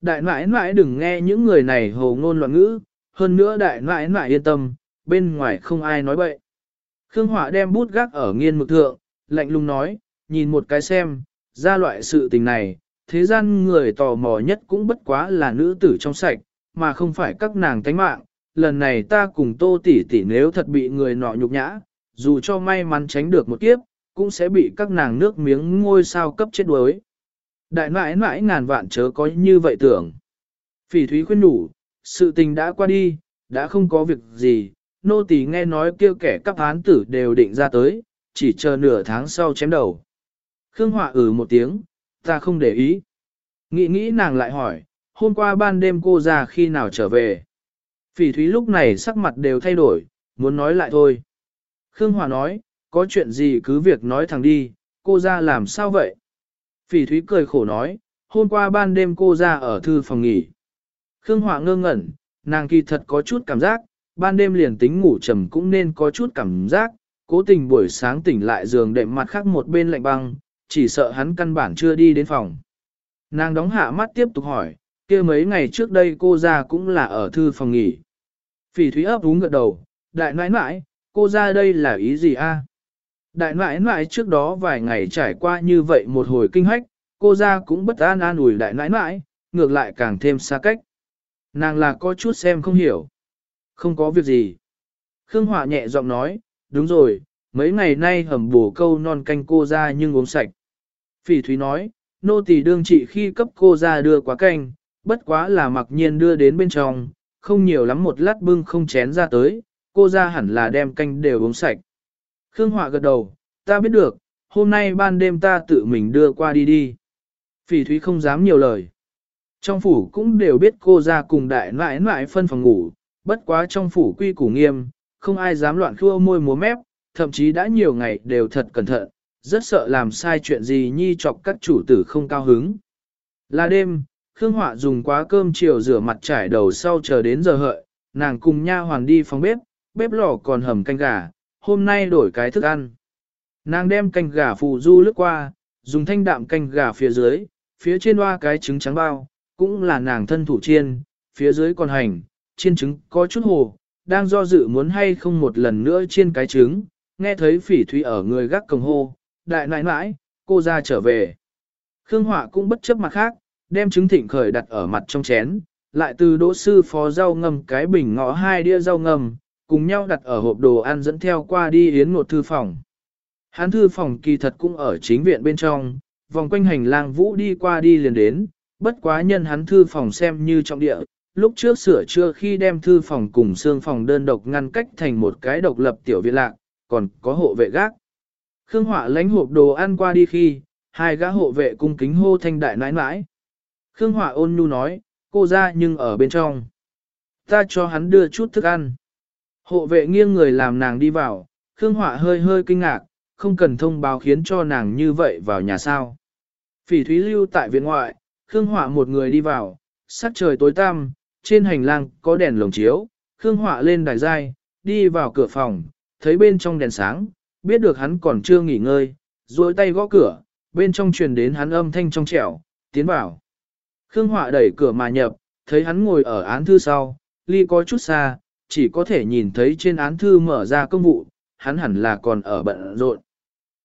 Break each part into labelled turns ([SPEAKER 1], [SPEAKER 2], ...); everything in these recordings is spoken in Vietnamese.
[SPEAKER 1] Đại nãi nãi đừng nghe những người này hồ ngôn loạn ngữ, hơn nữa đại nãi nãi yên tâm, bên ngoài không ai nói bậy. Khương Hỏa đem bút gác ở nghiên mực thượng, lạnh lùng nói, nhìn một cái xem, ra loại sự tình này, thế gian người tò mò nhất cũng bất quá là nữ tử trong sạch, mà không phải các nàng tánh mạng. Lần này ta cùng tô tỷ tỷ nếu thật bị người nọ nhục nhã, dù cho may mắn tránh được một kiếp, cũng sẽ bị các nàng nước miếng ngôi sao cấp chết đuối. Đại mãi mãi ngàn vạn chớ có như vậy tưởng. Phỉ thúy khuyên đủ, sự tình đã qua đi, đã không có việc gì, nô tỳ nghe nói kêu kẻ các án tử đều định ra tới, chỉ chờ nửa tháng sau chém đầu. Khương Họa ừ một tiếng, ta không để ý. Nghĩ nghĩ nàng lại hỏi, hôm qua ban đêm cô ra khi nào trở về. Phỉ thúy lúc này sắc mặt đều thay đổi, muốn nói lại thôi. Khương Hòa nói, có chuyện gì cứ việc nói thẳng đi, cô ra làm sao vậy? Phỉ thúy cười khổ nói, hôm qua ban đêm cô ra ở thư phòng nghỉ. Khương Hòa ngơ ngẩn, nàng kỳ thật có chút cảm giác, ban đêm liền tính ngủ trầm cũng nên có chút cảm giác, cố tình buổi sáng tỉnh lại giường đệm mặt khác một bên lạnh băng, chỉ sợ hắn căn bản chưa đi đến phòng. Nàng đóng hạ mắt tiếp tục hỏi, kia mấy ngày trước đây cô ra cũng là ở thư phòng nghỉ. Phỉ thúy ấp úng gật đầu, đại nãi nãi, cô ra đây là ý gì a? Đại nãi nãi trước đó vài ngày trải qua như vậy một hồi kinh hách, cô ra cũng bất an an ủi đại nãi nãi, ngược lại càng thêm xa cách. Nàng là có chút xem không hiểu. Không có việc gì. Khương Họa nhẹ giọng nói, đúng rồi, mấy ngày nay hầm bổ câu non canh cô ra nhưng uống sạch. Phỉ Thúy nói, nô tỳ đương trị khi cấp cô ra đưa quá canh, bất quá là mặc nhiên đưa đến bên trong, không nhiều lắm một lát bưng không chén ra tới, cô ra hẳn là đem canh đều uống sạch. Khương Họa gật đầu, ta biết được, hôm nay ban đêm ta tự mình đưa qua đi đi. Phỉ Thúy không dám nhiều lời. Trong phủ cũng đều biết cô ra cùng đại nãi nãi phân phòng ngủ, bất quá trong phủ quy củ nghiêm, không ai dám loạn khua môi múa mép, thậm chí đã nhiều ngày đều thật cẩn thận, rất sợ làm sai chuyện gì nhi chọc các chủ tử không cao hứng. Là đêm, Khương Họa dùng quá cơm chiều rửa mặt trải đầu sau chờ đến giờ hợi, nàng cùng nha hoàn đi phòng bếp, bếp lò còn hầm canh gà, hôm nay đổi cái thức ăn. Nàng đem canh gà phù du lướt qua, dùng thanh đạm canh gà phía dưới, phía trên hoa cái trứng trắng bao, cũng là nàng thân thủ chiên, phía dưới còn hành, chiên trứng có chút hồ, đang do dự muốn hay không một lần nữa chiên cái trứng, nghe thấy phỉ thủy ở người gác cổng hô, đại nãi nãi, cô ra trở về. Khương Họa cũng bất chấp mặt khác, đem trứng thịnh khởi đặt ở mặt trong chén, lại từ đỗ sư phó rau ngâm cái bình ngõ hai đĩa rau ngâm, cùng nhau đặt ở hộp đồ ăn dẫn theo qua đi yến một thư phòng. Hán thư phòng kỳ thật cũng ở chính viện bên trong, vòng quanh hành lang vũ đi qua đi liền đến, bất quá nhân hắn thư phòng xem như trọng địa, lúc trước sửa chữa khi đem thư phòng cùng xương phòng đơn độc ngăn cách thành một cái độc lập tiểu viện lạc, còn có hộ vệ gác. Khương Họa lánh hộp đồ ăn qua đi khi, hai gã hộ vệ cung kính hô thanh đại nãi nãi. Khương Họa ôn nhu nói, cô ra nhưng ở bên trong. Ta cho hắn đưa chút thức ăn. Hộ vệ nghiêng người làm nàng đi vào, Khương Họa hơi hơi kinh ngạc, không cần thông báo khiến cho nàng như vậy vào nhà sao. Phỉ Thúy lưu tại viện ngoại, Khương Họa một người đi vào, sắc trời tối tăm, trên hành lang có đèn lồng chiếu, Khương Họa lên đài giai, đi vào cửa phòng, thấy bên trong đèn sáng, biết được hắn còn chưa nghỉ ngơi, duỗi tay gõ cửa, bên trong truyền đến hắn âm thanh trong trẻo, tiến vào. Khương Họa đẩy cửa mà nhập, thấy hắn ngồi ở án thư sau, ly có chút xa, chỉ có thể nhìn thấy trên án thư mở ra công vụ, hắn hẳn là còn ở bận rộn.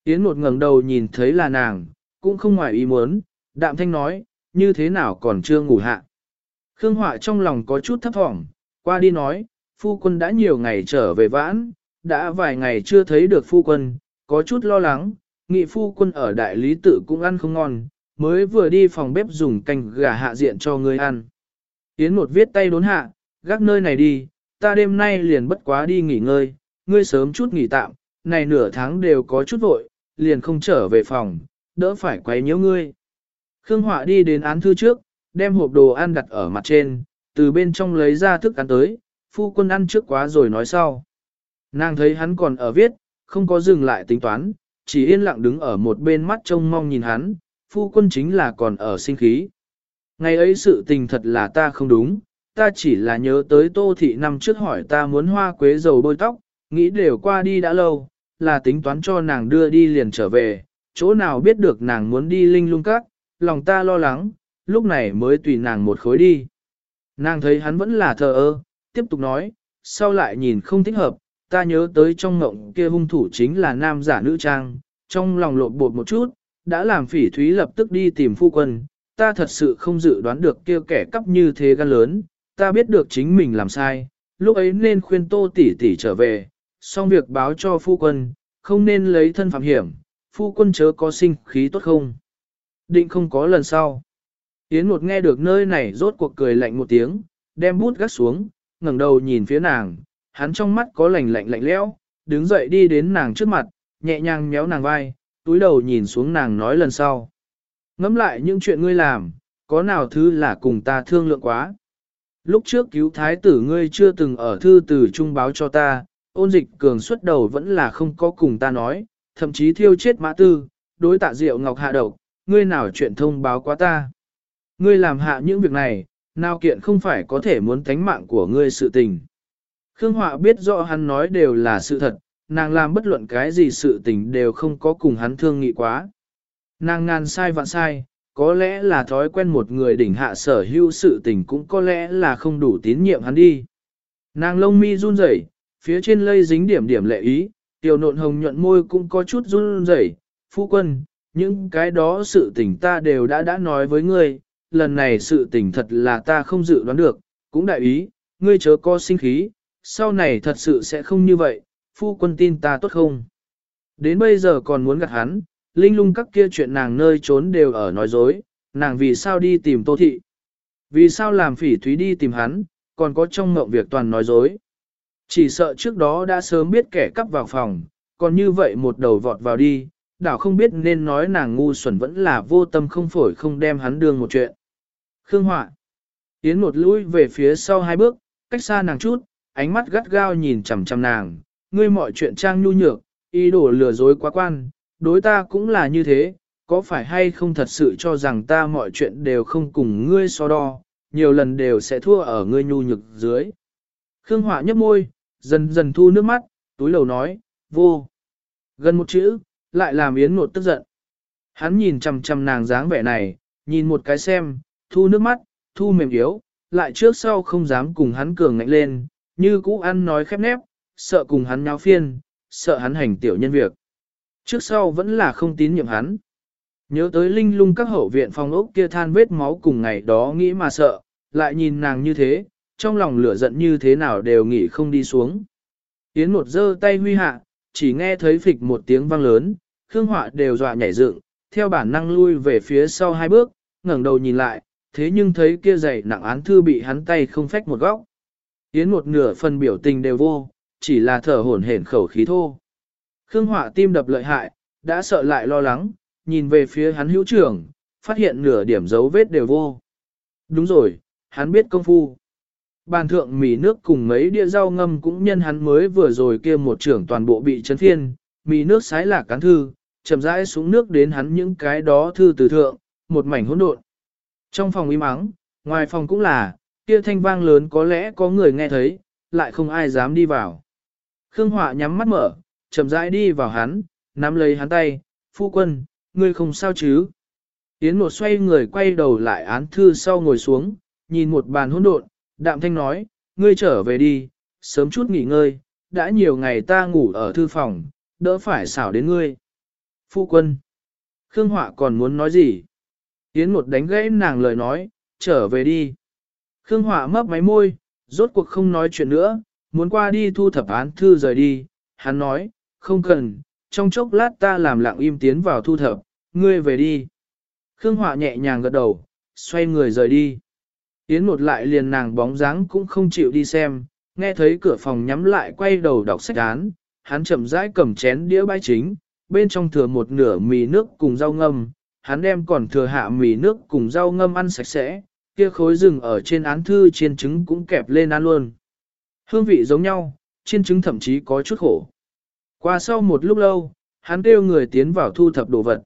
[SPEAKER 1] Yến một ngẩng đầu nhìn thấy là nàng, cũng không ngoài ý muốn, đạm thanh nói, như thế nào còn chưa ngủ hạ. Khương Họa trong lòng có chút thấp thỏm, qua đi nói, phu quân đã nhiều ngày trở về vãn, đã vài ngày chưa thấy được phu quân, có chút lo lắng, nghị phu quân ở đại lý tự cũng ăn không ngon, mới vừa đi phòng bếp dùng canh gà hạ diện cho ngươi ăn. Yến một viết tay đốn hạ, gác nơi này đi, ta đêm nay liền bất quá đi nghỉ ngơi, ngươi sớm chút nghỉ tạm, này nửa tháng đều có chút vội, liền không trở về phòng, đỡ phải quấy nhiễu ngươi. Khương Họa đi đến án thư trước, đem hộp đồ ăn đặt ở mặt trên, từ bên trong lấy ra thức ăn tới, phu quân ăn trước quá rồi nói sau. Nàng thấy hắn còn ở viết, không có dừng lại tính toán, chỉ yên lặng đứng ở một bên mắt trông mong nhìn hắn, phu quân chính là còn ở sinh khí. Ngày ấy sự tình thật là ta không đúng, ta chỉ là nhớ tới tô thị năm trước hỏi ta muốn hoa quế dầu bôi tóc, nghĩ đều qua đi đã lâu, là tính toán cho nàng đưa đi liền trở về, chỗ nào biết được nàng muốn đi linh lung các, lòng ta lo lắng, lúc này mới tùy nàng một khối đi. Nàng thấy hắn vẫn là thờ ơ, tiếp tục nói, sau lại nhìn không thích hợp, ta nhớ tới trong ngộng kia hung thủ chính là nam giả nữ trang, trong lòng lộn bột một chút, đã làm phỉ thúy lập tức đi tìm phu quân, ta thật sự không dự đoán được kia kẻ cắp như thế gan lớn, ta biết được chính mình làm sai, lúc ấy nên khuyên tô tỷ tỷ trở về, xong việc báo cho phu quân, không nên lấy thân phạm hiểm, phu quân chớ có sinh khí tốt không. Định không có lần sau. Yến một nghe được nơi này rốt cuộc cười lạnh một tiếng, đem bút gắt xuống, ngẩng đầu nhìn phía nàng, hắn trong mắt có lạnh lạnh lạnh lẽo, đứng dậy đi đến nàng trước mặt, nhẹ nhàng méo nàng vai, túi đầu nhìn xuống nàng nói lần sau. Ngẫm lại những chuyện ngươi làm, có nào thứ là cùng ta thương lượng quá. Lúc trước cứu thái tử ngươi chưa từng ở thư từ trung báo cho ta, ôn dịch cường xuất đầu vẫn là không có cùng ta nói, thậm chí thiêu chết mã tư, đối tạ diệu ngọc hạ độc, ngươi nào chuyện thông báo quá ta. Ngươi làm hạ những việc này, nào kiện không phải có thể muốn tánh mạng của ngươi sự tình. Khương Họa biết rõ hắn nói đều là sự thật, nàng làm bất luận cái gì sự tình đều không có cùng hắn thương nghị quá. Nàng ngàn sai vạn sai, có lẽ là thói quen một người đỉnh hạ sở hữu sự tình cũng có lẽ là không đủ tín nhiệm hắn đi. Nàng lông mi run rẩy, phía trên lây dính điểm điểm lệ ý, tiểu nộn hồng nhuận môi cũng có chút run rẩy. Phu quân, những cái đó sự tình ta đều đã đã nói với ngươi, lần này sự tình thật là ta không dự đoán được, cũng đại ý, ngươi chớ có sinh khí, sau này thật sự sẽ không như vậy, phu quân tin ta tốt không? Đến bây giờ còn muốn gạt hắn, linh lung các kia chuyện nàng nơi trốn đều ở nói dối, nàng vì sao đi tìm tô thị? Vì sao làm phỉ thúy đi tìm hắn, còn có trong mộng việc toàn nói dối? Chỉ sợ trước đó đã sớm biết kẻ cắp vào phòng, còn như vậy một đầu vọt vào đi, đảo không biết nên nói nàng ngu xuẩn vẫn là vô tâm không phổi không đem hắn đương một chuyện. Khương Họa Yến một lũi về phía sau hai bước, cách xa nàng chút, ánh mắt gắt gao nhìn chằm chằm nàng, ngươi mọi chuyện trang nhu nhược, ý đồ lừa dối quá quan, đối ta cũng là như thế, có phải hay không thật sự cho rằng ta mọi chuyện đều không cùng ngươi so đo, nhiều lần đều sẽ thua ở ngươi nhu nhược dưới. Khương Họa nhấp môi, dần dần thu nước mắt, túi lầu nói, vô. Gần một chữ, lại làm Yến Nột tức giận. Hắn nhìn chằm chằm nàng dáng vẻ này, nhìn một cái xem, thu nước mắt, thu mềm yếu, lại trước sau không dám cùng hắn cường ngạnh lên, như cũ ăn nói khép nép, sợ cùng hắn nháo phiên, sợ hắn hành tiểu nhân việc. Trước sau vẫn là không tín nhiệm hắn. Nhớ tới linh lung các hậu viện phòng ốc kia than vết máu cùng ngày đó nghĩ mà sợ, lại nhìn nàng như thế, trong lòng lửa giận như thế nào đều nghĩ không đi xuống. Yến một giơ tay huy hạ, chỉ nghe thấy phịch một tiếng vang lớn, Khương Họa đều dọa nhảy dựng, theo bản năng lui về phía sau hai bước, ngẩng đầu nhìn lại, thế nhưng thấy kia giày nặng án thư bị hắn tay không phách một góc. Yến một nửa phần biểu tình đều vô, chỉ là thở hổn hển khẩu khí thô. Khương Họa tim đập lợi hại, đã sợ lại lo lắng, nhìn về phía hắn hữu trưởng, phát hiện nửa điểm dấu vết đều vô. Đúng rồi, hắn biết công phu. Bàn thượng mì nước cùng mấy đĩa rau ngâm cũng nhân hắn mới vừa rồi kia một trưởng toàn bộ bị chấn thiên, mì nước sái là cán thư, chậm rãi xuống nước đến hắn những cái đó thư từ thượng, một mảnh hỗn độn. Trong phòng im ắng, ngoài phòng cũng là, kia thanh vang lớn có lẽ có người nghe thấy, lại không ai dám đi vào. Khương Họa nhắm mắt mở, chậm rãi đi vào hắn, nắm lấy hắn tay, phu quân, ngươi không sao chứ. Yến một xoay người quay đầu lại án thư sau ngồi xuống, nhìn một bàn hỗn độn, đạm thanh nói, ngươi trở về đi, sớm chút nghỉ ngơi, đã nhiều ngày ta ngủ ở thư phòng, đỡ phải xảo đến ngươi. Phu quân, Khương Họa còn muốn nói gì? Yến một đánh gãy nàng lời nói, trở về đi. Khương Họa mấp máy môi, rốt cuộc không nói chuyện nữa, muốn qua đi thu thập án thư rời đi. Hắn nói, không cần, trong chốc lát ta làm lặng im tiến vào thu thập, ngươi về đi. Khương Họa nhẹ nhàng gật đầu, xoay người rời đi. Yến một lại liền nàng bóng dáng cũng không chịu đi xem, nghe thấy cửa phòng nhắm lại quay đầu đọc sách án, hắn chậm rãi cầm chén đĩa bãi chính, bên trong thừa một nửa mì nước cùng rau ngâm, hắn đem còn thừa hạ mì nước cùng rau ngâm ăn sạch sẽ, kia khối rừng ở trên án thư chiên trứng cũng kẹp lên ăn luôn. Hương vị giống nhau, chiên trứng thậm chí có chút khổ. Qua sau một lúc lâu, hắn kêu người tiến vào thu thập đồ vật.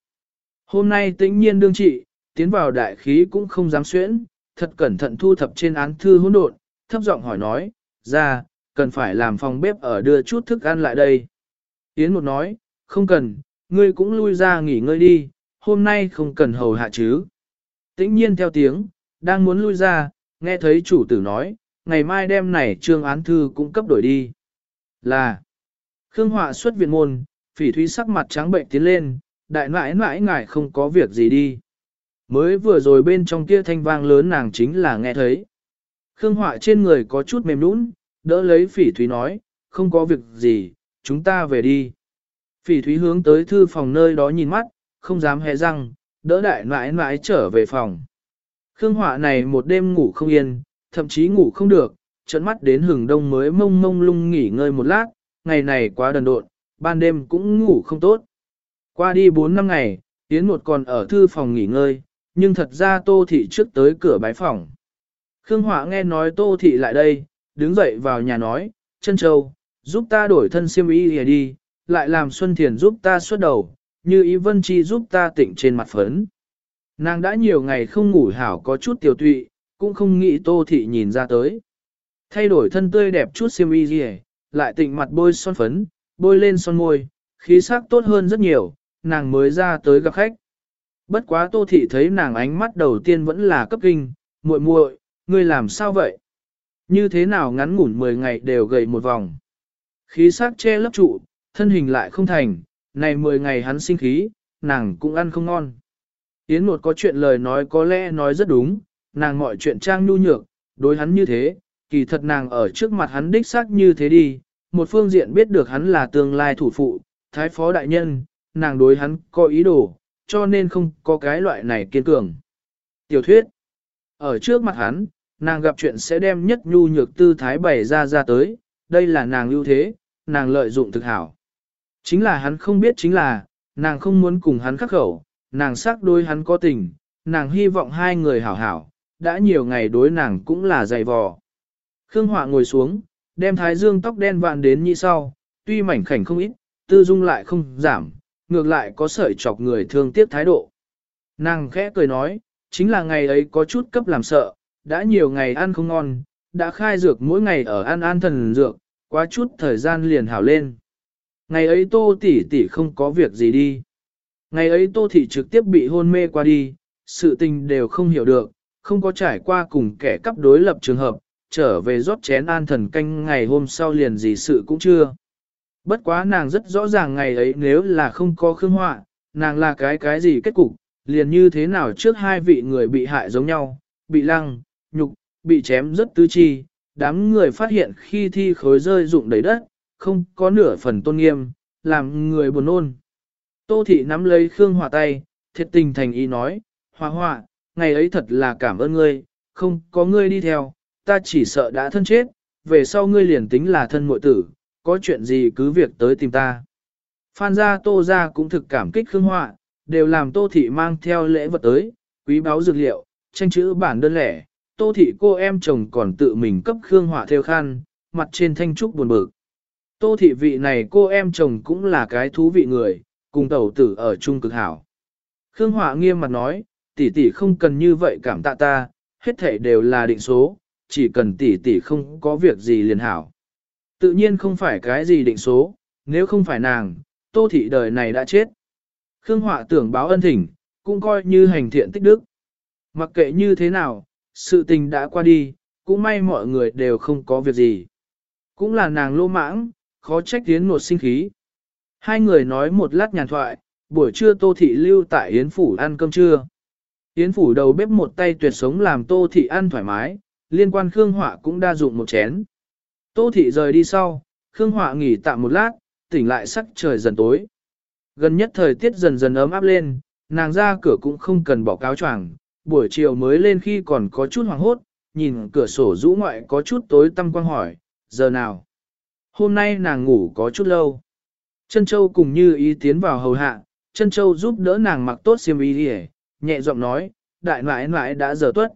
[SPEAKER 1] Hôm nay tĩnh nhiên đương trị, tiến vào đại khí cũng không dám xuyễn, thật cẩn thận thu thập trên án thư hỗn độn, thấp giọng hỏi nói, ra, cần phải làm phòng bếp ở đưa chút thức ăn lại đây. Yến một nói, không cần, ngươi cũng lui ra nghỉ ngơi đi, hôm nay không cần hầu hạ chứ. tĩnh nhiên theo tiếng, đang muốn lui ra, nghe thấy chủ tử nói, ngày mai đem này trương án thư cũng cấp đổi đi. Là, Khương Họa xuất viện môn, phỉ thúy sắc mặt trắng bệnh tiến lên, đại nãi nãi ngại không có việc gì đi. Mới vừa rồi bên trong kia thanh vang lớn nàng chính là nghe thấy. Khương Họa trên người có chút mềm nũng, đỡ lấy phỉ thúy nói, không có việc gì, chúng ta về đi. Phỉ thúy hướng tới thư phòng nơi đó nhìn mắt, không dám hé răng, đỡ đại nãi nãi trở về phòng. Khương Họa này một đêm ngủ không yên, thậm chí ngủ không được, trận mắt đến hừng đông mới mông mông lung nghỉ ngơi một lát, ngày này quá đần độn, ban đêm cũng ngủ không tốt. Qua đi 4 năm ngày, Yến một còn ở thư phòng nghỉ ngơi, nhưng thật ra Tô Thị trước tới cửa bái phòng. Khương Họa nghe nói Tô Thị lại đây, đứng dậy vào nhà nói, chân châu, giúp ta đổi thân siêm y đi, lại làm Xuân Thiền giúp ta xuất đầu, như ý Vân Chi giúp ta tỉnh trên mặt phấn. Nàng đã nhiều ngày không ngủ hảo có chút tiểu tụy, cũng không nghĩ Tô Thị nhìn ra tới. Thay đổi thân tươi đẹp chút xiêm y gì, lại tịnh mặt bôi son phấn, bôi lên son môi, khí sắc tốt hơn rất nhiều, nàng mới ra tới gặp khách. Bất quá Tô Thị thấy nàng ánh mắt đầu tiên vẫn là cấp kinh, muội muội, ngươi làm sao vậy? Như thế nào ngắn ngủn 10 ngày đều gầy một vòng. Khí sắc che lấp trụ, thân hình lại không thành, này 10 ngày hắn sinh khí, nàng cũng ăn không ngon. Yến một có chuyện lời nói có lẽ nói rất đúng, nàng mọi chuyện trang nhu nhược, đối hắn như thế, kỳ thật nàng ở trước mặt hắn đích xác như thế đi, một phương diện biết được hắn là tương lai thủ phụ, thái phó đại nhân, nàng đối hắn có ý đồ, cho nên không có cái loại này kiên cường. Tiểu thuyết, ở trước mặt hắn, nàng gặp chuyện sẽ đem nhất nhu nhược tư thái bày ra ra tới, đây là nàng ưu thế, nàng lợi dụng thực hảo. Chính là hắn không biết chính là, nàng không muốn cùng hắn khắc khẩu, nàng xác đôi hắn có tình, nàng hy vọng hai người hảo hảo, đã nhiều ngày đối nàng cũng là dày vò. Khương Họa ngồi xuống, đem thái dương tóc đen vạn đến như sau, tuy mảnh khảnh không ít, tư dung lại không giảm, ngược lại có sợi chọc người thương tiếc thái độ. Nàng khẽ cười nói, chính là ngày ấy có chút cấp làm sợ, đã nhiều ngày ăn không ngon, đã khai dược mỗi ngày ở ăn an thần dược, quá chút thời gian liền hảo lên. Ngày ấy tô tỷ tỷ không có việc gì đi. Ngày ấy tô thị trực tiếp bị hôn mê qua đi, sự tình đều không hiểu được, không có trải qua cùng kẻ cắp đối lập trường hợp, trở về rót chén an thần canh ngày hôm sau liền gì sự cũng chưa. Bất quá nàng rất rõ ràng ngày ấy nếu là không có khương họa, nàng là cái cái gì kết cục, liền như thế nào trước hai vị người bị hại giống nhau, bị lăng, nhục, bị chém rất tứ chi, đám người phát hiện khi thi khối rơi rụng đầy đất, không có nửa phần tôn nghiêm, làm người buồn nôn. Tô thị nắm lấy Khương Hòa tay, thiệt tình thành ý nói, Hòa Hòa, ngày ấy thật là cảm ơn ngươi, không có ngươi đi theo, ta chỉ sợ đã thân chết, về sau ngươi liền tính là thân muội tử, có chuyện gì cứ việc tới tìm ta. Phan gia tô gia cũng thực cảm kích Khương Họa, đều làm tô thị mang theo lễ vật tới, quý báo dược liệu, tranh chữ bản đơn lẻ, tô thị cô em chồng còn tự mình cấp Khương Họa theo khăn, mặt trên thanh trúc buồn bực. Tô thị vị này cô em chồng cũng là cái thú vị người, cùng tẩu tử ở chung cực hảo. Khương Họa nghiêm mặt nói, tỷ tỷ không cần như vậy cảm tạ ta, hết thảy đều là định số, chỉ cần tỷ tỷ không có việc gì liền hảo. Tự nhiên không phải cái gì định số, nếu không phải nàng, tô thị đời này đã chết. Khương Họa tưởng báo ân thỉnh, cũng coi như hành thiện tích đức. Mặc kệ như thế nào, sự tình đã qua đi, cũng may mọi người đều không có việc gì. Cũng là nàng lô mãng, khó trách tiến một sinh khí. Hai người nói một lát nhàn thoại, buổi trưa Tô Thị lưu tại Yến Phủ ăn cơm trưa. Yến Phủ đầu bếp một tay tuyệt sống làm Tô Thị ăn thoải mái, liên quan Khương Họa cũng đa dụng một chén. Tô Thị rời đi sau, Khương Họa nghỉ tạm một lát, tỉnh lại sắc trời dần tối. Gần nhất thời tiết dần dần ấm áp lên, nàng ra cửa cũng không cần bỏ cáo choàng, buổi chiều mới lên khi còn có chút hoàng hốt, nhìn cửa sổ rũ ngoại có chút tối tăm quang hỏi, giờ nào? Hôm nay nàng ngủ có chút lâu. Chân Châu cùng như ý tiến vào hầu hạ, Chân Châu giúp đỡ nàng mặc tốt xiêm y đi nhẹ giọng nói, đại nãi nãi đã giờ tuất.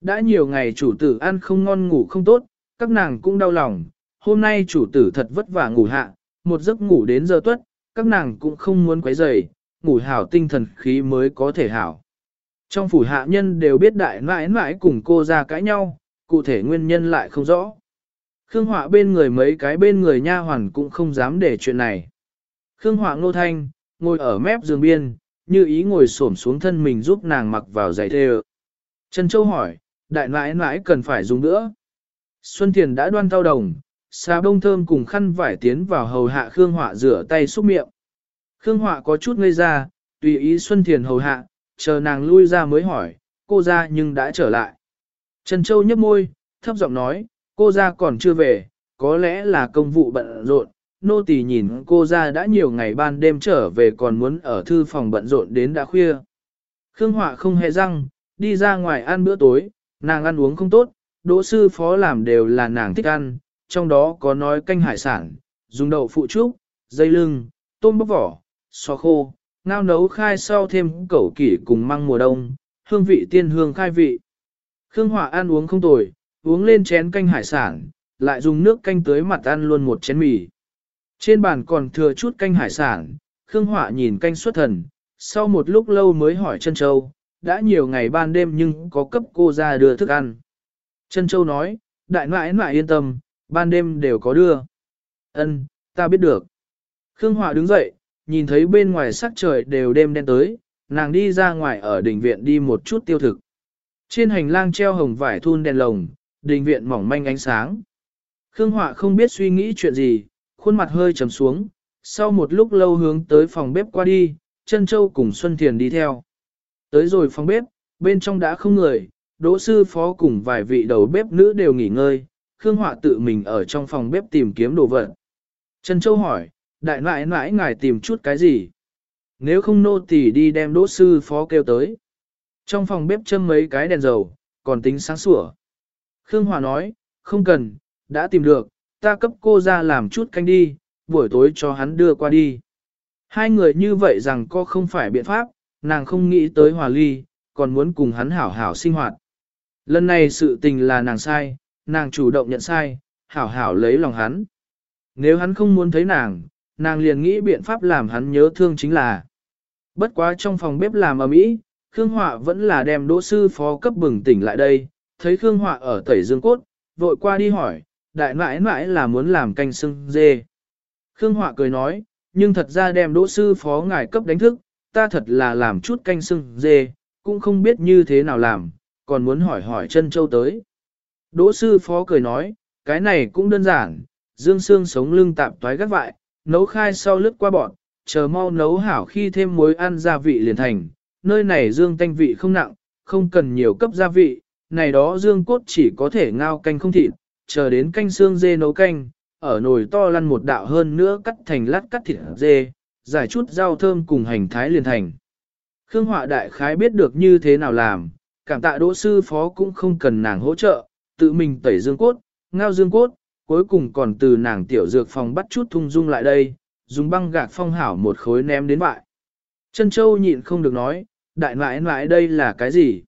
[SPEAKER 1] Đã nhiều ngày chủ tử ăn không ngon ngủ không tốt, các nàng cũng đau lòng, hôm nay chủ tử thật vất vả ngủ hạ, một giấc ngủ đến giờ tuất, các nàng cũng không muốn quấy rầy, ngủ hảo tinh thần khí mới có thể hảo. Trong phủ hạ nhân đều biết đại nãi nãi cùng cô ra cãi nhau, cụ thể nguyên nhân lại không rõ. Khương Họa bên người mấy cái bên người nha hoàn cũng không dám để chuyện này. Khương Họa ngô thanh, ngồi ở mép giường biên, như ý ngồi xổm xuống thân mình giúp nàng mặc vào giày thê Trần Châu hỏi, đại nãi nãi cần phải dùng nữa. Xuân Thiền đã đoan thao đồng, xà bông thơm cùng khăn vải tiến vào hầu hạ Khương Họa rửa tay xúc miệng. Khương Họa có chút ngây ra, tùy ý Xuân Thiền hầu hạ, chờ nàng lui ra mới hỏi, cô ra nhưng đã trở lại. Trần Châu nhấp môi, thấp giọng nói, cô ra còn chưa về, có lẽ là công vụ bận rộn. Nô tỳ nhìn cô ra đã nhiều ngày ban đêm trở về còn muốn ở thư phòng bận rộn đến đã khuya. Khương Họa không hề răng, đi ra ngoài ăn bữa tối, nàng ăn uống không tốt, đỗ sư phó làm đều là nàng thích ăn, trong đó có nói canh hải sản, dùng đậu phụ trúc, dây lưng, tôm bóc vỏ, xò khô, ngao nấu khai sau thêm cẩu kỷ cùng măng mùa đông, hương vị tiên hương khai vị. Khương Hỏa ăn uống không tồi, uống lên chén canh hải sản, lại dùng nước canh tới mặt ăn luôn một chén mì. Trên bàn còn thừa chút canh hải sản, Khương Hỏa nhìn canh xuất thần, sau một lúc lâu mới hỏi chân châu, đã nhiều ngày ban đêm nhưng có cấp cô ra đưa thức ăn. Trân châu nói, đại nãi nãi yên tâm, ban đêm đều có đưa. Ân, ta biết được. Khương Hòa đứng dậy, nhìn thấy bên ngoài sắc trời đều đêm đen tới, nàng đi ra ngoài ở đỉnh viện đi một chút tiêu thực. Trên hành lang treo hồng vải thun đèn lồng, đình viện mỏng manh ánh sáng. Khương Họa không biết suy nghĩ chuyện gì, khuôn mặt hơi trầm xuống, sau một lúc lâu hướng tới phòng bếp qua đi, Trân châu cùng Xuân Thiền đi theo. Tới rồi phòng bếp, bên trong đã không người, đỗ sư phó cùng vài vị đầu bếp nữ đều nghỉ ngơi, Khương Họa tự mình ở trong phòng bếp tìm kiếm đồ vật. Trần Châu hỏi, đại nãi nãi ngài tìm chút cái gì? Nếu không nô tỳ đi đem đỗ sư phó kêu tới. Trong phòng bếp châm mấy cái đèn dầu, còn tính sáng sủa. Khương Hòa nói, không cần, đã tìm được, ta cấp cô ra làm chút canh đi, buổi tối cho hắn đưa qua đi. Hai người như vậy rằng có không phải biện pháp, nàng không nghĩ tới hòa ly, còn muốn cùng hắn hảo hảo sinh hoạt. Lần này sự tình là nàng sai, nàng chủ động nhận sai, hảo hảo lấy lòng hắn. Nếu hắn không muốn thấy nàng, nàng liền nghĩ biện pháp làm hắn nhớ thương chính là. Bất quá trong phòng bếp làm ở mỹ, Khương Họa vẫn là đem đỗ sư phó cấp bừng tỉnh lại đây, thấy Khương Họa ở tẩy dương cốt, vội qua đi hỏi, đại mãi mãi là muốn làm canh sưng dê. Khương Họa cười nói, nhưng thật ra đem đỗ sư phó ngài cấp đánh thức, ta thật là làm chút canh sưng dê, cũng không biết như thế nào làm, còn muốn hỏi hỏi chân châu tới. Đỗ sư phó cười nói, cái này cũng đơn giản, dương xương sống lưng tạm toái gắt vại, nấu khai sau lướt qua bọn, chờ mau nấu hảo khi thêm muối ăn gia vị liền thành, nơi này dương tanh vị không nặng, không cần nhiều cấp gia vị, này đó dương cốt chỉ có thể ngao canh không thịt, chờ đến canh xương dê nấu canh, ở nồi to lăn một đạo hơn nữa cắt thành lát cắt thịt dê, giải chút rau thơm cùng hành thái liền thành. Khương Họa đại khái biết được như thế nào làm, cảm tạ đỗ sư phó cũng không cần nàng hỗ trợ, tự mình tẩy dương cốt, ngao dương cốt, cuối cùng còn từ nàng tiểu dược phòng bắt chút thung dung lại đây, dùng băng gạc phong hảo một khối ném đến bại. Chân châu nhịn không được nói, đại mãi mãi đây là cái gì?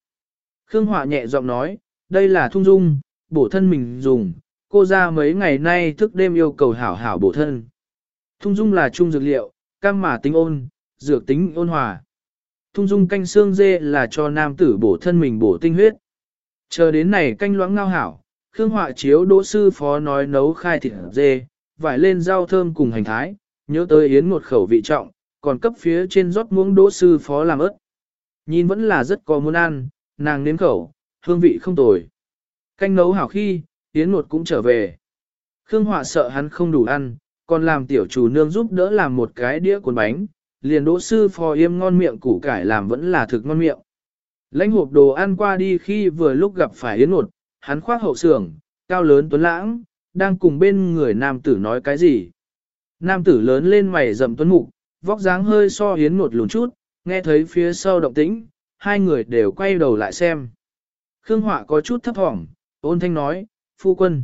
[SPEAKER 1] Khương Họa nhẹ giọng nói, đây là thung dung, bổ thân mình dùng, cô ra mấy ngày nay thức đêm yêu cầu hảo hảo bổ thân. Thung dung là trung dược liệu, cam mà tính ôn, dược tính ôn hòa. Thung dung canh xương dê là cho nam tử bổ thân mình bổ tinh huyết. Chờ đến này canh loãng ngao hảo, Khương Họa chiếu đỗ sư phó nói nấu khai thịt dê, vải lên rau thơm cùng hành thái, nhớ tới yến một khẩu vị trọng, còn cấp phía trên rót muỗng đỗ sư phó làm ớt. Nhìn vẫn là rất có muốn ăn, nàng nếm khẩu, hương vị không tồi. Canh nấu hảo khi, Yến một cũng trở về. Khương Họa sợ hắn không đủ ăn, còn làm tiểu chủ nương giúp đỡ làm một cái đĩa cuốn bánh, liền đỗ sư phò yêm ngon miệng củ cải làm vẫn là thực ngon miệng. Lãnh hộp đồ ăn qua đi khi vừa lúc gặp phải Yến Nột, hắn khoác hậu sưởng, cao lớn tuấn lãng, đang cùng bên người nam tử nói cái gì. Nam tử lớn lên mày rậm tuấn mục, vóc dáng hơi so Yến Nột lùn chút, nghe thấy phía sau động tĩnh, hai người đều quay đầu lại xem. Khương Họa có chút thấp thỏm, ôn thanh nói, phu quân.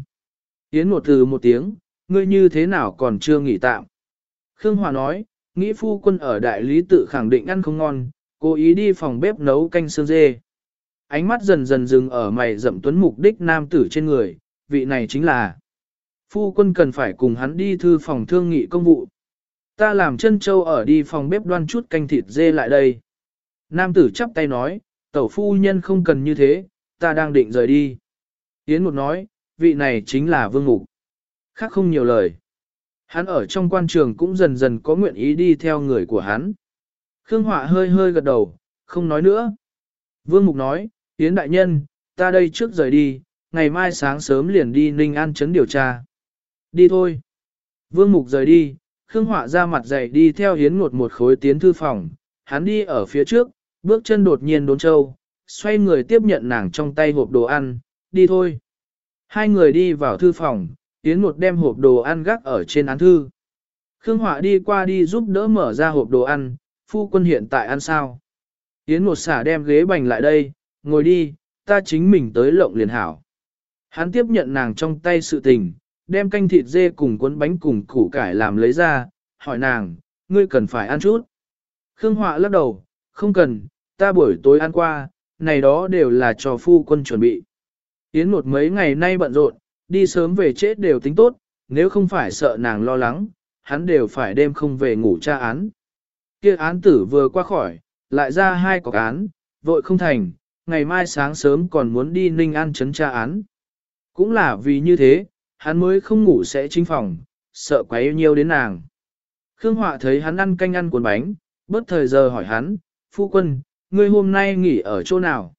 [SPEAKER 1] Yến một từ một tiếng, ngươi như thế nào còn chưa nghỉ tạm. Khương Hòa nói, nghĩ phu quân ở đại lý tự khẳng định ăn không ngon, cố ý đi phòng bếp nấu canh xương dê. Ánh mắt dần dần dừng ở mày dậm tuấn mục đích nam tử trên người, vị này chính là. Phu quân cần phải cùng hắn đi thư phòng thương nghị công vụ. Ta làm chân châu ở đi phòng bếp đoan chút canh thịt dê lại đây. Nam tử chắp tay nói, tẩu phu nhân không cần như thế, ta đang định rời đi. Yến một nói, vị này chính là vương mục. Khác không nhiều lời. Hắn ở trong quan trường cũng dần dần có nguyện ý đi theo người của hắn. Khương Họa hơi hơi gật đầu, không nói nữa. Vương Mục nói, Yến đại nhân, ta đây trước rời đi, ngày mai sáng sớm liền đi Ninh An chấn điều tra. Đi thôi. Vương Mục rời đi, Khương Họa ra mặt dày đi theo Yến Ngột một khối tiến thư phòng, hắn đi ở phía trước, bước chân đột nhiên đốn trâu, xoay người tiếp nhận nàng trong tay hộp đồ ăn, đi thôi. Hai người đi vào thư phòng, Yến một đem hộp đồ ăn gác ở trên án thư. Khương Họa đi qua đi giúp đỡ mở ra hộp đồ ăn, phu quân hiện tại ăn sao. Yến một xả đem ghế bành lại đây, ngồi đi, ta chính mình tới lộng liền hảo. Hắn tiếp nhận nàng trong tay sự tình, đem canh thịt dê cùng cuốn bánh cùng củ cải làm lấy ra, hỏi nàng, ngươi cần phải ăn chút. Khương Họa lắc đầu, không cần, ta buổi tối ăn qua, này đó đều là cho phu quân chuẩn bị. Yến một mấy ngày nay bận rộn, đi sớm về chết đều tính tốt, nếu không phải sợ nàng lo lắng, hắn đều phải đêm không về ngủ tra án. Kia án tử vừa qua khỏi, lại ra hai cọc án, vội không thành, ngày mai sáng sớm còn muốn đi Ninh An chấn tra án. Cũng là vì như thế, hắn mới không ngủ sẽ chính phòng, sợ quá yêu nhiều đến nàng. Khương Họa thấy hắn ăn canh ăn cuốn bánh, bớt thời giờ hỏi hắn, phu quân, ngươi hôm nay nghỉ ở chỗ nào?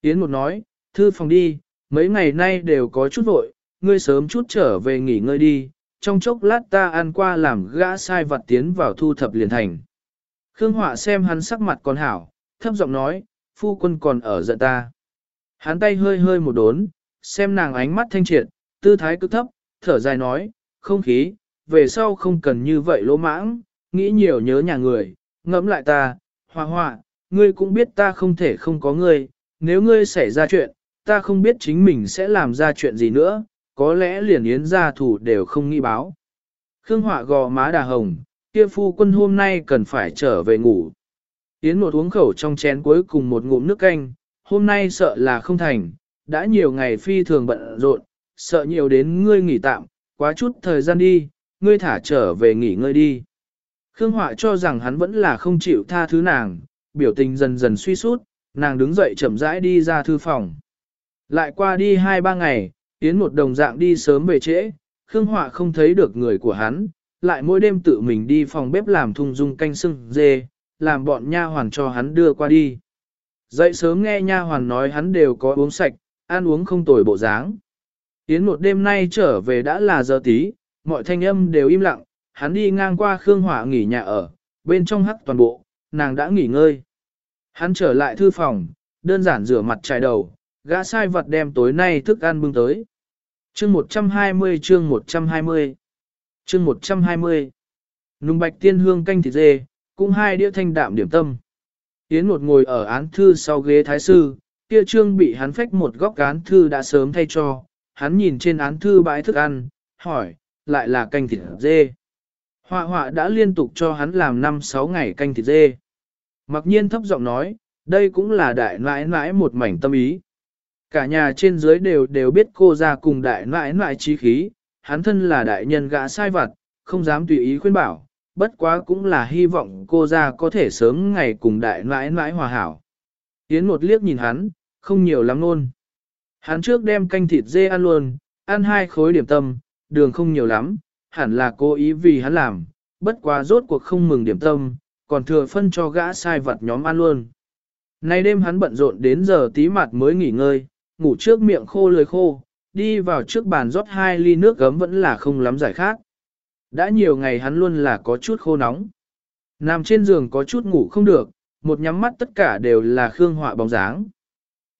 [SPEAKER 1] Yến một nói, thư phòng đi, mấy ngày nay đều có chút vội, ngươi sớm chút trở về nghỉ ngơi đi, trong chốc lát ta ăn qua làm gã sai vặt tiến vào thu thập liền thành. Khương Họa xem hắn sắc mặt còn hảo, thấp giọng nói, phu quân còn ở giận ta. Hắn tay hơi hơi một đốn, xem nàng ánh mắt thanh triệt, tư thái cứ thấp, thở dài nói, không khí, về sau không cần như vậy lỗ mãng, nghĩ nhiều nhớ nhà người, ngẫm lại ta, hoa hoa, ngươi cũng biết ta không thể không có ngươi, nếu ngươi xảy ra chuyện, ta không biết chính mình sẽ làm ra chuyện gì nữa, có lẽ liền yến gia thủ đều không nghĩ báo. Khương Họa gò má đà hồng, kia phu quân hôm nay cần phải trở về ngủ. Yến một uống khẩu trong chén cuối cùng một ngụm nước canh, hôm nay sợ là không thành, đã nhiều ngày phi thường bận rộn, sợ nhiều đến ngươi nghỉ tạm, quá chút thời gian đi, ngươi thả trở về nghỉ ngơi đi. Khương Họa cho rằng hắn vẫn là không chịu tha thứ nàng, biểu tình dần dần suy sút, nàng đứng dậy chậm rãi đi ra thư phòng. Lại qua đi hai ba ngày, Yến một đồng dạng đi sớm về trễ, Khương Họa không thấy được người của hắn, lại mỗi đêm tự mình đi phòng bếp làm thùng dung canh sưng dê, làm bọn nha hoàn cho hắn đưa qua đi. Dậy sớm nghe nha hoàn nói hắn đều có uống sạch, ăn uống không tồi bộ dáng. Yến một đêm nay trở về đã là giờ tí, mọi thanh âm đều im lặng, hắn đi ngang qua Khương Hỏa nghỉ nhà ở, bên trong hắc toàn bộ, nàng đã nghỉ ngơi. Hắn trở lại thư phòng, đơn giản rửa mặt chải đầu, gã sai vật đem tối nay thức ăn bưng tới. Chương 120 chương 120 Chương 120 Nùng bạch tiên hương canh thịt dê, cũng hai đĩa thanh đạm điểm tâm. Yến một ngồi ở án thư sau ghế thái sư, kia trương bị hắn phách một góc án thư đã sớm thay cho, hắn nhìn trên án thư bãi thức ăn, hỏi, lại là canh thịt dê. Họa họa đã liên tục cho hắn làm 5-6 ngày canh thịt dê. Mặc nhiên thấp giọng nói, đây cũng là đại nãi nãi một mảnh tâm ý. Cả nhà trên dưới đều đều biết cô ra cùng đại nãi nãi trí khí, hắn thân là đại nhân gã sai vặt, không dám tùy ý khuyên bảo, bất quá cũng là hy vọng cô ra có thể sớm ngày cùng đại nãi nãi hòa hảo. Yến một liếc nhìn hắn, không nhiều lắm luôn. Hắn trước đem canh thịt dê ăn luôn, ăn hai khối điểm tâm, đường không nhiều lắm, hẳn là cố ý vì hắn làm, bất quá rốt cuộc không mừng điểm tâm, còn thừa phân cho gã sai vật nhóm ăn luôn. Nay đêm hắn bận rộn đến giờ tí mặt mới nghỉ ngơi, ngủ trước miệng khô lưỡi khô, đi vào trước bàn rót hai ly nước gấm vẫn là không lắm giải khác. Đã nhiều ngày hắn luôn là có chút khô nóng. Nằm trên giường có chút ngủ không được, một nhắm mắt tất cả đều là khương họa bóng dáng.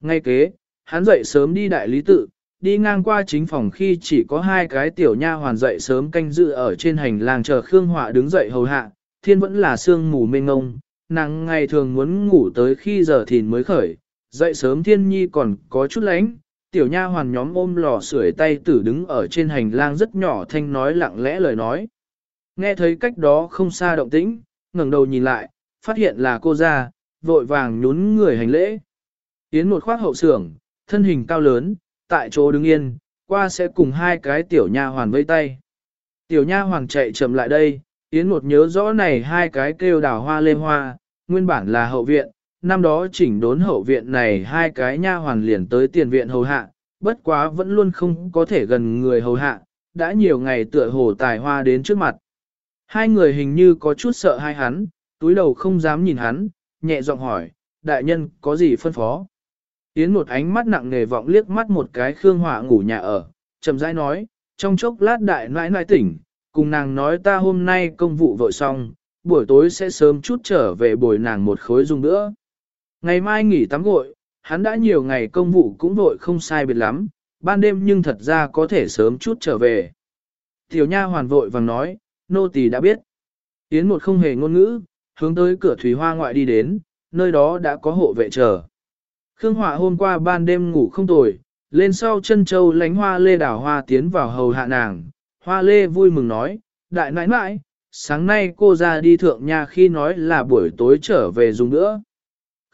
[SPEAKER 1] Ngay kế, hắn dậy sớm đi đại lý tự, đi ngang qua chính phòng khi chỉ có hai cái tiểu nha hoàn dậy sớm canh dự ở trên hành lang chờ Khương Họa đứng dậy hầu hạ, thiên vẫn là sương mù mênh ngông, nàng ngày thường muốn ngủ tới khi giờ thìn mới khởi, dậy sớm thiên nhi còn có chút lánh, tiểu nha hoàn nhóm ôm lò sưởi tay tử đứng ở trên hành lang rất nhỏ thanh nói lặng lẽ lời nói. Nghe thấy cách đó không xa động tĩnh, ngẩng đầu nhìn lại, phát hiện là cô ra, vội vàng nhún người hành lễ. Yến một khoác hậu sưởng, thân hình cao lớn, tại chỗ đứng yên, qua sẽ cùng hai cái tiểu nha hoàn vây tay. Tiểu nha hoàn chạy chậm lại đây, Yến một nhớ rõ này hai cái kêu đào hoa lê hoa, nguyên bản là hậu viện, năm đó chỉnh đốn hậu viện này hai cái nha hoàn liền tới tiền viện hầu hạ, bất quá vẫn luôn không có thể gần người hầu hạ, đã nhiều ngày tựa hồ tài hoa đến trước mặt. Hai người hình như có chút sợ hai hắn, túi đầu không dám nhìn hắn, nhẹ giọng hỏi, đại nhân có gì phân phó? Yến một ánh mắt nặng nề vọng liếc mắt một cái Khương hỏa ngủ nhà ở, chậm rãi nói, trong chốc lát đại nãi nãi tỉnh, cùng nàng nói ta hôm nay công vụ vội xong, buổi tối sẽ sớm chút trở về bồi nàng một khối dùng nữa. Ngày mai nghỉ tắm gội, hắn đã nhiều ngày công vụ cũng vội không sai biệt lắm, ban đêm nhưng thật ra có thể sớm chút trở về. Tiểu nha hoàn vội vàng nói, nô tỳ đã biết. Yến một không hề ngôn ngữ, hướng tới cửa thủy hoa ngoại đi đến, nơi đó đã có hộ vệ chờ. Khương Họa hôm qua ban đêm ngủ không tồi, lên sau chân châu lánh hoa lê đảo hoa tiến vào hầu hạ nàng. Hoa lê vui mừng nói, đại nãi nãi, sáng nay cô ra đi thượng nhà khi nói là buổi tối trở về dùng nữa.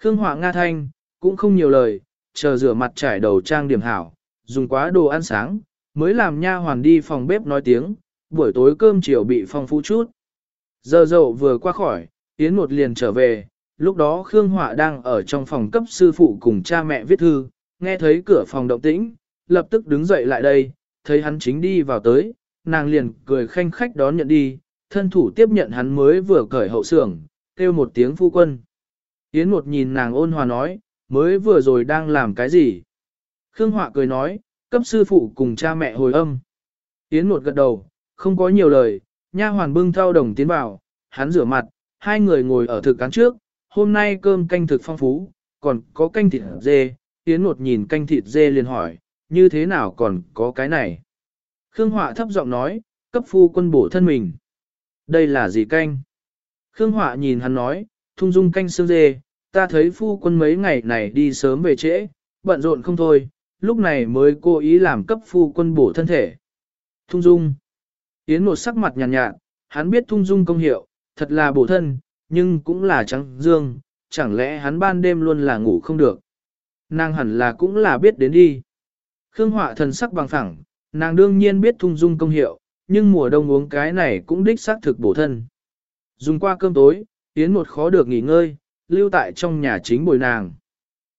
[SPEAKER 1] Khương Họa Nga Thanh, cũng không nhiều lời, chờ rửa mặt trải đầu trang điểm hảo, dùng quá đồ ăn sáng, mới làm nha hoàn đi phòng bếp nói tiếng, buổi tối cơm chiều bị phong phú chút. Giờ dậu vừa qua khỏi, Yến một liền trở về, lúc đó Khương Họa đang ở trong phòng cấp sư phụ cùng cha mẹ viết thư, nghe thấy cửa phòng động tĩnh, lập tức đứng dậy lại đây, thấy hắn chính đi vào tới, nàng liền cười khanh khách đón nhận đi, thân thủ tiếp nhận hắn mới vừa cởi hậu xưởng, kêu một tiếng phu quân. Yến một nhìn nàng ôn hòa nói, mới vừa rồi đang làm cái gì? Khương Họa cười nói, cấp sư phụ cùng cha mẹ hồi âm. Yến một gật đầu, không có nhiều lời, nha hoàn bưng thao đồng tiến vào, hắn rửa mặt, hai người ngồi ở thực cán trước, hôm nay cơm canh thực phong phú, còn có canh thịt dê, Yến một nhìn canh thịt dê liền hỏi, như thế nào còn có cái này? Khương Họa thấp giọng nói, cấp phu quân bổ thân mình. Đây là gì canh? Khương Họa nhìn hắn nói, thung dung canh xương dê, ta thấy phu quân mấy ngày này đi sớm về trễ, bận rộn không thôi, lúc này mới cố ý làm cấp phu quân bổ thân thể. Thung dung. Yến một sắc mặt nhàn nhạt, nhạt, hắn biết thung dung công hiệu, thật là bổ thân, nhưng cũng là trắng dương, chẳng lẽ hắn ban đêm luôn là ngủ không được. Nàng hẳn là cũng là biết đến đi. Khương họa thần sắc bằng phẳng, nàng đương nhiên biết thung dung công hiệu, nhưng mùa đông uống cái này cũng đích xác thực bổ thân. Dùng qua cơm tối, Yến một khó được nghỉ ngơi, lưu tại trong nhà chính bồi nàng.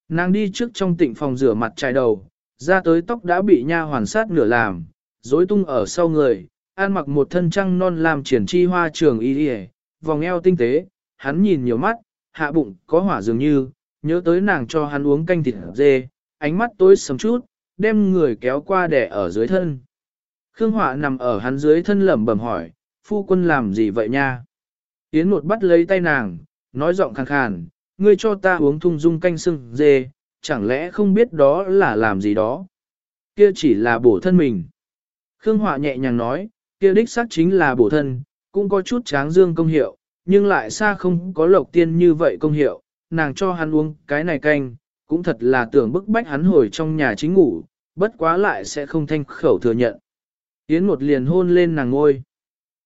[SPEAKER 1] Nàng đi trước trong tịnh phòng rửa mặt chải đầu, ra tới tóc đã bị nha hoàn sát nửa làm, rối tung ở sau người, an mặc một thân trăng non làm triển chi hoa trường y đi vòng eo tinh tế, hắn nhìn nhiều mắt, hạ bụng có hỏa dường như, nhớ tới nàng cho hắn uống canh thịt dê, ánh mắt tối sầm chút, đem người kéo qua đẻ ở dưới thân. Khương Họa nằm ở hắn dưới thân lẩm bẩm hỏi, phu quân làm gì vậy nha? Yến một bắt lấy tay nàng, nói giọng khàn khàn, ngươi cho ta uống thung dung canh sưng dê, chẳng lẽ không biết đó là làm gì đó? Kia chỉ là bổ thân mình. Khương Họa nhẹ nhàng nói, kia đích xác chính là bổ thân, cũng có chút tráng dương công hiệu, nhưng lại xa không có lộc tiên như vậy công hiệu, nàng cho hắn uống cái này canh, cũng thật là tưởng bức bách hắn hồi trong nhà chính ngủ, bất quá lại sẽ không thanh khẩu thừa nhận. Yến một liền hôn lên nàng ngôi.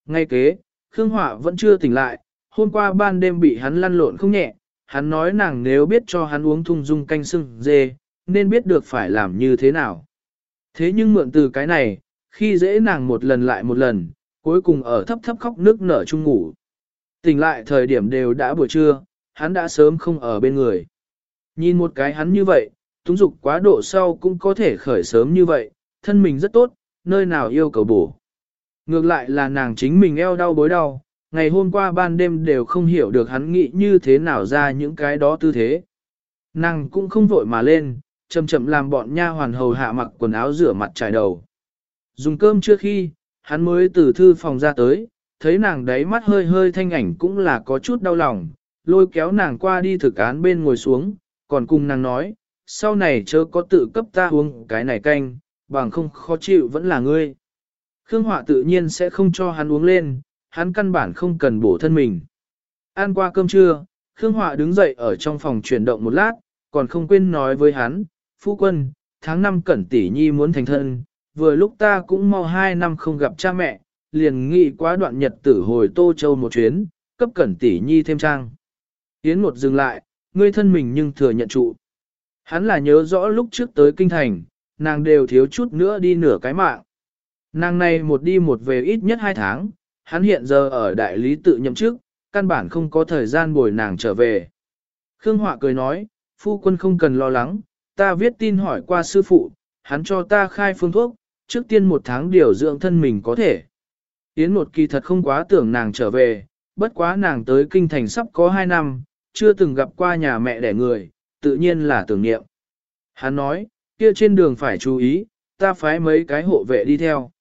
[SPEAKER 1] Ngay kế, Khương Họa vẫn chưa tỉnh lại, hôm qua ban đêm bị hắn lăn lộn không nhẹ, hắn nói nàng nếu biết cho hắn uống thung dung canh sưng dê, nên biết được phải làm như thế nào. Thế nhưng mượn từ cái này, khi dễ nàng một lần lại một lần, cuối cùng ở thấp thấp khóc nước nở chung ngủ. Tỉnh lại thời điểm đều đã buổi trưa, hắn đã sớm không ở bên người. Nhìn một cái hắn như vậy, túng dục quá độ sau cũng có thể khởi sớm như vậy, thân mình rất tốt, nơi nào yêu cầu bổ. Ngược lại là nàng chính mình eo đau bối đau, ngày hôm qua ban đêm đều không hiểu được hắn nghĩ như thế nào ra những cái đó tư thế. Nàng cũng không vội mà lên, chậm chậm làm bọn nha hoàn hầu hạ mặc quần áo rửa mặt trải đầu. Dùng cơm trước khi, hắn mới từ thư phòng ra tới, thấy nàng đáy mắt hơi hơi thanh ảnh cũng là có chút đau lòng, lôi kéo nàng qua đi thực án bên ngồi xuống, còn cùng nàng nói, sau này chớ có tự cấp ta uống cái này canh, bằng không khó chịu vẫn là ngươi. Khương Họa tự nhiên sẽ không cho hắn uống lên, hắn căn bản không cần bổ thân mình. Ăn qua cơm trưa, Khương Họa đứng dậy ở trong phòng chuyển động một lát, còn không quên nói với hắn, Phu quân, tháng năm cẩn tỷ nhi muốn thành thân, vừa lúc ta cũng mau hai năm không gặp cha mẹ, liền nghĩ quá đoạn nhật tử hồi Tô Châu một chuyến, cấp cẩn tỷ nhi thêm trang. Yến một dừng lại, ngươi thân mình nhưng thừa nhận trụ. Hắn là nhớ rõ lúc trước tới kinh thành, nàng đều thiếu chút nữa đi nửa cái mạng. Nàng này một đi một về ít nhất hai tháng, hắn hiện giờ ở đại lý tự nhậm chức, căn bản không có thời gian bồi nàng trở về. Khương Họa cười nói, phu quân không cần lo lắng, ta viết tin hỏi qua sư phụ, hắn cho ta khai phương thuốc, trước tiên một tháng điều dưỡng thân mình có thể. Yến một kỳ thật không quá tưởng nàng trở về, bất quá nàng tới kinh thành sắp có hai năm, chưa từng gặp qua nhà mẹ đẻ người, tự nhiên là tưởng niệm. Hắn nói, kia trên đường phải chú ý, ta phái mấy cái hộ vệ đi theo.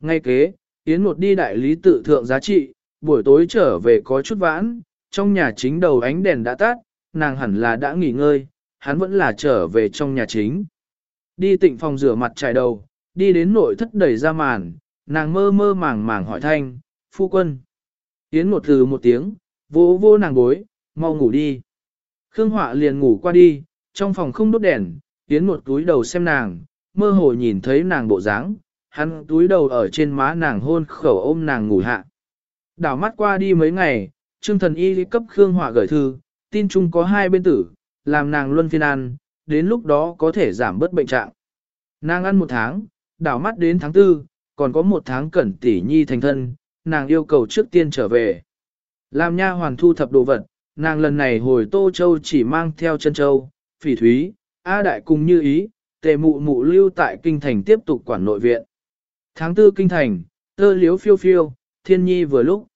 [SPEAKER 1] Ngay kế, Yến một đi đại lý tự thượng giá trị, buổi tối trở về có chút vãn, trong nhà chính đầu ánh đèn đã tắt, nàng hẳn là đã nghỉ ngơi, hắn vẫn là trở về trong nhà chính. Đi tịnh phòng rửa mặt trải đầu, đi đến nội thất đẩy ra màn, nàng mơ mơ màng màng hỏi thanh, phu quân. Yến một từ một tiếng, vô vô nàng bối, mau ngủ đi. Khương Họa liền ngủ qua đi, trong phòng không đốt đèn, Yến một túi đầu xem nàng, mơ hồ nhìn thấy nàng bộ dáng, hắn túi đầu ở trên má nàng hôn khẩu ôm nàng ngủ hạ. Đảo mắt qua đi mấy ngày, Trương Thần Y cấp Khương Họa gửi thư, tin chung có hai bên tử, làm nàng luân phiên ăn, đến lúc đó có thể giảm bớt bệnh trạng. Nàng ăn một tháng, đảo mắt đến tháng tư, còn có một tháng cẩn tỉ nhi thành thân, nàng yêu cầu trước tiên trở về. Làm nha hoàn thu thập đồ vật, nàng lần này hồi Tô Châu chỉ mang theo chân châu, phỉ thúy, A Đại cùng như ý, tề mụ mụ lưu tại kinh thành tiếp tục quản nội viện. Tháng tư kinh thành, tơ liếu phiêu phiêu, thiên nhi vừa lúc.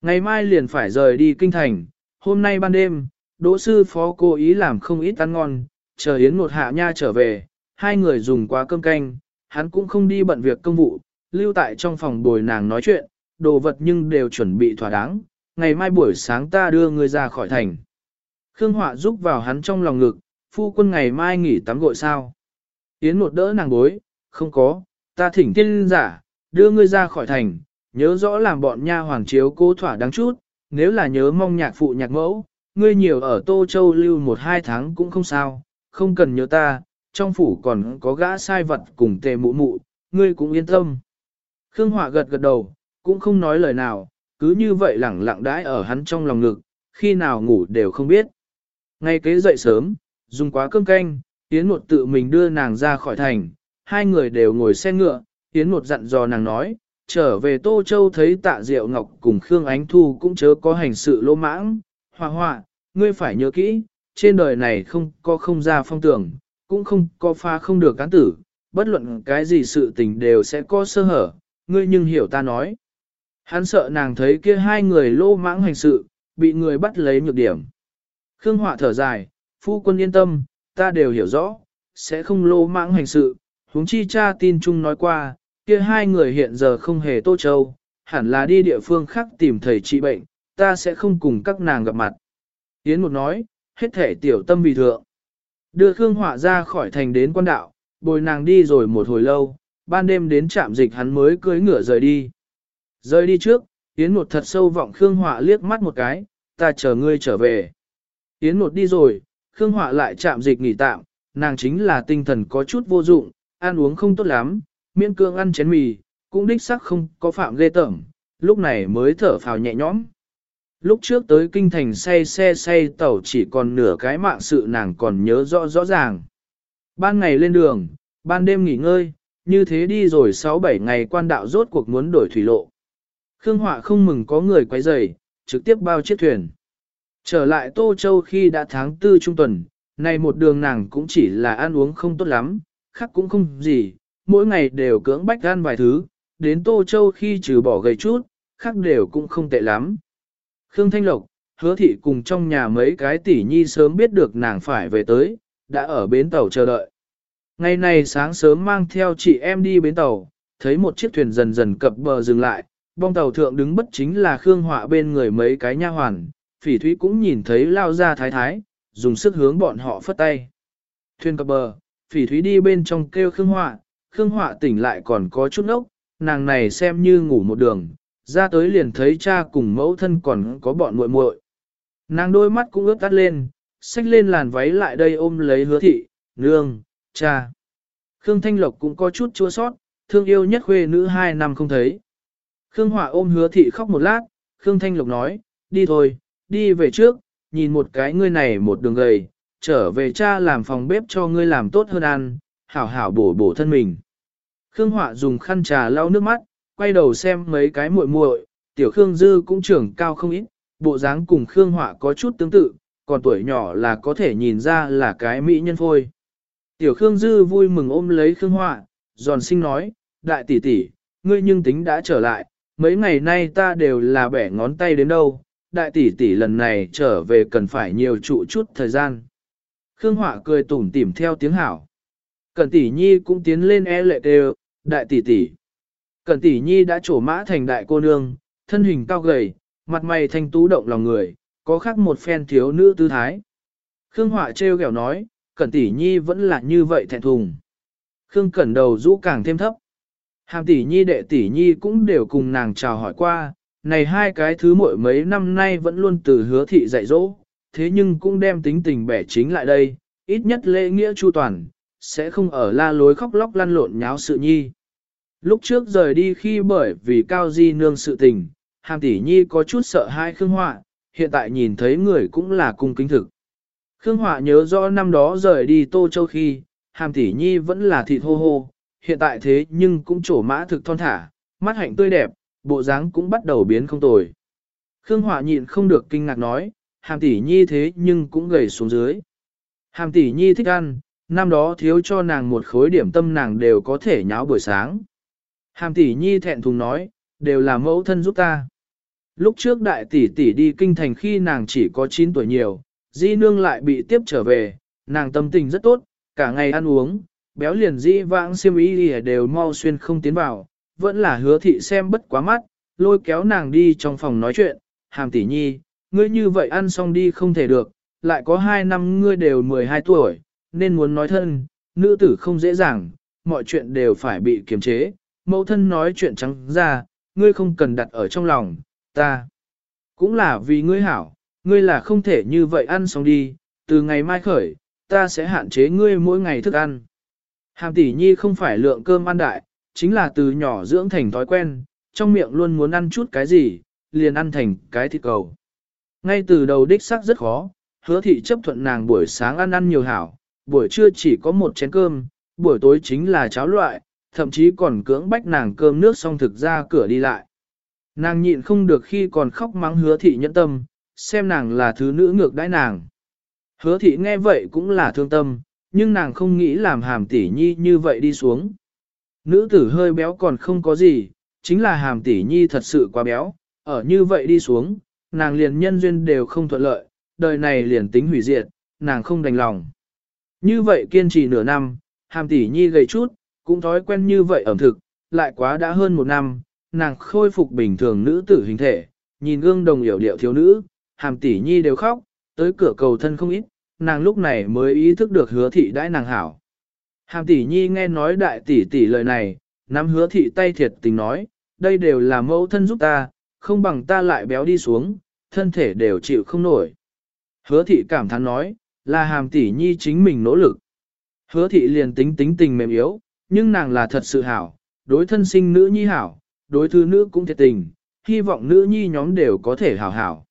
[SPEAKER 1] Ngày mai liền phải rời đi kinh thành, hôm nay ban đêm, đỗ sư phó cố ý làm không ít ăn ngon, chờ Yến một hạ nha trở về, hai người dùng quá cơm canh, hắn cũng không đi bận việc công vụ, lưu tại trong phòng bồi nàng nói chuyện, đồ vật nhưng đều chuẩn bị thỏa đáng, ngày mai buổi sáng ta đưa người ra khỏi thành. Khương Họa giúp vào hắn trong lòng ngực, phu quân ngày mai nghỉ tắm gội sao. Yến một đỡ nàng bối, không có, ta thỉnh tiên giả, đưa ngươi ra khỏi thành, nhớ rõ làm bọn nha hoàng chiếu cố thỏa đáng chút, nếu là nhớ mong nhạc phụ nhạc mẫu, ngươi nhiều ở Tô Châu lưu một hai tháng cũng không sao, không cần nhớ ta, trong phủ còn có gã sai vật cùng tề mụ mụ, ngươi cũng yên tâm. Khương Họa gật gật đầu, cũng không nói lời nào, cứ như vậy lẳng lặng đãi ở hắn trong lòng ngực, khi nào ngủ đều không biết. Ngay kế dậy sớm, dùng quá cơm canh, Yến một tự mình đưa nàng ra khỏi thành, hai người đều ngồi xe ngựa, Yến một dặn dò nàng nói, trở về Tô Châu thấy tạ Diệu Ngọc cùng Khương Ánh Thu cũng chớ có hành sự lỗ mãng, hòa hòa, ngươi phải nhớ kỹ, trên đời này không có không ra phong tưởng, cũng không có pha không được cán tử, bất luận cái gì sự tình đều sẽ có sơ hở, ngươi nhưng hiểu ta nói. Hắn sợ nàng thấy kia hai người lô mãng hành sự, bị người bắt lấy nhược điểm. Khương Họa thở dài, phu quân yên tâm, ta đều hiểu rõ, sẽ không lô mãng hành sự, huống chi cha tin chung nói qua, kia hai người hiện giờ không hề tô châu, hẳn là đi địa phương khác tìm thầy trị bệnh, ta sẽ không cùng các nàng gặp mặt. Yến một nói, hết thể tiểu tâm vì thượng. Đưa Khương Họa ra khỏi thành đến quan đạo, bồi nàng đi rồi một hồi lâu, ban đêm đến trạm dịch hắn mới cưới ngựa rời đi. Rời đi trước, Yến một thật sâu vọng Khương Họa liếc mắt một cái, ta chờ ngươi trở về. Yến một đi rồi, Khương Họa lại chạm dịch nghỉ tạm, nàng chính là tinh thần có chút vô dụng, ăn uống không tốt lắm, miễn cương ăn chén mì, cũng đích sắc không có phạm ghê tởm, lúc này mới thở phào nhẹ nhõm. Lúc trước tới kinh thành say xe say tàu chỉ còn nửa cái mạng sự nàng còn nhớ rõ rõ ràng. Ban ngày lên đường, ban đêm nghỉ ngơi, như thế đi rồi 6-7 ngày quan đạo rốt cuộc muốn đổi thủy lộ. Khương Họa không mừng có người quấy rầy, trực tiếp bao chiếc thuyền. Trở lại Tô Châu khi đã tháng tư trung tuần, nay một đường nàng cũng chỉ là ăn uống không tốt lắm, khác cũng không gì, mỗi ngày đều cưỡng bách ăn vài thứ, đến Tô Châu khi trừ bỏ gầy chút, khác đều cũng không tệ lắm. Khương Thanh Lộc, hứa thị cùng trong nhà mấy cái tỷ nhi sớm biết được nàng phải về tới, đã ở bến tàu chờ đợi. Ngày này sáng sớm mang theo chị em đi bến tàu, thấy một chiếc thuyền dần dần cập bờ dừng lại, bong tàu thượng đứng bất chính là Khương Họa bên người mấy cái nha hoàn, phỉ thúy cũng nhìn thấy lao ra thái thái, dùng sức hướng bọn họ phất tay. Thuyền cập bờ, phỉ thúy đi bên trong kêu Khương Họa, Khương Họa tỉnh lại còn có chút ốc, nàng này xem như ngủ một đường, ra tới liền thấy cha cùng mẫu thân còn có bọn muội muội. Nàng đôi mắt cũng ướt tắt lên, xách lên làn váy lại đây ôm lấy hứa thị, nương, cha. Khương Thanh Lộc cũng có chút chua sót, thương yêu nhất khuê nữ hai năm không thấy. Khương Họa ôm hứa thị khóc một lát, Khương Thanh Lộc nói, đi thôi, đi về trước, nhìn một cái ngươi này một đường gầy, trở về cha làm phòng bếp cho ngươi làm tốt hơn ăn, hảo hảo bổ bổ thân mình. Khương Họa dùng khăn trà lau nước mắt, quay đầu xem mấy cái muội muội, tiểu Khương Dư cũng trưởng cao không ít, bộ dáng cùng Khương Họa có chút tương tự, còn tuổi nhỏ là có thể nhìn ra là cái mỹ nhân phôi. Tiểu Khương Dư vui mừng ôm lấy Khương Họa, giòn sinh nói, đại tỷ tỷ, ngươi nhưng tính đã trở lại, mấy ngày nay ta đều là bẻ ngón tay đến đâu, đại tỷ tỷ lần này trở về cần phải nhiều trụ chút thời gian. Khương Họa cười tủm tỉm theo tiếng hảo. Cẩn tỷ nhi cũng tiến lên e lệ đều, đại tỷ tỷ. Cẩn tỷ nhi đã trổ mã thành đại cô nương, thân hình cao gầy, mặt mày thanh tú động lòng người, có khác một phen thiếu nữ tư thái. Khương Họa trêu ghẹo nói, Cẩn tỷ nhi vẫn là như vậy thẹn thùng. Khương Cẩn đầu rũ càng thêm thấp. Hàm tỷ nhi đệ tỷ nhi cũng đều cùng nàng chào hỏi qua, này hai cái thứ mỗi mấy năm nay vẫn luôn từ hứa thị dạy dỗ, thế nhưng cũng đem tính tình bẻ chính lại đây, ít nhất lễ nghĩa chu toàn, sẽ không ở la lối khóc lóc lăn lộn nháo sự nhi. Lúc trước rời đi khi bởi vì cao di nương sự tình, hàm tỷ nhi có chút sợ hai Khương Họa, hiện tại nhìn thấy người cũng là cung kính thực. Khương Họa nhớ rõ năm đó rời đi Tô Châu khi, hàm tỷ nhi vẫn là thịt hô hô, hiện tại thế nhưng cũng trổ mã thực thon thả, mắt hạnh tươi đẹp, bộ dáng cũng bắt đầu biến không tồi. Khương Họa nhịn không được kinh ngạc nói, hàm tỷ nhi thế nhưng cũng gầy xuống dưới. Hàm tỷ nhi thích ăn, năm đó thiếu cho nàng một khối điểm tâm nàng đều có thể nháo buổi sáng. Hàm tỷ nhi thẹn thùng nói, đều là mẫu thân giúp ta. Lúc trước đại tỷ tỷ đi kinh thành khi nàng chỉ có 9 tuổi nhiều, di nương lại bị tiếp trở về, nàng tâm tình rất tốt, cả ngày ăn uống, béo liền di vãng siêm ý đều mau xuyên không tiến vào, vẫn là hứa thị xem bất quá mắt, lôi kéo nàng đi trong phòng nói chuyện, hàm tỷ nhi, ngươi như vậy ăn xong đi không thể được, lại có hai năm ngươi đều 12 tuổi, nên muốn nói thân, nữ tử không dễ dàng, mọi chuyện đều phải bị kiềm chế, mẫu thân nói chuyện trắng ra, ngươi không cần đặt ở trong lòng, ta. Cũng là vì ngươi hảo, ngươi là không thể như vậy ăn xong đi, từ ngày mai khởi, ta sẽ hạn chế ngươi mỗi ngày thức ăn. Hàm tỷ nhi không phải lượng cơm ăn đại, chính là từ nhỏ dưỡng thành thói quen, trong miệng luôn muốn ăn chút cái gì, liền ăn thành cái thịt cầu. Ngay từ đầu đích xác rất khó, hứa thị chấp thuận nàng buổi sáng ăn ăn nhiều hảo, buổi trưa chỉ có một chén cơm, buổi tối chính là cháo loại, thậm chí còn cưỡng bách nàng cơm nước xong thực ra cửa đi lại. Nàng nhịn không được khi còn khóc mắng hứa thị nhẫn tâm, xem nàng là thứ nữ ngược đãi nàng. Hứa thị nghe vậy cũng là thương tâm, nhưng nàng không nghĩ làm hàm tỷ nhi như vậy đi xuống. Nữ tử hơi béo còn không có gì, chính là hàm tỷ nhi thật sự quá béo, ở như vậy đi xuống, nàng liền nhân duyên đều không thuận lợi, đời này liền tính hủy diệt, nàng không đành lòng. Như vậy kiên trì nửa năm, hàm tỷ nhi gầy chút, cũng thói quen như vậy ẩm thực, lại quá đã hơn một năm, nàng khôi phục bình thường nữ tử hình thể, nhìn gương đồng hiểu điệu thiếu nữ, hàm tỷ nhi đều khóc, tới cửa cầu thân không ít, nàng lúc này mới ý thức được hứa thị đãi nàng hảo. Hàm tỷ nhi nghe nói đại tỷ tỷ lời này, nắm hứa thị tay thiệt tình nói, đây đều là mẫu thân giúp ta, không bằng ta lại béo đi xuống, thân thể đều chịu không nổi. Hứa thị cảm thán nói, là hàm tỷ nhi chính mình nỗ lực. Hứa thị liền tính tính tình mềm yếu, nhưng nàng là thật sự hảo, đối thân sinh nữ nhi hảo, đối thư nữ cũng thiệt tình, hy vọng nữ nhi nhóm đều có thể hảo hảo.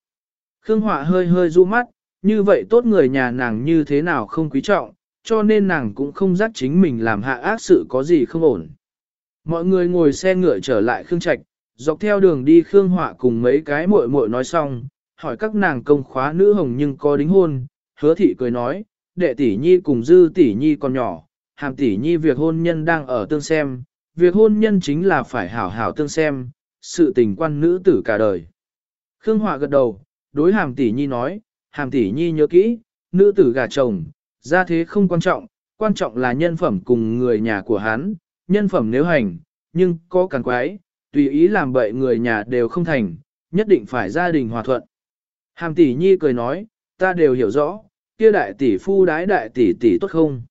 [SPEAKER 1] Khương Họa hơi hơi du mắt, như vậy tốt người nhà nàng như thế nào không quý trọng, cho nên nàng cũng không giác chính mình làm hạ ác sự có gì không ổn. Mọi người ngồi xe ngựa trở lại Khương Trạch, dọc theo đường đi Khương Họa cùng mấy cái muội muội nói xong, hỏi các nàng công khóa nữ hồng nhưng có đính hôn, hứa thị cười nói, đệ tỷ nhi cùng dư tỷ nhi còn nhỏ, hàm tỷ nhi việc hôn nhân đang ở tương xem, việc hôn nhân chính là phải hảo hảo tương xem, sự tình quan nữ tử cả đời. Khương Họa gật đầu, đối hàm tỷ nhi nói, hàm tỷ nhi nhớ kỹ, nữ tử gà chồng, ra thế không quan trọng, quan trọng là nhân phẩm cùng người nhà của hắn, nhân phẩm nếu hành, nhưng có càng quái, tùy ý làm bậy người nhà đều không thành, nhất định phải gia đình hòa thuận. Hàm tỷ nhi cười nói, ta đều hiểu rõ, kia đại tỷ phu đái đại tỷ tỷ tốt không.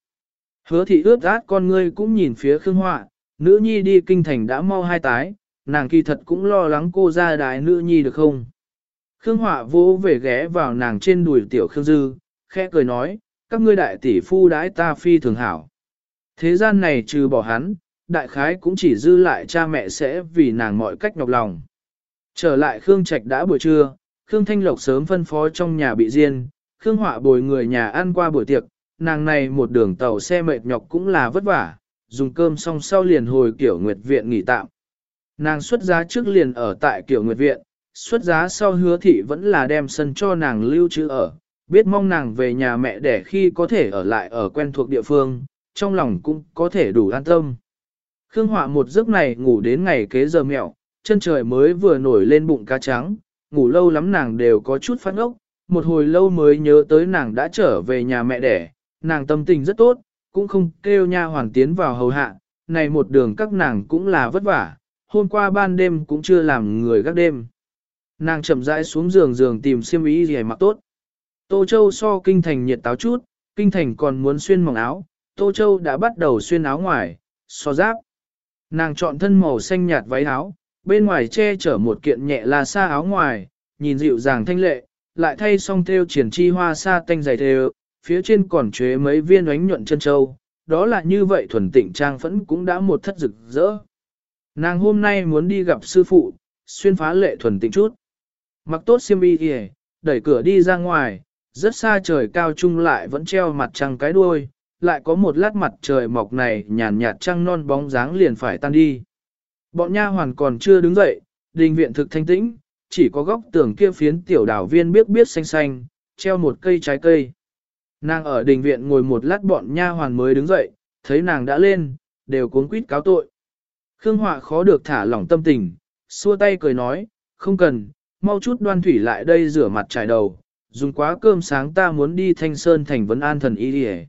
[SPEAKER 1] Hứa thị ướt át con ngươi cũng nhìn phía Khương Họa, nữ nhi đi kinh thành đã mau hai tái, nàng kỳ thật cũng lo lắng cô ra đái nữ nhi được không. Khương Họa vô về ghé vào nàng trên đùi tiểu Khương Dư, khẽ cười nói, các ngươi đại tỷ phu đái ta phi thường hảo. Thế gian này trừ bỏ hắn, đại khái cũng chỉ dư lại cha mẹ sẽ vì nàng mọi cách nhọc lòng. Trở lại Khương Trạch đã buổi trưa, Khương Thanh Lộc sớm phân phó trong nhà bị riêng, Khương Họa bồi người nhà ăn qua buổi tiệc, nàng này một đường tàu xe mệt nhọc cũng là vất vả, dùng cơm xong sau liền hồi kiểu nguyệt viện nghỉ tạm. Nàng xuất giá trước liền ở tại kiểu nguyệt viện, xuất giá sau hứa thị vẫn là đem sân cho nàng lưu trữ ở, biết mong nàng về nhà mẹ để khi có thể ở lại ở quen thuộc địa phương, trong lòng cũng có thể đủ an tâm. Khương Họa một giấc này ngủ đến ngày kế giờ mẹo, chân trời mới vừa nổi lên bụng cá trắng, ngủ lâu lắm nàng đều có chút phát ốc, một hồi lâu mới nhớ tới nàng đã trở về nhà mẹ đẻ, nàng tâm tình rất tốt, cũng không kêu nha hoàn tiến vào hầu hạ, này một đường các nàng cũng là vất vả, hôm qua ban đêm cũng chưa làm người gác đêm. Nàng chậm rãi xuống giường giường tìm xiêm y gì mặc tốt. Tô Châu so kinh thành nhiệt táo chút, kinh thành còn muốn xuyên mỏng áo, Tô Châu đã bắt đầu xuyên áo ngoài, so giáp. Nàng chọn thân màu xanh nhạt váy áo, bên ngoài che chở một kiện nhẹ là xa áo ngoài, nhìn dịu dàng thanh lệ, lại thay xong theo triển chi hoa sa tanh dày thêu, phía trên còn chế mấy viên ánh nhuận chân châu, đó là như vậy thuần tịnh trang phẫn cũng đã một thất rực rỡ. Nàng hôm nay muốn đi gặp sư phụ, xuyên phá lệ thuần tịnh chút. Mặc tốt xiêm y kìa, đẩy cửa đi ra ngoài, rất xa trời cao trung lại vẫn treo mặt trăng cái đuôi, lại có một lát mặt trời mọc này nhàn nhạt trăng non bóng dáng liền phải tan đi. Bọn nha hoàn còn chưa đứng dậy, đình viện thực thanh tĩnh, chỉ có góc tường kia phiến tiểu đảo viên biết biết xanh xanh, treo một cây trái cây. Nàng ở đình viện ngồi một lát bọn nha hoàn mới đứng dậy, thấy nàng đã lên, đều cuốn quýt cáo tội. Khương Họa khó được thả lỏng tâm tình, xua tay cười nói, không cần, mau chút đoan thủy lại đây rửa mặt trải đầu, dùng quá cơm sáng ta muốn đi thanh sơn thành vấn an thần y đi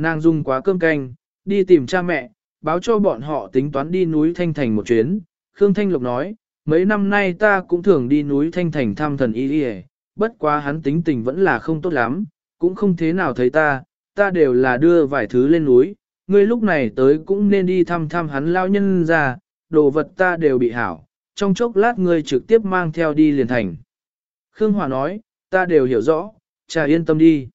[SPEAKER 1] Nàng dùng quá cơm canh, đi tìm cha mẹ, báo cho bọn họ tính toán đi núi Thanh Thành một chuyến. Khương Thanh Lộc nói, mấy năm nay ta cũng thường đi núi Thanh Thành thăm thần y y bất quá hắn tính tình vẫn là không tốt lắm, cũng không thế nào thấy ta, ta đều là đưa vài thứ lên núi, ngươi lúc này tới cũng nên đi thăm thăm hắn lao nhân ra, đồ vật ta đều bị hảo, trong chốc lát ngươi trực tiếp mang theo đi liền thành. Khương Hòa nói, ta đều hiểu rõ, cha yên tâm đi.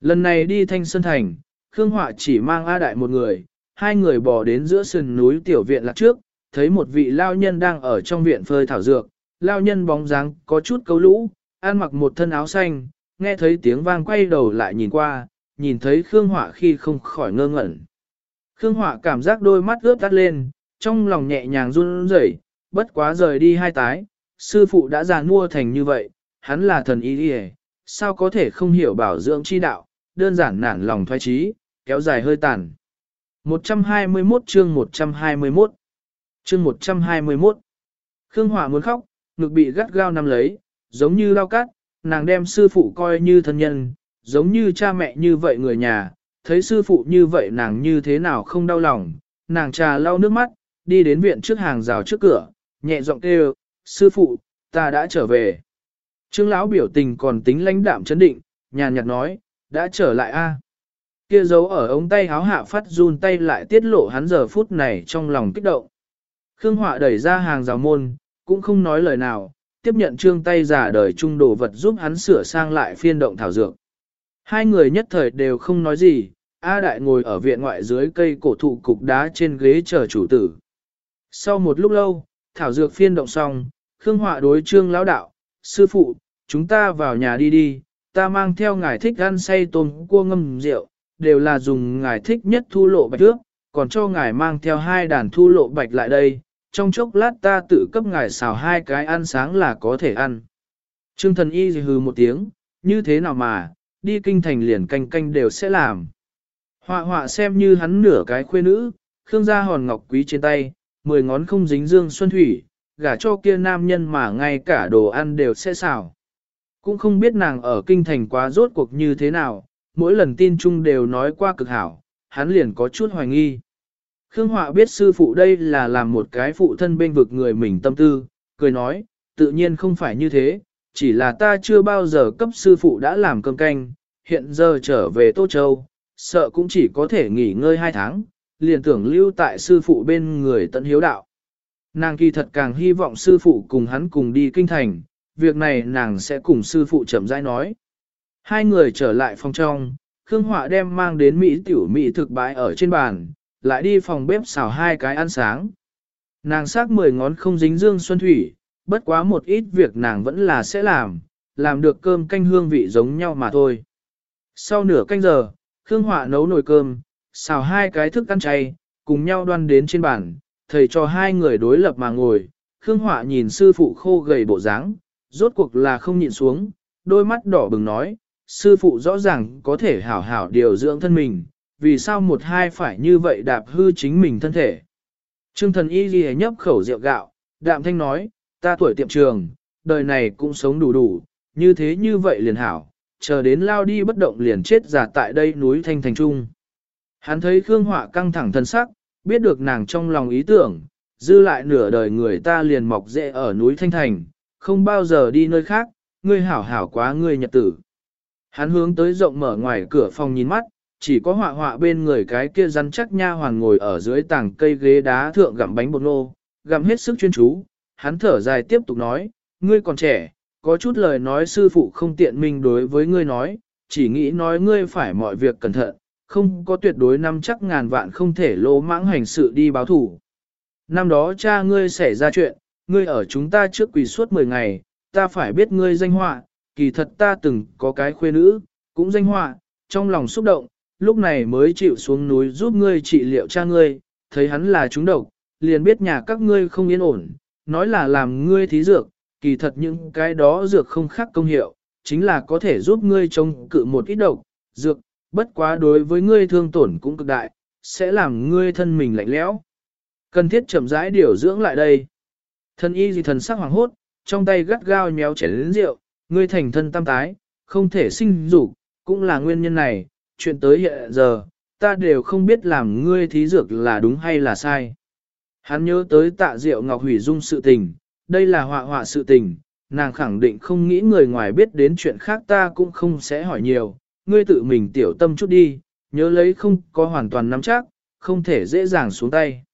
[SPEAKER 1] Lần này đi Thanh Sơn Thành, Khương Họa chỉ mang A Đại một người, hai người bỏ đến giữa sườn núi tiểu viện lạc trước, thấy một vị lao nhân đang ở trong viện phơi thảo dược, lao nhân bóng dáng có chút cấu lũ, ăn mặc một thân áo xanh, nghe thấy tiếng vang quay đầu lại nhìn qua, nhìn thấy Khương Họa khi không khỏi ngơ ngẩn. Khương Họa cảm giác đôi mắt ướt tắt lên, trong lòng nhẹ nhàng run rẩy, bất quá rời đi hai tái, sư phụ đã già mua thành như vậy, hắn là thần y đi sao có thể không hiểu bảo dưỡng chi đạo, đơn giản nản lòng thoái trí, kéo dài hơi tàn. 121 chương 121 Chương 121 Khương Hỏa muốn khóc, ngực bị gắt gao nắm lấy, giống như lao cắt, nàng đem sư phụ coi như thân nhân, giống như cha mẹ như vậy người nhà, thấy sư phụ như vậy nàng như thế nào không đau lòng, nàng trà lau nước mắt, đi đến viện trước hàng rào trước cửa, nhẹ giọng kêu, sư phụ, ta đã trở về. Trương lão biểu tình còn tính lãnh đạm chấn định, nhàn nhạt nói, đã trở lại a. Kia dấu ở ống tay háo hạ phát run tay lại tiết lộ hắn giờ phút này trong lòng kích động. Khương Họa đẩy ra hàng rào môn, cũng không nói lời nào, tiếp nhận trương tay giả đời trung đồ vật giúp hắn sửa sang lại phiên động thảo dược. Hai người nhất thời đều không nói gì, A Đại ngồi ở viện ngoại dưới cây cổ thụ cục đá trên ghế chờ chủ tử. Sau một lúc lâu, thảo dược phiên động xong, Khương Họa đối trương lão đạo, sư phụ, chúng ta vào nhà đi đi, ta mang theo ngài thích ăn say tôm cua ngâm rượu, đều là dùng ngài thích nhất thu lộ bạch trước, còn cho ngài mang theo hai đàn thu lộ bạch lại đây, trong chốc lát ta tự cấp ngài xào hai cái ăn sáng là có thể ăn. Trương thần y hừ một tiếng, như thế nào mà, đi kinh thành liền canh canh đều sẽ làm. Họa họa xem như hắn nửa cái khuê nữ, khương gia hòn ngọc quý trên tay, mười ngón không dính dương xuân thủy, gả cho kia nam nhân mà ngay cả đồ ăn đều sẽ xào. Cũng không biết nàng ở kinh thành quá rốt cuộc như thế nào, mỗi lần tin chung đều nói qua cực hảo, hắn liền có chút hoài nghi. Khương Họa biết sư phụ đây là làm một cái phụ thân bên vực người mình tâm tư, cười nói, tự nhiên không phải như thế, chỉ là ta chưa bao giờ cấp sư phụ đã làm cơm canh, hiện giờ trở về Tô Châu, sợ cũng chỉ có thể nghỉ ngơi hai tháng, liền tưởng lưu tại sư phụ bên người tận hiếu đạo. Nàng kỳ thật càng hy vọng sư phụ cùng hắn cùng đi kinh thành, việc này nàng sẽ cùng sư phụ chậm rãi nói. Hai người trở lại phòng trong, Khương Họa đem mang đến Mỹ tiểu Mỹ thực bãi ở trên bàn, lại đi phòng bếp xào hai cái ăn sáng. Nàng sắc mười ngón không dính dương xuân thủy, bất quá một ít việc nàng vẫn là sẽ làm, làm được cơm canh hương vị giống nhau mà thôi. Sau nửa canh giờ, Khương Họa nấu nồi cơm, xào hai cái thức ăn chay, cùng nhau đoan đến trên bàn, thầy cho hai người đối lập mà ngồi. Khương Họa nhìn sư phụ khô gầy bộ dáng, rốt cuộc là không nhịn xuống, đôi mắt đỏ bừng nói, sư phụ rõ ràng có thể hảo hảo điều dưỡng thân mình, vì sao một hai phải như vậy đạp hư chính mình thân thể. Trương thần y ghi nhấp khẩu rượu gạo, đạm thanh nói, ta tuổi tiệm trường, đời này cũng sống đủ đủ, như thế như vậy liền hảo, chờ đến lao đi bất động liền chết giả tại đây núi thanh thành trung. Hắn thấy Khương Họa căng thẳng thân sắc, biết được nàng trong lòng ý tưởng, dư lại nửa đời người ta liền mọc rễ ở núi thanh thành, không bao giờ đi nơi khác, ngươi hảo hảo quá ngươi nhật tử. Hắn hướng tới rộng mở ngoài cửa phòng nhìn mắt, chỉ có họa họa bên người cái kia rắn chắc nha hoàng ngồi ở dưới tảng cây ghế đá thượng gặm bánh bột nô, gặm hết sức chuyên chú. Hắn thở dài tiếp tục nói, ngươi còn trẻ, có chút lời nói sư phụ không tiện minh đối với ngươi nói, chỉ nghĩ nói ngươi phải mọi việc cẩn thận, không có tuyệt đối năm chắc ngàn vạn không thể lỗ mãng hành sự đi báo thủ. Năm đó cha ngươi xảy ra chuyện, ngươi ở chúng ta trước quỳ suốt 10 ngày, ta phải biết ngươi danh họa, kỳ thật ta từng có cái khuê nữ, cũng danh họa, trong lòng xúc động, lúc này mới chịu xuống núi giúp ngươi trị liệu cha ngươi, thấy hắn là chúng độc, liền biết nhà các ngươi không yên ổn, nói là làm ngươi thí dược, kỳ thật những cái đó dược không khác công hiệu, chính là có thể giúp ngươi chống cự một ít độc, dược, bất quá đối với ngươi thương tổn cũng cực đại, sẽ làm ngươi thân mình lạnh lẽo. Cần thiết chậm rãi điều dưỡng lại đây. Thân y gì thần sắc hoàng hốt, trong tay gắt gao nhéo chén lớn rượu, ngươi thành thân tam tái, không thể sinh dục, cũng là nguyên nhân này, chuyện tới hiện giờ, ta đều không biết làm ngươi thí dược là đúng hay là sai. Hắn nhớ tới tạ diệu ngọc hủy dung sự tình, đây là họa họa sự tình, nàng khẳng định không nghĩ người ngoài biết đến chuyện khác ta cũng không sẽ hỏi nhiều, ngươi tự mình tiểu tâm chút đi, nhớ lấy không có hoàn toàn nắm chắc, không thể dễ dàng xuống tay.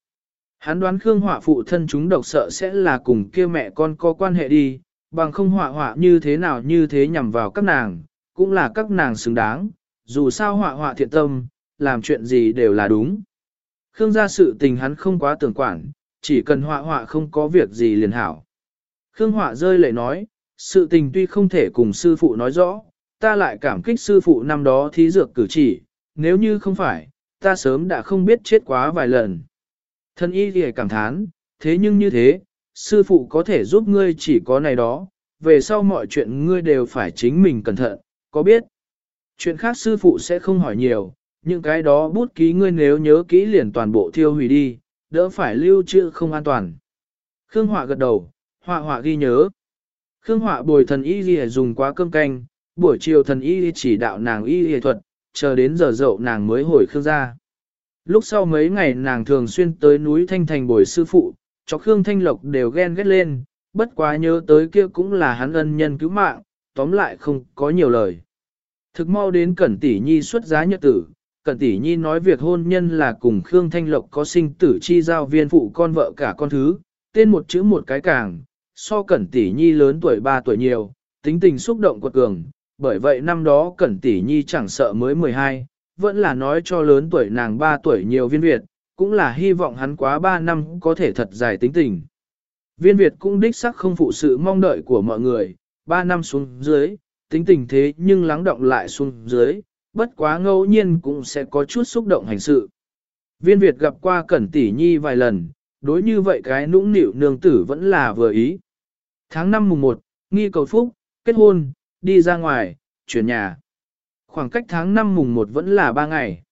[SPEAKER 1] Hắn đoán Khương Họa phụ thân chúng độc sợ sẽ là cùng kia mẹ con có quan hệ đi, bằng không họa họa như thế nào như thế nhằm vào các nàng, cũng là các nàng xứng đáng, dù sao họa họa thiện tâm, làm chuyện gì đều là đúng. Khương gia sự tình hắn không quá tưởng quản, chỉ cần họa họa không có việc gì liền hảo. Khương họa rơi lệ nói, sự tình tuy không thể cùng sư phụ nói rõ, ta lại cảm kích sư phụ năm đó thí dược cử chỉ, nếu như không phải, ta sớm đã không biết chết quá vài lần. Thân y thì cảm thán, thế nhưng như thế, sư phụ có thể giúp ngươi chỉ có này đó, về sau mọi chuyện ngươi đều phải chính mình cẩn thận, có biết? Chuyện khác sư phụ sẽ không hỏi nhiều, những cái đó bút ký ngươi nếu nhớ kỹ liền toàn bộ thiêu hủy đi, đỡ phải lưu trữ không an toàn. Khương Họa gật đầu, Họa Họa ghi nhớ. Khương Họa bồi thần y ghi dùng quá cơm canh, buổi chiều thần y chỉ đạo nàng y y thuật, chờ đến giờ dậu nàng mới hồi Khương ra. Lúc sau mấy ngày nàng thường xuyên tới núi Thanh Thành bồi sư phụ, cho Khương Thanh Lộc đều ghen ghét lên, bất quá nhớ tới kia cũng là hắn ân nhân cứu mạng, tóm lại không có nhiều lời. Thực mau đến Cẩn Tỷ Nhi xuất giá nhật tử, Cẩn Tỷ Nhi nói việc hôn nhân là cùng Khương Thanh Lộc có sinh tử chi giao viên phụ con vợ cả con thứ, tên một chữ một cái càng, so Cẩn Tỷ Nhi lớn tuổi 3 tuổi nhiều, tính tình xúc động quật cường, bởi vậy năm đó Cẩn Tỷ Nhi chẳng sợ mới 12, vẫn là nói cho lớn tuổi nàng 3 tuổi nhiều viên Việt, cũng là hy vọng hắn quá 3 năm có thể thật dài tính tình. Viên Việt cũng đích sắc không phụ sự mong đợi của mọi người, 3 năm xuống dưới, tính tình thế nhưng lắng động lại xuống dưới, bất quá ngẫu nhiên cũng sẽ có chút xúc động hành sự. Viên Việt gặp qua Cẩn Tỷ Nhi vài lần, đối như vậy cái nũng nịu nương tử vẫn là vừa ý. Tháng 5 mùng 1, nghi cầu phúc, kết hôn, đi ra ngoài, chuyển nhà. Khoảng cách tháng 5 mùng 1 vẫn là 3 ngày.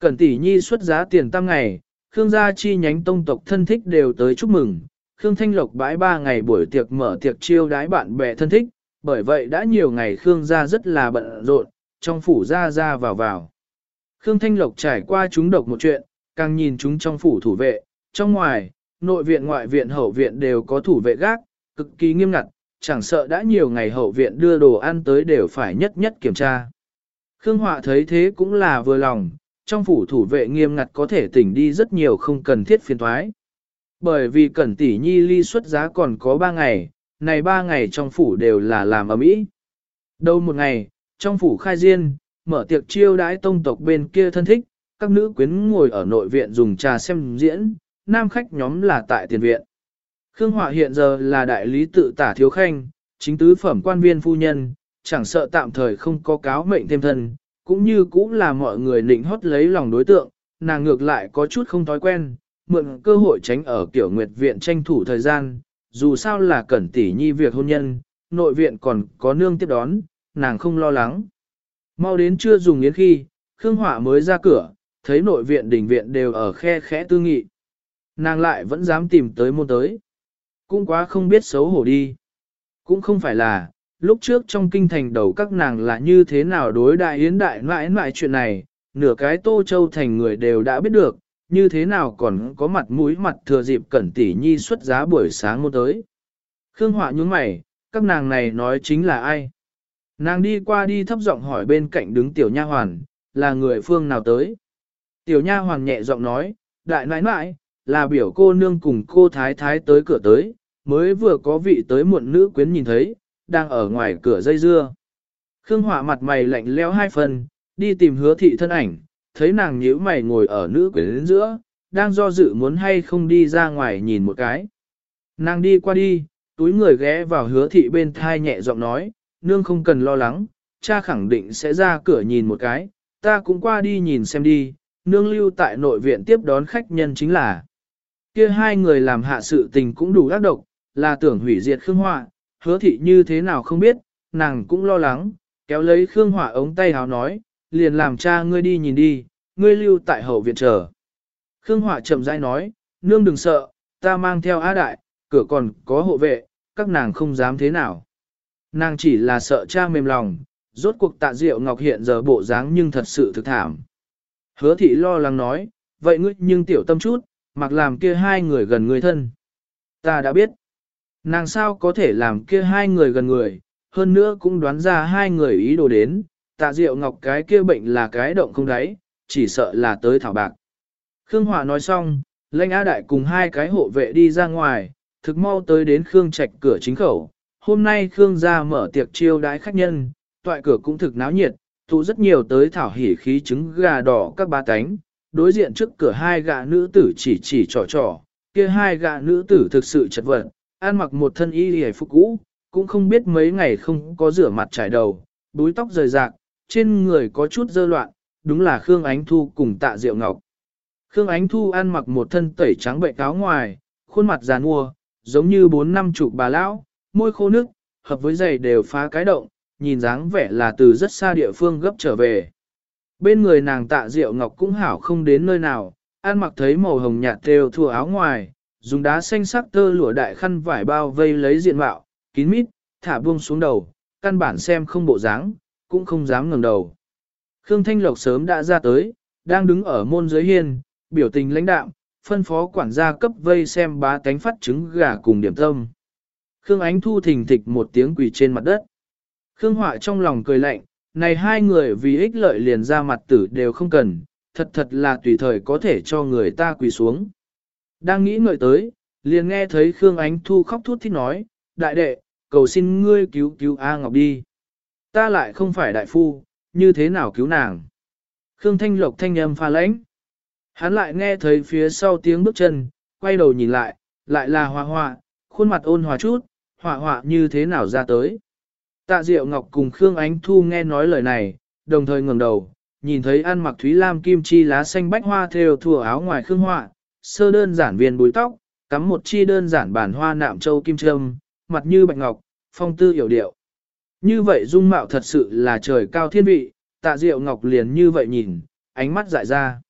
[SPEAKER 1] Cẩn tỷ nhi xuất giá tiền tam ngày, Khương gia chi nhánh tông tộc thân thích đều tới chúc mừng. Khương Thanh Lộc bãi ba ngày buổi tiệc mở tiệc chiêu đái bạn bè thân thích, bởi vậy đã nhiều ngày Khương gia rất là bận rộn, trong phủ ra ra vào vào. Khương Thanh Lộc trải qua chúng độc một chuyện, càng nhìn chúng trong phủ thủ vệ, trong ngoài, nội viện ngoại viện hậu viện đều có thủ vệ gác, cực kỳ nghiêm ngặt, chẳng sợ đã nhiều ngày hậu viện đưa đồ ăn tới đều phải nhất nhất kiểm tra. Khương Họa thấy thế cũng là vừa lòng, trong phủ thủ vệ nghiêm ngặt có thể tỉnh đi rất nhiều không cần thiết phiền thoái. Bởi vì Cẩn Tỷ Nhi ly xuất giá còn có 3 ngày, này 3 ngày trong phủ đều là làm ở mỹ. Đâu một ngày, trong phủ khai riêng, mở tiệc chiêu đãi tông tộc bên kia thân thích, các nữ quyến ngồi ở nội viện dùng trà xem diễn, nam khách nhóm là tại tiền viện. Khương Họa hiện giờ là đại lý tự tả thiếu khanh, chính tứ phẩm quan viên phu nhân, chẳng sợ tạm thời không có cáo mệnh thêm thân, cũng như cũng là mọi người nịnh hót lấy lòng đối tượng, nàng ngược lại có chút không thói quen, mượn cơ hội tránh ở kiểu nguyệt viện tranh thủ thời gian, dù sao là cẩn tỉ nhi việc hôn nhân, nội viện còn có nương tiếp đón, nàng không lo lắng. Mau đến chưa dùng yến khi, Khương hỏa mới ra cửa, thấy nội viện đỉnh viện đều ở khe khẽ tư nghị. Nàng lại vẫn dám tìm tới môn tới. Cũng quá không biết xấu hổ đi. Cũng không phải là, lúc trước trong kinh thành đầu các nàng là như thế nào đối đại yến đại mãi mãi chuyện này, nửa cái tô châu thành người đều đã biết được, như thế nào còn có mặt mũi mặt thừa dịp cẩn tỷ nhi xuất giá buổi sáng mua tới. Khương Họa nhúng mày, các nàng này nói chính là ai? Nàng đi qua đi thấp giọng hỏi bên cạnh đứng tiểu nha hoàn, là người phương nào tới? Tiểu nha hoàn nhẹ giọng nói, đại nãi nãi, là biểu cô nương cùng cô thái thái tới cửa tới, mới vừa có vị tới muộn nữ quyến nhìn thấy, đang ở ngoài cửa dây dưa. Khương Họa mặt mày lạnh leo hai phần, đi tìm hứa thị thân ảnh, thấy nàng nhíu mày ngồi ở nữ quyến giữa, đang do dự muốn hay không đi ra ngoài nhìn một cái. Nàng đi qua đi, túi người ghé vào hứa thị bên thai nhẹ giọng nói, nương không cần lo lắng, cha khẳng định sẽ ra cửa nhìn một cái, ta cũng qua đi nhìn xem đi, nương lưu tại nội viện tiếp đón khách nhân chính là. Kia hai người làm hạ sự tình cũng đủ ác độc, là tưởng hủy diệt Khương Họa, hứa thị như thế nào không biết, nàng cũng lo lắng, kéo lấy Khương Hỏa ống tay háo nói, liền làm cha ngươi đi nhìn đi, ngươi lưu tại hậu viện chờ. Khương Hỏa chậm rãi nói, nương đừng sợ, ta mang theo Á Đại, cửa còn có hộ vệ, các nàng không dám thế nào. Nàng chỉ là sợ cha mềm lòng, rốt cuộc tạ diệu ngọc hiện giờ bộ dáng nhưng thật sự thực thảm. Hứa thị lo lắng nói, vậy ngươi nhưng tiểu tâm chút, mặc làm kia hai người gần người thân. Ta đã biết. Nàng sao có thể làm kia hai người gần người, hơn nữa cũng đoán ra hai người ý đồ đến, tạ diệu ngọc cái kia bệnh là cái động không đáy, chỉ sợ là tới thảo bạc. Khương Hòa nói xong, Lệnh A Đại cùng hai cái hộ vệ đi ra ngoài, thực mau tới đến Khương Trạch cửa chính khẩu. Hôm nay Khương gia mở tiệc chiêu đãi khách nhân, toại cửa cũng thực náo nhiệt, tụ rất nhiều tới thảo hỉ khí trứng gà đỏ các ba cánh. Đối diện trước cửa hai gã nữ tử chỉ chỉ trò trò, kia hai gã nữ tử thực sự chật vật, ăn mặc một thân y hề phục cũ, cũng không biết mấy ngày không có rửa mặt trải đầu, búi tóc rời rạc, trên người có chút dơ loạn, đúng là Khương Ánh Thu cùng tạ Diệu Ngọc. Khương Ánh Thu ăn mặc một thân tẩy trắng bệnh cáo ngoài, khuôn mặt giàn mua, giống như bốn năm chục bà lão, môi khô nước, hợp với giày đều phá cái động, nhìn dáng vẻ là từ rất xa địa phương gấp trở về. Bên người nàng tạ Diệu Ngọc cũng hảo không đến nơi nào, ăn mặc thấy màu hồng nhạt theo thua áo ngoài, dùng đá xanh sắc tơ lụa đại khăn vải bao vây lấy diện mạo, kín mít, thả buông xuống đầu, căn bản xem không bộ dáng, cũng không dám ngẩng đầu. Khương Thanh Lộc sớm đã ra tới, đang đứng ở môn dưới hiên, biểu tình lãnh đạm, phân phó quản gia cấp vây xem bá tánh phát trứng gà cùng điểm tâm. Khương Ánh Thu thình thịch một tiếng quỳ trên mặt đất. Khương Họa trong lòng cười lạnh, này hai người vì ích lợi liền ra mặt tử đều không cần, thật thật là tùy thời có thể cho người ta quỳ xuống. Đang nghĩ ngợi tới, liền nghe thấy Khương Ánh Thu khóc thút thít nói, đại đệ, cầu xin ngươi cứu cứu A Ngọc đi. Ta lại không phải đại phu, như thế nào cứu nàng. Khương Thanh Lộc thanh âm pha lãnh. Hắn lại nghe thấy phía sau tiếng bước chân, quay đầu nhìn lại, lại là hoa hoa, khuôn mặt ôn hòa chút, hòa hòa như thế nào ra tới. Tạ Diệu Ngọc cùng Khương Ánh Thu nghe nói lời này, đồng thời ngẩng đầu, nhìn thấy ăn mặc thúy lam kim chi lá xanh bách hoa theo thùa áo ngoài Khương Họa, sơ đơn giản viên búi tóc, cắm một chi đơn giản bản hoa nạm châu kim trâm, mặt như bạch ngọc, phong tư hiểu điệu. Như vậy dung mạo thật sự là trời cao thiên vị, tạ diệu ngọc liền như vậy nhìn, ánh mắt dại ra.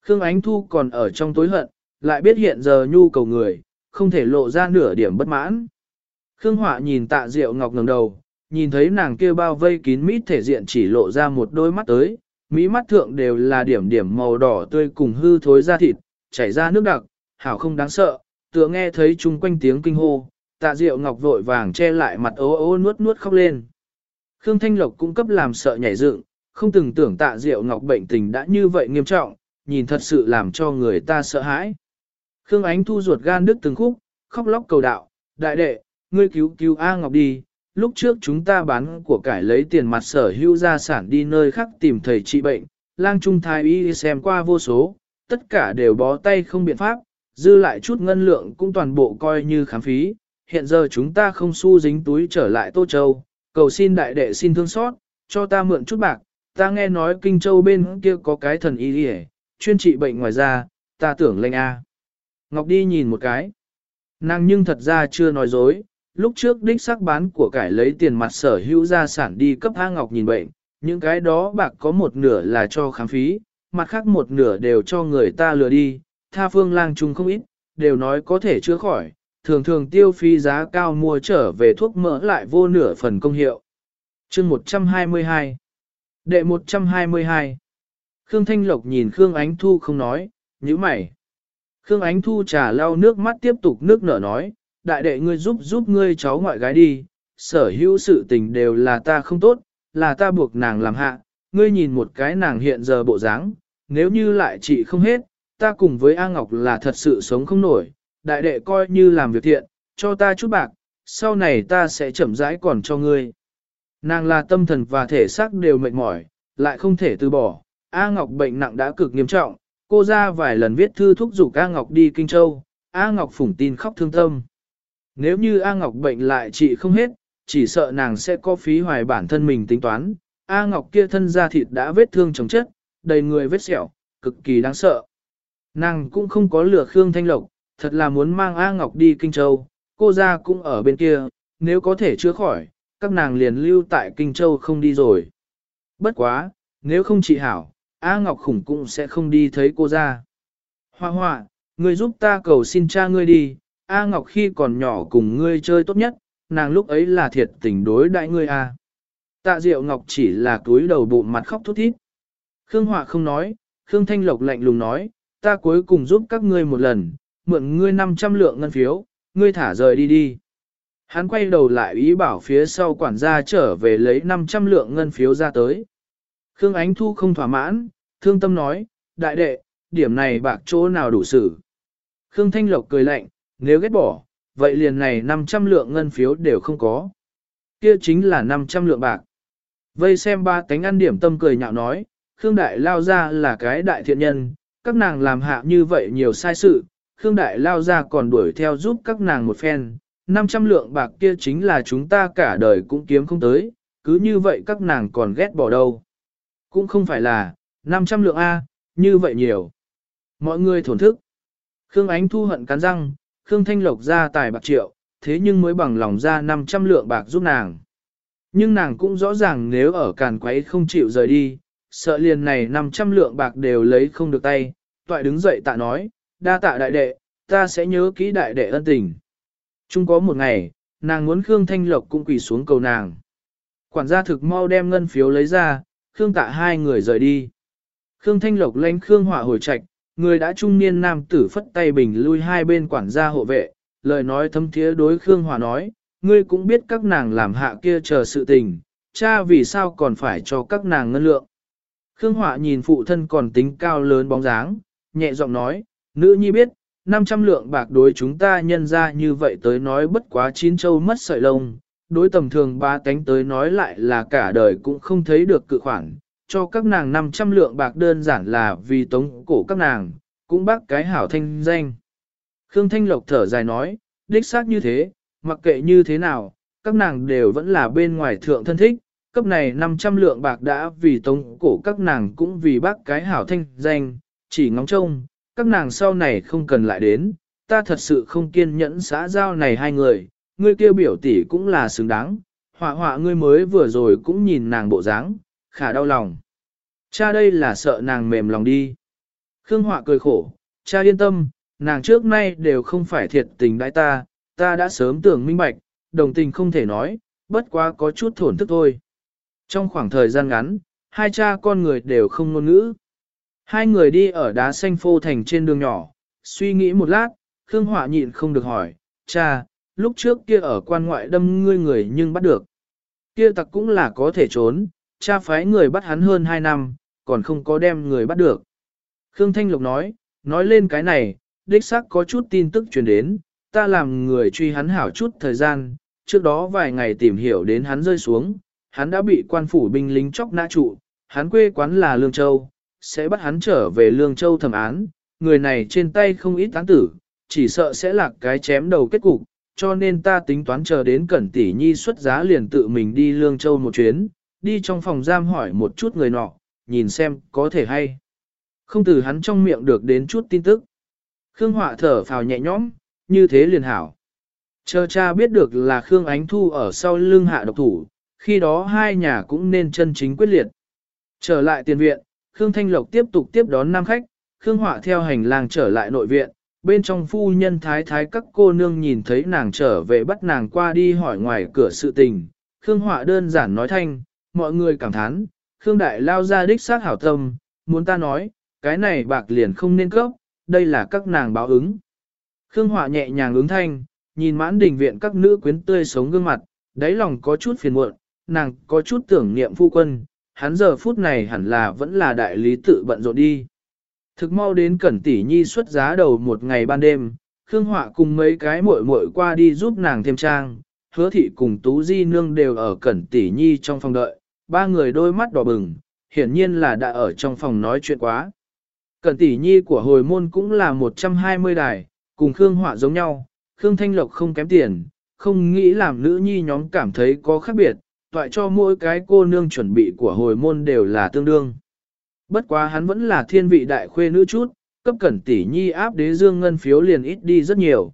[SPEAKER 1] Khương Ánh Thu còn ở trong tối hận, lại biết hiện giờ nhu cầu người, không thể lộ ra nửa điểm bất mãn. Khương Họa nhìn tạ diệu ngọc ngẩng đầu, nhìn thấy nàng kia bao vây kín mít thể diện chỉ lộ ra một đôi mắt tới, mỹ mắt thượng đều là điểm điểm màu đỏ tươi cùng hư thối da thịt, chảy ra nước đặc, hảo không đáng sợ, tựa nghe thấy chung quanh tiếng kinh hô, tạ diệu ngọc vội vàng che lại mặt ố ố nuốt nuốt khóc lên. Khương Thanh Lộc cũng cấp làm sợ nhảy dựng, không từng tưởng tạ diệu ngọc bệnh tình đã như vậy nghiêm trọng, nhìn thật sự làm cho người ta sợ hãi. Khương Ánh thu ruột gan đứt từng khúc, khóc lóc cầu đạo, đại đệ, ngươi cứu cứu A Ngọc đi, lúc trước chúng ta bán của cải lấy tiền mặt sở hữu gia sản đi nơi khác tìm thầy trị bệnh, lang trung thái y xem qua vô số, tất cả đều bó tay không biện pháp, dư lại chút ngân lượng cũng toàn bộ coi như khám phí, hiện giờ chúng ta không xu dính túi trở lại Tô Châu, cầu xin đại đệ xin thương xót, cho ta mượn chút bạc, ta nghe nói Kinh Châu bên kia có cái thần y đi chuyên trị bệnh ngoài ra, ta tưởng lệnh A. Ngọc đi nhìn một cái. Nàng nhưng thật ra chưa nói dối, lúc trước đích xác bán của cải lấy tiền mặt sở hữu gia sản đi cấp A Ngọc nhìn bệnh, những cái đó bạc có một nửa là cho khám phí, mặt khác một nửa đều cho người ta lừa đi, tha phương lang chung không ít, đều nói có thể chữa khỏi, thường thường tiêu phí giá cao mua trở về thuốc mỡ lại vô nửa phần công hiệu. chương 122 Đệ 122 Khương Thanh Lộc nhìn Khương Ánh Thu không nói, như mày. Khương Ánh Thu trà lau nước mắt tiếp tục nước nở nói, đại đệ ngươi giúp giúp ngươi cháu ngoại gái đi, sở hữu sự tình đều là ta không tốt, là ta buộc nàng làm hạ, ngươi nhìn một cái nàng hiện giờ bộ dáng, nếu như lại chị không hết, ta cùng với A Ngọc là thật sự sống không nổi, đại đệ coi như làm việc thiện, cho ta chút bạc, sau này ta sẽ chậm rãi còn cho ngươi. Nàng là tâm thần và thể xác đều mệt mỏi, lại không thể từ bỏ, A Ngọc bệnh nặng đã cực nghiêm trọng, cô ra vài lần viết thư thúc giục A Ngọc đi Kinh Châu, A Ngọc phủng tin khóc thương tâm. Nếu như A Ngọc bệnh lại trị không hết, chỉ sợ nàng sẽ có phí hoài bản thân mình tính toán. A Ngọc kia thân da thịt đã vết thương chồng chất, đầy người vết sẹo, cực kỳ đáng sợ. Nàng cũng không có lửa Khương Thanh Lộc, thật là muốn mang A Ngọc đi Kinh Châu, cô ra cũng ở bên kia, nếu có thể chữa khỏi, các nàng liền lưu tại Kinh Châu không đi rồi. Bất quá, nếu không trị hảo, A Ngọc Khủng cũng sẽ không đi thấy cô ra. Hoa hoa, ngươi giúp ta cầu xin cha ngươi đi, A Ngọc khi còn nhỏ cùng ngươi chơi tốt nhất, nàng lúc ấy là thiệt tình đối đại ngươi A. Tạ Diệu Ngọc chỉ là túi đầu bụng mặt khóc thút thít. Khương Họa không nói, Khương Thanh Lộc lạnh lùng nói, ta cuối cùng giúp các ngươi một lần, mượn ngươi 500 lượng ngân phiếu, ngươi thả rời đi đi. Hắn quay đầu lại ý bảo phía sau quản gia trở về lấy 500 lượng ngân phiếu ra tới. Khương Ánh Thu không thỏa mãn, thương tâm nói, đại đệ, điểm này bạc chỗ nào đủ xử. Khương Thanh Lộc cười lạnh, nếu ghét bỏ, vậy liền này 500 lượng ngân phiếu đều không có. Kia chính là 500 lượng bạc. Vây xem ba cánh ăn điểm tâm cười nhạo nói, Khương Đại lao ra là cái đại thiện nhân, các nàng làm hạ như vậy nhiều sai sự, Khương Đại lao ra còn đuổi theo giúp các nàng một phen, 500 lượng bạc kia chính là chúng ta cả đời cũng kiếm không tới, cứ như vậy các nàng còn ghét bỏ đâu. Cũng không phải là, 500 lượng A, như vậy nhiều. Mọi người thổn thức. Khương Ánh thu hận cắn răng, Khương Thanh Lộc ra tài bạc triệu, thế nhưng mới bằng lòng ra 500 lượng bạc giúp nàng. Nhưng nàng cũng rõ ràng nếu ở càn quấy không chịu rời đi, sợ liền này 500 lượng bạc đều lấy không được tay, toại đứng dậy tạ nói, đa tạ đại đệ, ta sẽ nhớ kỹ đại đệ ân tình. Chung có một ngày, nàng muốn Khương Thanh Lộc cũng quỳ xuống cầu nàng. Quản gia thực mau đem ngân phiếu lấy ra, Khương tạ hai người rời đi. Khương Thanh Lộc lánh Khương Hỏa hồi trạch, người đã trung niên nam tử phất tay bình lui hai bên quản gia hộ vệ, lời nói thâm thiế đối Khương Hỏa nói, ngươi cũng biết các nàng làm hạ kia chờ sự tình, cha vì sao còn phải cho các nàng ngân lượng. Khương Họa nhìn phụ thân còn tính cao lớn bóng dáng, nhẹ giọng nói, nữ nhi biết, 500 lượng bạc đối chúng ta nhân ra như vậy tới nói bất quá chín châu mất sợi lông, đối tầm thường ba cánh tới nói lại là cả đời cũng không thấy được cự khoản, cho các nàng 500 lượng bạc đơn giản là vì tống cổ các nàng, cũng bác cái hảo thanh danh. Khương Thanh Lộc thở dài nói, đích xác như thế, mặc kệ như thế nào, các nàng đều vẫn là bên ngoài thượng thân thích, cấp này 500 lượng bạc đã vì tống cổ các nàng cũng vì bác cái hảo thanh danh, chỉ ngóng trông, các nàng sau này không cần lại đến, ta thật sự không kiên nhẫn xã giao này hai người, ngươi kêu biểu tỷ cũng là xứng đáng, họa họa ngươi mới vừa rồi cũng nhìn nàng bộ dáng, khả đau lòng. Cha đây là sợ nàng mềm lòng đi. Khương họa cười khổ, cha yên tâm, nàng trước nay đều không phải thiệt tình đại ta, ta đã sớm tưởng minh bạch, đồng tình không thể nói, bất quá có chút thổn thức thôi. Trong khoảng thời gian ngắn, hai cha con người đều không ngôn ngữ. Hai người đi ở đá xanh phô thành trên đường nhỏ, suy nghĩ một lát, Khương Họa nhịn không được hỏi, cha, lúc trước kia ở quan ngoại đâm ngươi người nhưng bắt được. Kia tặc cũng là có thể trốn, cha phái người bắt hắn hơn 2 năm, còn không có đem người bắt được. Khương Thanh Lục nói, nói lên cái này, đích xác có chút tin tức truyền đến, ta làm người truy hắn hảo chút thời gian, trước đó vài ngày tìm hiểu đến hắn rơi xuống, hắn đã bị quan phủ binh lính chóc nã trụ, hắn quê quán là Lương Châu, sẽ bắt hắn trở về Lương Châu thẩm án, người này trên tay không ít án tử, chỉ sợ sẽ là cái chém đầu kết cục, cho nên ta tính toán chờ đến Cẩn Tỷ Nhi xuất giá liền tự mình đi Lương Châu một chuyến, đi trong phòng giam hỏi một chút người nọ, nhìn xem có thể hay. Không từ hắn trong miệng được đến chút tin tức. Khương Họa thở phào nhẹ nhõm, như thế liền hảo. Chờ cha biết được là Khương Ánh Thu ở sau lưng hạ độc thủ, khi đó hai nhà cũng nên chân chính quyết liệt. Trở lại tiền viện, Khương Thanh Lộc tiếp tục tiếp đón nam khách, Khương Họa theo hành lang trở lại nội viện, bên trong phu nhân thái thái các cô nương nhìn thấy nàng trở về bắt nàng qua đi hỏi ngoài cửa sự tình. Khương Họa đơn giản nói thanh, mọi người cảm thán, Khương Đại lao ra đích xác hảo tâm, muốn ta nói, cái này bạc liền không nên cấp, đây là các nàng báo ứng. Khương Hỏa nhẹ nhàng ứng thanh, nhìn mãn đình viện các nữ quyến tươi sống gương mặt, đáy lòng có chút phiền muộn, nàng có chút tưởng niệm phu quân, hắn giờ phút này hẳn là vẫn là đại lý tự bận rộn đi. Thực mau đến Cẩn Tỷ Nhi xuất giá đầu một ngày ban đêm, Khương Họa cùng mấy cái muội muội qua đi giúp nàng thêm trang, hứa thị cùng Tú Di Nương đều ở Cẩn Tỷ Nhi trong phòng đợi, ba người đôi mắt đỏ bừng, hiển nhiên là đã ở trong phòng nói chuyện quá. Cẩn Tỷ Nhi của hồi môn cũng là 120 đài, cùng Khương Họa giống nhau, Khương Thanh Lộc không kém tiền, không nghĩ làm nữ nhi nhóm cảm thấy có khác biệt, toại cho mỗi cái cô nương chuẩn bị của hồi môn đều là tương đương. Bất quá hắn vẫn là thiên vị đại khuê nữ chút, cấp cẩn tỷ nhi áp đế dương ngân phiếu liền ít đi rất nhiều.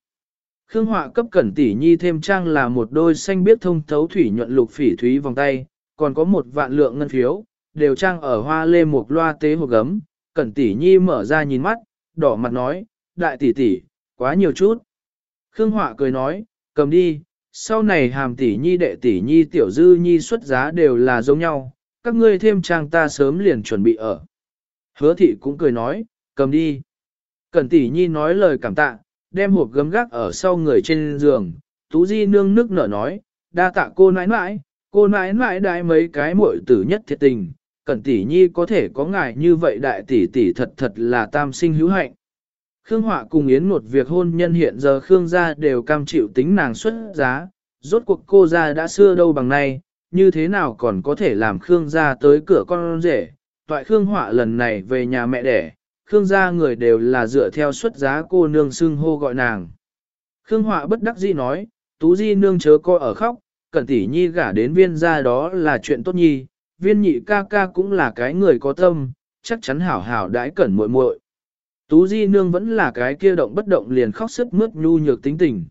[SPEAKER 1] Khương họa cấp cẩn tỷ nhi thêm trang là một đôi xanh biết thông thấu thủy nhuận lục phỉ thúy vòng tay, còn có một vạn lượng ngân phiếu, đều trang ở hoa lê một loa tế hộp gấm. Cẩn tỷ nhi mở ra nhìn mắt, đỏ mặt nói, đại tỷ tỷ, quá nhiều chút. Khương họa cười nói, cầm đi, sau này hàm tỷ nhi đệ tỷ nhi tiểu dư nhi xuất giá đều là giống nhau, các ngươi thêm trang ta sớm liền chuẩn bị ở. Hứa thị cũng cười nói, cầm đi. Cẩn tỷ nhi nói lời cảm tạ, đem hộp gấm gác ở sau người trên giường, tú di nương nước nở nói, đa tạ cô nãi nãi, cô nãi nãi đại mấy cái muội tử nhất thiệt tình, cẩn tỷ nhi có thể có ngài như vậy đại tỷ tỷ thật thật là tam sinh hữu hạnh. Khương Họa cùng Yến một việc hôn nhân hiện giờ Khương gia đều cam chịu tính nàng xuất giá, rốt cuộc cô gia đã xưa đâu bằng nay, như thế nào còn có thể làm Khương gia tới cửa con rể. Toại Khương Họa lần này về nhà mẹ đẻ, Khương gia người đều là dựa theo xuất giá cô nương xưng hô gọi nàng. Khương Họa bất đắc dĩ nói, Tú Di nương chớ coi ở khóc, cẩn tỷ nhi gả đến viên gia đó là chuyện tốt nhi, viên nhị ca ca cũng là cái người có tâm, chắc chắn hảo hảo đãi cẩn muội muội. Tú Di nương vẫn là cái kia động bất động liền khóc sức mướt nhu nhược tính tình.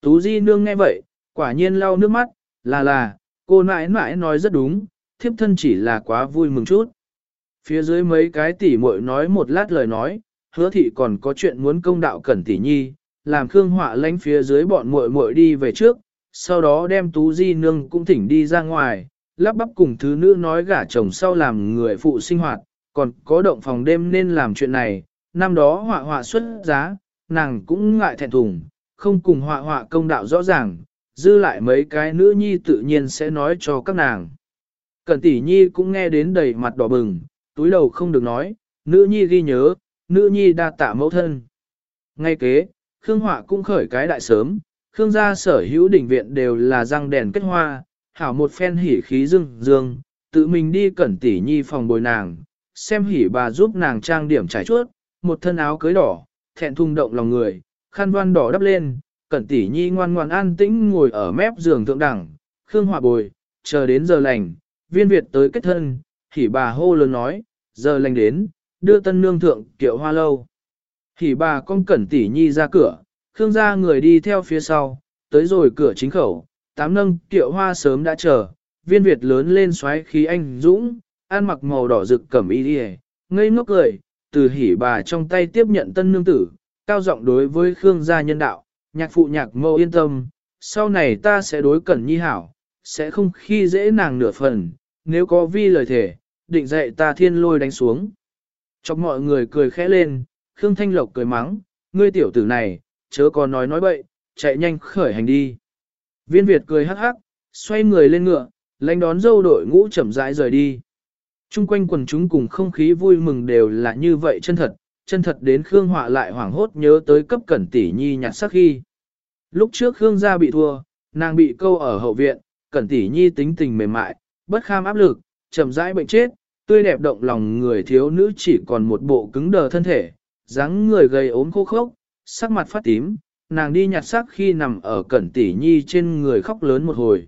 [SPEAKER 1] Tú Di nương nghe vậy, quả nhiên lau nước mắt, là là, cô nãi nãi nói rất đúng, thiếp thân chỉ là quá vui mừng chút. Phía dưới mấy cái tỷ muội nói một lát lời nói, hứa thị còn có chuyện muốn công đạo cẩn tỷ nhi, làm Khương Họa lánh phía dưới bọn muội muội đi về trước, sau đó đem Tú Di nương cũng thỉnh đi ra ngoài, lắp bắp cùng thứ nữ nói gả chồng sau làm người phụ sinh hoạt, còn có động phòng đêm nên làm chuyện này, năm đó họa họa xuất giá, nàng cũng ngại thẹn thùng, không cùng họa họa công đạo rõ ràng, dư lại mấy cái nữ nhi tự nhiên sẽ nói cho các nàng. Cẩn tỷ nhi cũng nghe đến đầy mặt đỏ bừng, túi đầu không được nói, nữ nhi ghi nhớ, nữ nhi đa tạ mẫu thân. Ngay kế, Khương Họa cũng khởi cái đại sớm, Khương gia sở hữu đỉnh viện đều là răng đèn kết hoa, hảo một phen hỉ khí dương dương, tự mình đi cẩn tỷ nhi phòng bồi nàng, xem hỉ bà giúp nàng trang điểm trải chuốt, một thân áo cưới đỏ, thẹn thùng động lòng người, khăn voan đỏ đắp lên, cẩn tỷ nhi ngoan ngoan an tĩnh ngồi ở mép giường thượng đẳng, khương hòa bồi, chờ đến giờ lành, viên Việt tới kết thân, thì bà hô lớn nói, giờ lành đến, đưa tân nương thượng kiệu hoa lâu. thì bà con cẩn tỷ nhi ra cửa, khương gia người đi theo phía sau, tới rồi cửa chính khẩu, tám nâng kiệu hoa sớm đã chờ, viên Việt lớn lên xoáy khí anh dũng, ăn mặc màu đỏ rực cẩm y đi ngây ngốc cười, từ hỉ bà trong tay tiếp nhận tân nương tử, cao giọng đối với Khương gia nhân đạo, nhạc phụ nhạc mâu yên tâm, sau này ta sẽ đối cẩn nhi hảo, sẽ không khi dễ nàng nửa phần, nếu có vi lời thể, định dạy ta thiên lôi đánh xuống. Chọc mọi người cười khẽ lên, Khương Thanh Lộc cười mắng, ngươi tiểu tử này, chớ có nói nói bậy, chạy nhanh khởi hành đi. Viên Việt cười hắc hắc, xoay người lên ngựa, lãnh đón dâu đội ngũ chậm rãi rời đi. Trung quanh quần chúng cùng không khí vui mừng đều là như vậy chân thật, chân thật đến Khương Họa lại hoảng hốt nhớ tới cấp cẩn tỷ nhi nhặt sắc khi. Lúc trước Khương gia bị thua, nàng bị câu ở hậu viện, cẩn tỷ nhi tính tình mềm mại, bất kham áp lực, chậm rãi bệnh chết, tươi đẹp động lòng người thiếu nữ chỉ còn một bộ cứng đờ thân thể, dáng người gầy ốm khô khốc, sắc mặt phát tím, nàng đi nhặt sắc khi nằm ở cẩn tỷ nhi trên người khóc lớn một hồi.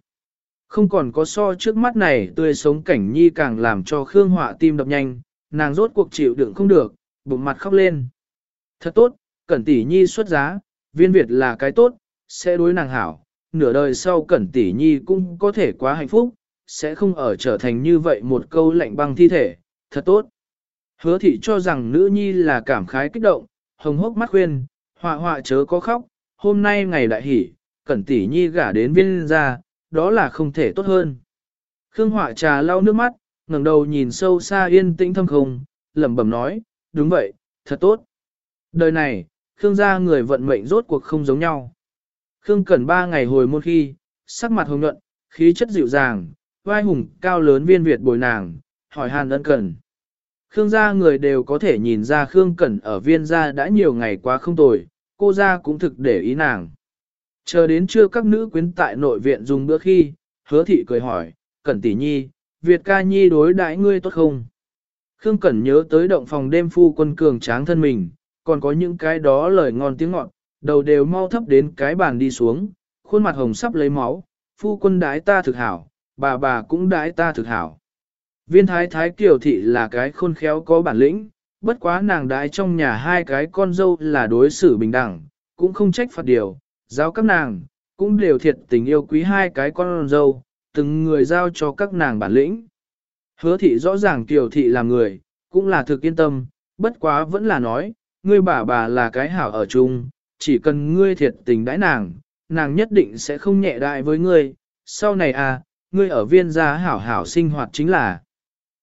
[SPEAKER 1] Không còn có so trước mắt này tươi sống cảnh nhi càng làm cho Khương Họa tim đập nhanh, nàng rốt cuộc chịu đựng không được, bụng mặt khóc lên. Thật tốt, Cẩn Tỷ Nhi xuất giá, viên Việt là cái tốt, sẽ đối nàng hảo, nửa đời sau Cẩn Tỷ Nhi cũng có thể quá hạnh phúc, sẽ không ở trở thành như vậy một câu lạnh băng thi thể, thật tốt. Hứa thị cho rằng nữ nhi là cảm khái kích động, hồng hốc mắt khuyên, họa họa chớ có khóc, hôm nay ngày đại hỷ, cẩn tỷ nhi gả đến viên ra, đó là không thể tốt hơn. Khương họa trà lau nước mắt, ngẩng đầu nhìn sâu xa yên tĩnh thâm không, lẩm bẩm nói, đúng vậy, thật tốt. Đời này, Khương gia người vận mệnh rốt cuộc không giống nhau. Khương Cẩn ba ngày hồi môn khi, sắc mặt hồng nhuận, khí chất dịu dàng, vai hùng cao lớn viên Việt bồi nàng, hỏi hàn ân cần. Khương gia người đều có thể nhìn ra Khương Cẩn ở viên gia đã nhiều ngày quá không tồi, cô gia cũng thực để ý nàng. Chờ đến trưa các nữ quyến tại nội viện dùng bữa khi, hứa thị cười hỏi, Cẩn tỷ nhi, Việt ca nhi đối đãi ngươi tốt không? Khương Cẩn nhớ tới động phòng đêm phu quân cường tráng thân mình, còn có những cái đó lời ngon tiếng ngọt, đầu đều mau thấp đến cái bàn đi xuống, khuôn mặt hồng sắp lấy máu, phu quân đái ta thực hảo, bà bà cũng đái ta thực hảo. Viên thái thái kiều thị là cái khôn khéo có bản lĩnh, bất quá nàng đái trong nhà hai cái con dâu là đối xử bình đẳng, cũng không trách phạt điều, giao các nàng, cũng đều thiệt tình yêu quý hai cái con dâu, từng người giao cho các nàng bản lĩnh. Hứa thị rõ ràng tiểu thị là người, cũng là thực yên tâm, bất quá vẫn là nói, ngươi bà bà là cái hảo ở chung, chỉ cần ngươi thiệt tình đãi nàng, nàng nhất định sẽ không nhẹ đại với ngươi, sau này à, ngươi ở viên gia hảo hảo sinh hoạt chính là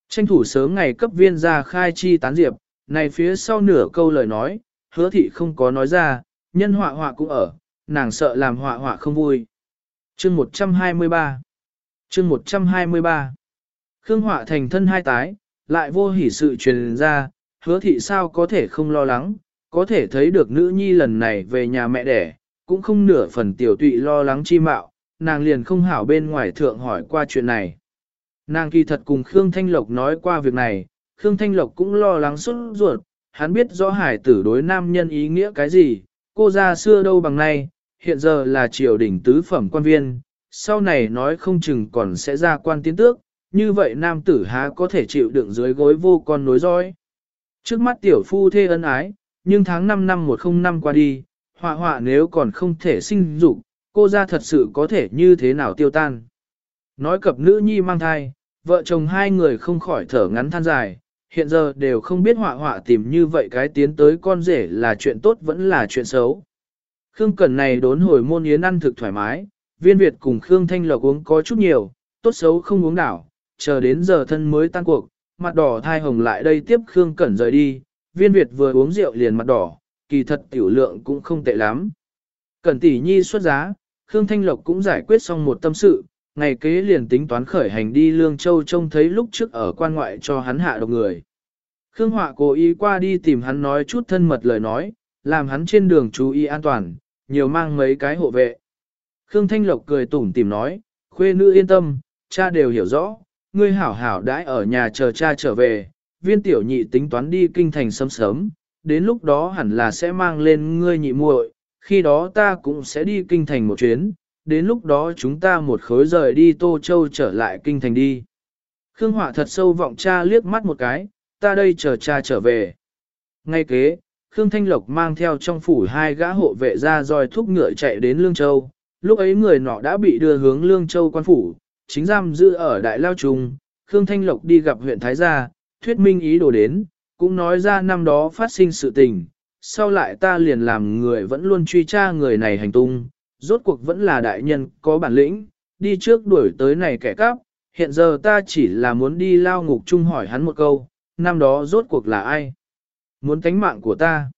[SPEAKER 1] tranh thủ sớm ngày cấp viên gia khai chi tán diệp, này phía sau nửa câu lời nói, hứa thị không có nói ra, nhân họa họa cũng ở, nàng sợ làm họa họa không vui. Chương 123 Chương 123 Khương họa thành thân hai tái, lại vô hỉ sự truyền ra, hứa thị sao có thể không lo lắng, có thể thấy được nữ nhi lần này về nhà mẹ đẻ, cũng không nửa phần tiểu tụy lo lắng chi mạo, nàng liền không hảo bên ngoài thượng hỏi qua chuyện này. Nàng kỳ thật cùng Khương Thanh Lộc nói qua việc này, Khương Thanh Lộc cũng lo lắng xuất ruột, hắn biết rõ hải tử đối nam nhân ý nghĩa cái gì, cô ra xưa đâu bằng nay, hiện giờ là triều đình tứ phẩm quan viên, sau này nói không chừng còn sẽ ra quan tiến tước, như vậy nam tử há có thể chịu đựng dưới gối vô con nối roi. Trước mắt tiểu phu thê ân ái, nhưng tháng 5 năm 105 qua đi, họa họa nếu còn không thể sinh dục, cô ra thật sự có thể như thế nào tiêu tan. Nói cập nữ nhi mang thai, vợ chồng hai người không khỏi thở ngắn than dài, hiện giờ đều không biết họa họa tìm như vậy cái tiến tới con rể là chuyện tốt vẫn là chuyện xấu. Khương Cẩn này đốn hồi môn yến ăn thực thoải mái, viên Việt cùng Khương Thanh Lộc uống có chút nhiều, tốt xấu không uống đảo, chờ đến giờ thân mới tan cuộc, mặt đỏ thai hồng lại đây tiếp Khương Cẩn rời đi, viên Việt vừa uống rượu liền mặt đỏ, kỳ thật tiểu lượng cũng không tệ lắm. Cẩn tỷ nhi xuất giá, Khương Thanh Lộc cũng giải quyết xong một tâm sự, ngày kế liền tính toán khởi hành đi Lương Châu trông thấy lúc trước ở quan ngoại cho hắn hạ độc người. Khương Họa cố ý qua đi tìm hắn nói chút thân mật lời nói, làm hắn trên đường chú ý an toàn, nhiều mang mấy cái hộ vệ. Khương Thanh Lộc cười tủm tìm nói, khuê nữ yên tâm, cha đều hiểu rõ, ngươi hảo hảo đãi ở nhà chờ cha trở về, viên tiểu nhị tính toán đi kinh thành sớm sớm, đến lúc đó hẳn là sẽ mang lên ngươi nhị muội, khi đó ta cũng sẽ đi kinh thành một chuyến, đến lúc đó chúng ta một khối rời đi Tô Châu trở lại kinh thành đi. Khương Hỏa thật sâu vọng cha liếc mắt một cái, ta đây chờ cha trở về. Ngay kế, Khương Thanh Lộc mang theo trong phủ hai gã hộ vệ ra roi thúc ngựa chạy đến Lương Châu, lúc ấy người nọ đã bị đưa hướng Lương Châu quan phủ, chính giam giữ ở Đại Lao Trung, Khương Thanh Lộc đi gặp huyện Thái Gia, thuyết minh ý đồ đến, cũng nói ra năm đó phát sinh sự tình, sau lại ta liền làm người vẫn luôn truy tra người này hành tung, rốt cuộc vẫn là đại nhân có bản lĩnh, đi trước đuổi tới này kẻ cắp, hiện giờ ta chỉ là muốn đi lao ngục chung hỏi hắn một câu, năm đó rốt cuộc là ai? Muốn tánh mạng của ta.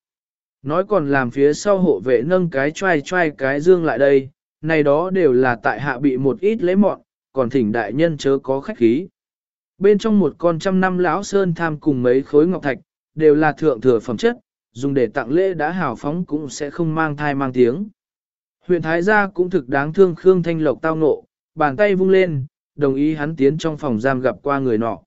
[SPEAKER 1] Nói còn làm phía sau hộ vệ nâng cái trai trai cái dương lại đây, này đó đều là tại hạ bị một ít lấy mọn, còn thỉnh đại nhân chớ có khách khí. Bên trong một con trăm năm lão sơn tham cùng mấy khối ngọc thạch, đều là thượng thừa phẩm chất, dùng để tặng lễ đã hào phóng cũng sẽ không mang thai mang tiếng. Huyện Thái Gia cũng thực đáng thương Khương Thanh Lộc tao nộ, bàn tay vung lên, đồng ý hắn tiến trong phòng giam gặp qua người nọ.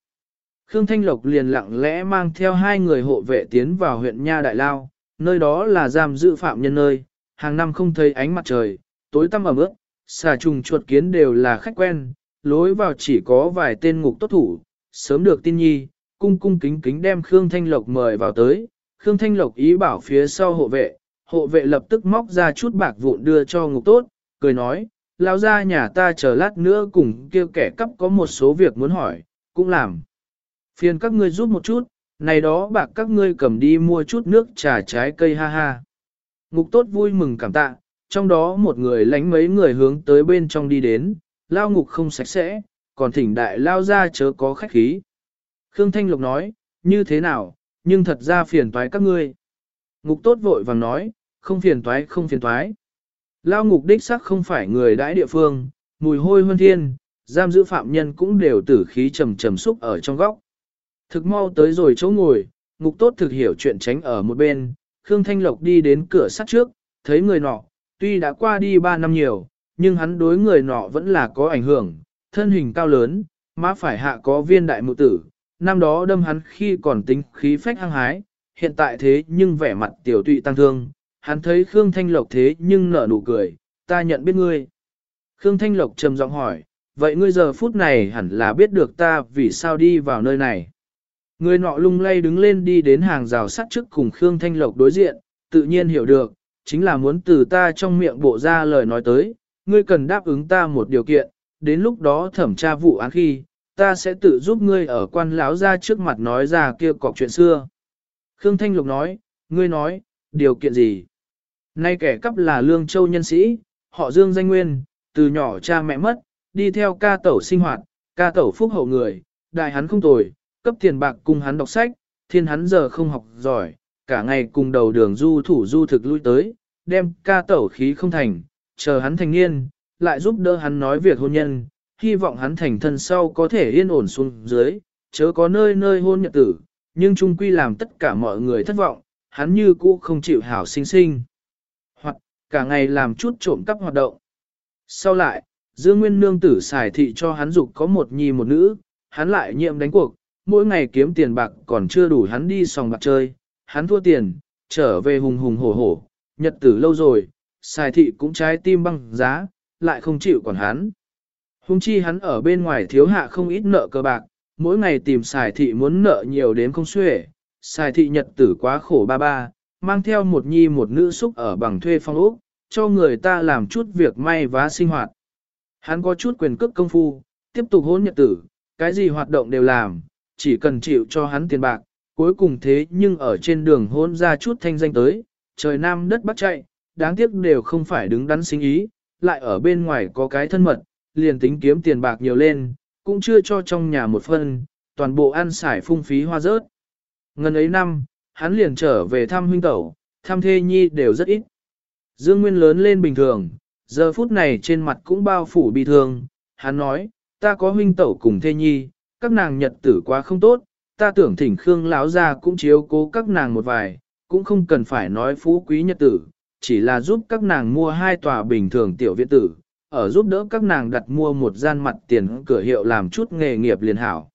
[SPEAKER 1] Khương Thanh Lộc liền lặng lẽ mang theo hai người hộ vệ tiến vào huyện Nha Đại Lao, nơi đó là giam giữ phạm nhân nơi, hàng năm không thấy ánh mặt trời, tối tăm ẩm ướt, xà trùng chuột kiến đều là khách quen, lối vào chỉ có vài tên ngục tốt thủ, sớm được tin nhi, cung cung kính kính đem Khương Thanh Lộc mời vào tới, Khương Thanh Lộc ý bảo phía sau hộ vệ, hộ vệ lập tức móc ra chút bạc vụn đưa cho ngục tốt, cười nói, lao ra nhà ta chờ lát nữa cùng kêu kẻ cắp có một số việc muốn hỏi, cũng làm. Phiền các ngươi giúp một chút, này đó bạc các ngươi cầm đi mua chút nước trà trái cây ha ha. Ngục tốt vui mừng cảm tạ, trong đó một người lánh mấy người hướng tới bên trong đi đến, lao ngục không sạch sẽ, còn thỉnh đại lao ra chớ có khách khí. Khương Thanh Lộc nói, như thế nào, nhưng thật ra phiền toái các ngươi. Ngục tốt vội vàng nói, không phiền toái không phiền toái. Lao ngục đích sắc không phải người đãi địa phương, mùi hôi hơn thiên, giam giữ phạm nhân cũng đều tử khí trầm trầm xúc ở trong góc. Thực mau tới rồi chỗ ngồi, ngục tốt thực hiểu chuyện tránh ở một bên, Khương Thanh Lộc đi đến cửa sắt trước, thấy người nọ, tuy đã qua đi 3 năm nhiều, nhưng hắn đối người nọ vẫn là có ảnh hưởng, thân hình cao lớn, má phải hạ có viên đại mụ tử, năm đó đâm hắn khi còn tính khí phách hăng hái, hiện tại thế nhưng vẻ mặt tiểu tụy tăng thương, hắn thấy Khương Thanh Lộc thế nhưng nở nụ cười, ta nhận biết ngươi. Khương Thanh Lộc trầm giọng hỏi, vậy ngươi giờ phút này hẳn là biết được ta vì sao đi vào nơi này. Người nọ lung lay đứng lên đi đến hàng rào sắt trước cùng Khương Thanh Lộc đối diện, tự nhiên hiểu được, chính là muốn từ ta trong miệng bộ ra lời nói tới, ngươi cần đáp ứng ta một điều kiện, đến lúc đó thẩm tra vụ án khi, ta sẽ tự giúp ngươi ở quan lão ra trước mặt nói ra kia cọc chuyện xưa. Khương Thanh Lục nói, ngươi nói, điều kiện gì? Nay kẻ cắp là lương châu nhân sĩ, họ dương danh nguyên, từ nhỏ cha mẹ mất, đi theo ca tẩu sinh hoạt, ca tẩu phúc hậu người, đại hắn không tồi, cấp tiền bạc cùng hắn đọc sách, thiên hắn giờ không học giỏi, cả ngày cùng đầu đường du thủ du thực lui tới, đem ca tẩu khí không thành, chờ hắn thành niên, lại giúp đỡ hắn nói việc hôn nhân, hy vọng hắn thành thân sau có thể yên ổn xuống dưới, chớ có nơi nơi hôn nhật tử, nhưng trung quy làm tất cả mọi người thất vọng, hắn như cũ không chịu hảo sinh sinh. Hoặc, cả ngày làm chút trộm cắp hoạt động. Sau lại, Dương Nguyên Nương tử xài thị cho hắn dục có một nhi một nữ, hắn lại nhiệm đánh cuộc, mỗi ngày kiếm tiền bạc còn chưa đủ hắn đi sòng bạc chơi, hắn thua tiền, trở về hùng hùng hổ hổ, nhật tử lâu rồi, xài thị cũng trái tim băng giá, lại không chịu còn hắn. Hùng chi hắn ở bên ngoài thiếu hạ không ít nợ cơ bạc, mỗi ngày tìm xài thị muốn nợ nhiều đến không xuể, xài thị nhật tử quá khổ ba ba, mang theo một nhi một nữ xúc ở bằng thuê phong ốc, cho người ta làm chút việc may vá sinh hoạt. Hắn có chút quyền cước công phu, tiếp tục hôn nhật tử, cái gì hoạt động đều làm, chỉ cần chịu cho hắn tiền bạc, cuối cùng thế nhưng ở trên đường hôn ra chút thanh danh tới, trời nam đất bắc chạy, đáng tiếc đều không phải đứng đắn sinh ý, lại ở bên ngoài có cái thân mật, liền tính kiếm tiền bạc nhiều lên, cũng chưa cho trong nhà một phân, toàn bộ ăn xài phung phí hoa rớt. Ngân ấy năm, hắn liền trở về thăm huynh tẩu, thăm thê nhi đều rất ít. Dương Nguyên lớn lên bình thường, giờ phút này trên mặt cũng bao phủ bi thương, hắn nói, ta có huynh tẩu cùng thê nhi, các nàng nhật tử quá không tốt, ta tưởng thỉnh Khương lão ra cũng chiếu cố các nàng một vài, cũng không cần phải nói phú quý nhật tử, chỉ là giúp các nàng mua hai tòa bình thường tiểu viện tử, ở giúp đỡ các nàng đặt mua một gian mặt tiền cửa hiệu làm chút nghề nghiệp liền hảo.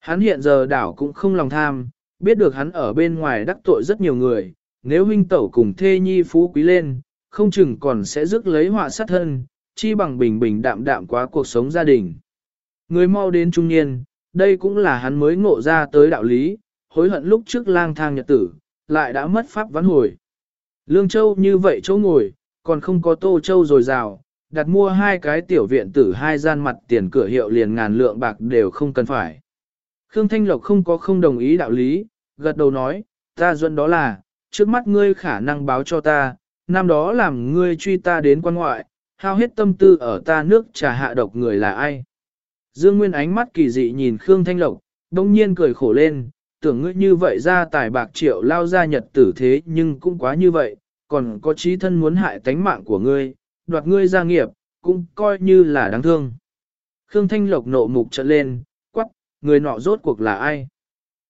[SPEAKER 1] Hắn hiện giờ đảo cũng không lòng tham, biết được hắn ở bên ngoài đắc tội rất nhiều người, nếu huynh tẩu cùng thê nhi phú quý lên, không chừng còn sẽ rước lấy họa sát thân, chi bằng bình bình đạm đạm quá cuộc sống gia đình. Người mau đến trung niên, đây cũng là hắn mới ngộ ra tới đạo lý, hối hận lúc trước lang thang nhật tử, lại đã mất pháp vãn hồi. Lương Châu như vậy chỗ ngồi, còn không có Tô Châu rồi rào, đặt mua hai cái tiểu viện tử hai gian mặt tiền cửa hiệu liền ngàn lượng bạc đều không cần phải. Khương Thanh Lộc không có không đồng ý đạo lý, gật đầu nói, ta dẫn đó là, trước mắt ngươi khả năng báo cho ta, năm đó làm ngươi truy ta đến quan ngoại, hao hết tâm tư ở ta nước trà hạ độc người là ai. Dương Nguyên ánh mắt kỳ dị nhìn Khương Thanh Lộc, đông nhiên cười khổ lên, tưởng ngươi như vậy ra tài bạc triệu lao ra nhật tử thế nhưng cũng quá như vậy, còn có trí thân muốn hại tánh mạng của ngươi, đoạt ngươi gia nghiệp, cũng coi như là đáng thương. Khương Thanh Lộc nộ mục trận lên, quắc, người nọ rốt cuộc là ai?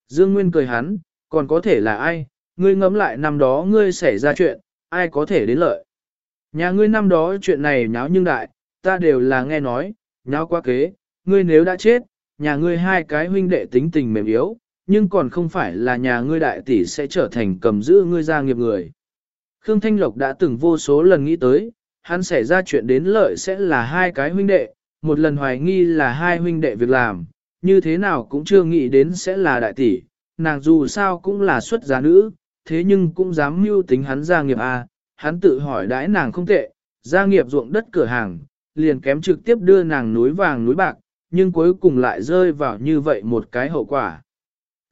[SPEAKER 1] Dương Nguyên cười hắn, còn có thể là ai? Ngươi ngẫm lại năm đó ngươi xảy ra chuyện, ai có thể đến lợi? Nhà ngươi năm đó chuyện này nháo nhưng đại, ta đều là nghe nói, nháo quá kế, ngươi nếu đã chết, nhà ngươi hai cái huynh đệ tính tình mềm yếu, nhưng còn không phải là nhà ngươi đại tỷ sẽ trở thành cầm giữ ngươi gia nghiệp người. Khương Thanh Lộc đã từng vô số lần nghĩ tới, hắn xảy ra chuyện đến lợi sẽ là hai cái huynh đệ, một lần hoài nghi là hai huynh đệ việc làm, như thế nào cũng chưa nghĩ đến sẽ là đại tỷ, nàng dù sao cũng là xuất gia nữ, thế nhưng cũng dám mưu tính hắn gia nghiệp a, à. hắn tự hỏi đãi nàng không tệ, gia nghiệp ruộng đất cửa hàng, liền kém trực tiếp đưa nàng núi vàng núi bạc, nhưng cuối cùng lại rơi vào như vậy một cái hậu quả.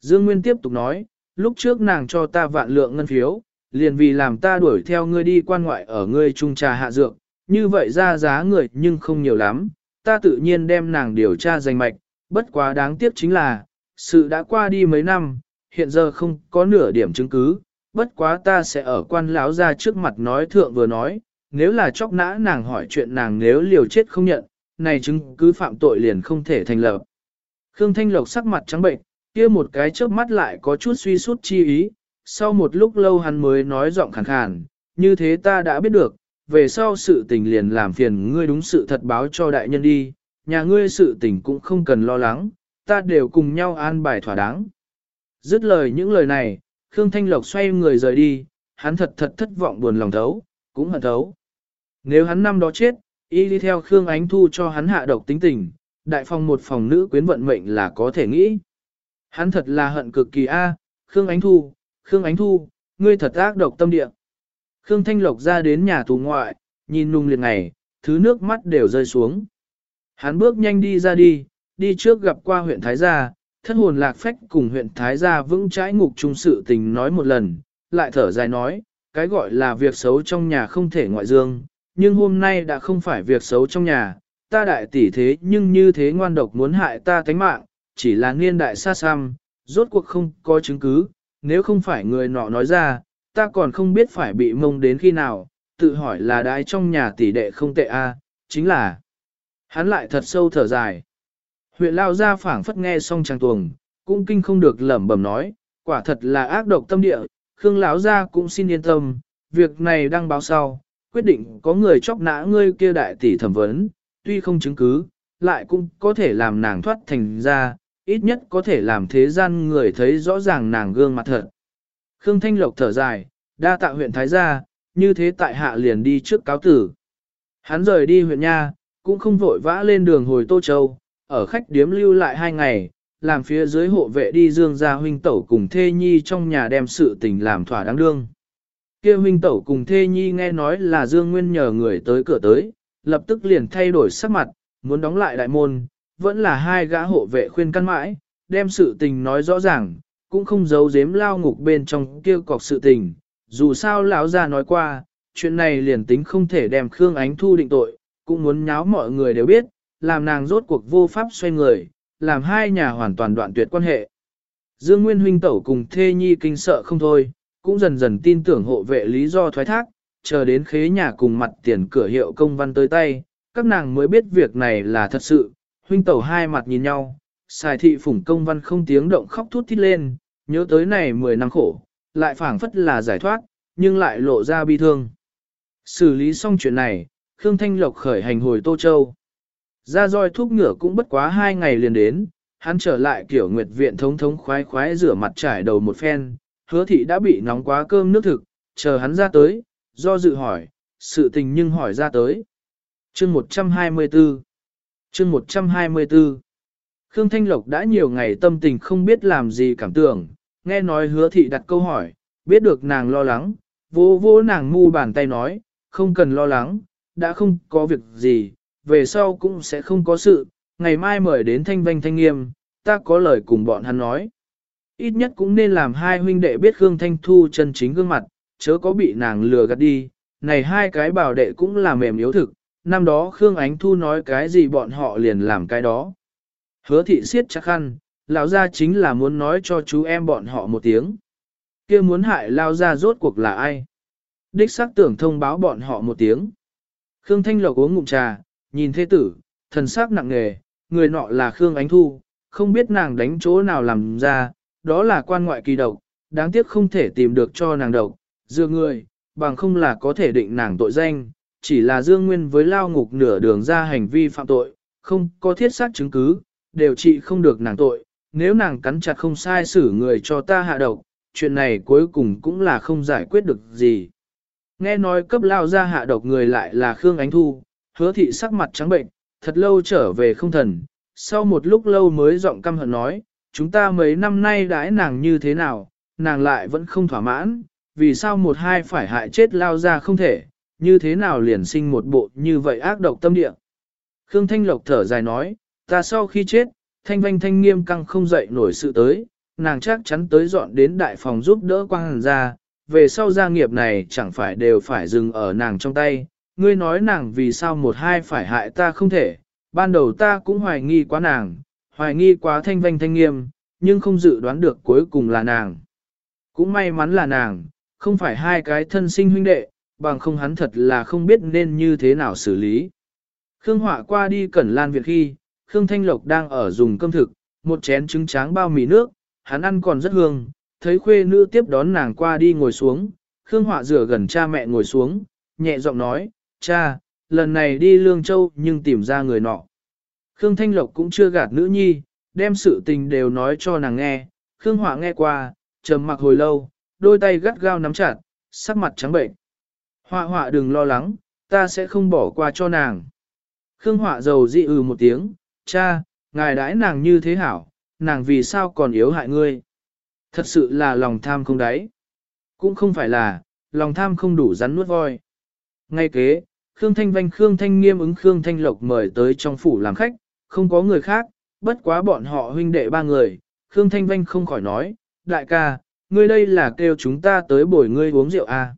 [SPEAKER 1] Dương Nguyên tiếp tục nói, lúc trước nàng cho ta vạn lượng ngân phiếu, liền vì làm ta đuổi theo ngươi đi quan ngoại ở ngươi trung trà hạ dược, như vậy ra giá người nhưng không nhiều lắm, ta tự nhiên đem nàng điều tra danh mạch, bất quá đáng tiếc chính là, sự đã qua đi mấy năm, hiện giờ không có nửa điểm chứng cứ, bất quá ta sẽ ở quan lão ra trước mặt nói thượng vừa nói, nếu là chóc nã nàng hỏi chuyện nàng nếu liều chết không nhận, này chứng cứ phạm tội liền không thể thành lập. Khương Thanh Lộc sắc mặt trắng bệnh, kia một cái chớp mắt lại có chút suy sút chi ý, sau một lúc lâu hắn mới nói giọng khàn khàn, như thế ta đã biết được, về sau sự tình liền làm phiền ngươi đúng sự thật báo cho đại nhân đi, nhà ngươi sự tình cũng không cần lo lắng, ta đều cùng nhau an bài thỏa đáng. Dứt lời những lời này, Khương Thanh Lộc xoay người rời đi, hắn thật thật thất vọng buồn lòng thấu, cũng hận thấu. Nếu hắn năm đó chết, y đi theo Khương Ánh Thu cho hắn hạ độc tính tình, đại phòng một phòng nữ quyến vận mệnh là có thể nghĩ. Hắn thật là hận cực kỳ a, Khương Ánh Thu, Khương Ánh Thu, ngươi thật ác độc tâm địa. Khương Thanh Lộc ra đến nhà tù ngoại, nhìn nung liệt ngày, thứ nước mắt đều rơi xuống. Hắn bước nhanh đi ra đi, đi trước gặp qua huyện Thái Gia, thất hồn lạc phách cùng huyện Thái Gia vững trái ngục trung sự tình nói một lần, lại thở dài nói, cái gọi là việc xấu trong nhà không thể ngoại dương, nhưng hôm nay đã không phải việc xấu trong nhà, ta đại tỷ thế nhưng như thế ngoan độc muốn hại ta tánh mạng, chỉ là niên đại xa xăm, rốt cuộc không có chứng cứ, nếu không phải người nọ nói ra, ta còn không biết phải bị mông đến khi nào, tự hỏi là đái trong nhà tỷ đệ không tệ a, chính là hắn lại thật sâu thở dài. Huyện Lao Gia phảng phất nghe xong trang tuồng, cũng kinh không được lẩm bẩm nói, quả thật là ác độc tâm địa, Khương lão gia cũng xin yên tâm, việc này đăng báo sau, quyết định có người chóc nã ngươi kia đại tỷ thẩm vấn, tuy không chứng cứ, lại cũng có thể làm nàng thoát thành ra, ít nhất có thể làm thế gian người thấy rõ ràng nàng gương mặt thật. Khương Thanh Lộc thở dài, đa tạ huyện Thái Gia, như thế tại hạ liền đi trước cáo tử. Hắn rời đi huyện Nha, cũng không vội vã lên đường hồi Tô Châu, ở khách điếm lưu lại hai ngày, làm phía dưới hộ vệ đi dương ra huynh tẩu cùng thê nhi trong nhà đem sự tình làm thỏa đáng đương kia huynh tẩu cùng thê nhi nghe nói là Dương Nguyên nhờ người tới cửa tới, lập tức liền thay đổi sắc mặt, muốn đóng lại đại môn, vẫn là hai gã hộ vệ khuyên căn mãi, đem sự tình nói rõ ràng, cũng không giấu giếm lao ngục bên trong kia cọc sự tình, dù sao lão già nói qua, chuyện này liền tính không thể đem Khương Ánh Thu định tội, cũng muốn nháo mọi người đều biết, làm nàng rốt cuộc vô pháp xoay người, làm hai nhà hoàn toàn đoạn tuyệt quan hệ. Dương Nguyên huynh tẩu cùng thê nhi kinh sợ không thôi, cũng dần dần tin tưởng hộ vệ lý do thoái thác, chờ đến khế nhà cùng mặt tiền cửa hiệu công văn tới tay, các nàng mới biết việc này là thật sự, huynh tẩu hai mặt nhìn nhau, xài thị phủng công văn không tiếng động khóc thút thít lên, nhớ tới này 10 năm khổ, lại phảng phất là giải thoát, nhưng lại lộ ra bi thương. Xử lý xong chuyện này, Khương Thanh Lộc khởi hành hồi Tô Châu. Ra roi thuốc ngựa cũng bất quá hai ngày liền đến, hắn trở lại kiểu nguyệt viện thống thống khoái khoái rửa mặt trải đầu một phen, hứa thị đã bị nóng quá cơm nước thực, chờ hắn ra tới, do dự hỏi, sự tình nhưng hỏi ra tới. Chương 124 Chương 124 Khương Thanh Lộc đã nhiều ngày tâm tình không biết làm gì cảm tưởng, nghe nói hứa thị đặt câu hỏi, biết được nàng lo lắng, vô vô nàng ngu bàn tay nói, không cần lo lắng, đã không có việc gì, về sau cũng sẽ không có sự, ngày mai mời đến thanh vanh thanh nghiêm, ta có lời cùng bọn hắn nói. Ít nhất cũng nên làm hai huynh đệ biết Khương Thanh Thu chân chính gương mặt, chớ có bị nàng lừa gạt đi, này hai cái bảo đệ cũng là mềm yếu thực, năm đó Khương Ánh Thu nói cái gì bọn họ liền làm cái đó. Hứa thị siết chắc khăn, lão gia chính là muốn nói cho chú em bọn họ một tiếng. kia muốn hại lao gia rốt cuộc là ai? Đích xác tưởng thông báo bọn họ một tiếng. Khương Thanh Lộc uống ngụm trà, nhìn thế tử, thần sắc nặng nề, người nọ là Khương Ánh Thu, không biết nàng đánh chỗ nào làm ra, đó là quan ngoại kỳ độc, đáng tiếc không thể tìm được cho nàng độc, dựa người, bằng không là có thể định nàng tội danh, chỉ là Dương Nguyên với lao ngục nửa đường ra hành vi phạm tội, không có thiết xác chứng cứ, đều trị không được nàng tội, nếu nàng cắn chặt không sai xử người cho ta hạ độc, chuyện này cuối cùng cũng là không giải quyết được gì. Nghe nói cấp lao ra hạ độc người lại là Khương Ánh Thu, hứa thị sắc mặt trắng bệnh, thật lâu trở về không thần, sau một lúc lâu mới giọng căm hận nói, chúng ta mấy năm nay đãi nàng như thế nào, nàng lại vẫn không thỏa mãn, vì sao một hai phải hại chết lao ra không thể, như thế nào liền sinh một bộ như vậy ác độc tâm địa. Khương Thanh Lộc thở dài nói, ta sau khi chết, Thanh Vanh Thanh nghiêm căng không dậy nổi sự tới, nàng chắc chắn tới dọn đến đại phòng giúp đỡ quang hàn ra, về sau gia nghiệp này chẳng phải đều phải dừng ở nàng trong tay, ngươi nói nàng vì sao một hai phải hại ta không thể, ban đầu ta cũng hoài nghi quá nàng, hoài nghi quá thanh vanh thanh nghiêm, nhưng không dự đoán được cuối cùng là nàng. Cũng may mắn là nàng, không phải hai cái thân sinh huynh đệ, bằng không hắn thật là không biết nên như thế nào xử lý. Khương Họa qua đi cẩn lan việc khi, Khương Thanh Lộc đang ở dùng cơm thực, một chén trứng tráng bao mì nước, hắn ăn còn rất hương, thấy khuê nữ tiếp đón nàng qua đi ngồi xuống, Khương Họa rửa gần cha mẹ ngồi xuống, nhẹ giọng nói, cha, lần này đi Lương Châu nhưng tìm ra người nọ. Khương Thanh Lộc cũng chưa gạt nữ nhi, đem sự tình đều nói cho nàng nghe, Khương Họa nghe qua, trầm mặc hồi lâu, đôi tay gắt gao nắm chặt, sắc mặt trắng bệnh. Họa họa đừng lo lắng, ta sẽ không bỏ qua cho nàng. Khương Họa giàu dị ừ một tiếng, cha, ngài đãi nàng như thế hảo, nàng vì sao còn yếu hại ngươi. Thật sự là lòng tham không đáy. Cũng không phải là, lòng tham không đủ rắn nuốt voi. Ngay kế, Khương Thanh Vanh Khương Thanh Nghiêm ứng Khương Thanh Lộc mời tới trong phủ làm khách, không có người khác, bất quá bọn họ huynh đệ ba người. Khương Thanh Vanh không khỏi nói, đại ca, ngươi đây là kêu chúng ta tới bồi ngươi uống rượu à.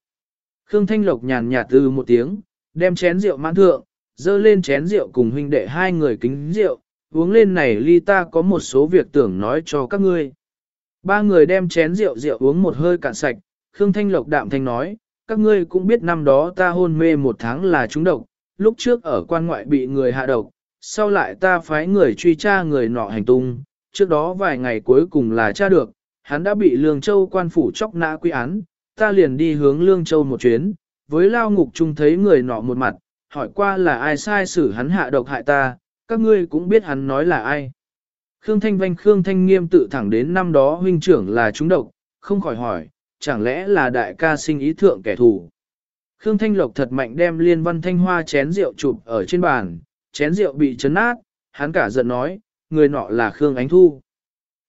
[SPEAKER 1] Khương Thanh Lộc nhàn nhạt từ một tiếng, đem chén rượu mãn thượng, dơ lên chén rượu cùng huynh đệ hai người kính rượu, uống lên này ly ta có một số việc tưởng nói cho các ngươi. Ba người đem chén rượu rượu uống một hơi cạn sạch, Khương Thanh Lộc đạm thanh nói, các ngươi cũng biết năm đó ta hôn mê một tháng là trúng độc, lúc trước ở quan ngoại bị người hạ độc, sau lại ta phái người truy tra người nọ hành tung, trước đó vài ngày cuối cùng là tra được, hắn đã bị Lương Châu quan phủ chóc nã quy án, ta liền đi hướng Lương Châu một chuyến, với lao ngục chung thấy người nọ một mặt, hỏi qua là ai sai xử hắn hạ độc hại ta, các ngươi cũng biết hắn nói là ai. Khương Thanh Vanh Khương Thanh Nghiêm tự thẳng đến năm đó huynh trưởng là chúng độc, không khỏi hỏi, chẳng lẽ là đại ca sinh ý thượng kẻ thù. Khương Thanh Lộc thật mạnh đem liên văn thanh hoa chén rượu chụp ở trên bàn, chén rượu bị chấn nát, hắn cả giận nói, người nọ là Khương Ánh Thu.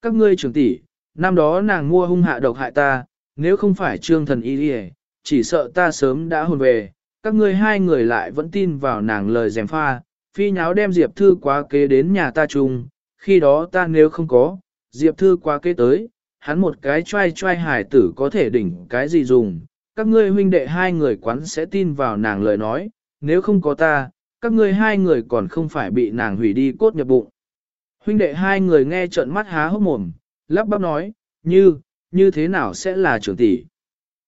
[SPEAKER 1] Các ngươi trưởng tỷ, năm đó nàng mua hung hạ độc hại ta, nếu không phải trương thần y đi chỉ sợ ta sớm đã hồn về, các ngươi hai người lại vẫn tin vào nàng lời dèm pha, phi nháo đem Diệp Thư quá kế đến nhà ta chung, khi đó ta nếu không có, Diệp Thư quá kế tới, hắn một cái trai trai hải tử có thể đỉnh cái gì dùng, các ngươi huynh đệ hai người quán sẽ tin vào nàng lời nói, nếu không có ta, các ngươi hai người còn không phải bị nàng hủy đi cốt nhập bụng. Huynh đệ hai người nghe trợn mắt há hốc mồm, lắp bắp nói, như, như thế nào sẽ là trưởng tỷ.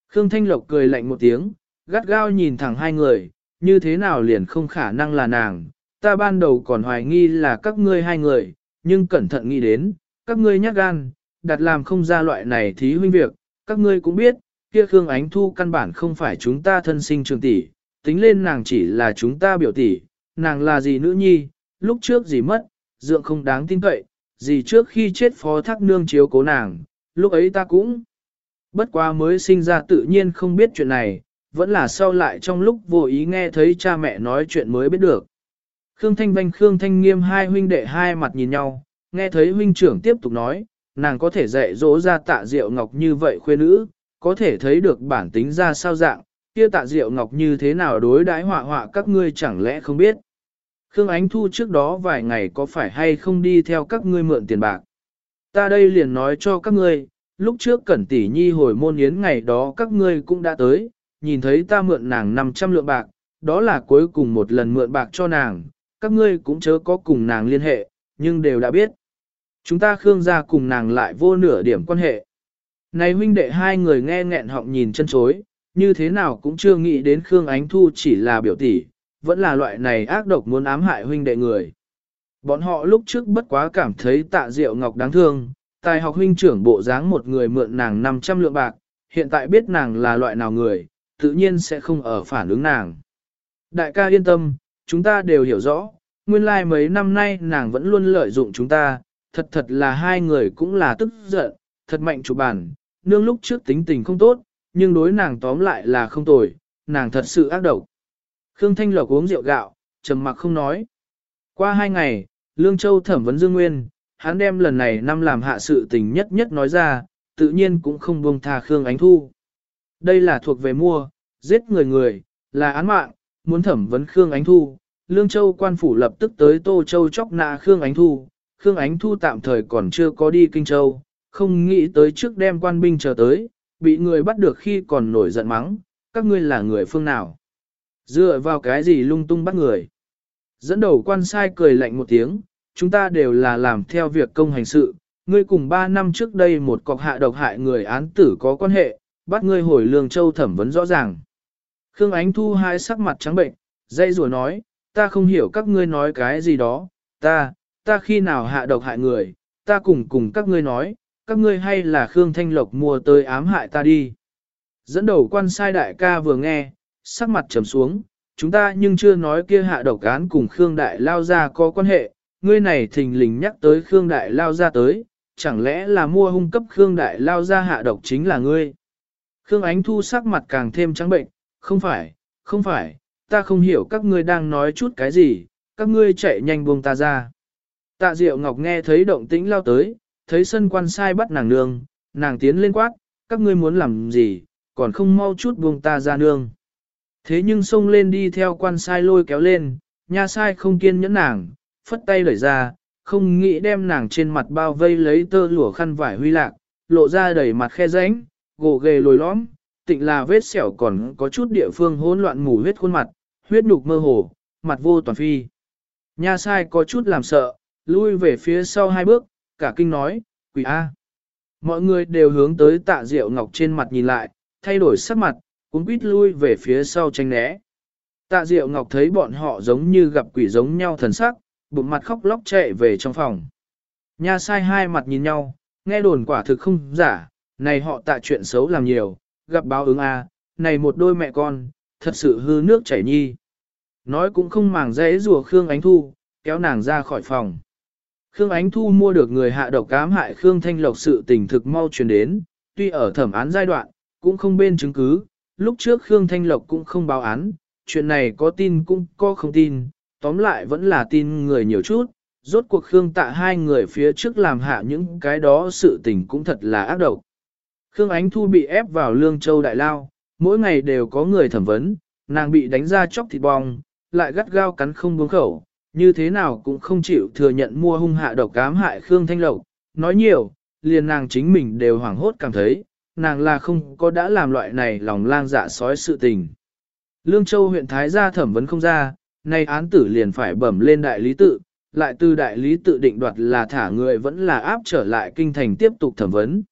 [SPEAKER 1] Khương Thanh Lộc cười lạnh một tiếng, gắt gao nhìn thẳng hai người, như thế nào liền không khả năng là nàng. Ta ban đầu còn hoài nghi là các ngươi hai người, nhưng cẩn thận nghĩ đến, các ngươi nhát gan, đặt làm không ra loại này thí huynh việc, các ngươi cũng biết, kia Khương Ánh Thu căn bản không phải chúng ta thân sinh trường tỷ, tính lên nàng chỉ là chúng ta biểu tỷ, nàng là gì nữ nhi, lúc trước gì mất, dượng không đáng tin cậy, gì trước khi chết phó thác nương chiếu cố nàng, lúc ấy ta cũng bất quá mới sinh ra tự nhiên không biết chuyện này, vẫn là sau lại trong lúc vô ý nghe thấy cha mẹ nói chuyện mới biết được. Khương Thanh Vanh Khương Thanh Nghiêm hai huynh đệ hai mặt nhìn nhau, nghe thấy huynh trưởng tiếp tục nói, nàng có thể dạy dỗ ra tạ diệu ngọc như vậy khuê nữ, có thể thấy được bản tính ra sao dạng, kia tạ diệu ngọc như thế nào đối đãi họa họa các ngươi chẳng lẽ không biết. Khương Ánh Thu trước đó vài ngày có phải hay không đi theo các ngươi mượn tiền bạc. Ta đây liền nói cho các ngươi, lúc trước Cẩn Tỷ Nhi hồi môn yến ngày đó các ngươi cũng đã tới, nhìn thấy ta mượn nàng 500 lượng bạc, đó là cuối cùng một lần mượn bạc cho nàng, các ngươi cũng chớ có cùng nàng liên hệ, nhưng đều đã biết. Chúng ta Khương gia cùng nàng lại vô nửa điểm quan hệ. Này huynh đệ hai người nghe nghẹn họng nhìn chân chối, như thế nào cũng chưa nghĩ đến Khương Ánh Thu chỉ là biểu tỷ, vẫn là loại này ác độc muốn ám hại huynh đệ người. Bọn họ lúc trước bất quá cảm thấy tạ diệu ngọc đáng thương, tài học huynh trưởng bộ dáng một người mượn nàng 500 lượng bạc, hiện tại biết nàng là loại nào người, tự nhiên sẽ không ở phản ứng nàng. Đại ca yên tâm, chúng ta đều hiểu rõ, nguyên lai like mấy năm nay nàng vẫn luôn lợi dụng chúng ta, thật thật là hai người cũng là tức giận, thật mạnh chủ bản, nương lúc trước tính tình không tốt, nhưng đối nàng tóm lại là không tồi, nàng thật sự ác độc. Khương Thanh Lộc uống rượu gạo, trầm mặc không nói. Qua hai ngày, Lương Châu thẩm vấn Dương Nguyên, hắn đem lần này năm làm hạ sự tình nhất nhất nói ra, tự nhiên cũng không buông tha Khương Ánh Thu. Đây là thuộc về mua, giết người người, là án mạng, muốn thẩm vấn Khương Ánh Thu. Lương Châu quan phủ lập tức tới Tô Châu chóc nạ Khương Ánh Thu. Khương Ánh Thu tạm thời còn chưa có đi Kinh Châu, không nghĩ tới trước đem quan binh chờ tới, bị người bắt được khi còn nổi giận mắng, các ngươi là người phương nào? Dựa vào cái gì lung tung bắt người? Dẫn đầu quan sai cười lạnh một tiếng, chúng ta đều là làm theo việc công hành sự, ngươi cùng ba năm trước đây một cọc hạ độc hại người án tử có quan hệ, bắt ngươi hồi lương châu thẩm vấn rõ ràng. Khương Ánh Thu hai sắc mặt trắng bệnh, dây rùa nói, ta không hiểu các ngươi nói cái gì đó, ta, ta khi nào hạ độc hại người, ta cùng cùng các ngươi nói, các ngươi hay là Khương Thanh Lộc mua tới ám hại ta đi. Dẫn đầu quan sai đại ca vừa nghe, sắc mặt trầm xuống, chúng ta nhưng chưa nói kia hạ độc án cùng Khương Đại Lao ra có quan hệ, ngươi này thình lình nhắc tới Khương Đại Lao ra tới, chẳng lẽ là mua hung cấp Khương Đại Lao ra hạ độc chính là ngươi. Khương Ánh Thu sắc mặt càng thêm trắng bệnh, không phải, không phải, ta không hiểu các ngươi đang nói chút cái gì, các ngươi chạy nhanh buông ta ra. Tạ Diệu Ngọc nghe thấy động tĩnh lao tới, thấy sân quan sai bắt nàng nương, nàng tiến lên quát, các ngươi muốn làm gì, còn không mau chút buông ta ra nương. Thế nhưng xông lên đi theo quan sai lôi kéo lên, nha sai không kiên nhẫn nàng, phất tay đẩy ra, không nghĩ đem nàng trên mặt bao vây lấy tơ lụa khăn vải huy lạc, lộ ra đầy mặt khe rãnh, gồ ghề lồi lõm, tịnh là vết sẹo còn có chút địa phương hỗn loạn mù huyết khuôn mặt, huyết nhục mơ hồ, mặt vô toàn phi. Nha sai có chút làm sợ, lui về phía sau hai bước, cả kinh nói, quỷ A. Mọi người đều hướng tới tạ diệu ngọc trên mặt nhìn lại, thay đổi sắc mặt, cũng quýt lui về phía sau tranh né. Tạ diệu ngọc thấy bọn họ giống như gặp quỷ giống nhau thần sắc, bụng mặt khóc lóc chạy về trong phòng. Nha sai hai mặt nhìn nhau, nghe đồn quả thực không giả, này họ tạ chuyện xấu làm nhiều, gặp báo ứng A, này một đôi mẹ con, thật sự hư nước chảy nhi. Nói cũng không màng dễ rùa Khương Ánh Thu, kéo nàng ra khỏi phòng. Khương Ánh Thu mua được người hạ độc cám hại Khương Thanh Lộc sự tình thực mau truyền đến, tuy ở thẩm án giai đoạn, cũng không bên chứng cứ, lúc trước Khương Thanh Lộc cũng không báo án, chuyện này có tin cũng có không tin, tóm lại vẫn là tin người nhiều chút, rốt cuộc Khương tạ hai người phía trước làm hạ những cái đó sự tình cũng thật là ác độc. Khương Ánh Thu bị ép vào Lương Châu Đại Lao, mỗi ngày đều có người thẩm vấn, nàng bị đánh ra chóc thịt bong, lại gắt gao cắn không buông khẩu, như thế nào cũng không chịu thừa nhận mua hung hạ độc cám hại Khương Thanh Lộc. Nói nhiều, liền nàng chính mình đều hoảng hốt cảm thấy, nàng là không có đã làm loại này lòng lang dạ sói sự tình. Lương Châu huyện Thái gia thẩm vấn không ra, nay án tử liền phải bẩm lên đại lý tự, lại từ đại lý tự định đoạt là thả người vẫn là áp trở lại kinh thành tiếp tục thẩm vấn.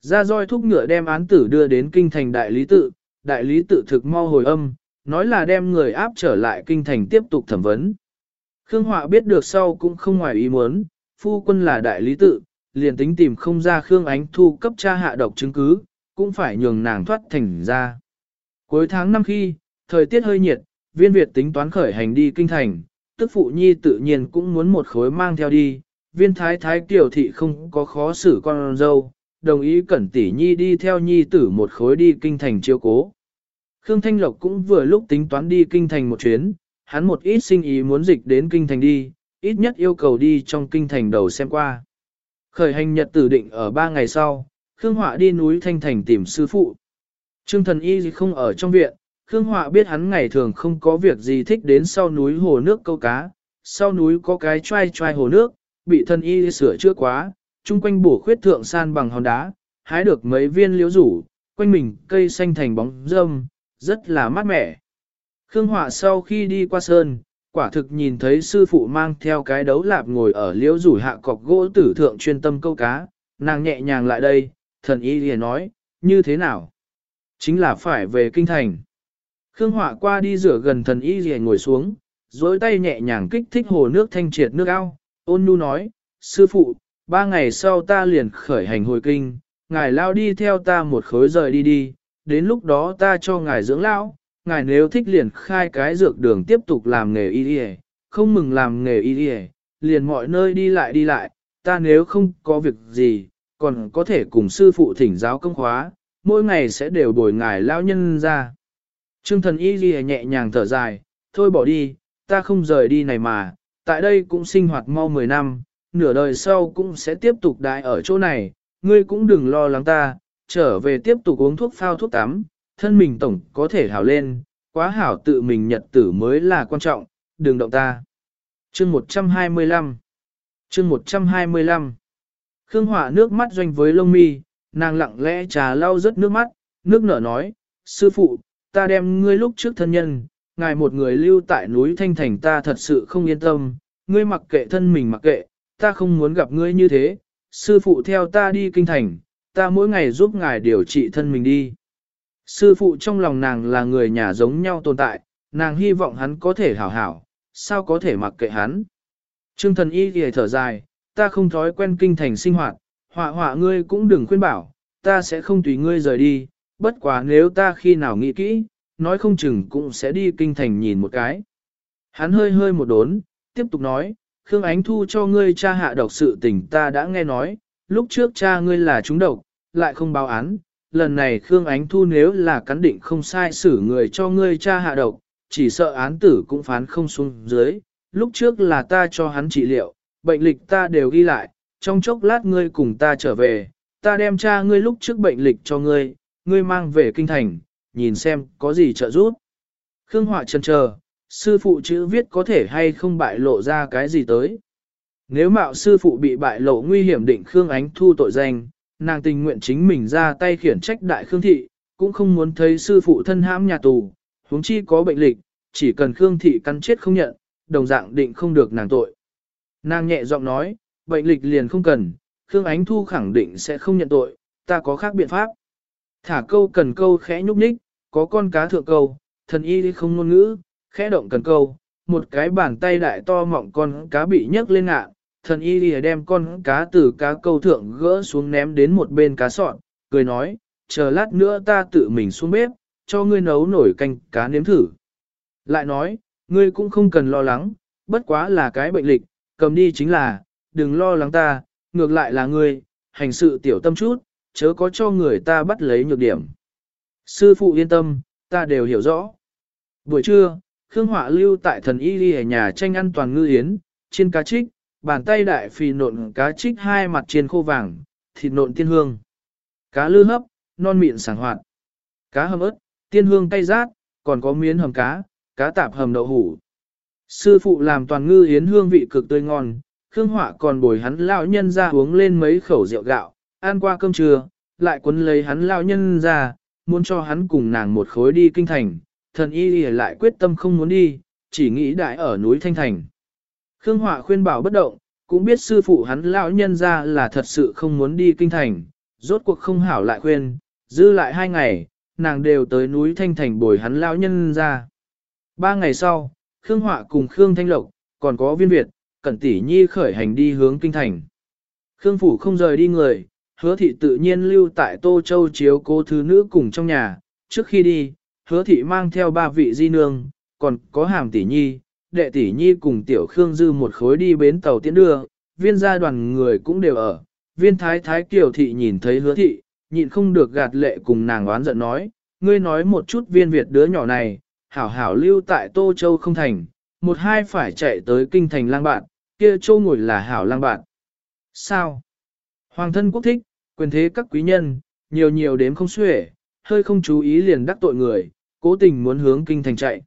[SPEAKER 1] Ra roi thúc ngựa đem án tử đưa đến kinh thành đại lý tự, đại lý tự thực mau hồi âm, nói là đem người áp trở lại kinh thành tiếp tục thẩm vấn. Khương Họa biết được sau cũng không ngoài ý muốn, phu quân là đại lý tự, liền tính tìm không ra Khương Ánh Thu cấp cha hạ độc chứng cứ, cũng phải nhường nàng thoát thành ra. Cuối tháng năm khi, thời tiết hơi nhiệt, viên Việt tính toán khởi hành đi kinh thành, tức phụ nhi tự nhiên cũng muốn một khối mang theo đi, viên thái thái tiểu thị không có khó xử con dâu, đồng ý cẩn tỷ nhi đi theo nhi tử một khối đi kinh thành chiêu cố. Khương Thanh Lộc cũng vừa lúc tính toán đi kinh thành một chuyến, hắn một ít sinh ý muốn dịch đến kinh thành đi, ít nhất yêu cầu đi trong kinh thành đầu xem qua. Khởi hành nhật tử định ở ba ngày sau, Khương Họa đi núi Thanh Thành tìm sư phụ. Trương thần y không ở trong viện, Khương Họa biết hắn ngày thường không có việc gì thích đến sau núi hồ nước câu cá, sau núi có cái trai trai hồ nước, bị thần y sửa chữa quá, chung quanh bổ khuyết thượng san bằng hòn đá, hái được mấy viên liễu rủ, quanh mình cây xanh thành bóng râm, rất là mát mẻ. Khương Họa sau khi đi qua sơn, quả thực nhìn thấy sư phụ mang theo cái đấu lạp ngồi ở liễu rủ hạ cọc gỗ tử thượng chuyên tâm câu cá, nàng nhẹ nhàng lại đây, thần y liền nói, như thế nào? Chính là phải về kinh thành. Khương Họa qua đi rửa gần thần y liền ngồi xuống, dối tay nhẹ nhàng kích thích hồ nước thanh triệt nước ao, ôn nhu nói, sư phụ, ba ngày sau ta liền khởi hành hồi kinh, ngài lao đi theo ta một khối rời đi đi, đến lúc đó ta cho ngài dưỡng lão, ngài nếu thích liền khai cái dược đường tiếp tục làm nghề y y, không mừng làm nghề y y, liền mọi nơi đi lại đi lại, ta nếu không có việc gì, còn có thể cùng sư phụ thỉnh giáo công khóa, mỗi ngày sẽ đều bồi ngài lao nhân ra. Trương thần y y nhẹ nhàng thở dài, thôi bỏ đi, ta không rời đi này mà, tại đây cũng sinh hoạt mau 10 năm, nửa đời sau cũng sẽ tiếp tục đại ở chỗ này, ngươi cũng đừng lo lắng ta, trở về tiếp tục uống thuốc phao thuốc tắm, thân mình tổng có thể hảo lên, quá hảo tự mình nhật tử mới là quan trọng, đừng động ta. Chương 125 Chương 125 Khương hỏa nước mắt doanh với lông mi, nàng lặng lẽ trà lau rớt nước mắt, nước nở nói, sư phụ, ta đem ngươi lúc trước thân nhân, ngài một người lưu tại núi Thanh Thành ta thật sự không yên tâm, ngươi mặc kệ thân mình mặc kệ, ta không muốn gặp ngươi như thế, sư phụ theo ta đi kinh thành, ta mỗi ngày giúp ngài điều trị thân mình đi. Sư phụ trong lòng nàng là người nhà giống nhau tồn tại, nàng hy vọng hắn có thể hảo hảo, sao có thể mặc kệ hắn. Trương thần y thì thở dài, ta không thói quen kinh thành sinh hoạt, họa họa ngươi cũng đừng khuyên bảo, ta sẽ không tùy ngươi rời đi, bất quá nếu ta khi nào nghĩ kỹ, nói không chừng cũng sẽ đi kinh thành nhìn một cái. Hắn hơi hơi một đốn, tiếp tục nói, Khương Ánh Thu cho ngươi cha hạ độc sự tình ta đã nghe nói, lúc trước cha ngươi là trúng độc, lại không báo án, lần này Khương Ánh Thu nếu là cắn định không sai xử người cho ngươi cha hạ độc, chỉ sợ án tử cũng phán không xuống dưới, lúc trước là ta cho hắn trị liệu, bệnh lịch ta đều ghi lại, trong chốc lát ngươi cùng ta trở về, ta đem cha ngươi lúc trước bệnh lịch cho ngươi, ngươi mang về kinh thành, nhìn xem có gì trợ giúp. Khương Họa chân chờ, sư phụ chữ viết có thể hay không bại lộ ra cái gì tới. Nếu mạo sư phụ bị bại lộ nguy hiểm định Khương Ánh Thu tội danh, nàng tình nguyện chính mình ra tay khiển trách đại Khương Thị, cũng không muốn thấy sư phụ thân hãm nhà tù, huống chi có bệnh lịch, chỉ cần Khương Thị cắn chết không nhận, đồng dạng định không được nàng tội. Nàng nhẹ giọng nói, bệnh lịch liền không cần, Khương Ánh Thu khẳng định sẽ không nhận tội, ta có khác biện pháp. Thả câu cần câu khẽ nhúc nhích, có con cá thượng câu, thần y không ngôn ngữ, khẽ động cần câu, một cái bàn tay đại to mọng con cá bị nhấc lên ngạ, thần y lìa đem con cá từ cá câu thượng gỡ xuống ném đến một bên cá sọn, cười nói, chờ lát nữa ta tự mình xuống bếp, cho ngươi nấu nổi canh cá nếm thử. Lại nói, ngươi cũng không cần lo lắng, bất quá là cái bệnh lịch, cầm đi chính là, đừng lo lắng ta, ngược lại là ngươi, hành sự tiểu tâm chút, chớ có cho người ta bắt lấy nhược điểm. Sư phụ yên tâm, ta đều hiểu rõ. Buổi trưa, Khương Họa lưu tại thần y đi ở nhà tranh ăn toàn ngư yến, trên cá trích, bàn tay đại phì nộn cá trích hai mặt trên khô vàng, thịt nộn tiên hương. Cá lư hấp, non mịn sảng hoạt. Cá hầm ớt, tiên hương cay rát, còn có miến hầm cá, cá tạp hầm đậu hủ. Sư phụ làm toàn ngư yến hương vị cực tươi ngon, Khương Họa còn bồi hắn lão nhân ra uống lên mấy khẩu rượu gạo, ăn qua cơm trưa, lại quấn lấy hắn lão nhân ra, muốn cho hắn cùng nàng một khối đi kinh thành, thần y lại quyết tâm không muốn đi, chỉ nghĩ đại ở núi Thanh Thành. Khương Họa khuyên bảo bất động, cũng biết sư phụ hắn lão nhân ra là thật sự không muốn đi kinh thành, rốt cuộc không hảo lại khuyên, dư lại hai ngày, nàng đều tới núi Thanh Thành bồi hắn lão nhân ra. Ba ngày sau, Khương Họa cùng Khương Thanh Lộc, còn có viên Việt, Cẩn Tỷ Nhi khởi hành đi hướng kinh thành. Khương Phủ không rời đi người, hứa thị tự nhiên lưu tại Tô Châu chiếu cố thứ nữ cùng trong nhà, trước khi đi, hứa thị mang theo ba vị di nương, còn có hàm tỷ nhi, đệ tỷ nhi cùng tiểu khương dư một khối đi bến tàu tiễn đưa, viên gia đoàn người cũng đều ở. Viên thái thái kiều thị nhìn thấy hứa thị, nhịn không được gạt lệ cùng nàng oán giận nói, ngươi nói một chút viên Việt đứa nhỏ này, hảo hảo lưu tại Tô Châu không thành, một hai phải chạy tới kinh thành lang bạn, kia châu ngồi là hảo lang bạn. Sao? Hoàng thân quốc thích, quyền thế các quý nhân, nhiều nhiều đếm không xuể, hơi không chú ý liền đắc tội người, cố tình muốn hướng kinh thành chạy.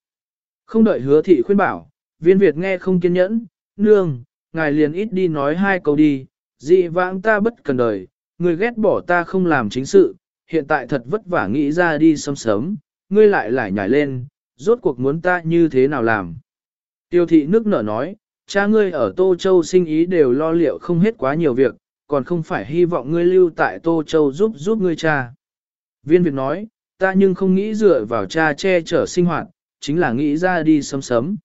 [SPEAKER 1] Không đợi hứa thị khuyên bảo, viên Việt nghe không kiên nhẫn, nương, ngài liền ít đi nói hai câu đi, dị vãng ta bất cần đời, người ghét bỏ ta không làm chính sự, hiện tại thật vất vả nghĩ ra đi sớm sớm, ngươi lại lại nhảy lên, rốt cuộc muốn ta như thế nào làm. Tiêu thị nước nở nói, cha ngươi ở Tô Châu sinh ý đều lo liệu không hết quá nhiều việc, còn không phải hy vọng ngươi lưu tại Tô Châu giúp giúp ngươi cha. Viên Việt nói, ta nhưng không nghĩ dựa vào cha che chở sinh hoạt, chính là nghĩ ra đi sớm sớm.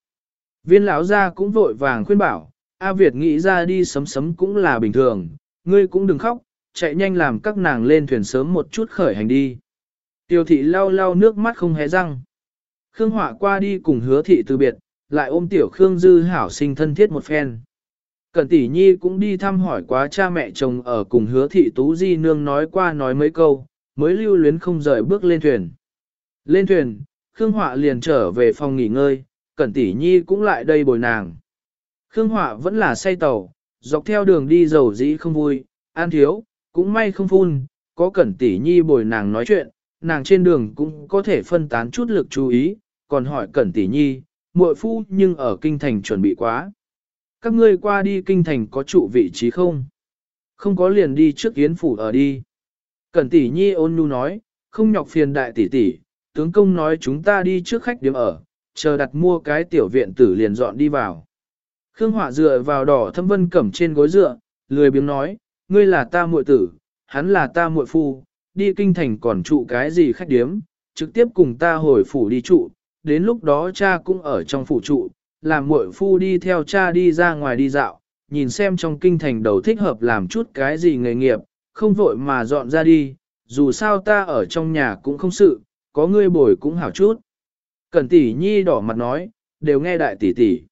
[SPEAKER 1] Viên lão gia cũng vội vàng khuyên bảo, A Việt nghĩ ra đi sấm sấm cũng là bình thường, ngươi cũng đừng khóc, chạy nhanh làm các nàng lên thuyền sớm một chút khởi hành đi. Tiêu thị lau lau nước mắt không hé răng. Khương Họa qua đi cùng hứa thị từ biệt, lại ôm tiểu Khương Dư hảo sinh thân thiết một phen. Cẩn tỷ nhi cũng đi thăm hỏi quá cha mẹ chồng ở cùng hứa thị tú di nương nói qua nói mấy câu, mới lưu luyến không rời bước lên thuyền. Lên thuyền, Khương Họa liền trở về phòng nghỉ ngơi, Cẩn Tỷ Nhi cũng lại đây bồi nàng. Khương Họa vẫn là say tàu, dọc theo đường đi dầu dĩ không vui, an thiếu, cũng may không phun, có Cẩn Tỷ Nhi bồi nàng nói chuyện, nàng trên đường cũng có thể phân tán chút lực chú ý, còn hỏi Cẩn Tỷ Nhi, muội phu nhưng ở kinh thành chuẩn bị quá. Các ngươi qua đi kinh thành có trụ vị trí không? Không có liền đi trước yến phủ ở đi. Cẩn tỷ nhi ôn nhu nói, không nhọc phiền đại tỷ tỷ, tướng công nói chúng ta đi trước khách điểm ở, chờ đặt mua cái tiểu viện tử liền dọn đi vào. Khương Họa dựa vào đỏ thâm vân cẩm trên gối dựa, lười biếng nói, ngươi là ta muội tử, hắn là ta muội phu, đi kinh thành còn trụ cái gì khách điếm, trực tiếp cùng ta hồi phủ đi trụ, đến lúc đó cha cũng ở trong phủ trụ, làm muội phu đi theo cha đi ra ngoài đi dạo, nhìn xem trong kinh thành đầu thích hợp làm chút cái gì nghề nghiệp, không vội mà dọn ra đi, dù sao ta ở trong nhà cũng không sự, có ngươi bồi cũng hảo chút. Cẩn tỷ nhi đỏ mặt nói, đều nghe đại tỷ tỷ.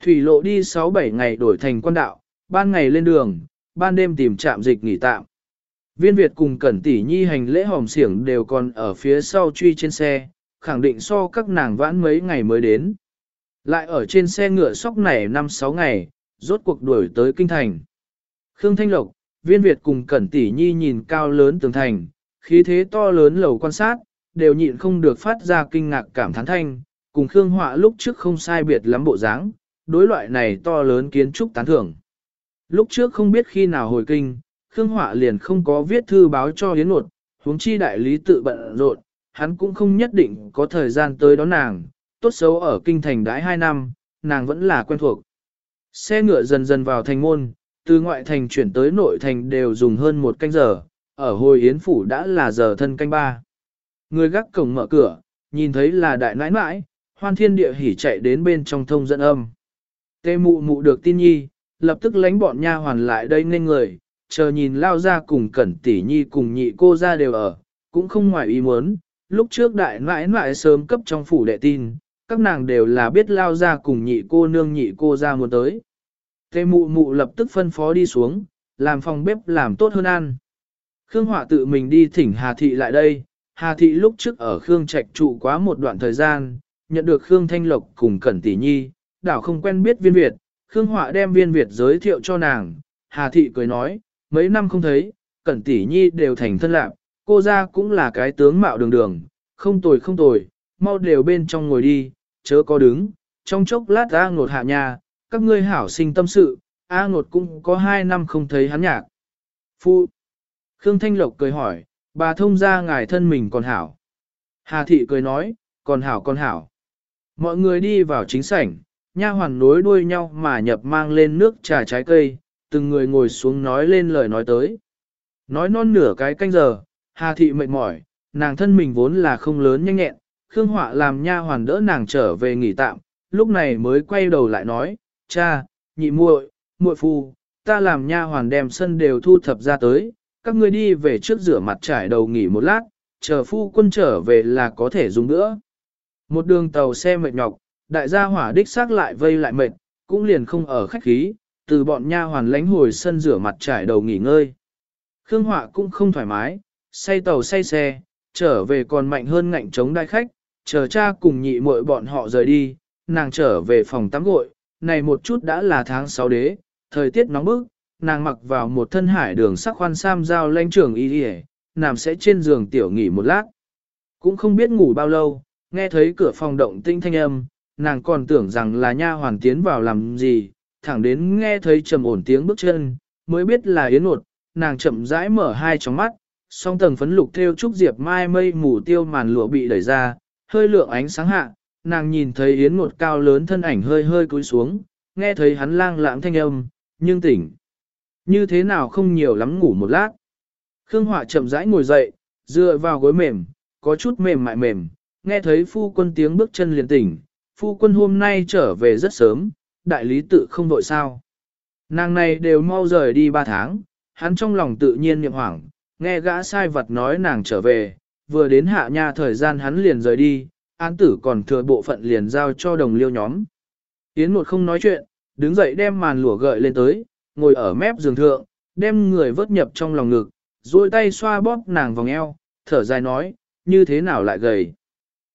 [SPEAKER 1] Thủy lộ đi 6-7 ngày đổi thành quan đạo, ban ngày lên đường, ban đêm tìm trạm dịch nghỉ tạm. Viên Việt cùng Cẩn Tỷ Nhi hành lễ hòm xiển đều còn ở phía sau truy trên xe, khẳng định so các nàng vãn mấy ngày mới đến. Lại ở trên xe ngựa sóc này 5-6 ngày, rốt cuộc đuổi tới kinh thành. Khương Thanh Lộc, Viên Việt cùng Cẩn Tỷ Nhi nhìn cao lớn tường thành, khí thế to lớn lầu quan sát, đều nhịn không được phát ra kinh ngạc cảm thán thanh, cùng Khương Họa lúc trước không sai biệt lắm bộ dáng, đối loại này to lớn kiến trúc tán thưởng. Lúc trước không biết khi nào hồi kinh, Khương Họa liền không có viết thư báo cho Yến Nột, huống chi đại lý tự bận rộn, hắn cũng không nhất định có thời gian tới đón nàng, tốt xấu ở kinh thành đãi 2 năm, nàng vẫn là quen thuộc. Xe ngựa dần dần vào thành môn, từ ngoại thành chuyển tới nội thành đều dùng hơn một canh giờ, ở hồi Yến Phủ đã là giờ thân canh ba. Người gác cổng mở cửa, nhìn thấy là đại nãi nãi, hoan thiên địa hỉ chạy đến bên trong thông dẫn âm. Tê mụ mụ được tin nhi, lập tức lánh bọn nha hoàn lại đây nên người, chờ nhìn lao ra cùng cẩn tỷ nhi cùng nhị cô ra đều ở, cũng không ngoài ý muốn, lúc trước đại nãi nãi sớm cấp trong phủ đệ tin, các nàng đều là biết lao ra cùng nhị cô nương nhị cô ra muốn tới. Tê mụ mụ lập tức phân phó đi xuống, làm phòng bếp làm tốt hơn ăn. Khương Họa tự mình đi thỉnh Hà Thị lại đây, Hà Thị lúc trước ở Khương Trạch trụ quá một đoạn thời gian, nhận được Khương Thanh Lộc cùng Cẩn Tỷ Nhi, đảo không quen biết viên Việt, Khương Họa đem viên Việt giới thiệu cho nàng, Hà Thị cười nói, mấy năm không thấy, Cẩn Tỷ Nhi đều thành thân lạc, cô ra cũng là cái tướng mạo đường đường, không tồi không tồi, mau đều bên trong ngồi đi, chớ có đứng, trong chốc lát A ngột hạ nhà, các ngươi hảo sinh tâm sự, A ngột cũng có hai năm không thấy hắn nhạc. Phu Khương Thanh Lộc cười hỏi, bà thông ra ngài thân mình còn hảo. Hà Thị cười nói, còn hảo còn hảo. Mọi người đi vào chính sảnh, nha hoàn nối đuôi nhau mà nhập mang lên nước trà trái cây, từng người ngồi xuống nói lên lời nói tới. Nói non nửa cái canh giờ, Hà Thị mệt mỏi, nàng thân mình vốn là không lớn nhanh nhẹn, Khương Họa làm nha hoàn đỡ nàng trở về nghỉ tạm, lúc này mới quay đầu lại nói, cha, nhị muội, muội phu, ta làm nha hoàn đem sân đều thu thập ra tới, các ngươi đi về trước rửa mặt trải đầu nghỉ một lát, chờ phu quân trở về là có thể dùng nữa. Một đường tàu xe mệt nhọc, đại gia hỏa đích xác lại vây lại mệt, cũng liền không ở khách khí, từ bọn nha hoàn lánh hồi sân rửa mặt trải đầu nghỉ ngơi. Khương Họa cũng không thoải mái, say tàu say xe, trở về còn mạnh hơn ngạnh chống đại khách, chờ cha cùng nhị muội bọn họ rời đi, nàng trở về phòng tắm gội, này một chút đã là tháng 6 đế, thời tiết nóng bức, nàng mặc vào một thân hải đường sắc khoan sam giao lanh trưởng y y nằm sẽ trên giường tiểu nghỉ một lát. Cũng không biết ngủ bao lâu, nghe thấy cửa phòng động tinh thanh âm, nàng còn tưởng rằng là nha hoàn tiến vào làm gì, thẳng đến nghe thấy trầm ổn tiếng bước chân, mới biết là yến nột, nàng chậm rãi mở hai tròng mắt, song tầng phấn lục theo trúc diệp mai mây mù tiêu màn lụa bị đẩy ra, hơi lượng ánh sáng hạ, nàng nhìn thấy yến nột cao lớn thân ảnh hơi hơi cúi xuống, nghe thấy hắn lang lãng thanh âm, nhưng tỉnh. Như thế nào không nhiều lắm ngủ một lát. Khương Họa chậm rãi ngồi dậy, dựa vào gối mềm, có chút mềm mại mềm, nghe thấy phu quân tiếng bước chân liền tỉnh, phu quân hôm nay trở về rất sớm, đại lý tự không vội sao. Nàng này đều mau rời đi ba tháng, hắn trong lòng tự nhiên niệm hoảng, nghe gã sai vật nói nàng trở về, vừa đến hạ nha thời gian hắn liền rời đi, án tử còn thừa bộ phận liền giao cho đồng liêu nhóm. Yến một không nói chuyện, đứng dậy đem màn lụa gợi lên tới, ngồi ở mép giường thượng, đem người vớt nhập trong lòng ngực, duỗi tay xoa bóp nàng vòng eo, thở dài nói, như thế nào lại gầy.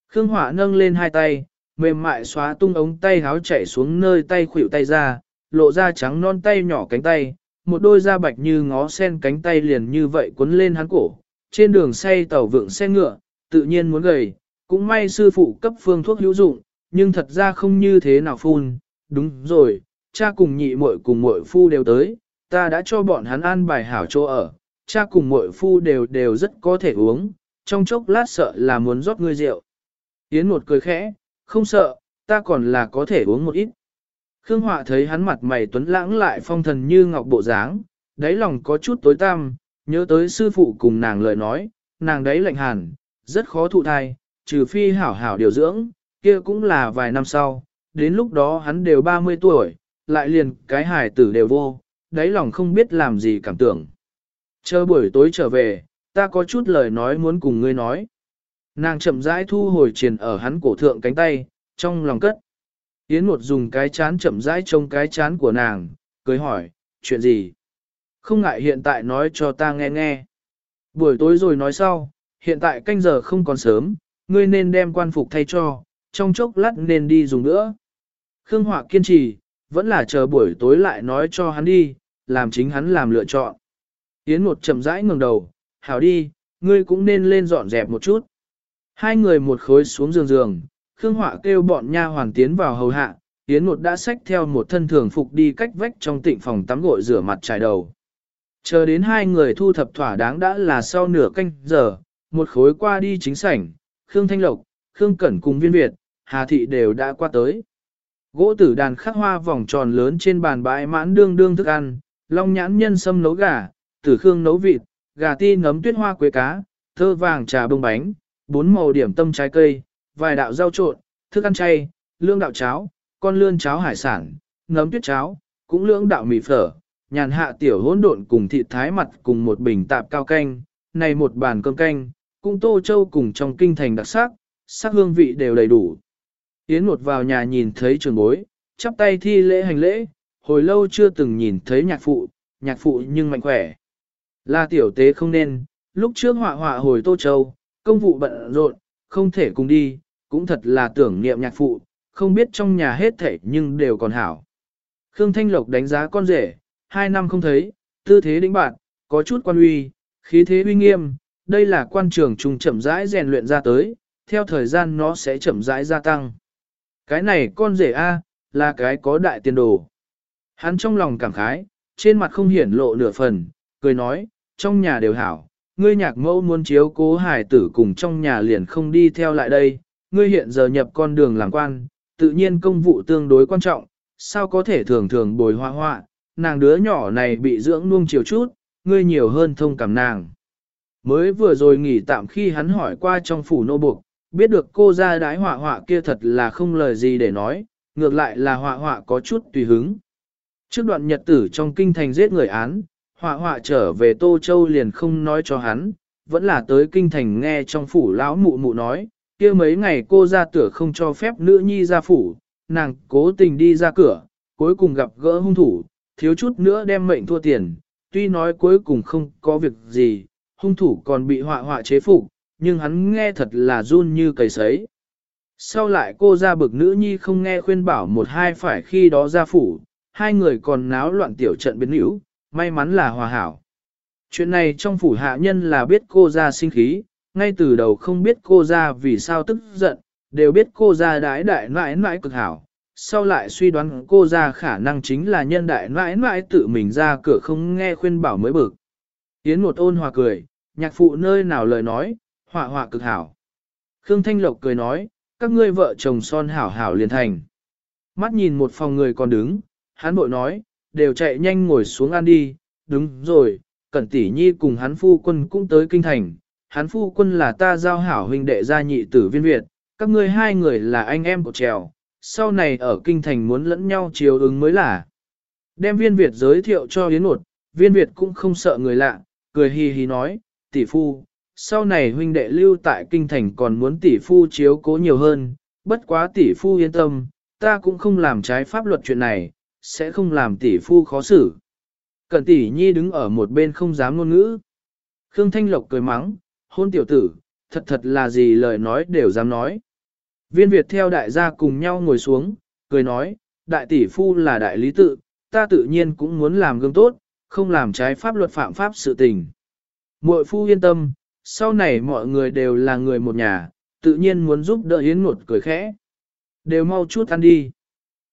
[SPEAKER 1] Khương Hỏa nâng lên hai tay, mềm mại xóa tung ống tay háo chảy xuống nơi tay khuỷu tay ra, lộ ra trắng non tay nhỏ cánh tay, một đôi da bạch như ngó sen cánh tay liền như vậy cuốn lên hắn cổ. Trên đường say tàu vượng xe ngựa, tự nhiên muốn gầy, cũng may sư phụ cấp phương thuốc hữu dụng, nhưng thật ra không như thế nào phun, đúng rồi, cha cùng nhị muội cùng muội phu đều tới, ta đã cho bọn hắn ăn bài hảo chỗ ở, cha cùng muội phu đều đều rất có thể uống, trong chốc lát sợ là muốn rót ngươi rượu. Yến một cười khẽ, không sợ, ta còn là có thể uống một ít. Khương Họa thấy hắn mặt mày tuấn lãng lại phong thần như ngọc bộ dáng, đáy lòng có chút tối tăm, nhớ tới sư phụ cùng nàng lời nói, nàng đấy lạnh hàn, rất khó thụ thai, trừ phi hảo hảo điều dưỡng, kia cũng là vài năm sau, đến lúc đó hắn đều 30 tuổi, lại liền cái hài tử đều vô, đáy lòng không biết làm gì cảm tưởng. Chờ buổi tối trở về, ta có chút lời nói muốn cùng ngươi nói. Nàng chậm rãi thu hồi triền ở hắn cổ thượng cánh tay, trong lòng cất. Yến một dùng cái chán chậm rãi trông cái chán của nàng, cười hỏi, chuyện gì? Không ngại hiện tại nói cho ta nghe nghe. Buổi tối rồi nói sau, hiện tại canh giờ không còn sớm, ngươi nên đem quan phục thay cho, trong chốc lát nên đi dùng nữa. Khương Họa kiên trì, vẫn là chờ buổi tối lại nói cho hắn đi, làm chính hắn làm lựa chọn. Yến một chậm rãi ngẩng đầu, hảo đi, ngươi cũng nên lên dọn dẹp một chút. Hai người một khối xuống giường giường, Khương Họa kêu bọn nha hoàn tiến vào hầu hạ, Yến một đã xách theo một thân thường phục đi cách vách trong tịnh phòng tắm gội rửa mặt trải đầu. Chờ đến hai người thu thập thỏa đáng đã là sau nửa canh giờ, một khối qua đi chính sảnh, Khương Thanh Lộc, Khương Cẩn cùng viên Việt, Hà Thị đều đã qua tới. Gỗ tử đàn khắc hoa vòng tròn lớn trên bàn bãi mãn đương đương thức ăn, long nhãn nhân sâm nấu gà, tử khương nấu vịt, gà ti nấm tuyết hoa quế cá, thơ vàng trà bông bánh, bốn màu điểm tâm trái cây, vài đạo rau trộn, thức ăn chay, lương đạo cháo, con lươn cháo hải sản, nấm tuyết cháo, cũng lưỡng đạo mì phở, nhàn hạ tiểu hỗn độn cùng thịt thái mặt cùng một bình tạp cao canh, này một bàn cơm canh, cũng tô châu cùng trong kinh thành đặc sắc, sắc hương vị đều đầy đủ. Yến một vào nhà nhìn thấy trường bối, chắp tay thi lễ hành lễ, hồi lâu chưa từng nhìn thấy nhạc phụ, nhạc phụ nhưng mạnh khỏe. Là tiểu tế không nên, lúc trước họa họa hồi Tô Châu, công vụ bận rộn, không thể cùng đi, cũng thật là tưởng niệm nhạc phụ, không biết trong nhà hết thảy nhưng đều còn hảo. Khương Thanh Lộc đánh giá con rể, hai năm không thấy, tư thế đĩnh bạn, có chút quan uy, khí thế uy nghiêm, đây là quan trường trùng chậm rãi rèn luyện ra tới, theo thời gian nó sẽ chậm rãi gia tăng. Cái này con rể A, là cái có đại tiền đồ. Hắn trong lòng cảm khái, trên mặt không hiển lộ nửa phần, cười nói, trong nhà đều hảo, ngươi nhạc mẫu muốn chiếu cố hải tử cùng trong nhà liền không đi theo lại đây, ngươi hiện giờ nhập con đường làm quan, tự nhiên công vụ tương đối quan trọng, sao có thể thường thường bồi hoa hoa, nàng đứa nhỏ này bị dưỡng nuông chiều chút, ngươi nhiều hơn thông cảm nàng. Mới vừa rồi nghỉ tạm khi hắn hỏi qua trong phủ nô buộc, biết được cô ra đái họa họa kia thật là không lời gì để nói, ngược lại là họa họa có chút tùy hứng. Trước đoạn nhật tử trong kinh thành giết người án, họa họa trở về Tô Châu liền không nói cho hắn, vẫn là tới kinh thành nghe trong phủ lão mụ mụ nói, kia mấy ngày cô ra tửa không cho phép nữ nhi ra phủ, nàng cố tình đi ra cửa, cuối cùng gặp gỡ hung thủ, thiếu chút nữa đem mệnh thua tiền, tuy nói cuối cùng không có việc gì, hung thủ còn bị họa họa chế phục, nhưng hắn nghe thật là run như cầy sấy. Sau lại cô ra bực nữ nhi không nghe khuyên bảo một hai phải khi đó ra phủ, hai người còn náo loạn tiểu trận biến hữu, may mắn là hòa hảo. Chuyện này trong phủ hạ nhân là biết cô ra sinh khí, ngay từ đầu không biết cô ra vì sao tức giận, đều biết cô ra đái đại nãi nãi cực hảo. Sau lại suy đoán cô ra khả năng chính là nhân đại nãi nãi tự mình ra cửa không nghe khuyên bảo mới bực. Yến một ôn hòa cười, nhạc phụ nơi nào lời nói, họa họa cực hảo. Khương Thanh Lộc cười nói, các ngươi vợ chồng son hảo hảo liền thành. Mắt nhìn một phòng người còn đứng, hắn bội nói, đều chạy nhanh ngồi xuống ăn đi, đúng rồi, Cẩn Tỷ Nhi cùng hắn phu quân cũng tới kinh thành, hắn phu quân là ta giao hảo huynh đệ gia nhị tử viên Việt, các ngươi hai người là anh em của trèo, sau này ở kinh thành muốn lẫn nhau chiều ứng mới là. Đem viên Việt giới thiệu cho Yến Nột, viên Việt cũng không sợ người lạ, cười hì hì nói, tỷ phu, sau này huynh đệ lưu tại kinh thành còn muốn tỷ phu chiếu cố nhiều hơn, bất quá tỷ phu yên tâm, ta cũng không làm trái pháp luật chuyện này, sẽ không làm tỷ phu khó xử. Cẩn tỷ nhi đứng ở một bên không dám ngôn ngữ. Khương Thanh Lộc cười mắng, hôn tiểu tử, thật thật là gì lời nói đều dám nói. Viên Việt theo đại gia cùng nhau ngồi xuống, cười nói, đại tỷ phu là đại lý tự, ta tự nhiên cũng muốn làm gương tốt, không làm trái pháp luật phạm pháp sự tình. Muội phu yên tâm, sau này mọi người đều là người một nhà, tự nhiên muốn giúp đỡ Yến Ngột cười khẽ. Đều mau chút ăn đi.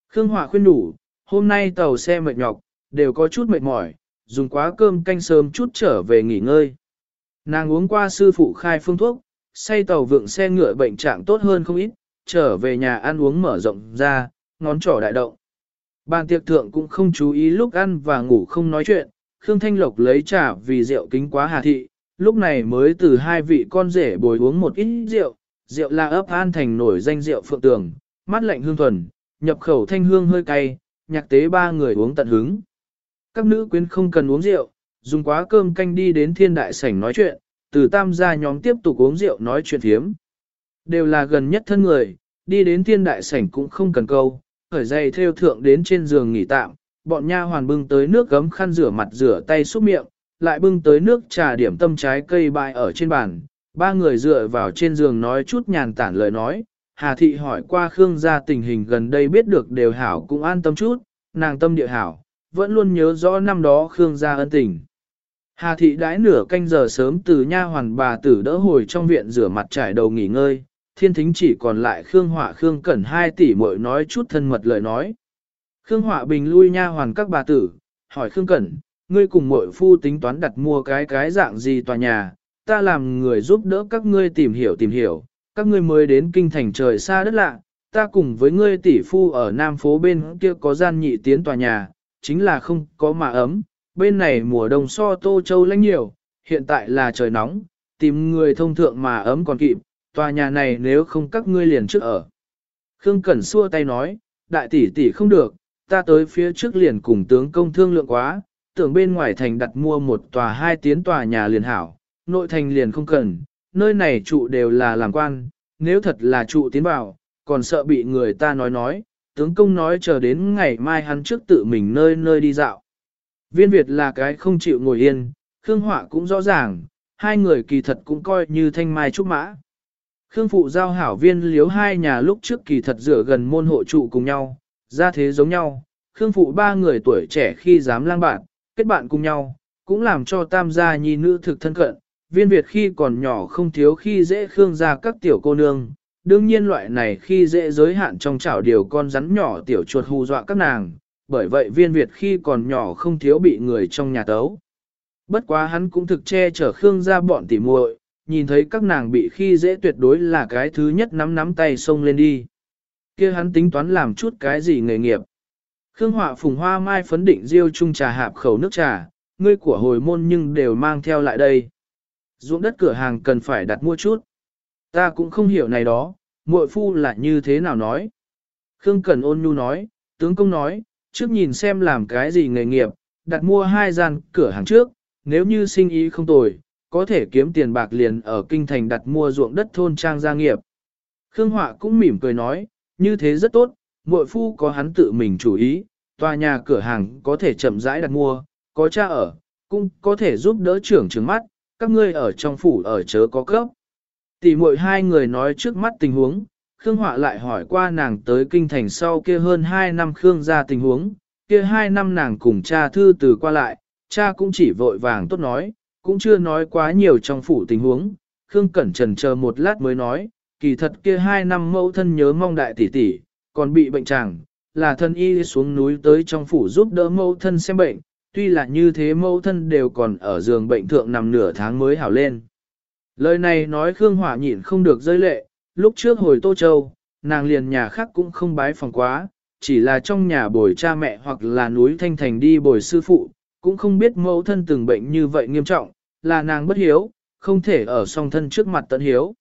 [SPEAKER 1] Khương Hòa khuyên đủ, hôm nay tàu xe mệt nhọc, đều có chút mệt mỏi, dùng quá cơm canh sớm chút trở về nghỉ ngơi. Nàng uống qua sư phụ khai phương thuốc, say tàu vượng xe ngựa bệnh trạng tốt hơn không ít, trở về nhà ăn uống mở rộng ra, ngón trỏ đại động. Bàn tiệc thượng cũng không chú ý lúc ăn và ngủ không nói chuyện, Khương Thanh Lộc lấy trà vì rượu kính quá hà thị, lúc này mới từ hai vị con rể bồi uống một ít rượu, rượu là ấp an thành nổi danh rượu phượng tường, mát lạnh hương thuần, nhập khẩu thanh hương hơi cay, nhạc tế ba người uống tận hứng. Các nữ quyến không cần uống rượu, dùng quá cơm canh đi đến thiên đại sảnh nói chuyện, từ tam gia nhóm tiếp tục uống rượu nói chuyện thiếm. Đều là gần nhất thân người, đi đến thiên đại sảnh cũng không cần câu, khởi dây theo thượng đến trên giường nghỉ tạm, bọn nha hoàn bưng tới nước gấm khăn rửa mặt rửa tay xúc miệng, lại bưng tới nước trà điểm tâm trái cây bại ở trên bàn. Ba người dựa vào trên giường nói chút nhàn tản lời nói, Hà Thị hỏi qua Khương gia tình hình gần đây biết được đều hảo cũng an tâm chút, nàng tâm địa hảo, vẫn luôn nhớ rõ năm đó Khương gia ân tình. Hà Thị đãi nửa canh giờ sớm từ nha hoàn bà tử đỡ hồi trong viện rửa mặt trải đầu nghỉ ngơi, thiên thính chỉ còn lại Khương Họa Khương Cẩn hai tỷ muội nói chút thân mật lời nói. Khương Họa bình lui nha hoàn các bà tử, hỏi Khương Cẩn, ngươi cùng muội phu tính toán đặt mua cái cái dạng gì tòa nhà, ta làm người giúp đỡ các ngươi tìm hiểu tìm hiểu, các ngươi mới đến kinh thành trời xa đất lạ, ta cùng với ngươi tỷ phu ở Nam phố bên kia có gian nhị tiến tòa nhà, chính là không có mà ấm, bên này mùa đông so Tô Châu lạnh nhiều, hiện tại là trời nóng, tìm người thông thượng mà ấm còn kịp, tòa nhà này nếu không các ngươi liền trước ở. Khương Cẩn xua tay nói, đại tỷ tỷ không được, ta tới phía trước liền cùng tướng công thương lượng quá, tưởng bên ngoài thành đặt mua một tòa hai tiến tòa nhà liền hảo, nội thành liền không cần, nơi này trụ đều là làm quan, nếu thật là trụ tiến vào, còn sợ bị người ta nói nói, tướng công nói chờ đến ngày mai hắn trước tự mình nơi nơi đi dạo. Viên Việt là cái không chịu ngồi yên, Khương Họa cũng rõ ràng, hai người kỳ thật cũng coi như thanh mai trúc mã. Khương Phụ giao hảo viên liếu hai nhà lúc trước kỳ thật rửa gần môn hộ trụ cùng nhau, ra thế giống nhau, Khương Phụ ba người tuổi trẻ khi dám lang bạn, kết bạn cùng nhau, cũng làm cho tam gia nhi nữ thực thân cận, viên Việt khi còn nhỏ không thiếu khi dễ Khương gia các tiểu cô nương, đương nhiên loại này khi dễ giới hạn trong chảo điều con rắn nhỏ tiểu chuột hù dọa các nàng, bởi vậy viên Việt khi còn nhỏ không thiếu bị người trong nhà tấu. Bất quá hắn cũng thực che chở Khương gia bọn tỉ muội, nhìn thấy các nàng bị khi dễ tuyệt đối là cái thứ nhất nắm nắm tay xông lên đi. kia hắn tính toán làm chút cái gì nghề nghiệp. Khương Họa phùng hoa mai phấn định diêu chung trà hạp khẩu nước trà, ngươi của hồi môn nhưng đều mang theo lại đây. Ruộng đất cửa hàng cần phải đặt mua chút. Ta cũng không hiểu này đó, muội phu là như thế nào nói. Khương Cẩn ôn nhu nói, tướng công nói, trước nhìn xem làm cái gì nghề nghiệp, đặt mua hai gian cửa hàng trước, nếu như sinh ý không tồi, có thể kiếm tiền bạc liền ở kinh thành đặt mua ruộng đất thôn trang gia nghiệp. Khương Họa cũng mỉm cười nói, như thế rất tốt, muội phu có hắn tự mình chủ ý, tòa nhà cửa hàng có thể chậm rãi đặt mua, có cha ở, cũng có thể giúp đỡ trưởng trứng mắt, các ngươi ở trong phủ ở chớ có cấp. Tỷ muội hai người nói trước mắt tình huống, Khương Họa lại hỏi qua nàng tới kinh thành sau kia hơn 2 năm Khương ra tình huống, kia 2 năm nàng cùng cha thư từ qua lại, cha cũng chỉ vội vàng tốt nói, cũng chưa nói quá nhiều trong phủ tình huống. Khương Cẩn Trần chờ một lát mới nói, kỳ thật kia 2 năm mẫu thân nhớ mong đại tỷ tỷ, còn bị bệnh chàng, là thân y xuống núi tới trong phủ giúp đỡ mẫu thân xem bệnh, tuy là như thế mẫu thân đều còn ở giường bệnh thượng nằm nửa tháng mới hảo lên. Lời này nói Khương Hỏa nhịn không được rơi lệ, lúc trước hồi Tô Châu, nàng liền nhà khác cũng không bái phòng quá, chỉ là trong nhà bồi cha mẹ hoặc là núi Thanh Thành đi bồi sư phụ, cũng không biết mẫu thân từng bệnh như vậy nghiêm trọng, là nàng bất hiếu, không thể ở song thân trước mặt tận hiếu.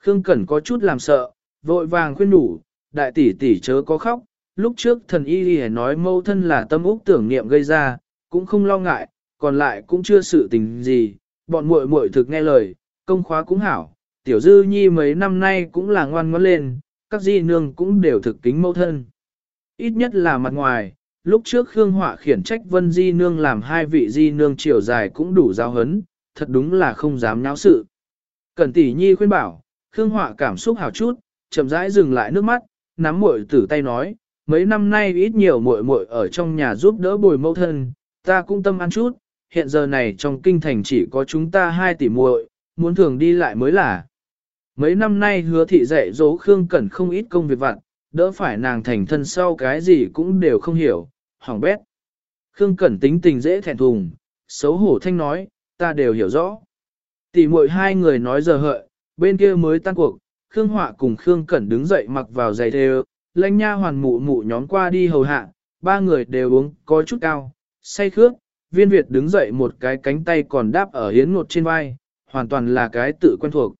[SPEAKER 1] Khương Cẩn có chút làm sợ, vội vàng khuyên đủ, đại tỷ tỷ chớ có khóc, lúc trước thần y y nói mâu thân là tâm úc tưởng niệm gây ra, cũng không lo ngại, còn lại cũng chưa sự tình gì, bọn muội muội thực nghe lời, công khóa cũng hảo, tiểu dư nhi mấy năm nay cũng là ngoan ngoãn lên, các di nương cũng đều thực kính mâu thân. Ít nhất là mặt ngoài, lúc trước Khương Họa khiển trách Vân Di Nương làm hai vị Di Nương chiều dài cũng đủ giao hấn, thật đúng là không dám nháo sự. Cẩn tỷ nhi khuyên bảo, Khương Họa cảm xúc hào chút, chậm rãi dừng lại nước mắt, nắm muội tử tay nói, mấy năm nay ít nhiều muội muội ở trong nhà giúp đỡ bồi mẫu thân, ta cũng tâm ăn chút, hiện giờ này trong kinh thành chỉ có chúng ta hai tỷ muội, muốn thường đi lại mới là. Mấy năm nay hứa thị dạy dỗ Khương Cẩn không ít công việc vặt, đỡ phải nàng thành thân sau cái gì cũng đều không hiểu, hỏng bét. Khương Cẩn tính tình dễ thẹn thùng, xấu hổ thanh nói, ta đều hiểu rõ. Tỷ muội hai người nói giờ hợi, bên kia mới tan cuộc, Khương Họa cùng Khương Cẩn đứng dậy mặc vào giày thề, lãnh nha hoàn mụ mụ nhóm qua đi hầu hạ, ba người đều uống có chút cao, say khước, viên Việt đứng dậy một cái cánh tay còn đáp ở hiến ngột trên vai, hoàn toàn là cái tự quen thuộc.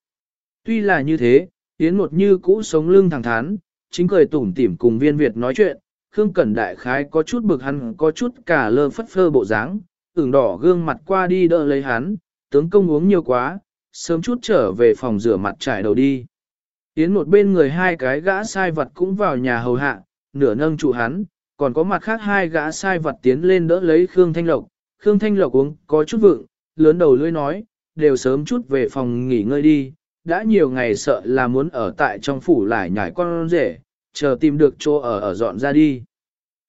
[SPEAKER 1] Tuy là như thế, hiến ngột như cũ sống lưng thẳng thắn, chính cười tủm tỉm cùng viên Việt nói chuyện, Khương Cẩn đại khái có chút bực hắn có chút cả lơ phất phơ bộ dáng, ửng đỏ gương mặt qua đi đỡ lấy hắn, tướng công uống nhiều quá, sớm chút trở về phòng rửa mặt trải đầu đi. Yến một bên người hai cái gã sai vật cũng vào nhà hầu hạ, nửa nâng trụ hắn, còn có mặt khác hai gã sai vật tiến lên đỡ lấy Khương Thanh Lộc. Khương Thanh Lộc uống có chút vượng, lớn đầu lưỡi nói, đều sớm chút về phòng nghỉ ngơi đi, đã nhiều ngày sợ là muốn ở tại trong phủ lại nhảy con rể, chờ tìm được chỗ ở ở dọn ra đi.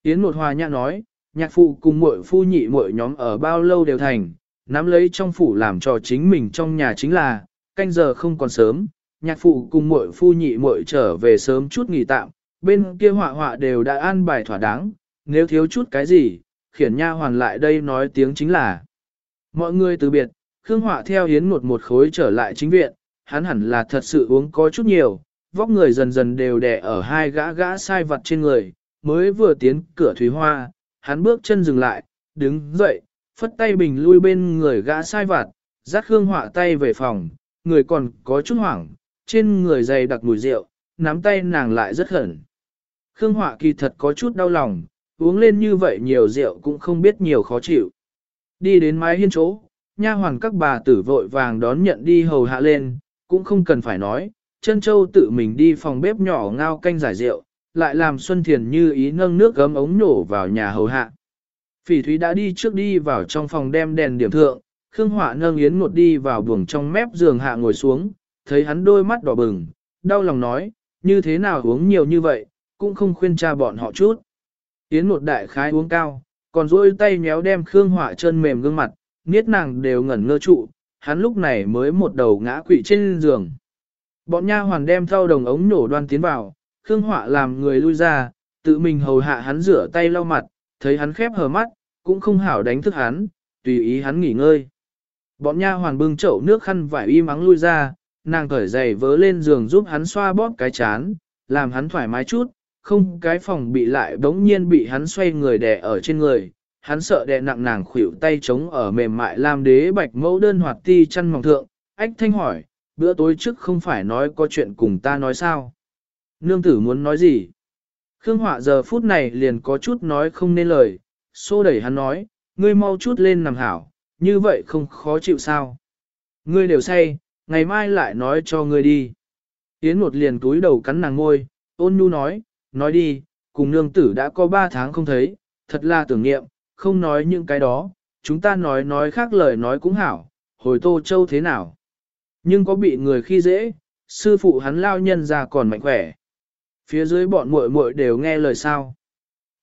[SPEAKER 1] Yến một hòa nhã nói, nhạc phụ cùng muội phu nhị muội nhóm ở bao lâu đều thành, nắm lấy trong phủ làm cho chính mình trong nhà chính là, canh giờ không còn sớm, nhạc phụ cùng muội phu nhị muội trở về sớm chút nghỉ tạm, bên kia họa họa đều đã an bài thỏa đáng, nếu thiếu chút cái gì, khiển nha hoàn lại đây nói tiếng chính là. Mọi người từ biệt, Khương Họa theo hiến một một khối trở lại chính viện, hắn hẳn là thật sự uống có chút nhiều, vóc người dần dần đều đè ở hai gã gã sai vặt trên người, mới vừa tiến cửa thủy hoa, hắn bước chân dừng lại, đứng dậy, phất tay bình lui bên người gã sai vặt, dắt Khương Họa tay về phòng, người còn có chút hoảng, trên người dày đặc mùi rượu, nắm tay nàng lại rất hẩn. Khương Họa kỳ thật có chút đau lòng, uống lên như vậy nhiều rượu cũng không biết nhiều khó chịu. Đi đến mái hiên chỗ, nha hoàn các bà tử vội vàng đón nhận đi hầu hạ lên, cũng không cần phải nói, chân châu tự mình đi phòng bếp nhỏ ngao canh giải rượu, lại làm Xuân Thiền như ý nâng nước gấm ống nổ vào nhà hầu hạ. Phỉ Thúy đã đi trước đi vào trong phòng đem đèn điểm thượng, Khương Họa nâng Yến một đi vào buồng trong mép giường hạ ngồi xuống, thấy hắn đôi mắt đỏ bừng, đau lòng nói, như thế nào uống nhiều như vậy, cũng không khuyên cha bọn họ chút. Yến một đại khái uống cao, còn duỗi tay nhéo đem Khương Họa chân mềm gương mặt, niết nàng đều ngẩn ngơ trụ, hắn lúc này mới một đầu ngã quỵ trên giường. Bọn nha hoàn đem thau đồng ống nổ đoan tiến vào, Khương Họa làm người lui ra, tự mình hầu hạ hắn rửa tay lau mặt, thấy hắn khép hờ mắt, cũng không hảo đánh thức hắn, tùy ý hắn nghỉ ngơi. Bọn nha hoàn bưng chậu nước khăn vải y mắng lui ra, nàng cởi giày vớ lên giường giúp hắn xoa bóp cái chán, làm hắn thoải mái chút, không cái phòng bị lại bỗng nhiên bị hắn xoay người đè ở trên người. Hắn sợ đè nặng nàng khuỷu tay trống ở mềm mại làm đế bạch mẫu đơn hoạt ti chăn mỏng thượng, ách thanh hỏi, bữa tối trước không phải nói có chuyện cùng ta nói sao. Nương tử muốn nói gì? Khương Họa giờ phút này liền có chút nói không nên lời, xô đẩy hắn nói, ngươi mau chút lên nằm hảo, như vậy không khó chịu sao. Ngươi đều say, ngày mai lại nói cho ngươi đi. Yến một liền túi đầu cắn nàng ngôi, ôn nhu nói, nói đi, cùng nương tử đã có ba tháng không thấy, thật là tưởng niệm, không nói những cái đó, chúng ta nói nói khác lời nói cũng hảo, hồi tô châu thế nào. Nhưng có bị người khi dễ, sư phụ hắn lao nhân ra còn mạnh khỏe. Phía dưới bọn muội muội đều nghe lời sao.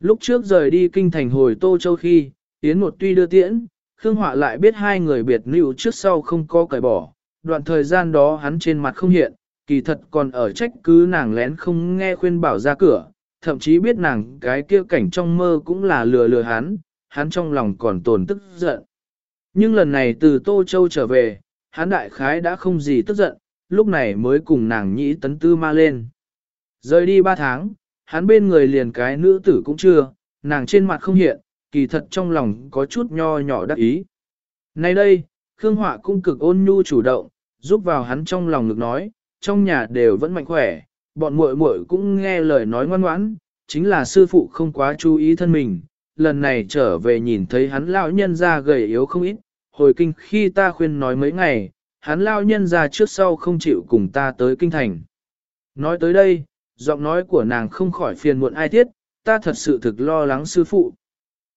[SPEAKER 1] Lúc trước rời đi kinh thành hồi Tô Châu khi, Yến một tuy đưa tiễn, Khương Họa lại biết hai người biệt lưu trước sau không có cởi bỏ. Đoạn thời gian đó hắn trên mặt không hiện, kỳ thật còn ở trách cứ nàng lén không nghe khuyên bảo ra cửa, thậm chí biết nàng cái kia cảnh trong mơ cũng là lừa lừa hắn, hắn trong lòng còn tồn tức giận. Nhưng lần này từ Tô Châu trở về, hắn đại khái đã không gì tức giận, lúc này mới cùng nàng nhĩ tấn tư ma lên. Rời đi ba tháng, hắn bên người liền cái nữ tử cũng chưa, nàng trên mặt không hiện, kỳ thật trong lòng có chút nho nhỏ đắc ý. Nay đây, Khương Họa cung cực ôn nhu chủ động, giúp vào hắn trong lòng ngực nói, trong nhà đều vẫn mạnh khỏe, bọn muội muội cũng nghe lời nói ngoan ngoãn, chính là sư phụ không quá chú ý thân mình. Lần này trở về nhìn thấy hắn lão nhân ra gầy yếu không ít, hồi kinh khi ta khuyên nói mấy ngày, hắn lão nhân ra trước sau không chịu cùng ta tới kinh thành. Nói tới đây, giọng nói của nàng không khỏi phiền muộn ai tiết, ta thật sự thực lo lắng sư phụ.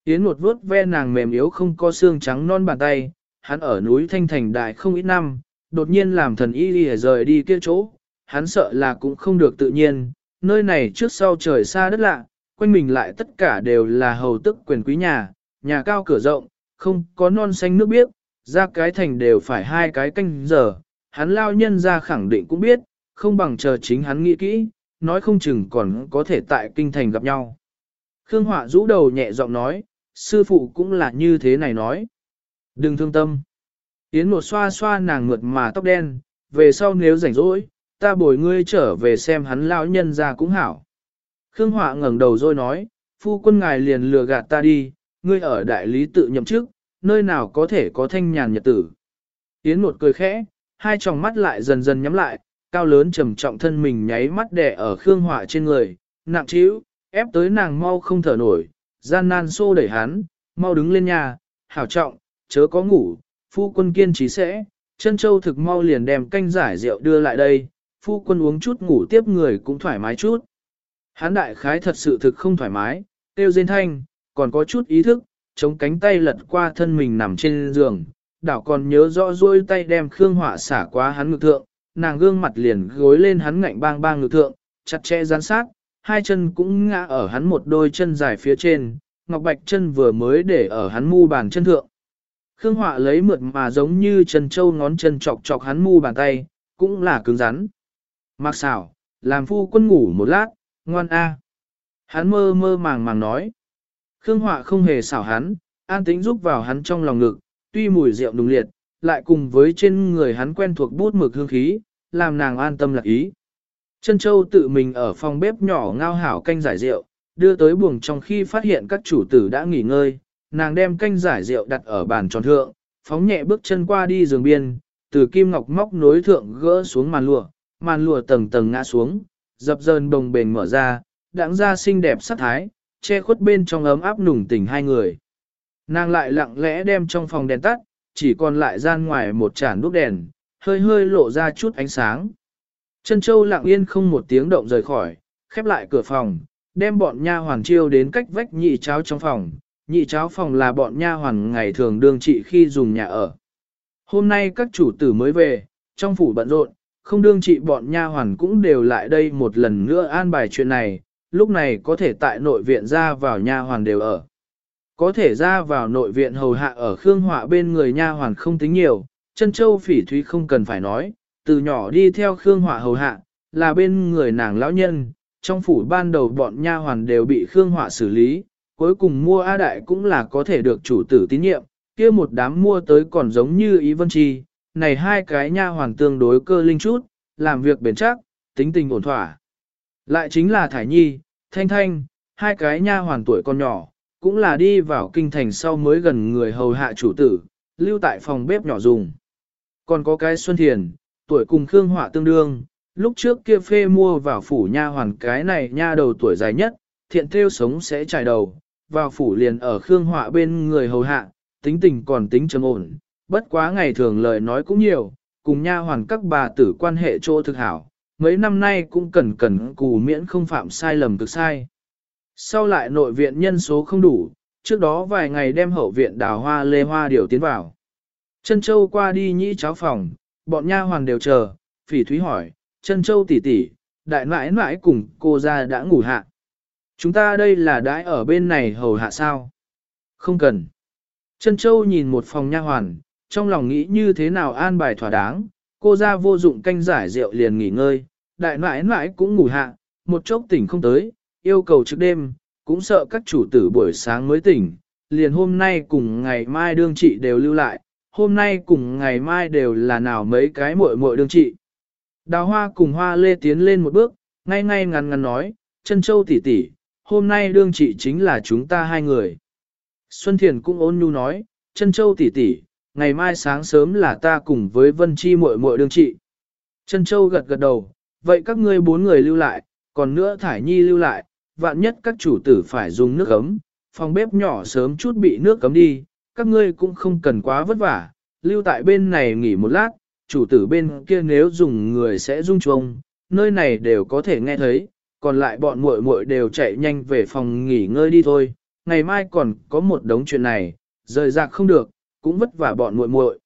[SPEAKER 1] Yến một vớt ve nàng mềm yếu không có xương trắng non bàn tay, hắn ở núi Thanh Thành Đại không ít năm, đột nhiên làm thần y đi rời đi kia chỗ, hắn sợ là cũng không được tự nhiên, nơi này trước sau trời xa đất lạ, quanh mình lại tất cả đều là hầu tức quyền quý nhà, nhà cao cửa rộng, không có non xanh nước biếc, ra cái thành đều phải hai cái canh giờ, hắn lao nhân ra khẳng định cũng biết, không bằng chờ chính hắn nghĩ kỹ, nói không chừng còn có thể tại kinh thành gặp nhau. Khương Họa rũ đầu nhẹ giọng nói, sư phụ cũng là như thế này nói. Đừng thương tâm. Yến một xoa xoa nàng mượt mà tóc đen, về sau nếu rảnh rỗi, ta bồi ngươi trở về xem hắn lão nhân ra cũng hảo. Khương Họa ngẩng đầu rồi nói, phu quân ngài liền lừa gạt ta đi, ngươi ở đại lý tự nhậm chức, nơi nào có thể có thanh nhàn nhật tử. Yến một cười khẽ, hai tròng mắt lại dần dần nhắm lại, cao lớn trầm trọng thân mình nháy mắt đè ở Khương Họa trên người, nặng trĩu, ép tới nàng mau không thở nổi, gian nan xô đẩy hắn, mau đứng lên nhà, hảo trọng, chớ có ngủ, phu quân kiên trí sẽ, chân châu thực mau liền đem canh giải rượu đưa lại đây, phu quân uống chút ngủ tiếp người cũng thoải mái chút. Hán đại khái thật sự thực không thoải mái, tiêu rên thanh, còn có chút ý thức, chống cánh tay lật qua thân mình nằm trên giường, đảo còn nhớ rõ duỗi tay đem Khương Họa xả qua hắn ngực thượng, nàng gương mặt liền gối lên hắn ngạnh bang bang ngực thượng, chặt chẽ gián sát, hai chân cũng ngã ở hắn một đôi chân dài phía trên, ngọc bạch chân vừa mới để ở hắn mu bàn chân thượng. Khương Họa lấy mượt mà giống như chân châu ngón chân chọc chọc hắn mu bàn tay, cũng là cứng rắn. Mặc xảo, làm phu quân ngủ một lát, ngoan a. Hắn mơ mơ màng màng nói. Khương Họa không hề xảo hắn, an tĩnh giúp vào hắn trong lòng ngực, tuy mùi rượu nùng liệt, lại cùng với trên người hắn quen thuộc bút mực hương khí, làm nàng an tâm lạc ý. Trân Châu tự mình ở phòng bếp nhỏ ngao hảo canh giải rượu, đưa tới buồng trong khi phát hiện các chủ tử đã nghỉ ngơi, nàng đem canh giải rượu đặt ở bàn tròn thượng, phóng nhẹ bước chân qua đi giường biên, từ kim ngọc móc nối thượng gỡ xuống màn lụa, màn lụa tầng tầng ngã xuống, dập dờn đồng bền mở ra, đãng ra xinh đẹp sắc thái, che khuất bên trong ấm áp nùng tình hai người. Nàng lại lặng lẽ đem trong phòng đèn tắt, chỉ còn lại gian ngoài một chản đúc đèn, hơi hơi lộ ra chút ánh sáng. Chân châu lặng yên không một tiếng động rời khỏi, khép lại cửa phòng, đem bọn nha hoàn chiêu đến cách vách nhị cháo trong phòng. Nhị cháo phòng là bọn nha hoàn ngày thường đương trị khi dùng nhà ở. Hôm nay các chủ tử mới về, trong phủ bận rộn, không đương trị bọn nha hoàn cũng đều lại đây một lần nữa an bài chuyện này, lúc này có thể tại nội viện ra vào nha hoàn đều ở. Có thể ra vào nội viện hầu hạ ở Khương Họa bên người nha hoàn không tính nhiều, chân châu phỉ thúy không cần phải nói, từ nhỏ đi theo Khương Họa hầu hạ, là bên người nàng lão nhân, trong phủ ban đầu bọn nha hoàn đều bị Khương Họa xử lý, cuối cùng mua A Đại cũng là có thể được chủ tử tín nhiệm, kia một đám mua tới còn giống như Ý Vân Chi, này hai cái nha hoàn tương đối cơ linh chút, làm việc bền chắc, tính tình ổn thỏa. Lại chính là Thải Nhi, Thanh Thanh, hai cái nha hoàn tuổi còn nhỏ, cũng là đi vào kinh thành sau mới gần người hầu hạ chủ tử, lưu tại phòng bếp nhỏ dùng. Còn có cái Xuân Thiền, tuổi cùng Khương Họa tương đương, lúc trước kia phê mua vào phủ nha hoàn cái này nha đầu tuổi dài nhất, thiện theo sống sẽ trải đầu, vào phủ liền ở Khương Họa bên người hầu hạ, tính tình còn tính trầm ổn, bất quá ngày thường lời nói cũng nhiều, cùng nha hoàn các bà tử quan hệ chỗ thực hảo, mấy năm nay cũng cần cần cù miễn không phạm sai lầm cực sai. Sau lại nội viện nhân số không đủ, trước đó vài ngày đem hậu viện đào hoa lê hoa điều tiến vào. Chân châu qua đi nhĩ cháo phòng, bọn nha hoàn đều chờ, phỉ thúy hỏi, chân châu tỷ tỷ, đại nãi nãi cùng cô ra đã ngủ hạ. Chúng ta đây là đãi ở bên này hầu hạ sao? Không cần. Chân châu nhìn một phòng nha hoàn, trong lòng nghĩ như thế nào an bài thỏa đáng, cô ra vô dụng canh giải rượu liền nghỉ ngơi, đại nãi nãi cũng ngủ hạ, một chốc tỉnh không tới, yêu cầu trước đêm, cũng sợ các chủ tử buổi sáng mới tỉnh, liền hôm nay cùng ngày mai đương trị đều lưu lại, hôm nay cùng ngày mai đều là nào mấy cái muội muội đương trị. Đào hoa cùng hoa lê tiến lên một bước, ngay ngay ngắn ngắn nói, chân châu tỷ tỷ, hôm nay đương trị chính là chúng ta hai người. Xuân Thiền cũng ôn nhu nói, Trân châu tỷ tỷ, ngày mai sáng sớm là ta cùng với Vân Chi muội muội đương trị. Trân châu gật gật đầu, vậy các ngươi bốn người lưu lại, còn nữa Thải Nhi lưu lại, vạn nhất các chủ tử phải dùng nước ấm, phòng bếp nhỏ sớm chút bị nước cấm đi, các ngươi cũng không cần quá vất vả, lưu tại bên này nghỉ một lát, chủ tử bên kia nếu dùng người sẽ rung chuông, nơi này đều có thể nghe thấy, còn lại bọn muội muội đều chạy nhanh về phòng nghỉ ngơi đi thôi, ngày mai còn có một đống chuyện này, rời rạc không được, cũng vất vả bọn muội muội.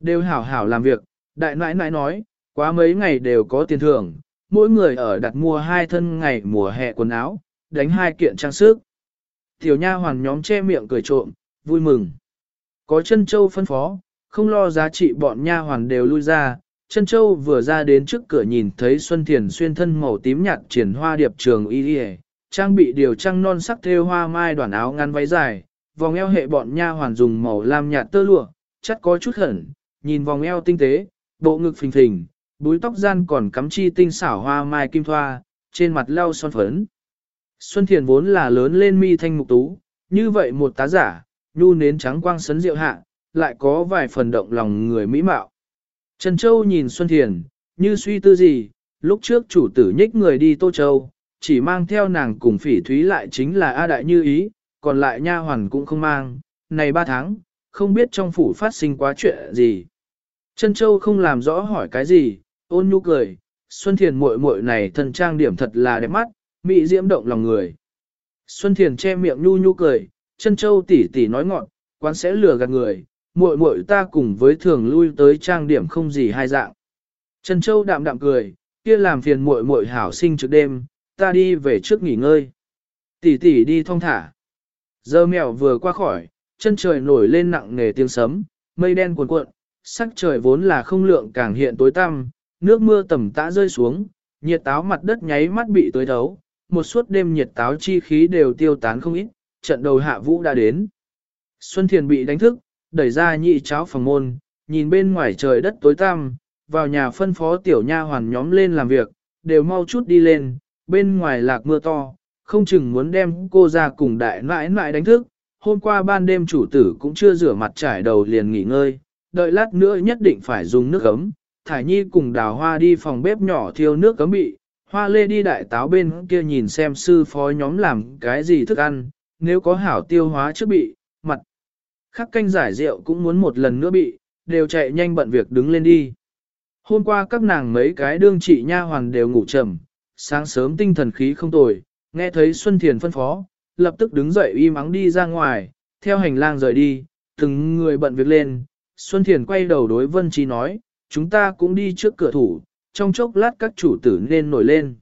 [SPEAKER 1] Đều hảo hảo làm việc, đại nãi nãi nói, quá mấy ngày đều có tiền thưởng, mỗi người ở đặt mua hai thân ngày mùa hè quần áo, đánh hai kiện trang sức. Tiểu nha hoàn nhóm che miệng cười trộm, vui mừng. Có chân châu phân phó, không lo giá trị bọn nha hoàn đều lui ra. Chân châu vừa ra đến trước cửa nhìn thấy Xuân Thiền xuyên thân màu tím nhạt triển hoa điệp trường y y trang bị điều trang non sắc thêu hoa mai đoàn áo ngăn váy dài, vòng eo hệ bọn nha hoàn dùng màu lam nhạt tơ lụa, chắc có chút hẩn, nhìn vòng eo tinh tế, bộ ngực phình phình, búi tóc gian còn cắm chi tinh xảo hoa mai kim thoa, trên mặt lau son phấn. Xuân Thiền vốn là lớn lên mi thanh mục tú, như vậy một tá giả, nhu nến trắng quang sấn rượu hạ, lại có vài phần động lòng người mỹ mạo. Trần Châu nhìn Xuân Thiền, như suy tư gì, lúc trước chủ tử nhích người đi Tô Châu, chỉ mang theo nàng cùng phỉ thúy lại chính là A Đại Như Ý, còn lại nha hoàn cũng không mang, này ba tháng, không biết trong phủ phát sinh quá chuyện gì. Trân Châu không làm rõ hỏi cái gì, ôn nhu cười, Xuân Thiền muội muội này thân trang điểm thật là đẹp mắt, mỹ diễm động lòng người. Xuân Thiền che miệng nhu nhu cười, Trân Châu tỉ tỉ nói ngọn, quán sẽ lừa gạt người, muội muội ta cùng với thường lui tới trang điểm không gì hai dạng. Trân Châu đạm đạm cười, kia làm phiền muội muội hảo sinh trước đêm, ta đi về trước nghỉ ngơi. Tỷ tỷ đi thong thả. Giờ mèo vừa qua khỏi, chân trời nổi lên nặng nề tiếng sấm, mây đen cuồn cuộn, sắc trời vốn là không lượng càng hiện tối tăm, nước mưa tầm tã rơi xuống, nhiệt táo mặt đất nháy mắt bị tối thấu, một suốt đêm nhiệt táo chi khí đều tiêu tán không ít, trận đầu hạ vũ đã đến. Xuân Thiền bị đánh thức, đẩy ra nhị cháo phòng môn, nhìn bên ngoài trời đất tối tăm, vào nhà phân phó tiểu nha hoàn nhóm lên làm việc, đều mau chút đi lên, bên ngoài lạc mưa to, không chừng muốn đem cô ra cùng đại nãi nãi đánh thức. Hôm qua ban đêm chủ tử cũng chưa rửa mặt trải đầu liền nghỉ ngơi, đợi lát nữa nhất định phải dùng nước ấm. Thải Nhi cùng đào hoa đi phòng bếp nhỏ thiêu nước cấm bị, hoa lê đi đại táo bên kia nhìn xem sư phó nhóm làm cái gì thức ăn, nếu có hảo tiêu hóa trước bị. Khắc canh giải rượu cũng muốn một lần nữa bị, đều chạy nhanh bận việc đứng lên đi. Hôm qua các nàng mấy cái đương trị nha hoàn đều ngủ trầm, sáng sớm tinh thần khí không tồi, nghe thấy Xuân Thiền phân phó, lập tức đứng dậy y mắng đi ra ngoài, theo hành lang rời đi, từng người bận việc lên, Xuân Thiền quay đầu đối Vân Trí nói, chúng ta cũng đi trước cửa thủ, trong chốc lát các chủ tử nên nổi lên.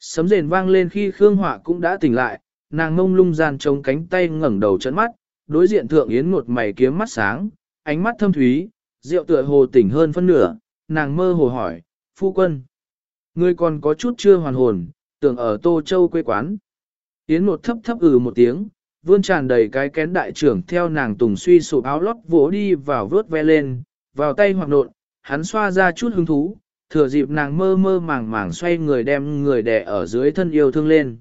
[SPEAKER 1] Sấm rền vang lên khi Khương Họa cũng đã tỉnh lại, nàng ngông lung gian chống cánh tay ngẩng đầu chấn mắt, đối diện thượng yến ngột mày kiếm mắt sáng, ánh mắt thâm thúy, rượu tựa hồ tỉnh hơn phân nửa, nàng mơ hồ hỏi, phu quân. Ngươi còn có chút chưa hoàn hồn, tưởng ở Tô Châu quê quán. Yến một thấp thấp ừ một tiếng, vươn tràn đầy cái kén đại trưởng theo nàng tùng suy sụp áo lót vỗ đi vào vớt ve lên, vào tay hoặc nộn, hắn xoa ra chút hứng thú, thừa dịp nàng mơ mơ màng màng xoay người đem người đè ở dưới thân yêu thương lên.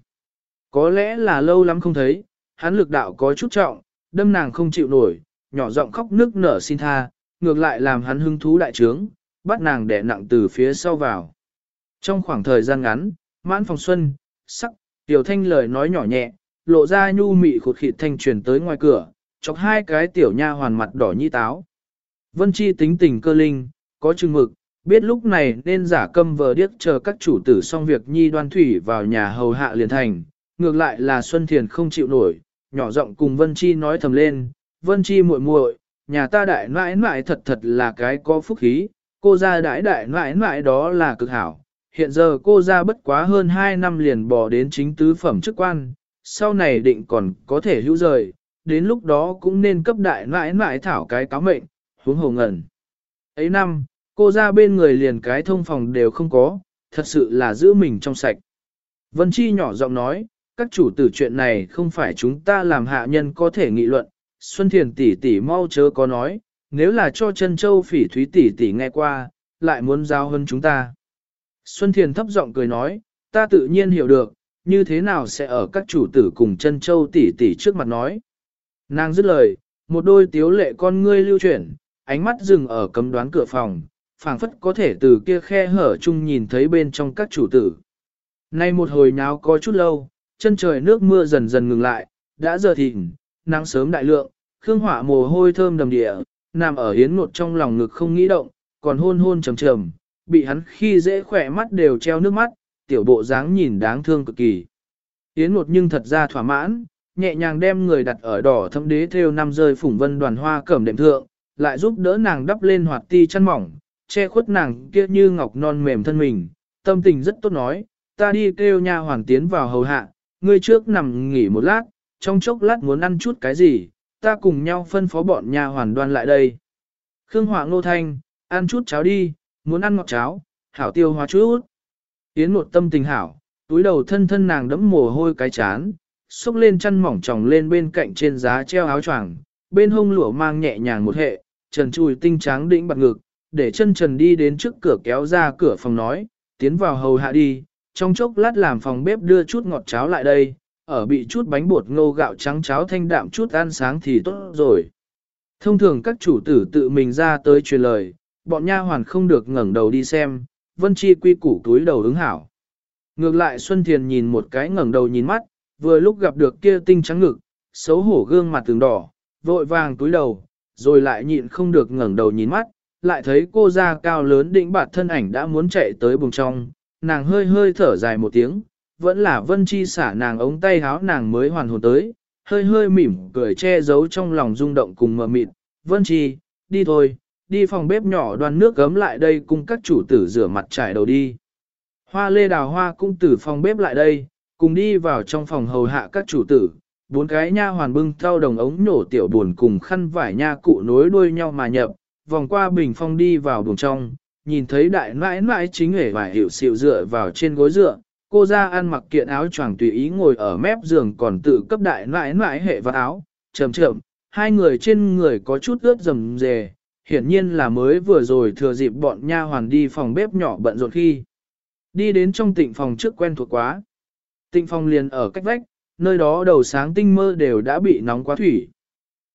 [SPEAKER 1] Có lẽ là lâu lắm không thấy, hắn lực đạo có chút trọng, đâm nàng không chịu nổi, nhỏ giọng khóc nước nở xin tha, ngược lại làm hắn hứng thú đại trướng, bắt nàng đè nặng từ phía sau vào. Trong khoảng thời gian ngắn, mãn phòng xuân, sắc, tiểu thanh lời nói nhỏ nhẹ, lộ ra nhu mị khụt khịt thanh truyền tới ngoài cửa, chọc hai cái tiểu nha hoàn mặt đỏ như táo. Vân Chi tính tình cơ linh, có chừng mực, biết lúc này nên giả câm vờ điếc chờ các chủ tử xong việc nhi đoan thủy vào nhà hầu hạ liền thành. Ngược lại là Xuân Thiền không chịu nổi, nhỏ giọng cùng Vân Chi nói thầm lên, Vân Chi muội muội, nhà ta đại nãi nãi thật thật là cái có phúc khí, cô gia đại đại nãi nãi đó là cực hảo, hiện giờ cô ra bất quá hơn 2 năm liền bỏ đến chính tứ phẩm chức quan, sau này định còn có thể hữu rời, đến lúc đó cũng nên cấp đại nãi nãi thảo cái cáo mệnh, huống hồ ngẩn. Ấy năm, cô ra bên người liền cái thông phòng đều không có, thật sự là giữ mình trong sạch. Vân Chi nhỏ giọng nói, các chủ tử chuyện này không phải chúng ta làm hạ nhân có thể nghị luận, Xuân Thiền tỷ tỷ mau chớ có nói, nếu là cho chân châu phỉ thúy tỷ tỷ nghe qua, lại muốn giao hơn chúng ta. Xuân Thiền thấp giọng cười nói, ta tự nhiên hiểu được, như thế nào sẽ ở các chủ tử cùng chân châu tỷ tỷ trước mặt nói. Nàng dứt lời, một đôi tiếu lệ con ngươi lưu chuyển, ánh mắt dừng ở cấm đoán cửa phòng, phảng phất có thể từ kia khe hở chung nhìn thấy bên trong các chủ tử. Nay một hồi nháo có chút lâu, chân trời nước mưa dần dần ngừng lại, đã giờ thịnh, nắng sớm đại lượng, khương hỏa mồ hôi thơm đầm địa, nằm ở hiến ngột trong lòng ngực không nghĩ động, còn hôn hôn trầm trầm, bị hắn khi dễ khỏe mắt đều treo nước mắt, tiểu bộ dáng nhìn đáng thương cực kỳ. Yến một nhưng thật ra thỏa mãn, nhẹ nhàng đem người đặt ở đỏ thâm đế theo năm rơi phủng vân đoàn hoa cẩm đệm thượng, lại giúp đỡ nàng đắp lên hoạt ti chăn mỏng, che khuất nàng kia như ngọc non mềm thân mình, tâm tình rất tốt nói, ta đi kêu nha hoàng tiến vào hầu hạ, ngươi trước nằm nghỉ một lát, trong chốc lát muốn ăn chút cái gì, ta cùng nhau phân phó bọn nhà hoàn đoan lại đây. Khương Hỏa Ngô Thanh, ăn chút cháo đi, muốn ăn ngọt cháo, hảo tiêu hóa chút. Yến một tâm tình hảo, túi đầu thân thân nàng đẫm mồ hôi cái chán, xúc lên chăn mỏng tròng lên bên cạnh trên giá treo áo choàng, bên hông lụa mang nhẹ nhàng một hệ, trần chùi tinh tráng đĩnh bạc ngực, để chân trần đi đến trước cửa kéo ra cửa phòng nói, tiến vào hầu hạ đi, trong chốc lát làm phòng bếp đưa chút ngọt cháo lại đây, ở bị chút bánh bột ngô gạo trắng cháo thanh đạm chút ăn sáng thì tốt rồi. Thông thường các chủ tử tự mình ra tới truyền lời, bọn nha hoàn không được ngẩng đầu đi xem, Vân Chi quy củ túi đầu ứng hảo. Ngược lại Xuân Thiền nhìn một cái ngẩng đầu nhìn mắt, vừa lúc gặp được kia tinh trắng ngực, xấu hổ gương mặt tường đỏ, vội vàng túi đầu, rồi lại nhịn không được ngẩng đầu nhìn mắt, lại thấy cô ra cao lớn định bạt thân ảnh đã muốn chạy tới bùng trong, nàng hơi hơi thở dài một tiếng, vẫn là Vân Chi xả nàng ống tay háo nàng mới hoàn hồn tới, hơi hơi mỉm cười che giấu trong lòng rung động cùng mờ mịt, Vân Chi, đi thôi, đi phòng bếp nhỏ đoan nước gấm lại đây cùng các chủ tử rửa mặt trải đầu đi. Hoa lê đào hoa cũng từ phòng bếp lại đây, cùng đi vào trong phòng hầu hạ các chủ tử, bốn cái nha hoàn bưng thau đồng ống nổ tiểu buồn cùng khăn vải nha cụ nối đuôi nhau mà nhập, vòng qua bình phong đi vào buồng trong, nhìn thấy đại nãi nãi chính hề và hiểu xịu dựa vào trên gối dựa, cô ra ăn mặc kiện áo choàng tùy ý ngồi ở mép giường còn tự cấp đại nãi nãi hệ vào áo, chậm chậm, hai người trên người có chút ướt rầm rề, hiển nhiên là mới vừa rồi thừa dịp bọn nha hoàn đi phòng bếp nhỏ bận rộn khi. Đi đến trong tịnh phòng trước quen thuộc quá. Tịnh phòng liền ở cách vách, nơi đó đầu sáng tinh mơ đều đã bị nóng quá thủy.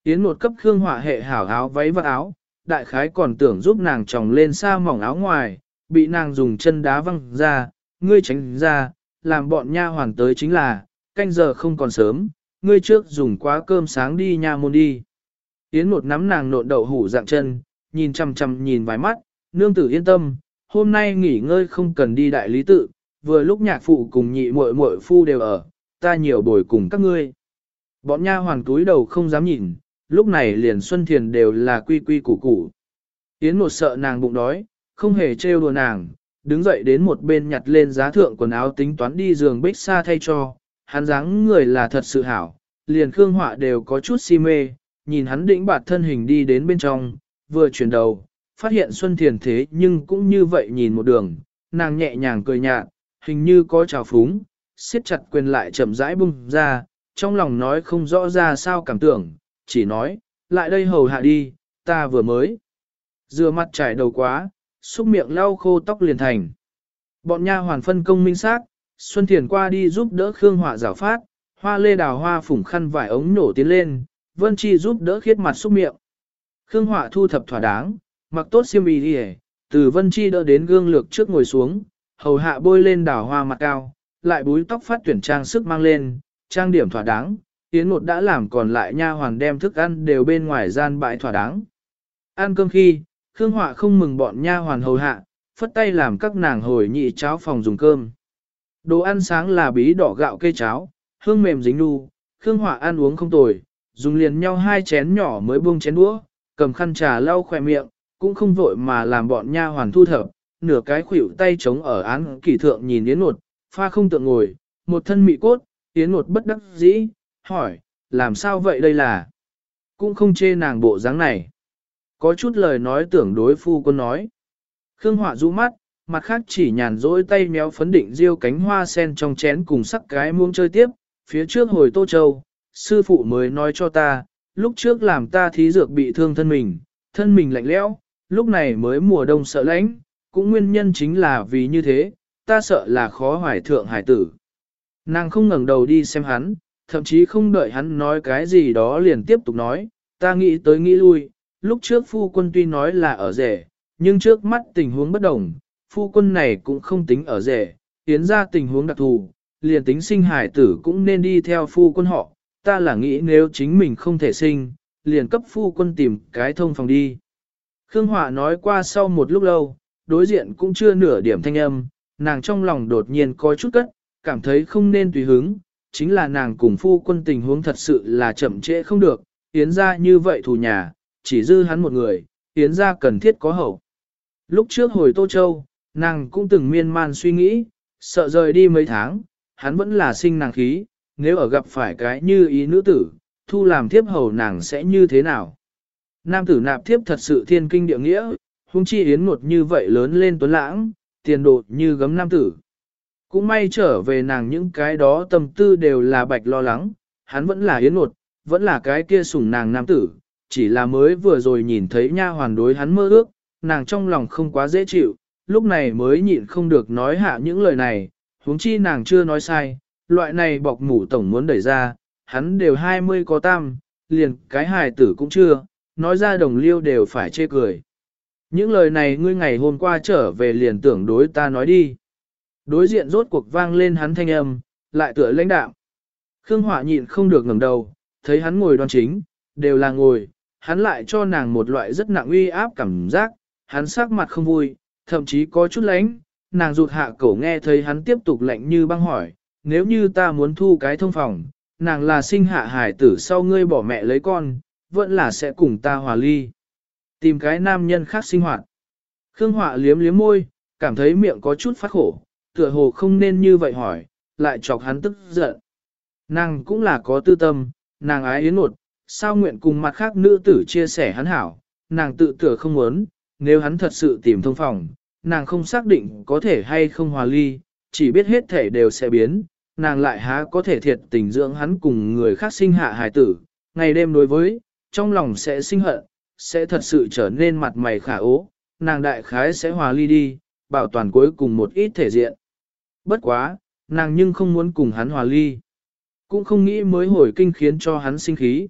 [SPEAKER 1] yến một cấp khương hỏa hệ hảo áo váy và áo, đại khái còn tưởng giúp nàng tròng lên xa mỏng áo ngoài, bị nàng dùng chân đá văng ra, ngươi tránh ra, làm bọn nha hoàn tới chính là, canh giờ không còn sớm, ngươi trước dùng quá cơm sáng đi nha môn đi. Yến một nắm nàng nộn đậu hủ dạng chân, nhìn chăm chăm nhìn vài mắt, nương tử yên tâm, hôm nay nghỉ ngơi không cần đi đại lý tự, vừa lúc nhạc phụ cùng nhị muội muội phu đều ở, ta nhiều bồi cùng các ngươi. Bọn nha hoàn túi đầu không dám nhìn, lúc này liền Xuân Thiền đều là quy quy củ củ. Yến một sợ nàng bụng đói, không hề trêu đùa nàng, đứng dậy đến một bên nhặt lên giá thượng quần áo tính toán đi giường bích xa thay cho, hắn dáng người là thật sự hảo, liền khương họa đều có chút si mê, nhìn hắn đĩnh bạt thân hình đi đến bên trong, vừa chuyển đầu, phát hiện Xuân Thiền thế nhưng cũng như vậy nhìn một đường, nàng nhẹ nhàng cười nhạt, hình như có trào phúng, siết chặt quyền lại chậm rãi bung ra, trong lòng nói không rõ ra sao cảm tưởng, chỉ nói, lại đây hầu hạ đi, ta vừa mới. Dừa mặt trải đầu quá, xúc miệng lau khô tóc liền thành. Bọn nha hoàn phân công minh xác, Xuân Thiền qua đi giúp đỡ Khương Họa rào phát, hoa lê đào hoa phủng khăn vải ống nổ tiến lên, Vân Chi giúp đỡ khiết mặt xúc miệng. Khương Họa thu thập thỏa đáng, mặc tốt xiêm y đi từ Vân Chi đỡ đến gương lược trước ngồi xuống, hầu hạ bôi lên đào hoa mặt cao, lại búi tóc phát tuyển trang sức mang lên, trang điểm thỏa đáng, Yến một đã làm còn lại nha hoàn đem thức ăn đều bên ngoài gian bãi thỏa đáng. Ăn cơm khi, Khương Họa không mừng bọn nha hoàn hầu hạ, phất tay làm các nàng hồi nhị cháo phòng dùng cơm. Đồ ăn sáng là bí đỏ gạo cây cháo, hương mềm dính nu, Khương Họa ăn uống không tồi, dùng liền nhau hai chén nhỏ mới buông chén đũa, cầm khăn trà lau khỏe miệng, cũng không vội mà làm bọn nha hoàn thu thập, nửa cái khuỷu tay chống ở án kỷ thượng nhìn Yến Nột, pha không tượng ngồi, một thân mị cốt, Yến Nột bất đắc dĩ, hỏi, làm sao vậy đây là? Cũng không chê nàng bộ dáng này. Có chút lời nói tưởng đối phu quân nói. Khương Họa rũ mắt, mặt khác chỉ nhàn rỗi tay méo phấn định riêu cánh hoa sen trong chén cùng sắc cái muông chơi tiếp, phía trước hồi Tô Châu, sư phụ mới nói cho ta, lúc trước làm ta thí dược bị thương thân mình, thân mình lạnh lẽo, lúc này mới mùa đông sợ lạnh cũng nguyên nhân chính là vì như thế, ta sợ là khó hoài thượng hải tử. Nàng không ngẩng đầu đi xem hắn, thậm chí không đợi hắn nói cái gì đó liền tiếp tục nói, ta nghĩ tới nghĩ lui, lúc trước phu quân tuy nói là ở rể, nhưng trước mắt tình huống bất đồng, phu quân này cũng không tính ở rể, tiến ra tình huống đặc thù, liền tính sinh hải tử cũng nên đi theo phu quân họ, ta là nghĩ nếu chính mình không thể sinh, liền cấp phu quân tìm cái thông phòng đi. Khương hỏa nói qua sau một lúc lâu, đối diện cũng chưa nửa điểm thanh âm, nàng trong lòng đột nhiên có chút cất, cảm thấy không nên tùy hứng, chính là nàng cùng phu quân tình huống thật sự là chậm trễ không được, Yến ra như vậy thù nhà, chỉ dư hắn một người, Yến ra cần thiết có hậu. Lúc trước hồi Tô Châu, nàng cũng từng miên man suy nghĩ, sợ rời đi mấy tháng, hắn vẫn là sinh nàng khí, nếu ở gặp phải cái như ý nữ tử, thu làm thiếp hầu nàng sẽ như thế nào? Nam tử nạp thiếp thật sự thiên kinh địa nghĩa, hung chi yến một như vậy lớn lên tuấn lãng, tiền đột như gấm nam tử. Cũng may trở về nàng những cái đó tâm tư đều là bạch lo lắng, hắn vẫn là yến nột, vẫn là cái kia sủng nàng nam tử, chỉ là mới vừa rồi nhìn thấy nha hoàn đối hắn mơ ước, nàng trong lòng không quá dễ chịu, lúc này mới nhịn không được nói hạ những lời này, huống chi nàng chưa nói sai, loại này bọc mủ tổng muốn đẩy ra, hắn đều 20 có tam, liền cái hài tử cũng chưa, nói ra đồng liêu đều phải chê cười. Những lời này ngươi ngày hôm qua trở về liền tưởng đối ta nói đi. Đối diện rốt cuộc vang lên hắn thanh âm, lại tựa lãnh đạo. Khương Hỏa nhịn không được ngẩng đầu, thấy hắn ngồi đoan chính, đều là ngồi, hắn lại cho nàng một loại rất nặng uy áp cảm giác, hắn sắc mặt không vui, thậm chí có chút lánh, nàng rụt hạ cổ nghe thấy hắn tiếp tục lạnh như băng hỏi, nếu như ta muốn thu cái thông phòng, nàng là sinh hạ hải tử sau ngươi bỏ mẹ lấy con, vẫn là sẽ cùng ta hòa ly. Tìm cái nam nhân khác sinh hoạt. Khương Họa liếm liếm môi, cảm thấy miệng có chút phát khổ, tựa hồ không nên như vậy hỏi, lại chọc hắn tức giận. Nàng cũng là có tư tâm, nàng ái yến nột, sao nguyện cùng mặt khác nữ tử chia sẻ hắn hảo, nàng tự tựa không muốn, nếu hắn thật sự tìm thông phòng, nàng không xác định có thể hay không hòa ly, chỉ biết hết thể đều sẽ biến, nàng lại há có thể thiệt tình dưỡng hắn cùng người khác sinh hạ hài tử, ngày đêm đối với, trong lòng sẽ sinh hận, sẽ thật sự trở nên mặt mày khả ố, nàng đại khái sẽ hòa ly đi, bảo toàn cuối cùng một ít thể diện. Bất quá, nàng nhưng không muốn cùng hắn hòa ly. Cũng không nghĩ mới hồi kinh khiến cho hắn sinh khí.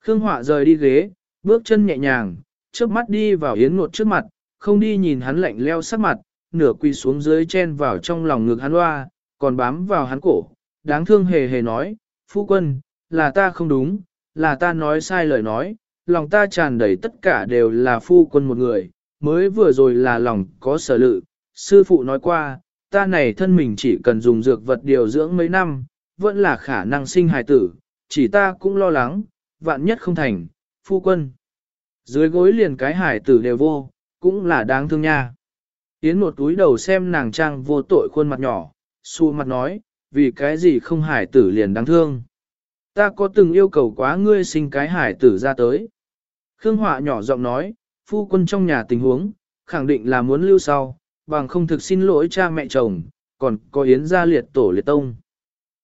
[SPEAKER 1] Khương Họa rời đi ghế, bước chân nhẹ nhàng, trước mắt đi vào yến ngột trước mặt, không đi nhìn hắn lạnh leo sắc mặt, nửa quỳ xuống dưới chen vào trong lòng ngực hắn loa, còn bám vào hắn cổ, đáng thương hề hề nói, phu quân, là ta không đúng, là ta nói sai lời nói, lòng ta tràn đầy tất cả đều là phu quân một người, mới vừa rồi là lòng có sở lự, sư phụ nói qua, ta này thân mình chỉ cần dùng dược vật điều dưỡng mấy năm, vẫn là khả năng sinh hài tử, chỉ ta cũng lo lắng, vạn nhất không thành, phu quân. Dưới gối liền cái hài tử đều vô, cũng là đáng thương nha. Yến một túi đầu xem nàng trang vô tội khuôn mặt nhỏ, xu mặt nói, vì cái gì không hải tử liền đáng thương. Ta có từng yêu cầu quá ngươi sinh cái hải tử ra tới. Khương Họa nhỏ giọng nói, phu quân trong nhà tình huống, khẳng định là muốn lưu sau, bằng không thực xin lỗi cha mẹ chồng, còn có Yến gia liệt tổ liệt tông.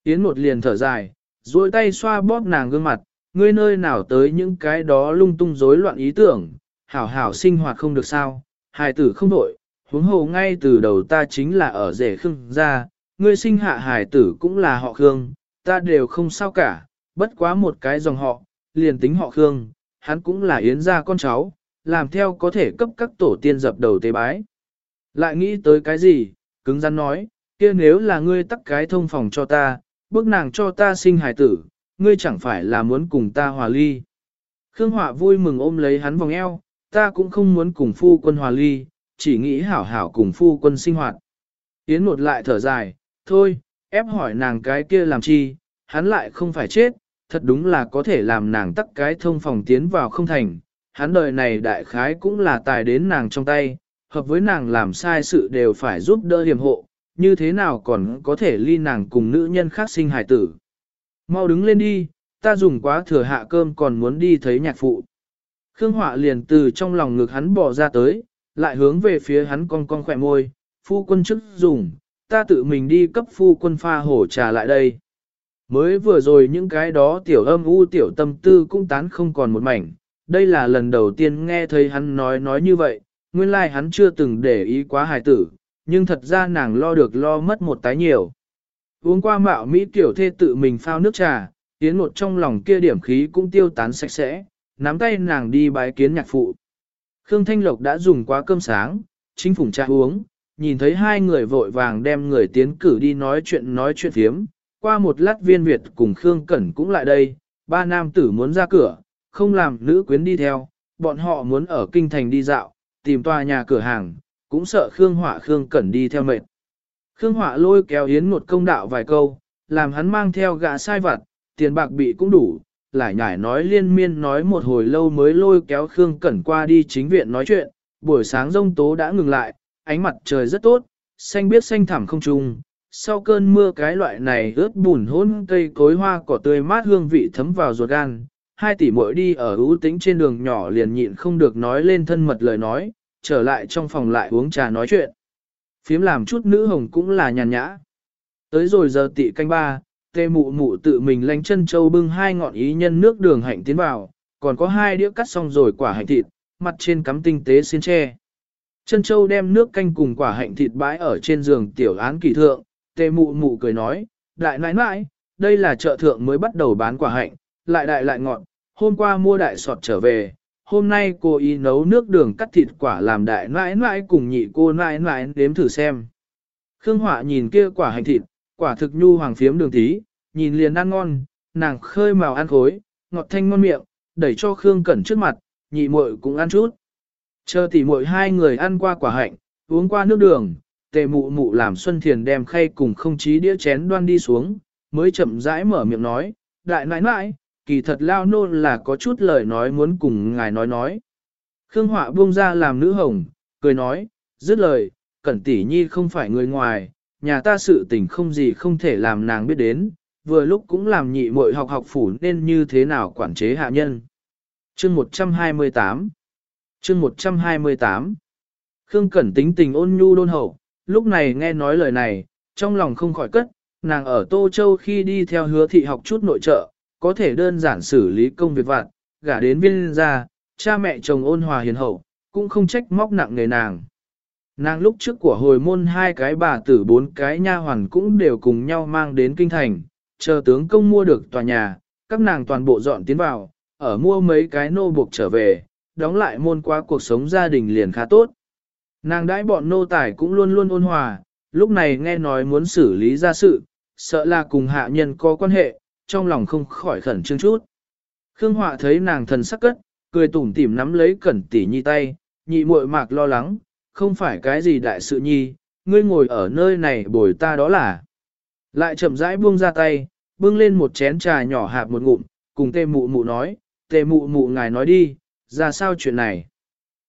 [SPEAKER 1] Yến một liền thở dài, duỗi tay xoa bóp nàng gương mặt, ngươi nơi nào tới những cái đó lung tung rối loạn ý tưởng, hảo hảo sinh hoạt không được sao, hài tử không đổi, huống hồ ngay từ đầu ta chính là ở rể khương gia, ngươi sinh hạ hài tử cũng là họ khương, ta đều không sao cả, bất quá một cái dòng họ, liền tính họ khương, hắn cũng là yến gia con cháu, làm theo có thể cấp các tổ tiên dập đầu tế bái. Lại nghĩ tới cái gì, cứng rắn nói, kia nếu là ngươi tắt cái thông phòng cho ta, bước nàng cho ta sinh hài tử, ngươi chẳng phải là muốn cùng ta hòa ly. Khương Họa vui mừng ôm lấy hắn vòng eo, ta cũng không muốn cùng phu quân hòa ly, chỉ nghĩ hảo hảo cùng phu quân sinh hoạt. Yến một lại thở dài, thôi, ép hỏi nàng cái kia làm chi, hắn lại không phải chết, thật đúng là có thể làm nàng tắt cái thông phòng tiến vào không thành. Hắn đời này đại khái cũng là tài đến nàng trong tay, hợp với nàng làm sai sự đều phải giúp đỡ hiểm hộ, như thế nào còn có thể ly nàng cùng nữ nhân khác sinh hài tử. Mau đứng lên đi, ta dùng quá thừa hạ cơm còn muốn đi thấy nhạc phụ. Khương Họa liền từ trong lòng ngực hắn bỏ ra tới, lại hướng về phía hắn cong cong khỏe môi, phu quân chức dùng, ta tự mình đi cấp phu quân pha hổ trà lại đây. Mới vừa rồi những cái đó tiểu âm u tiểu tâm tư cũng tán không còn một mảnh, đây là lần đầu tiên nghe thấy hắn nói nói như vậy, nguyên lai like hắn chưa từng để ý quá hài tử, nhưng thật ra nàng lo được lo mất một tái nhiều. Uống qua mạo Mỹ tiểu thê tự mình phao nước trà, tiến một trong lòng kia điểm khí cũng tiêu tán sạch sẽ, nắm tay nàng đi bái kiến nhạc phụ. Khương Thanh Lộc đã dùng quá cơm sáng, chính phủ trà uống, nhìn thấy hai người vội vàng đem người tiến cử đi nói chuyện nói chuyện thiếm. Qua một lát viên Việt cùng Khương Cẩn cũng lại đây, ba nam tử muốn ra cửa, không làm nữ quyến đi theo, bọn họ muốn ở kinh thành đi dạo, tìm tòa nhà cửa hàng, cũng sợ Khương Họa Khương Cẩn đi theo mệt. Khương Họa lôi kéo Yến một công đạo vài câu, làm hắn mang theo gã sai vặt, tiền bạc bị cũng đủ, lại nhải nói liên miên nói một hồi lâu mới lôi kéo Khương Cẩn qua đi chính viện nói chuyện, buổi sáng rông tố đã ngừng lại, ánh mặt trời rất tốt, xanh biết xanh thẳm không trùng, sau cơn mưa cái loại này ướt bùn hôn cây cối hoa cỏ tươi mát hương vị thấm vào ruột gan, hai tỷ muội đi ở ưu tĩnh trên đường nhỏ liền nhịn không được nói lên thân mật lời nói, trở lại trong phòng lại uống trà nói chuyện. Phiếm làm chút nữ hồng cũng là nhàn nhã. Tới rồi giờ tị canh ba, tê mụ mụ tự mình lánh chân châu bưng hai ngọn ý nhân nước đường hạnh tiến vào, còn có hai đĩa cắt xong rồi quả hạnh thịt, mặt trên cắm tinh tế xiên tre. Chân châu đem nước canh cùng quả hạnh thịt bãi ở trên giường tiểu án kỳ thượng, tê mụ mụ cười nói, đại nãi nãi, đây là chợ thượng mới bắt đầu bán quả hạnh, lại đại lại ngọn, hôm qua mua đại sọt trở về, hôm nay cô ý nấu nước đường cắt thịt quả làm đại nãi nãi cùng nhị cô nãi nãi đếm thử xem. Khương Họa nhìn kia quả hạnh thịt, quả thực nhu hoàng phiếm đường tí, nhìn liền ăn ngon, nàng khơi màu ăn khối, ngọt thanh ngon miệng, đẩy cho Khương Cẩn trước mặt, nhị muội cũng ăn chút. Chờ tỉ muội hai người ăn qua quả hạnh, uống qua nước đường, tề mụ mụ làm Xuân Thiền đem khay cùng không chí đĩa chén đoan đi xuống, mới chậm rãi mở miệng nói, đại nãi nãi, kỳ thật lao nô là có chút lời nói muốn cùng ngài nói nói. Khương Họa buông ra làm nữ hồng, cười nói, dứt lời, Cẩn tỷ nhi không phải người ngoài, nhà ta sự tình không gì không thể làm nàng biết đến, vừa lúc cũng làm nhị muội học học phủ nên như thế nào quản chế hạ nhân. Chương 128 Chương 128 Khương Cẩn tính tình ôn nhu đôn hậu, lúc này nghe nói lời này, trong lòng không khỏi cất, nàng ở Tô Châu khi đi theo hứa thị học chút nội trợ, có thể đơn giản xử lý công việc vặt, gả đến viên gia, cha mẹ chồng ôn hòa hiền hậu, cũng không trách móc nặng người nàng. Nàng lúc trước của hồi môn hai cái bà tử bốn cái nha hoàn cũng đều cùng nhau mang đến kinh thành, chờ tướng công mua được tòa nhà, các nàng toàn bộ dọn tiến vào, ở mua mấy cái nô buộc trở về, đóng lại môn qua cuộc sống gia đình liền khá tốt. Nàng đãi bọn nô tài cũng luôn luôn ôn hòa, lúc này nghe nói muốn xử lý ra sự, sợ là cùng hạ nhân có quan hệ, trong lòng không khỏi khẩn trương chút. Khương Họa thấy nàng thần sắc cất, cười tủm tỉm nắm lấy cẩn tỉ nhi tay, nhị muội mạc lo lắng, không phải cái gì đại sự nhi, ngươi ngồi ở nơi này bồi ta đó là. Lại chậm rãi buông ra tay, bưng lên một chén trà nhỏ hạp một ngụm, cùng tê mụ mụ nói, tê mụ mụ ngài nói đi, ra sao chuyện này.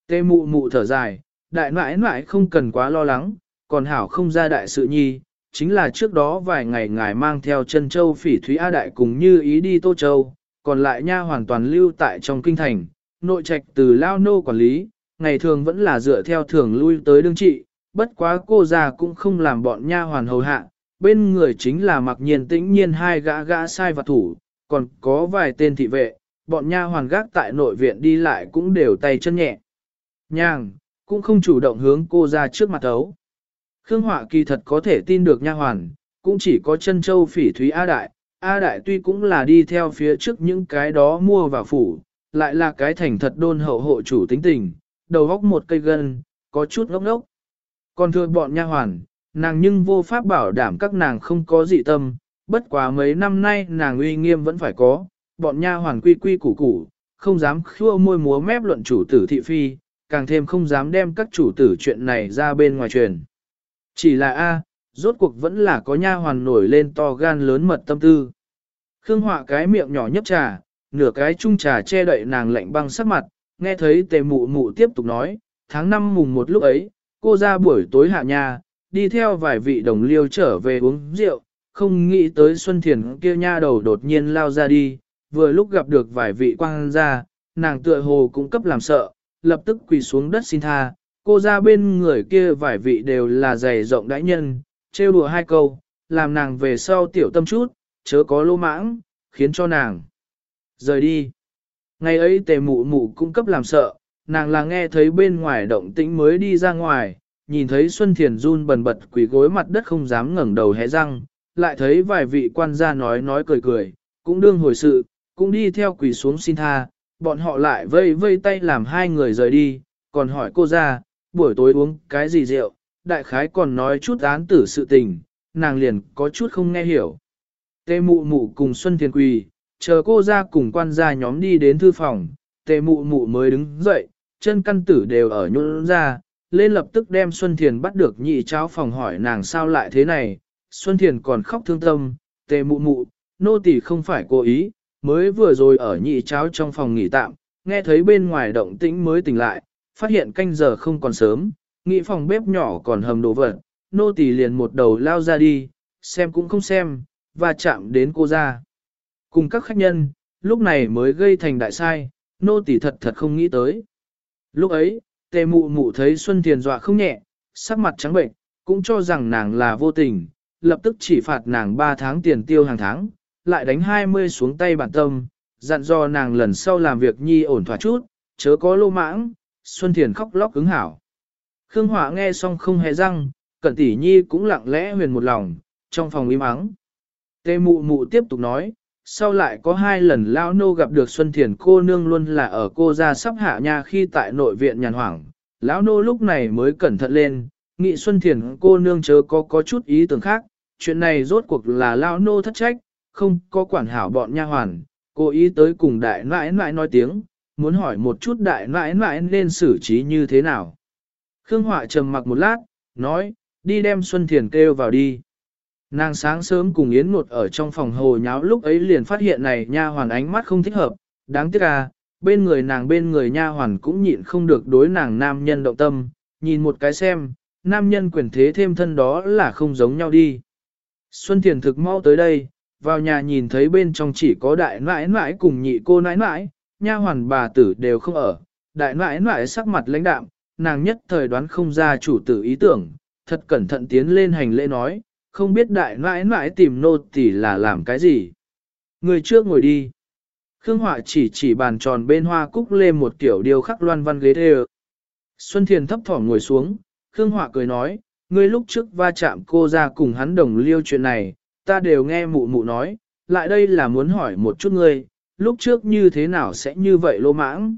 [SPEAKER 1] Tê mụ mụ thở dài, đại mãi mãi không cần quá lo lắng, còn hảo không ra đại sự nhi, chính là trước đó vài ngày ngài mang theo chân châu phỉ thúy A Đại cùng như ý đi Tô Châu, còn lại nha hoàn toàn lưu tại trong kinh thành, nội trạch từ Lao Nô quản lý, ngày thường vẫn là dựa theo thường lui tới đương trị, bất quá cô già cũng không làm bọn nha hoàn hầu hạ, bên người chính là mặc nhiên tĩnh nhiên hai gã gã sai và thủ, còn có vài tên thị vệ, bọn nha hoàn gác tại nội viện đi lại cũng đều tay chân nhẹ. Nhàng, cũng không chủ động hướng cô ra trước mặt ấu. Khương Họa kỳ thật có thể tin được nha hoàn, cũng chỉ có chân châu phỉ thúy A Đại. A Đại tuy cũng là đi theo phía trước những cái đó mua vào phủ, lại là cái thành thật đôn hậu hộ chủ tính tình, đầu góc một cây gân, có chút ngốc ngốc. Còn thưa bọn nha hoàn, nàng nhưng vô pháp bảo đảm các nàng không có dị tâm, bất quá mấy năm nay nàng uy nghiêm vẫn phải có, bọn nha hoàn quy quy củ củ, không dám khua môi múa mép luận chủ tử thị phi, càng thêm không dám đem các chủ tử chuyện này ra bên ngoài truyền. Chỉ là A, rốt cuộc vẫn là có nha hoàn nổi lên to gan lớn mật tâm tư. Khương Họa cái miệng nhỏ nhấp trà, nửa cái chung trà che đậy nàng lạnh băng sắc mặt, nghe thấy tề mụ mụ tiếp tục nói, tháng năm mùng một lúc ấy, cô ra buổi tối hạ nhà, đi theo vài vị đồng liêu trở về uống rượu, không nghĩ tới Xuân Thiền kia nha đầu đột nhiên lao ra đi, vừa lúc gặp được vài vị quang gia, nàng tựa hồ cũng cấp làm sợ, lập tức quỳ xuống đất xin tha, cô ra bên người kia vài vị đều là dày rộng đãi nhân, trêu đùa hai câu, làm nàng về sau tiểu tâm chút, chớ có lô mãng, khiến cho nàng rời đi. Ngày ấy tề mụ mụ cung cấp làm sợ, nàng là nghe thấy bên ngoài động tĩnh mới đi ra ngoài, nhìn thấy Xuân Thiền run bần bật quỳ gối mặt đất không dám ngẩng đầu hé răng, lại thấy vài vị quan gia nói nói cười cười, cũng đương hồi sự, cũng đi theo quỳ xuống xin tha, bọn họ lại vây vây tay làm hai người rời đi, còn hỏi cô ra, buổi tối uống cái gì rượu, đại khái còn nói chút án tử sự tình, nàng liền có chút không nghe hiểu. Tề mụ mụ cùng Xuân Thiền quỳ, chờ cô ra cùng quan gia nhóm đi đến thư phòng, tề mụ mụ mới đứng dậy, chân căn tử đều ở nhuận ra, lên lập tức đem Xuân Thiền bắt được nhị cháo phòng hỏi nàng sao lại thế này, Xuân Thiền còn khóc thương tâm, tề mụ mụ, nô tỳ không phải cố ý, mới vừa rồi ở nhị cháo trong phòng nghỉ tạm, nghe thấy bên ngoài động tĩnh mới tỉnh lại, phát hiện canh giờ không còn sớm, nghĩ phòng bếp nhỏ còn hầm đồ vật, nô tỳ liền một đầu lao ra đi, xem cũng không xem, và chạm đến cô ra. Cùng các khách nhân, lúc này mới gây thành đại sai, nô tỳ thật thật không nghĩ tới. Lúc ấy, tề mụ mụ thấy Xuân Thiền dọa không nhẹ, sắc mặt trắng bệnh, cũng cho rằng nàng là vô tình, lập tức chỉ phạt nàng 3 tháng tiền tiêu hàng tháng, lại đánh 20 xuống tay bản tâm, dặn dò nàng lần sau làm việc nhi ổn thỏa chút, chớ có lô mãng, Xuân Thiền khóc lóc ứng hảo. Khương Hỏa nghe xong không hề răng, Cẩn Tỷ Nhi cũng lặng lẽ huyền một lòng, trong phòng im ắng. Tê mụ mụ tiếp tục nói, sau lại có hai lần Lao Nô gặp được Xuân Thiền cô nương luôn là ở cô ra sắp hạ nha khi tại nội viện nhàn hoảng. Lão Nô lúc này mới cẩn thận lên, nghị Xuân Thiền cô nương chớ có có chút ý tưởng khác, chuyện này rốt cuộc là Lao Nô thất trách, không có quản hảo bọn nha hoàn, cô ý tới cùng đại nãi nãi nói tiếng, muốn hỏi một chút đại nãi nãi nên xử trí như thế nào. Khương Họa trầm mặc một lát, nói, đi đem Xuân Thiền kêu vào đi. Nàng sáng sớm cùng Yến Một ở trong phòng hồ nháo lúc ấy liền phát hiện này nha hoàn ánh mắt không thích hợp, đáng tiếc à, bên người nàng bên người nha hoàn cũng nhịn không được đối nàng nam nhân động tâm, nhìn một cái xem, nam nhân quyền thế thêm thân đó là không giống nhau đi. Xuân Thiền thực mau tới đây, vào nhà nhìn thấy bên trong chỉ có đại nãi nãi cùng nhị cô nãi nãi, nha hoàn bà tử đều không ở, đại nãi nãi sắc mặt lãnh đạm, nàng nhất thời đoán không ra chủ tử ý tưởng, thật cẩn thận tiến lên hành lễ nói, không biết đại nãi nãi tìm nô tỳ là làm cái gì. Người trước ngồi đi. Khương Họa chỉ chỉ bàn tròn bên hoa cúc lê một kiểu điều khắc loan văn ghế đê Xuân Thiền thấp thỏm ngồi xuống, Khương Họa cười nói, ngươi lúc trước va chạm cô ra cùng hắn đồng liêu chuyện này, ta đều nghe mụ mụ nói, lại đây là muốn hỏi một chút ngươi, lúc trước như thế nào sẽ như vậy lô mãng.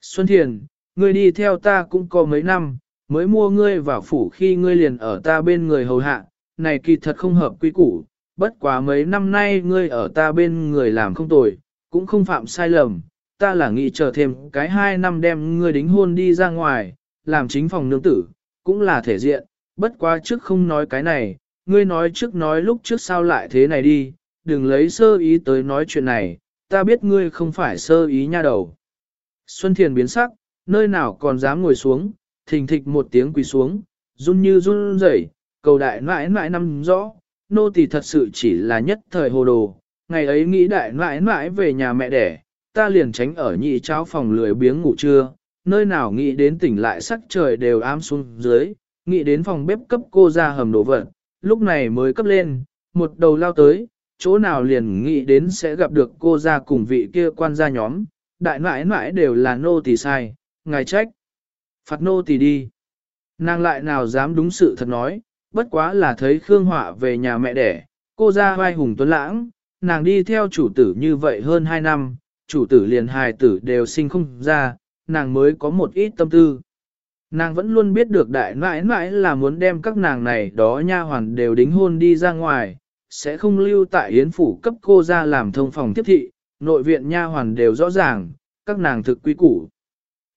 [SPEAKER 1] Xuân Thiền, ngươi đi theo ta cũng có mấy năm, mới mua ngươi vào phủ khi ngươi liền ở ta bên người hầu hạ, này kỳ thật không hợp quy củ, bất quá mấy năm nay ngươi ở ta bên người làm không tồi, cũng không phạm sai lầm, ta là nghĩ chờ thêm cái hai năm đem ngươi đính hôn đi ra ngoài, làm chính phòng nương tử, cũng là thể diện, bất quá trước không nói cái này, ngươi nói trước nói lúc trước sao lại thế này đi, đừng lấy sơ ý tới nói chuyện này, ta biết ngươi không phải sơ ý nha đầu. Xuân Thiền biến sắc, nơi nào còn dám ngồi xuống, thình thịch một tiếng quỳ xuống, run như run rẩy, cầu đại nãi nãi năm rõ, nô tỳ thật sự chỉ là nhất thời hồ đồ, ngày ấy nghĩ đại nãi nãi về nhà mẹ đẻ, ta liền tránh ở nhị cháo phòng lười biếng ngủ trưa, nơi nào nghĩ đến tỉnh lại sắc trời đều ám xuống dưới, nghĩ đến phòng bếp cấp cô ra hầm đồ vật, lúc này mới cấp lên, một đầu lao tới, chỗ nào liền nghĩ đến sẽ gặp được cô ra cùng vị kia quan gia nhóm, đại mãi mãi đều là nô tỳ sai, ngài trách. Phạt nô tỳ đi. Nàng lại nào dám đúng sự thật nói, bất quá là thấy Khương Họa về nhà mẹ đẻ, cô ra vai hùng tuấn lãng, nàng đi theo chủ tử như vậy hơn 2 năm, chủ tử liền hài tử đều sinh không ra, nàng mới có một ít tâm tư. Nàng vẫn luôn biết được đại nãi nãi là muốn đem các nàng này đó nha hoàn đều đính hôn đi ra ngoài, sẽ không lưu tại yến phủ cấp cô ra làm thông phòng tiếp thị, nội viện nha hoàn đều rõ ràng, các nàng thực quý củ.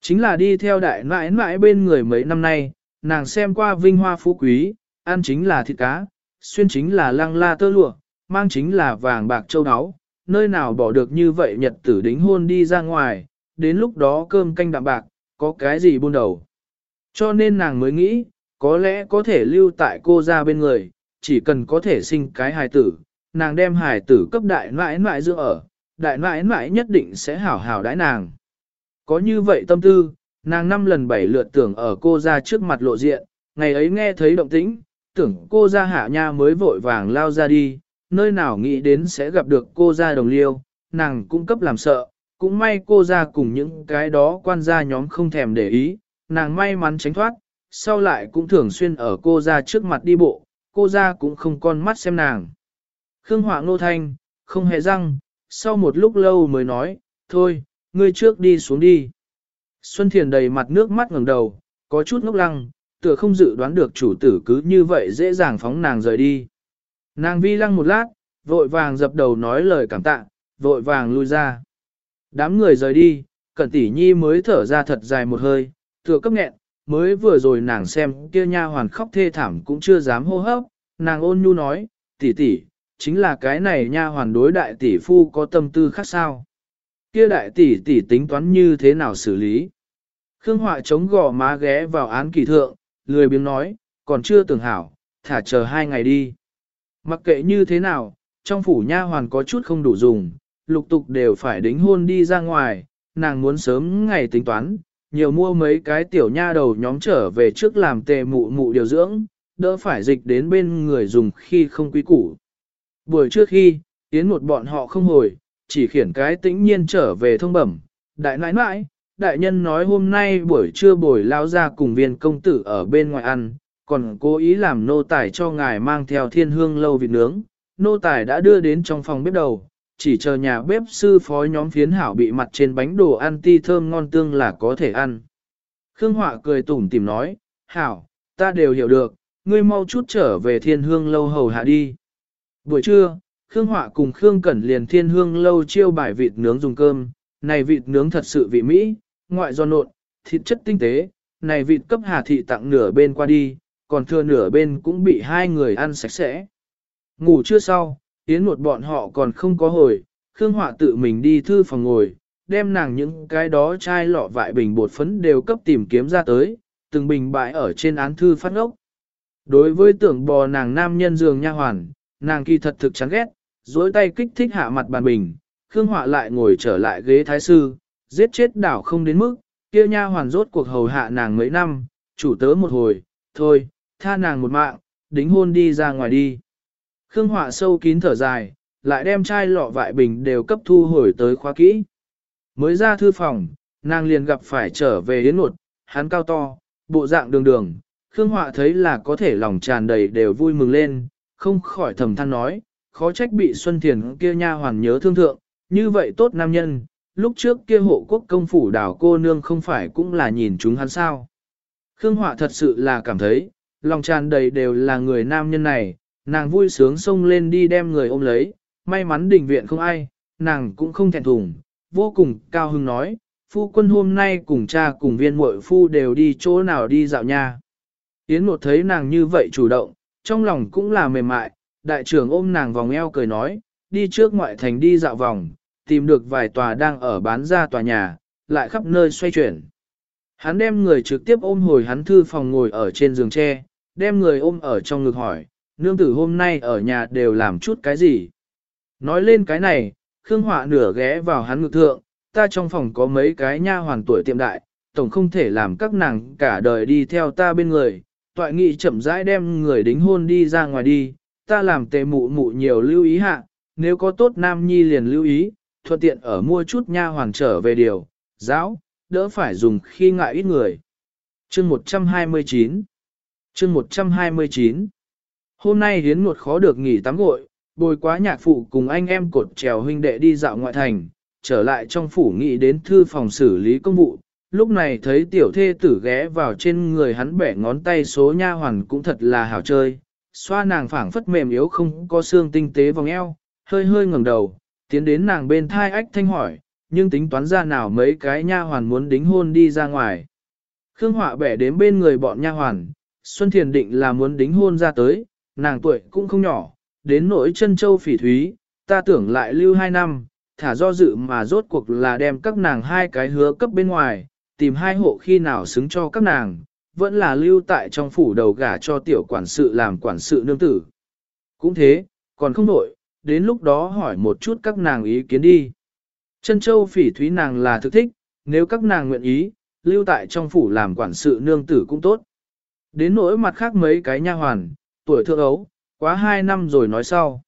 [SPEAKER 1] Chính là đi theo đại nãi nãi bên người mấy năm nay, nàng xem qua vinh hoa phú quý, ăn chính là thịt cá, xuyên chính là lăng la tơ lụa, mang chính là vàng bạc châu áo, nơi nào bỏ được như vậy nhật tử đính hôn đi ra ngoài, đến lúc đó cơm canh đạm bạc, có cái gì buôn đầu. Cho nên nàng mới nghĩ, có lẽ có thể lưu tại cô ra bên người, chỉ cần có thể sinh cái hài tử, nàng đem hài tử cấp đại nãi nãi dưỡng ở, đại nãi nãi nhất định sẽ hảo hảo đãi nàng. Có như vậy tâm tư, nàng năm lần bảy lượt tưởng ở cô ra trước mặt lộ diện, ngày ấy nghe thấy động tĩnh, tưởng cô ra hạ nha mới vội vàng lao ra đi, nơi nào nghĩ đến sẽ gặp được cô ra đồng liêu, nàng cũng cấp làm sợ, cũng may cô ra cùng những cái đó quan gia nhóm không thèm để ý, nàng may mắn tránh thoát, sau lại cũng thường xuyên ở cô ra trước mặt đi bộ, cô ra cũng không con mắt xem nàng. Khương Họa Ngô Thanh, không hề răng, sau một lúc lâu mới nói, thôi, ngươi trước đi xuống đi. Xuân Thiền đầy mặt nước mắt ngẩng đầu, có chút ngốc lăng, tựa không dự đoán được chủ tử cứ như vậy dễ dàng phóng nàng rời đi. Nàng vi lăng một lát, vội vàng dập đầu nói lời cảm tạ, vội vàng lui ra. Đám người rời đi, cẩn tỷ nhi mới thở ra thật dài một hơi, tựa cấp nghẹn, mới vừa rồi nàng xem kia nha hoàn khóc thê thảm cũng chưa dám hô hấp, nàng ôn nhu nói, tỷ tỷ, chính là cái này nha hoàn đối đại tỷ phu có tâm tư khác sao. Kia đại tỷ tỷ tính toán như thế nào xử lý. Khương Họa chống gò má ghé vào án kỳ thượng, lười biếng nói, còn chưa tưởng hảo, thả chờ hai ngày đi. Mặc kệ như thế nào, trong phủ nha hoàn có chút không đủ dùng, lục tục đều phải đính hôn đi ra ngoài, nàng muốn sớm ngày tính toán, nhiều mua mấy cái tiểu nha đầu nhóm trở về trước làm tề mụ mụ điều dưỡng, đỡ phải dịch đến bên người dùng khi không quý củ. Buổi trước khi, tiến một bọn họ không hồi, chỉ khiển cái tĩnh nhiên trở về thông bẩm, đại nãi nãi, đại nhân nói hôm nay buổi trưa buổi lao ra cùng viên công tử ở bên ngoài ăn, còn cố ý làm nô tài cho ngài mang theo thiên hương lâu vịt nướng, nô tài đã đưa đến trong phòng bếp đầu, chỉ chờ nhà bếp sư phó nhóm phiến hảo bị mặt trên bánh đồ ăn ti thơm ngon tương là có thể ăn. Khương Họa cười tủm tìm nói, hảo, ta đều hiểu được, ngươi mau chút trở về thiên hương lâu hầu hạ đi. Buổi trưa, Khương Họa cùng Khương Cẩn liền thiên hương lâu chiêu bài vịt nướng dùng cơm, này vịt nướng thật sự vị mỹ, ngoại do nộn, thịt chất tinh tế, này vịt cấp hà thị tặng nửa bên qua đi, còn thừa nửa bên cũng bị hai người ăn sạch sẽ. Ngủ chưa sau, Yến một bọn họ còn không có hồi, Khương Họa tự mình đi thư phòng ngồi, đem nàng những cái đó chai lọ vại bình bột phấn đều cấp tìm kiếm ra tới, từng bình bãi ở trên án thư phát ngốc. Đối với tưởng bò nàng nam nhân giường nha hoàn, nàng kỳ thật thực chán ghét, dối tay kích thích hạ mặt bàn bình, Khương Họa lại ngồi trở lại ghế thái sư, giết chết đảo không đến mức, kia nha hoàn rốt cuộc hầu hạ nàng mấy năm, chủ tớ một hồi, thôi, tha nàng một mạng, đính hôn đi ra ngoài đi. Khương Họa sâu kín thở dài, lại đem chai lọ vại bình đều cấp thu hồi tới khóa kỹ. Mới ra thư phòng, nàng liền gặp phải trở về yến nột, hắn cao to, bộ dạng đường đường. Khương Họa thấy là có thể lòng tràn đầy đều vui mừng lên, không khỏi thầm than nói, khó trách bị Xuân Thiền kia nha hoàn nhớ thương thượng, như vậy tốt nam nhân, lúc trước kia hộ quốc công phủ đảo cô nương không phải cũng là nhìn chúng hắn sao. Khương Họa thật sự là cảm thấy, lòng tràn đầy đều là người nam nhân này, nàng vui sướng xông lên đi đem người ôm lấy, may mắn đình viện không ai, nàng cũng không thẹn thùng, vô cùng cao hứng nói, phu quân hôm nay cùng cha cùng viên muội phu đều đi chỗ nào đi dạo nha. Yến một thấy nàng như vậy chủ động, trong lòng cũng là mềm mại, đại trưởng ôm nàng vòng eo cười nói, đi trước ngoại thành đi dạo vòng, tìm được vài tòa đang ở bán ra tòa nhà, lại khắp nơi xoay chuyển. Hắn đem người trực tiếp ôm hồi hắn thư phòng ngồi ở trên giường tre, đem người ôm ở trong ngực hỏi, nương tử hôm nay ở nhà đều làm chút cái gì. Nói lên cái này, Khương Họa nửa ghé vào hắn ngực thượng, ta trong phòng có mấy cái nha hoàn tuổi tiệm đại, tổng không thể làm các nàng cả đời đi theo ta bên người, toại nghị chậm rãi đem người đính hôn đi ra ngoài đi, ta làm tề mụ mụ nhiều lưu ý hạ, nếu có tốt nam nhi liền lưu ý, thuận tiện ở mua chút nha hoàn trở về điều, giáo, đỡ phải dùng khi ngại ít người. Chương 129 Chương 129 Hôm nay hiến một khó được nghỉ tắm gội, bồi quá nhạc phụ cùng anh em cột trèo huynh đệ đi dạo ngoại thành, trở lại trong phủ nghị đến thư phòng xử lý công vụ. Lúc này thấy tiểu thê tử ghé vào trên người hắn bẻ ngón tay số nha hoàn cũng thật là hảo chơi, xoa nàng phảng phất mềm yếu không có xương tinh tế vòng eo, hơi hơi ngẩng đầu, tiến đến nàng bên thai ách thanh hỏi, nhưng tính toán ra nào mấy cái nha hoàn muốn đính hôn đi ra ngoài. Khương Họa bẻ đến bên người bọn nha hoàn, Xuân Thiền định là muốn đính hôn ra tới, nàng tuổi cũng không nhỏ, đến nỗi chân châu phỉ thúy, ta tưởng lại lưu hai năm, thả do dự mà rốt cuộc là đem các nàng hai cái hứa cấp bên ngoài, tìm hai hộ khi nào xứng cho các nàng, vẫn là lưu tại trong phủ đầu gả cho tiểu quản sự làm quản sự nương tử. Cũng thế, còn không đổi, đến lúc đó hỏi một chút các nàng ý kiến đi. Chân châu phỉ thúy nàng là thực thích, nếu các nàng nguyện ý, lưu tại trong phủ làm quản sự nương tử cũng tốt. Đến nỗi mặt khác mấy cái nha hoàn, tuổi thượng ấu, quá hai năm rồi nói sau.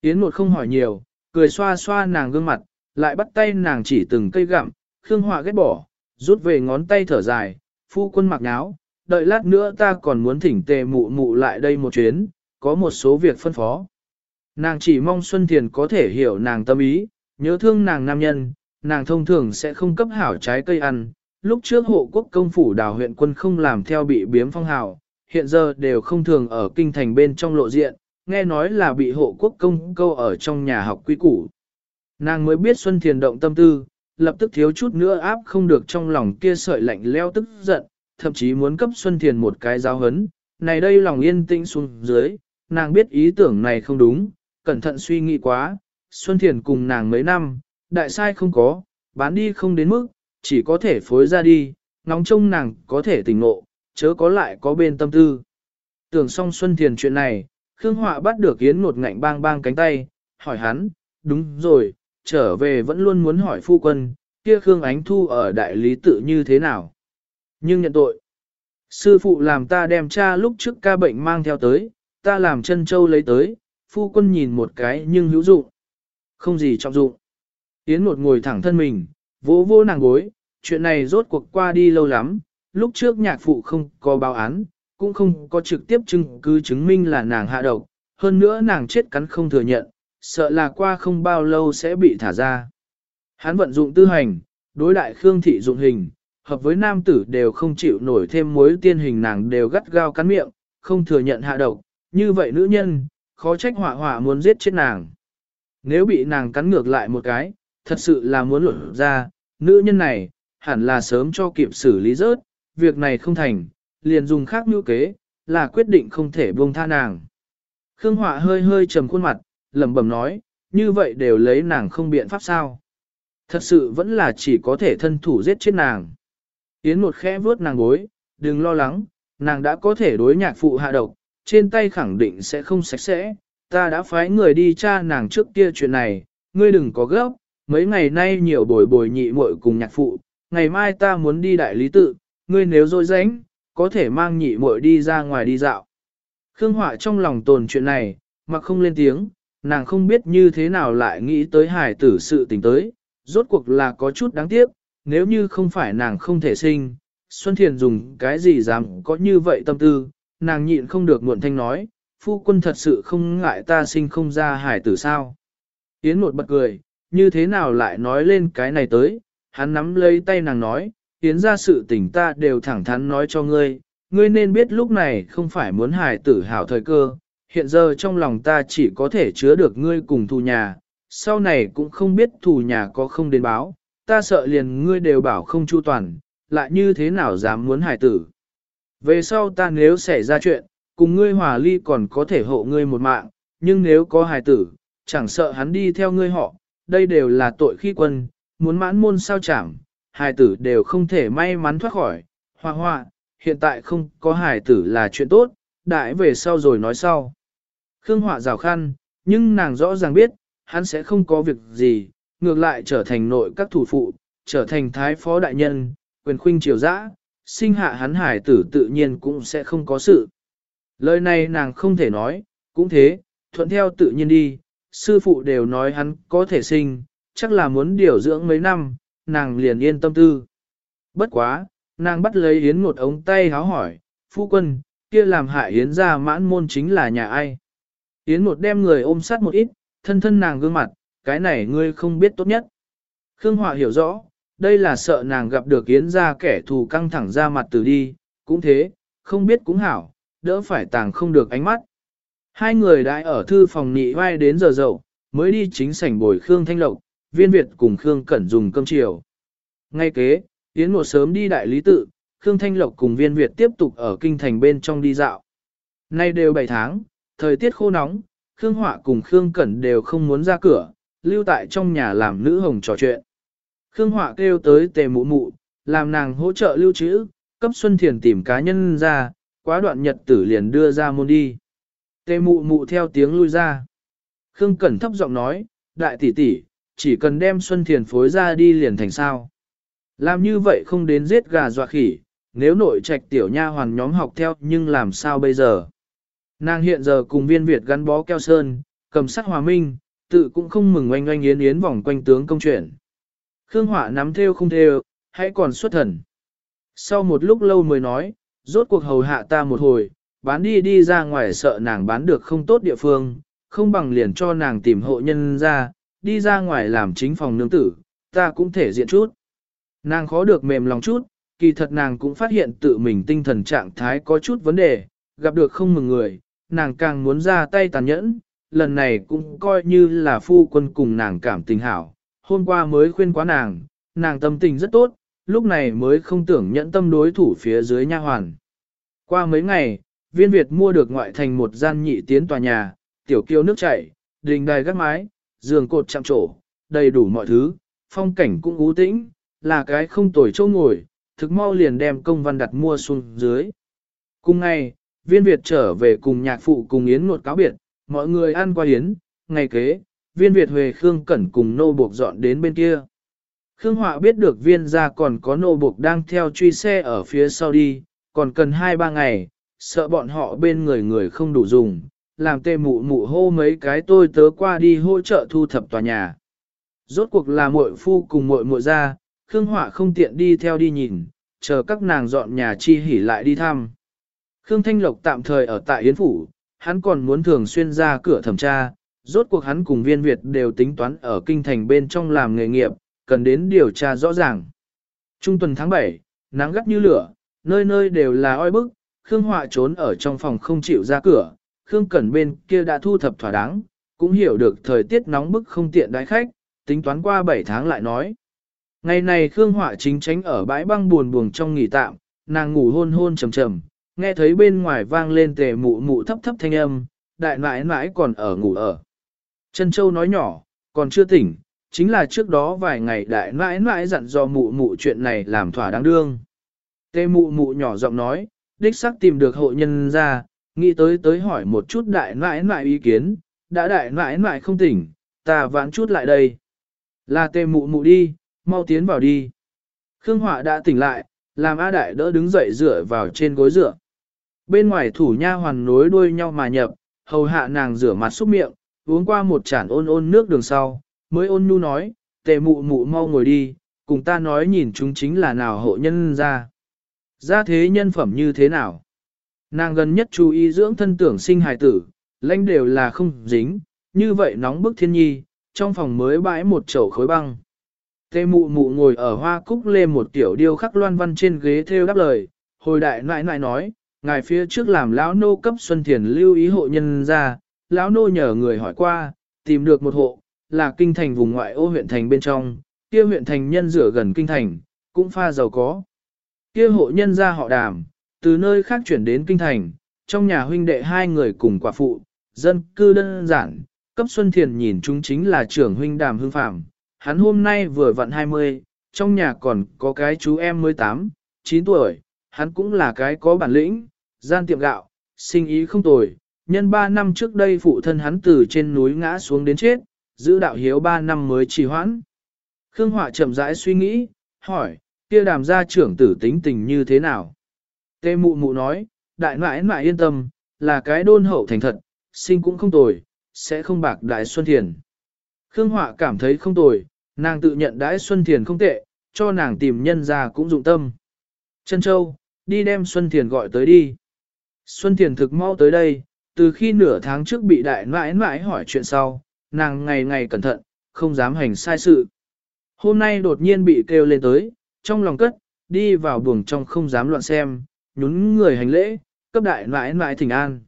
[SPEAKER 1] Yến một không hỏi nhiều, cười xoa xoa nàng gương mặt, lại bắt tay nàng chỉ từng cây gặm, Khương Họa ghét bỏ, rút về ngón tay thở dài, phu quân mặc áo, đợi lát nữa ta còn muốn thỉnh tề mụ mụ lại đây một chuyến, có một số việc phân phó. Nàng chỉ mong Xuân Thiền có thể hiểu nàng tâm ý, nhớ thương nàng nam nhân, nàng thông thường sẽ không cấp hảo trái cây ăn. Lúc trước hộ quốc công phủ đào huyện quân không làm theo bị biếm phong hào, hiện giờ đều không thường ở kinh thành bên trong lộ diện, nghe nói là bị hộ quốc công câu ở trong nhà học quý củ. Nàng mới biết Xuân Thiền động tâm tư, lập tức thiếu chút nữa áp không được trong lòng kia sợi lạnh leo tức giận, thậm chí muốn cấp Xuân Thiền một cái giáo hấn. Này đây lòng yên tĩnh xuống dưới, nàng biết ý tưởng này không đúng, cẩn thận suy nghĩ quá, Xuân Thiền cùng nàng mấy năm, đại sai không có, bán đi không đến mức, chỉ có thể phối ra đi, ngóng trông nàng có thể tỉnh ngộ, chớ có lại có bên tâm tư. Tưởng xong Xuân Thiền chuyện này, Khương Họa bắt được Yến một ngạnh bang bang cánh tay, hỏi hắn, đúng rồi, trở về vẫn luôn muốn hỏi phu quân, kia Khương Ánh Thu ở đại lý tự như thế nào. Nhưng nhận tội. Sư phụ làm ta đem cha lúc trước ca bệnh mang theo tới, ta làm chân châu lấy tới, phu quân nhìn một cái nhưng hữu dụng. Không gì trọng dụng. Yến một ngồi thẳng thân mình, vỗ vỗ nàng gối, chuyện này rốt cuộc qua đi lâu lắm, lúc trước nhạc phụ không có báo án, cũng không có trực tiếp chứng cứ chứng minh là nàng hạ độc, hơn nữa nàng chết cắn không thừa nhận, sợ là qua không bao lâu sẽ bị thả ra. Hắn vận dụng tư hành, đối đại Khương thị dụng hình, hợp với nam tử đều không chịu nổi thêm mối tiên hình nàng đều gắt gao cắn miệng, không thừa nhận hạ độc, như vậy nữ nhân, khó trách họa họa muốn giết chết nàng. Nếu bị nàng cắn ngược lại một cái, thật sự là muốn luận ra, nữ nhân này, hẳn là sớm cho kịp xử lý rớt, việc này không thành, liền dùng khác mưu kế, là quyết định không thể buông tha nàng. Khương Họa hơi hơi trầm khuôn mặt, lẩm bẩm nói, như vậy đều lấy nàng không biện pháp sao. Thật sự vẫn là chỉ có thể thân thủ giết chết nàng. Yến một khẽ vuốt nàng gối, đừng lo lắng, nàng đã có thể đối nhạc phụ hạ độc, trên tay khẳng định sẽ không sạch sẽ. Ta đã phái người đi tra nàng trước kia chuyện này, ngươi đừng có gấp, mấy ngày nay nhiều bồi bồi nhị muội cùng nhạc phụ, ngày mai ta muốn đi đại lý tự, ngươi nếu dối rãnh, có thể mang nhị muội đi ra ngoài đi dạo. Khương Họa trong lòng tồn chuyện này, mà không lên tiếng, nàng không biết như thế nào lại nghĩ tới hải tử sự tình tới, rốt cuộc là có chút đáng tiếc, nếu như không phải nàng không thể sinh, Xuân Thiền dùng cái gì dám có như vậy tâm tư, nàng nhịn không được muộn thanh nói, phu quân thật sự không ngại ta sinh không ra hải tử sao. Yến một bật cười, như thế nào lại nói lên cái này tới, hắn nắm lấy tay nàng nói, Yến ra sự tình ta đều thẳng thắn nói cho ngươi, ngươi nên biết lúc này không phải muốn hài tử hảo thời cơ, hiện giờ trong lòng ta chỉ có thể chứa được ngươi cùng thù nhà, sau này cũng không biết thù nhà có không đến báo, ta sợ liền ngươi đều bảo không chu toàn, lại như thế nào dám muốn hài tử. Về sau ta nếu xảy ra chuyện, cùng ngươi hòa ly còn có thể hộ ngươi một mạng, nhưng nếu có hài tử, chẳng sợ hắn đi theo ngươi họ, đây đều là tội khi quân, muốn mãn môn sao chẳng, hải tử đều không thể may mắn thoát khỏi, hoa hoa, hiện tại không có hải tử là chuyện tốt, đại về sau rồi nói sau. Khương Họa rào khăn, nhưng nàng rõ ràng biết, hắn sẽ không có việc gì, ngược lại trở thành nội các thủ phụ, trở thành thái phó đại nhân, quyền khuynh triều dã, sinh hạ hắn hải tử tự nhiên cũng sẽ không có sự. Lời này nàng không thể nói, cũng thế, thuận theo tự nhiên đi, sư phụ đều nói hắn có thể sinh, chắc là muốn điều dưỡng mấy năm, nàng liền yên tâm tư. Bất quá, nàng bắt lấy Yến một ống tay háo hỏi, phu quân, kia làm hại Yến ra mãn môn chính là nhà ai? Yến một đem người ôm sát một ít, thân thân nàng gương mặt, cái này ngươi không biết tốt nhất. Khương Họa hiểu rõ, đây là sợ nàng gặp được Yến ra kẻ thù căng thẳng ra mặt từ đi, cũng thế, không biết cũng hảo, đỡ phải tàng không được ánh mắt. Hai người đã ở thư phòng nị vai đến giờ dậu, mới đi chính sảnh bồi Khương Thanh Lộc, viên Việt cùng Khương Cẩn dùng cơm chiều. Ngay kế, Yến một sớm đi đại lý tự, Khương Thanh Lộc cùng viên Việt tiếp tục ở kinh thành bên trong đi dạo. Nay đều 7 tháng, thời tiết khô nóng, Khương Họa cùng Khương Cẩn đều không muốn ra cửa, lưu tại trong nhà làm nữ hồng trò chuyện. Khương Họa kêu tới tề mụ mụ, làm nàng hỗ trợ lưu trữ, cấp Xuân Thiền tìm cá nhân ra, quá đoạn nhật tử liền đưa ra môn đi. Tề mụ mụ theo tiếng lui ra. Khương Cẩn thấp giọng nói, đại tỷ tỷ, chỉ cần đem Xuân Thiền phối ra đi liền thành sao. Làm như vậy không đến giết gà dọa khỉ, nếu nội trạch tiểu nha hoàn nhóm học theo nhưng làm sao bây giờ. Nàng hiện giờ cùng viên Việt gắn bó keo sơn, cầm sắc hòa minh, tự cũng không mừng oanh oanh yến yến vòng quanh tướng công chuyện. Khương hỏa nắm theo không theo, hãy còn xuất thần. Sau một lúc lâu mới nói, rốt cuộc hầu hạ ta một hồi, bán đi đi ra ngoài sợ nàng bán được không tốt địa phương, không bằng liền cho nàng tìm hộ nhân ra, đi ra ngoài làm chính phòng nương tử, ta cũng thể diện chút. Nàng khó được mềm lòng chút, kỳ thật nàng cũng phát hiện tự mình tinh thần trạng thái có chút vấn đề, gặp được không mừng người, nàng càng muốn ra tay tàn nhẫn, lần này cũng coi như là phu quân cùng nàng cảm tình hảo. Hôm qua mới khuyên quá nàng, nàng tâm tình rất tốt, lúc này mới không tưởng nhẫn tâm đối thủ phía dưới nha hoàn. Qua mấy ngày, viên Việt mua được ngoại thành một gian nhị tiến tòa nhà, tiểu kiêu nước chảy, đình đài gác mái, giường cột chạm trổ, đầy đủ mọi thứ, phong cảnh cũng ú tĩnh, là cái không tồi châu ngồi, thực mau liền đem công văn đặt mua xuống dưới. Cùng ngày, viên Việt trở về cùng nhạc phụ cùng Yến Ngột cáo biệt, mọi người ăn qua Yến, ngày kế, viên Việt Huệ Khương Cẩn cùng nô buộc dọn đến bên kia. Khương Họa biết được viên gia còn có nô buộc đang theo truy xe ở phía sau đi, còn cần 2-3 ngày, sợ bọn họ bên người người không đủ dùng, làm tê mụ mụ hô mấy cái tôi tớ qua đi hỗ trợ thu thập tòa nhà. Rốt cuộc là muội phu cùng muội muội ra, Khương Họa không tiện đi theo đi nhìn, chờ các nàng dọn nhà chi hỉ lại đi thăm. Khương Thanh Lộc tạm thời ở tại Yến Phủ, hắn còn muốn thường xuyên ra cửa thẩm tra, rốt cuộc hắn cùng viên Việt đều tính toán ở kinh thành bên trong làm nghề nghiệp, cần đến điều tra rõ ràng. Trung tuần tháng 7, nắng gắt như lửa, nơi nơi đều là oi bức, Khương Họa trốn ở trong phòng không chịu ra cửa, Khương Cẩn bên kia đã thu thập thỏa đáng, cũng hiểu được thời tiết nóng bức không tiện đái khách, tính toán qua 7 tháng lại nói. Ngày này Khương Họa chính tránh ở bãi băng buồn buồn trong nghỉ tạm, nàng ngủ hôn hôn trầm trầm, nghe thấy bên ngoài vang lên tề mụ mụ thấp thấp thanh âm, đại nãi nãi còn ở ngủ ở. Trân Châu nói nhỏ, còn chưa tỉnh, chính là trước đó vài ngày đại nãi nãi dặn dò mụ mụ chuyện này làm thỏa đáng đương. Tề mụ mụ nhỏ giọng nói, đích xác tìm được hộ nhân ra, nghĩ tới tới hỏi một chút đại nãi nãi ý kiến, đã đại nãi nãi không tỉnh, ta vãn chút lại đây. Là tề mụ mụ đi, mau tiến vào đi. Khương Họa đã tỉnh lại, làm A Đại đỡ đứng dậy dựa vào trên gối dựa. Bên ngoài thủ nha hoàn nối đuôi nhau mà nhập, hầu hạ nàng rửa mặt xúc miệng, uống qua một chản ôn ôn nước đường sau, mới ôn nhu nói, tề mụ mụ mau ngồi đi, cùng ta nói nhìn chúng chính là nào hộ nhân ra. Ra thế nhân phẩm như thế nào? Nàng gần nhất chú ý dưỡng thân tưởng sinh hài tử, lãnh đều là không dính, như vậy nóng bức thiên nhi, trong phòng mới bãi một chậu khối băng. Tê mụ mụ ngồi ở hoa cúc lê một tiểu điêu khắc loan văn trên ghế theo đáp lời, hồi đại nại nại nói, ngài phía trước làm lão nô cấp Xuân Thiền lưu ý hộ nhân ra, lão nô nhờ người hỏi qua, tìm được một hộ, là kinh thành vùng ngoại ô huyện thành bên trong, kia huyện thành nhân rửa gần kinh thành, cũng pha giàu có. Kia hộ nhân ra họ đàm, từ nơi khác chuyển đến kinh thành, trong nhà huynh đệ hai người cùng quả phụ, dân cư đơn giản, cấp Xuân Thiền nhìn chúng chính là trưởng huynh đàm hương phạm, hắn hôm nay vừa vặn 20, trong nhà còn có cái chú em 18, 9 tuổi, hắn cũng là cái có bản lĩnh, gian tiệm gạo, sinh ý không tồi, nhân 3 năm trước đây phụ thân hắn từ trên núi ngã xuống đến chết, giữ đạo hiếu 3 năm mới trì hoãn. Khương Họa chậm rãi suy nghĩ, hỏi, kia đàm gia trưởng tử tính tình như thế nào? Tê mụ mụ nói, đại nãi nãi yên tâm, là cái đôn hậu thành thật, sinh cũng không tồi, sẽ không bạc đại xuân thiền. Khương Họa cảm thấy không tồi, nàng tự nhận đãi Xuân Thiền không tệ, cho nàng tìm nhân ra cũng dụng tâm. Trân Châu, đi đem Xuân Thiền gọi tới đi. Xuân Thiền thực mau tới đây, từ khi nửa tháng trước bị đại nãi nãi hỏi chuyện sau, nàng ngày ngày cẩn thận, không dám hành sai sự. Hôm nay đột nhiên bị kêu lên tới, trong lòng cất, đi vào buồng trong không dám loạn xem, nhún người hành lễ, cấp đại nãi nãi thỉnh an.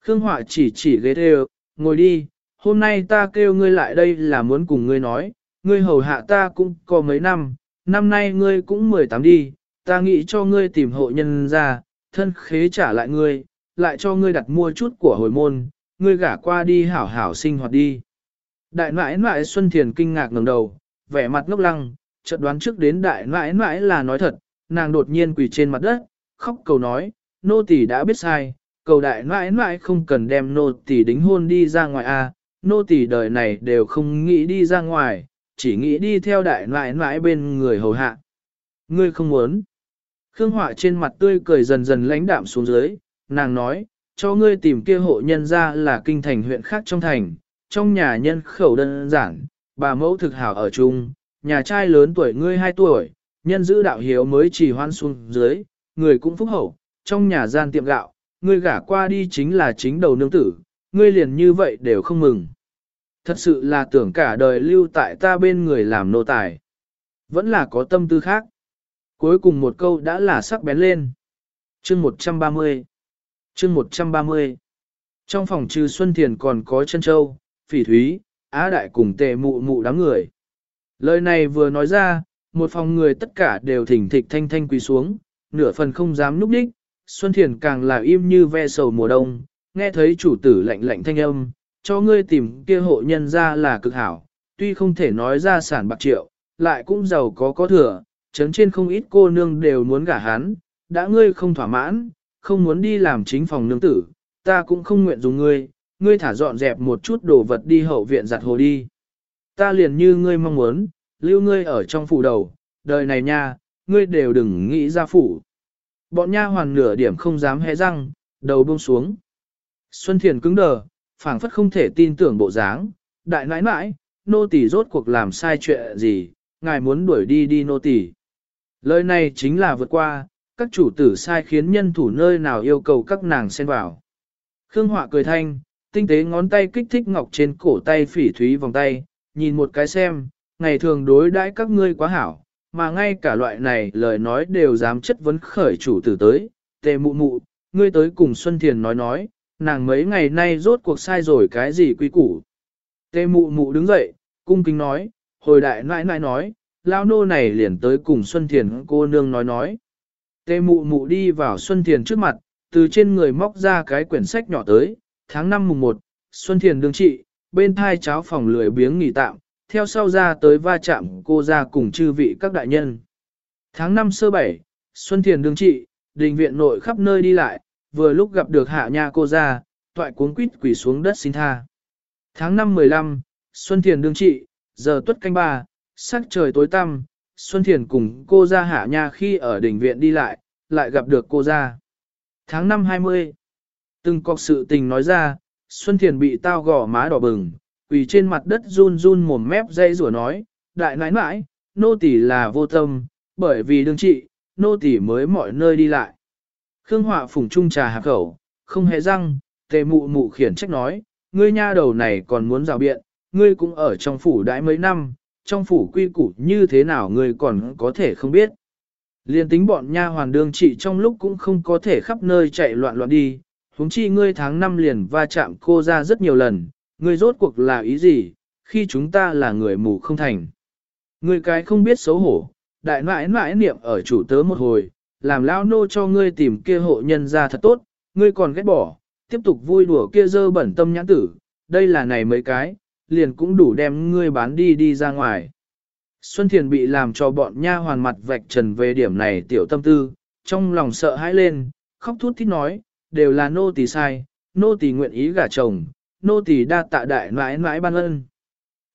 [SPEAKER 1] Khương Họa chỉ chỉ ghế đều, ngồi đi, hôm nay ta kêu ngươi lại đây là muốn cùng ngươi nói, ngươi hầu hạ ta cũng có mấy năm, năm nay ngươi cũng 18 đi, ta nghĩ cho ngươi tìm hộ nhân ra, thân khế trả lại ngươi, lại cho ngươi đặt mua chút của hồi môn, ngươi gả qua đi hảo hảo sinh hoạt đi. Đại nãi nãi Xuân Thiền kinh ngạc ngẩng đầu, vẻ mặt ngốc lăng, chợt đoán trước đến đại nãi nãi là nói thật, nàng đột nhiên quỳ trên mặt đất, khóc cầu nói, nô tỳ đã biết sai, cầu đại mãi mãi không cần đem nô tỳ đính hôn đi ra ngoài a, nô tỳ đời này đều không nghĩ đi ra ngoài, chỉ nghĩ đi theo đại mãi mãi bên người hầu hạ. Ngươi không muốn. Khương Họa trên mặt tươi cười dần dần lãnh đạm xuống dưới, nàng nói, cho ngươi tìm kia hộ nhân ra là kinh thành huyện khác trong thành, trong nhà nhân khẩu đơn giản, bà mẫu thực hảo ở chung, nhà trai lớn tuổi ngươi 2 tuổi, nhân giữ đạo hiếu mới chỉ hoan xuống dưới, người cũng phúc hậu, trong nhà gian tiệm gạo, ngươi gả qua đi chính là chính đầu nương tử, ngươi liền như vậy đều không mừng. Thật sự là tưởng cả đời lưu tại ta bên người làm nô tài. Vẫn là có tâm tư khác. Cuối cùng một câu đã là sắc bén lên. Chương 130 Chương 130 Trong phòng trừ Xuân Thiền còn có chân châu, phỉ thúy, á đại cùng tề mụ mụ đám người. Lời này vừa nói ra, một phòng người tất cả đều thỉnh thịch thanh thanh quỳ xuống, nửa phần không dám núp đích, Xuân Thiền càng là im như ve sầu mùa đông, nghe thấy chủ tử lạnh lạnh thanh âm, cho ngươi tìm kia hộ nhân ra là cực hảo, tuy không thể nói ra sản bạc triệu, lại cũng giàu có có thừa, chấn trên không ít cô nương đều muốn gả hắn, đã ngươi không thỏa mãn, không muốn đi làm chính phòng nương tử, ta cũng không nguyện dùng ngươi, ngươi thả dọn dẹp một chút đồ vật đi hậu viện giặt hồ đi. Ta liền như ngươi mong muốn, lưu ngươi ở trong phủ đầu, đời này nha, ngươi đều đừng nghĩ ra phủ. Bọn nha hoàn nửa điểm không dám hé răng, đầu buông xuống. Xuân Thiền cứng đờ, phảng phất không thể tin tưởng bộ dáng, đại nãi nãi, nô tỳ rốt cuộc làm sai chuyện gì, ngài muốn đuổi đi đi nô tỳ. Lời này chính là vượt qua, các chủ tử sai khiến nhân thủ nơi nào yêu cầu các nàng xen vào. Khương Họa cười thanh, tinh tế ngón tay kích thích ngọc trên cổ tay phỉ thúy vòng tay, nhìn một cái xem, ngày thường đối đãi các ngươi quá hảo, mà ngay cả loại này lời nói đều dám chất vấn khởi chủ tử tới, tề mụ mụ, ngươi tới cùng Xuân Thiền nói nói, nàng mấy ngày nay rốt cuộc sai rồi cái gì quý củ. Tề mụ mụ đứng dậy, cung kính nói, hồi đại nãi nãi nói, lao nô này liền tới cùng Xuân Thiền cô nương nói nói. Tề mụ mụ đi vào Xuân Thiền trước mặt, từ trên người móc ra cái quyển sách nhỏ tới, tháng 5 mùng 1, Xuân Thiền đương trị, bên thai cháo phòng lười biếng nghỉ tạm, theo sau ra tới va chạm cô ra cùng chư vị các đại nhân. Tháng 5 sơ 7, Xuân Thiền đương trị, đình viện nội khắp nơi đi lại, vừa lúc gặp được hạ nha cô ra, toại cuốn quýt quỷ xuống đất xin tha. Tháng 5 15, Xuân Thiền đương trị, giờ tuất canh ba, sắc trời tối tăm, Xuân Thiền cùng cô ra hạ nha khi ở đình viện đi lại, lại gặp được cô ra. Tháng 5 20, từng cọc sự tình nói ra, Xuân Thiền bị tao gỏ má đỏ bừng, quỳ trên mặt đất run run mồm mép dây rủa nói, đại nãi nãi, nô tỳ là vô tâm, bởi vì đương trị, nô tỳ mới mọi nơi đi lại. Khương Họa phùng trung trà hạ khẩu, không hề răng, tề mụ mụ khiển trách nói, ngươi nha đầu này còn muốn rào biện, ngươi cũng ở trong phủ đãi mấy năm, trong phủ quy củ như thế nào ngươi còn có thể không biết. Liên tính bọn nha hoàn đương trị trong lúc cũng không có thể khắp nơi chạy loạn loạn đi, huống chi ngươi tháng năm liền va chạm cô ra rất nhiều lần, ngươi rốt cuộc là ý gì, khi chúng ta là người mù không thành. Ngươi cái không biết xấu hổ, đại nãi nãi niệm ở chủ tớ một hồi, làm lao nô cho ngươi tìm kia hộ nhân ra thật tốt, ngươi còn ghét bỏ, tiếp tục vui đùa kia dơ bẩn tâm nhãn tử, đây là này mấy cái, liền cũng đủ đem ngươi bán đi đi ra ngoài. Xuân Thiền bị làm cho bọn nha hoàn mặt vạch trần về điểm này tiểu tâm tư, trong lòng sợ hãi lên, khóc thút thít nói, đều là nô tỳ sai, nô tỳ nguyện ý gả chồng, nô tỳ đa tạ đại mãi mãi ban ân.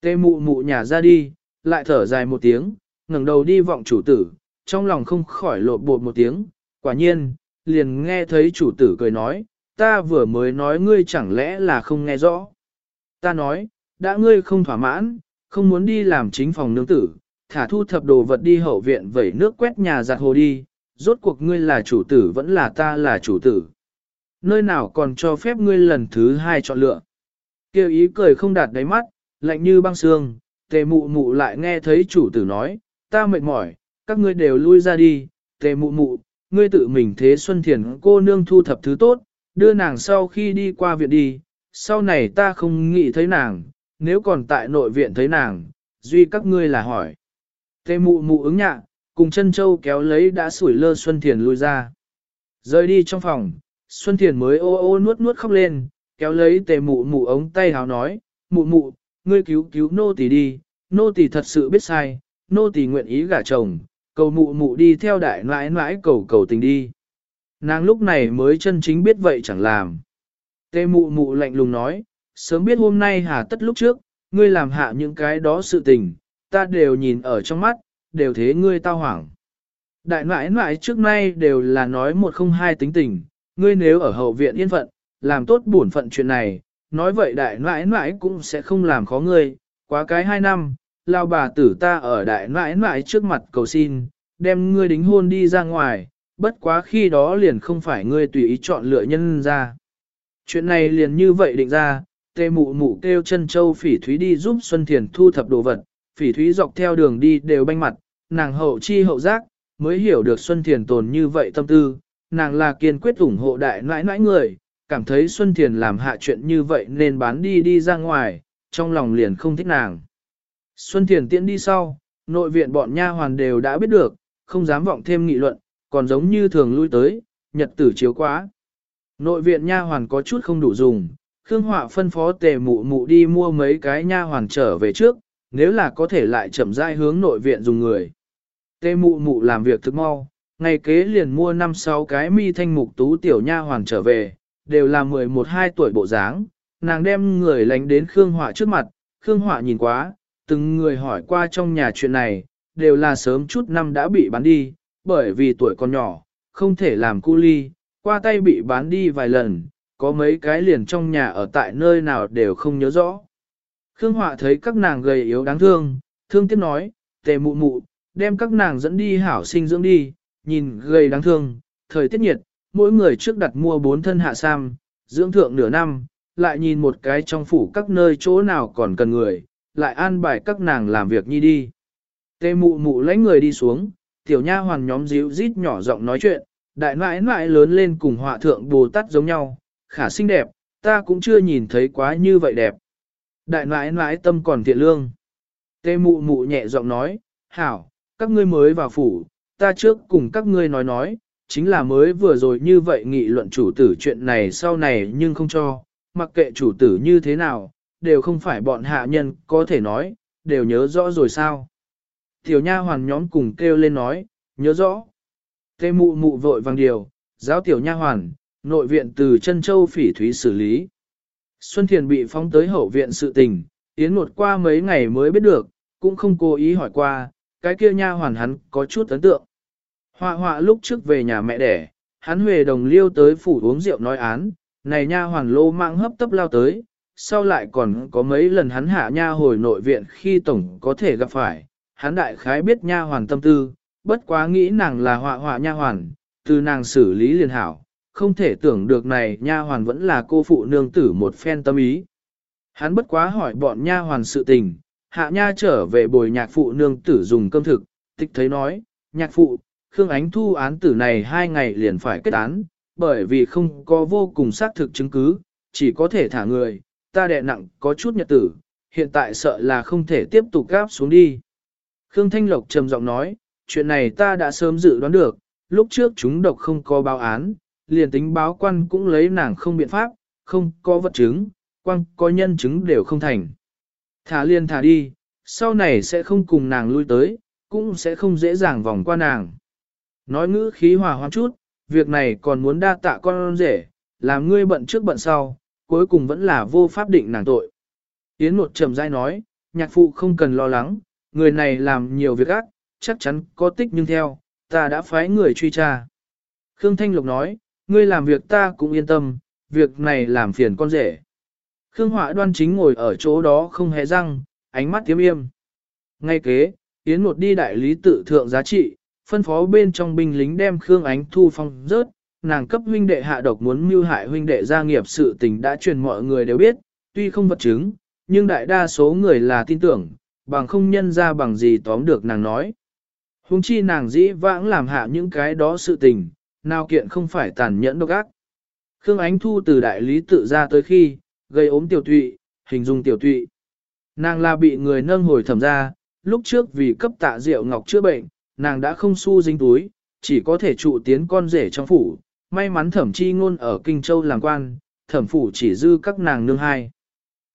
[SPEAKER 1] Tê mụ mụ nhà ra đi, lại thở dài một tiếng, ngẩng đầu đi vọng chủ tử, trong lòng không khỏi lộ bột một tiếng, quả nhiên, liền nghe thấy chủ tử cười nói, ta vừa mới nói ngươi chẳng lẽ là không nghe rõ. Ta nói, đã ngươi không thỏa mãn, không muốn đi làm chính phòng nương tử, thả thu thập đồ vật đi hậu viện vẩy nước quét nhà giặt hồ đi, rốt cuộc ngươi là chủ tử vẫn là ta là chủ tử. Nơi nào còn cho phép ngươi lần thứ hai chọn lựa. Kêu ý cười không đạt đáy mắt, lạnh như băng xương, tề mụ mụ lại nghe thấy chủ tử nói, ta mệt mỏi, các ngươi đều lui ra đi, tề mụ mụ, ngươi tự mình thế Xuân Thiền cô nương thu thập thứ tốt, đưa nàng sau khi đi qua viện đi, sau này ta không nghĩ thấy nàng, nếu còn tại nội viện thấy nàng, duy các ngươi là hỏi. Tề mụ mụ ứng nhạ, cùng chân châu kéo lấy đã sủi lơ Xuân Thiền lui ra. Rời đi trong phòng, Xuân Thiền mới ô ô nuốt nuốt khóc lên, kéo lấy tề mụ mụ ống tay hào nói, mụ mụ, ngươi cứu cứu nô tỳ đi, nô tỳ thật sự biết sai, nô tỳ nguyện ý gả chồng, cầu mụ mụ đi theo đại nãi nãi cầu cầu tình đi. Nàng lúc này mới chân chính biết vậy chẳng làm. Tề mụ mụ lạnh lùng nói, sớm biết hôm nay hà tất lúc trước, ngươi làm hạ những cái đó sự tình, ta đều nhìn ở trong mắt, đều thế ngươi tao hoảng. Đại nãi nãi trước nay đều là nói một không hai tính tình, ngươi nếu ở hậu viện yên phận, làm tốt bổn phận chuyện này, nói vậy đại nãi nãi cũng sẽ không làm khó ngươi, quá cái hai năm, lao bà tử ta ở đại nãi nãi trước mặt cầu xin, đem ngươi đính hôn đi ra ngoài, bất quá khi đó liền không phải ngươi tùy ý chọn lựa nhân ra. Chuyện này liền như vậy định ra, tê mụ mụ kêu chân châu phỉ thúy đi giúp Xuân Thiền thu thập đồ vật, phỉ thúy dọc theo đường đi đều banh mặt, nàng hậu chi hậu giác, mới hiểu được Xuân Thiền tồn như vậy tâm tư, nàng là kiên quyết ủng hộ đại nãi nãi người, cảm thấy Xuân Thiền làm hạ chuyện như vậy nên bán đi đi ra ngoài, trong lòng liền không thích nàng. Xuân Thiền tiễn đi sau, nội viện bọn nha hoàn đều đã biết được, không dám vọng thêm nghị luận, còn giống như thường lui tới, nhật tử chiếu quá. Nội viện nha hoàn có chút không đủ dùng, Khương Họa phân phó tề mụ mụ đi mua mấy cái nha hoàn trở về trước, nếu là có thể lại chậm rãi hướng nội viện dùng người. Tề mụ mụ làm việc thức mau, ngày kế liền mua 5-6 cái mi thanh mục tú tiểu nha hoàn trở về, đều là 11-12 tuổi bộ dáng, nàng đem người lánh đến Khương Họa trước mặt, Khương Họa nhìn quá, từng người hỏi qua trong nhà chuyện này, đều là sớm chút năm đã bị bán đi, bởi vì tuổi còn nhỏ, không thể làm cu ly, qua tay bị bán đi vài lần, có mấy cái liền trong nhà ở tại nơi nào đều không nhớ rõ. Khương Họa thấy các nàng gầy yếu đáng thương, thương tiếc nói, tề mụ mụ, đem các nàng dẫn đi hảo sinh dưỡng đi, nhìn gầy đáng thương, thời tiết nhiệt, mỗi người trước đặt mua bốn thân hạ sam, dưỡng thượng nửa năm, lại nhìn một cái trong phủ các nơi chỗ nào còn cần người, lại an bài các nàng làm việc nhi đi. Tề mụ mụ lấy người đi xuống, tiểu nha hoàn nhóm díu rít nhỏ giọng nói chuyện, đại nãi nãi lớn lên cùng họa thượng Bồ Tát giống nhau, khả xinh đẹp, ta cũng chưa nhìn thấy quá như vậy đẹp. Đại nãi nãi tâm còn thiện lương. Tê mụ mụ nhẹ giọng nói, hảo, các ngươi mới vào phủ, ta trước cùng các ngươi nói nói, chính là mới vừa rồi như vậy nghị luận chủ tử chuyện này sau này nhưng không cho, mặc kệ chủ tử như thế nào, đều không phải bọn hạ nhân có thể nói, đều nhớ rõ rồi sao. Tiểu nha hoàn nhóm cùng kêu lên nói, nhớ rõ. Tê mụ mụ vội vàng điều, giáo tiểu nha hoàn, nội viện từ chân châu phỉ thúy xử lý. Xuân Thiền bị phóng tới hậu viện sự tình, Yến một qua mấy ngày mới biết được, cũng không cố ý hỏi qua, cái kia nha hoàn hắn có chút ấn tượng. Họa họa lúc trước về nhà mẹ đẻ, hắn huề đồng liêu tới phủ uống rượu nói án, này nha hoàn lô mạng hấp tấp lao tới, sau lại còn có mấy lần hắn hạ nha hồi nội viện khi tổng có thể gặp phải, hắn đại khái biết nha hoàn tâm tư, bất quá nghĩ nàng là họa họa nha hoàn, từ nàng xử lý liền hảo, không thể tưởng được này nha hoàn vẫn là cô phụ nương tử một phen tâm ý. Hắn bất quá hỏi bọn nha hoàn sự tình, hạ nha trở về bồi nhạc phụ nương tử dùng cơm thực, tịch thấy nói, nhạc phụ, Khương Ánh Thu án tử này hai ngày liền phải kết án, bởi vì không có vô cùng xác thực chứng cứ, chỉ có thể thả người, ta đệ nặng có chút nhật tử, hiện tại sợ là không thể tiếp tục gáp xuống đi. Khương Thanh Lộc trầm giọng nói, chuyện này ta đã sớm dự đoán được, lúc trước chúng độc không có báo án, liền tính báo quan cũng lấy nàng không biện pháp, không có vật chứng, quan có nhân chứng đều không thành. Thả liền thả đi, sau này sẽ không cùng nàng lui tới, cũng sẽ không dễ dàng vòng qua nàng. Nói ngữ khí hòa hoãn chút, việc này còn muốn đa tạ con rể, làm ngươi bận trước bận sau, cuối cùng vẫn là vô pháp định nàng tội. Yến một trầm dai nói, nhạc phụ không cần lo lắng, người này làm nhiều việc ác, chắc chắn có tích nhưng theo, ta đã phái người truy tra. Khương Thanh Lộc nói, ngươi làm việc ta cũng yên tâm, việc này làm phiền con rể. Khương Họa đoan chính ngồi ở chỗ đó không hề răng, ánh mắt tiêm im. Ngay kế, Yến một đi đại lý tự thượng giá trị, phân phó bên trong binh lính đem Khương Ánh Thu phong rớt, nàng cấp huynh đệ hạ độc muốn mưu hại huynh đệ gia nghiệp sự tình đã truyền mọi người đều biết, tuy không vật chứng, nhưng đại đa số người là tin tưởng, bằng không nhân ra bằng gì tóm được nàng nói. Hùng chi nàng dĩ vãng làm hạ những cái đó sự tình, nào kiện không phải tàn nhẫn độc ác. Khương Ánh Thu từ đại lý tự ra tới khi, gây ốm tiểu tụy, hình dung tiểu tụy. Nàng là bị người nâng hồi thẩm ra, lúc trước vì cấp tạ rượu ngọc chữa bệnh, nàng đã không xu dính túi, chỉ có thể trụ tiến con rể trong phủ. May mắn thẩm chi ngôn ở Kinh Châu làm quan, thẩm phủ chỉ dư các nàng nương hai.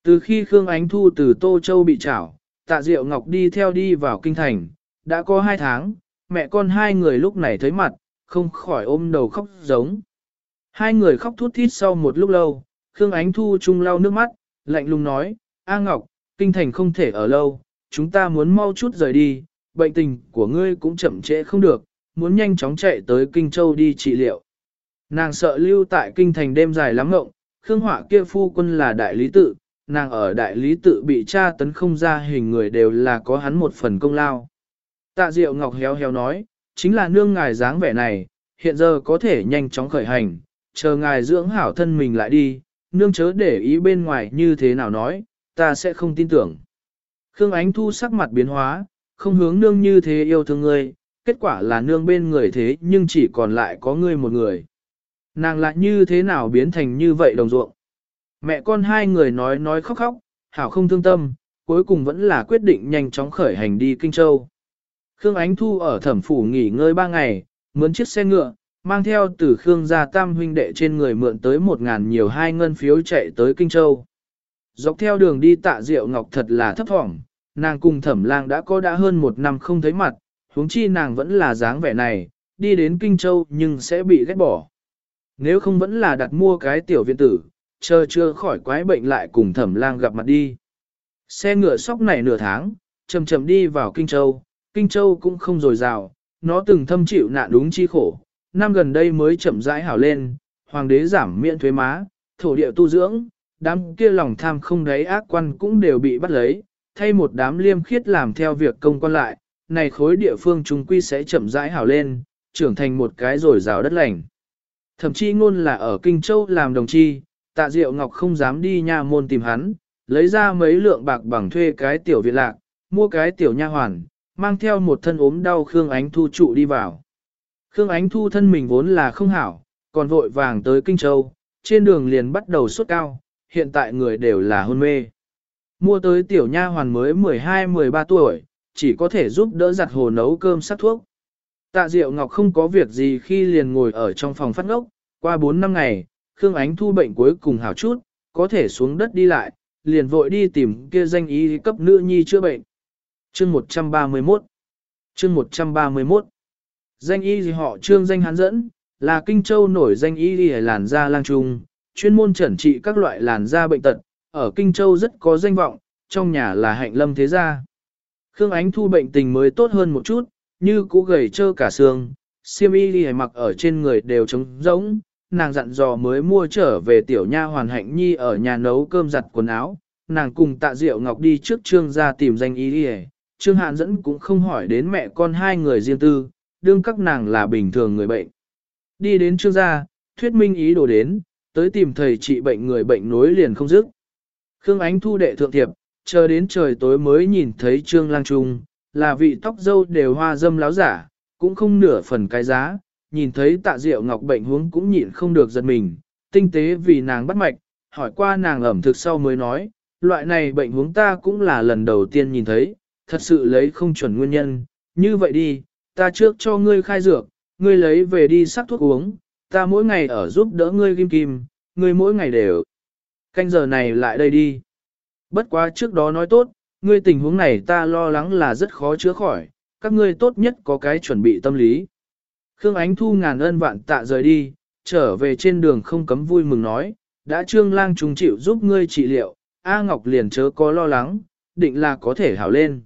[SPEAKER 1] Từ khi Khương Ánh Thu từ Tô Châu bị trảo, tạ diệu ngọc đi theo đi vào Kinh Thành, đã có hai tháng, mẹ con hai người lúc này thấy mặt, không khỏi ôm đầu khóc giống. Hai người khóc thút thít sau một lúc lâu, Khương Ánh Thu chung lau nước mắt, lạnh lùng nói, A Ngọc, Kinh Thành không thể ở lâu, chúng ta muốn mau chút rời đi, bệnh tình của ngươi cũng chậm trễ không được, muốn nhanh chóng chạy tới Kinh Châu đi trị liệu. Nàng sợ lưu tại Kinh Thành đêm dài lắm ngộng, Khương Họa kia phu quân là đại lý tự, nàng ở đại lý tự bị tra tấn không ra hình người đều là có hắn một phần công lao. Tạ Diệu Ngọc héo héo nói, chính là nương ngài dáng vẻ này, hiện giờ có thể nhanh chóng khởi hành, chờ ngài dưỡng hảo thân mình lại đi, nương chớ để ý bên ngoài như thế nào nói, ta sẽ không tin tưởng. Khương Ánh Thu sắc mặt biến hóa, không hướng nương như thế yêu thương ngươi, kết quả là nương bên người thế nhưng chỉ còn lại có ngươi một người. Nàng lại như thế nào biến thành như vậy đồng ruộng. Mẹ con hai người nói nói khóc khóc, hảo không thương tâm, cuối cùng vẫn là quyết định nhanh chóng khởi hành đi Kinh Châu. Khương Ánh Thu ở thẩm phủ nghỉ ngơi ba ngày, mướn chiếc xe ngựa, mang theo từ Khương gia tam huynh đệ trên người mượn tới một ngàn nhiều hai ngân phiếu chạy tới Kinh Châu. Dọc theo đường đi tạ diệu ngọc thật là thấp thỏm, nàng cùng thẩm lang đã có đã hơn một năm không thấy mặt, huống chi nàng vẫn là dáng vẻ này, đi đến Kinh Châu nhưng sẽ bị ghét bỏ. Nếu không vẫn là đặt mua cái tiểu viện tử, chờ chưa khỏi quái bệnh lại cùng thẩm lang gặp mặt đi. Xe ngựa sóc này nửa tháng, chậm chậm đi vào Kinh Châu, Kinh Châu cũng không dồi dào, nó từng thâm chịu nạn đúng chi khổ, năm gần đây mới chậm rãi hảo lên, hoàng đế giảm miễn thuế má, thổ địa tu dưỡng, đám kia lòng tham không đáy ác quan cũng đều bị bắt lấy, thay một đám liêm khiết làm theo việc công quan lại, này khối địa phương chúng quy sẽ chậm rãi hảo lên, trưởng thành một cái rồi rào đất lành. Thậm chí ngôn là ở Kinh Châu làm đồng chi, tạ diệu ngọc không dám đi nha môn tìm hắn, lấy ra mấy lượng bạc bằng thuê cái tiểu viện lạc, mua cái tiểu nha hoàn, mang theo một thân ốm đau Khương Ánh Thu trụ đi vào. Khương Ánh Thu thân mình vốn là không hảo, còn vội vàng tới Kinh Châu, trên đường liền bắt đầu sốt cao, hiện tại người đều là hôn mê. Mua tới tiểu nha hoàn mới 12-13 tuổi, chỉ có thể giúp đỡ giặt hồ nấu cơm sắc thuốc. Tạ Diệu Ngọc không có việc gì khi liền ngồi ở trong phòng phát ngốc, qua 4 năm ngày, Khương Ánh Thu bệnh cuối cùng hảo chút, có thể xuống đất đi lại, liền vội đi tìm kia danh y cấp nữ nhi chữa bệnh. Chương 131 Chương 131 Danh y gì họ trương danh hán dẫn, là Kinh Châu nổi danh y đi làn da lang trung, chuyên môn chẩn trị các loại làn da bệnh tật, ở Kinh Châu rất có danh vọng, trong nhà là hạnh lâm thế gia. Khương Ánh Thu bệnh tình mới tốt hơn một chút, như cũ gầy trơ cả xương, xiêm y đi mặc ở trên người đều trống rỗng, nàng dặn dò mới mua trở về tiểu nha hoàn hạnh nhi ở nhà nấu cơm giặt quần áo, nàng cùng tạ diệu ngọc đi trước trương ra tìm danh y đi trương hạn dẫn cũng không hỏi đến mẹ con hai người riêng tư, đương các nàng là bình thường người bệnh. Đi đến trương gia, thuyết minh ý đồ đến, tới tìm thầy trị bệnh người bệnh nối liền không dứt. Khương Ánh thu đệ thượng thiệp, chờ đến trời tối mới nhìn thấy trương lang trung, là vị tóc dâu đều hoa dâm láo giả, cũng không nửa phần cái giá, nhìn thấy tạ diệu ngọc bệnh huống cũng nhịn không được giật mình, tinh tế vì nàng bắt mạch, hỏi qua nàng ẩm thực sau mới nói, loại này bệnh huống ta cũng là lần đầu tiên nhìn thấy, thật sự lấy không chuẩn nguyên nhân, như vậy đi, ta trước cho ngươi khai dược, ngươi lấy về đi sắc thuốc uống, ta mỗi ngày ở giúp đỡ ngươi kim kim, ngươi mỗi ngày đều. Canh giờ này lại đây đi. Bất quá trước đó nói tốt, ngươi tình huống này ta lo lắng là rất khó chữa khỏi, các ngươi tốt nhất có cái chuẩn bị tâm lý. Khương Ánh Thu ngàn ân vạn tạ rời đi, trở về trên đường không cấm vui mừng nói, đã trương lang trùng chịu giúp ngươi trị liệu, A Ngọc liền chớ có lo lắng, định là có thể hảo lên.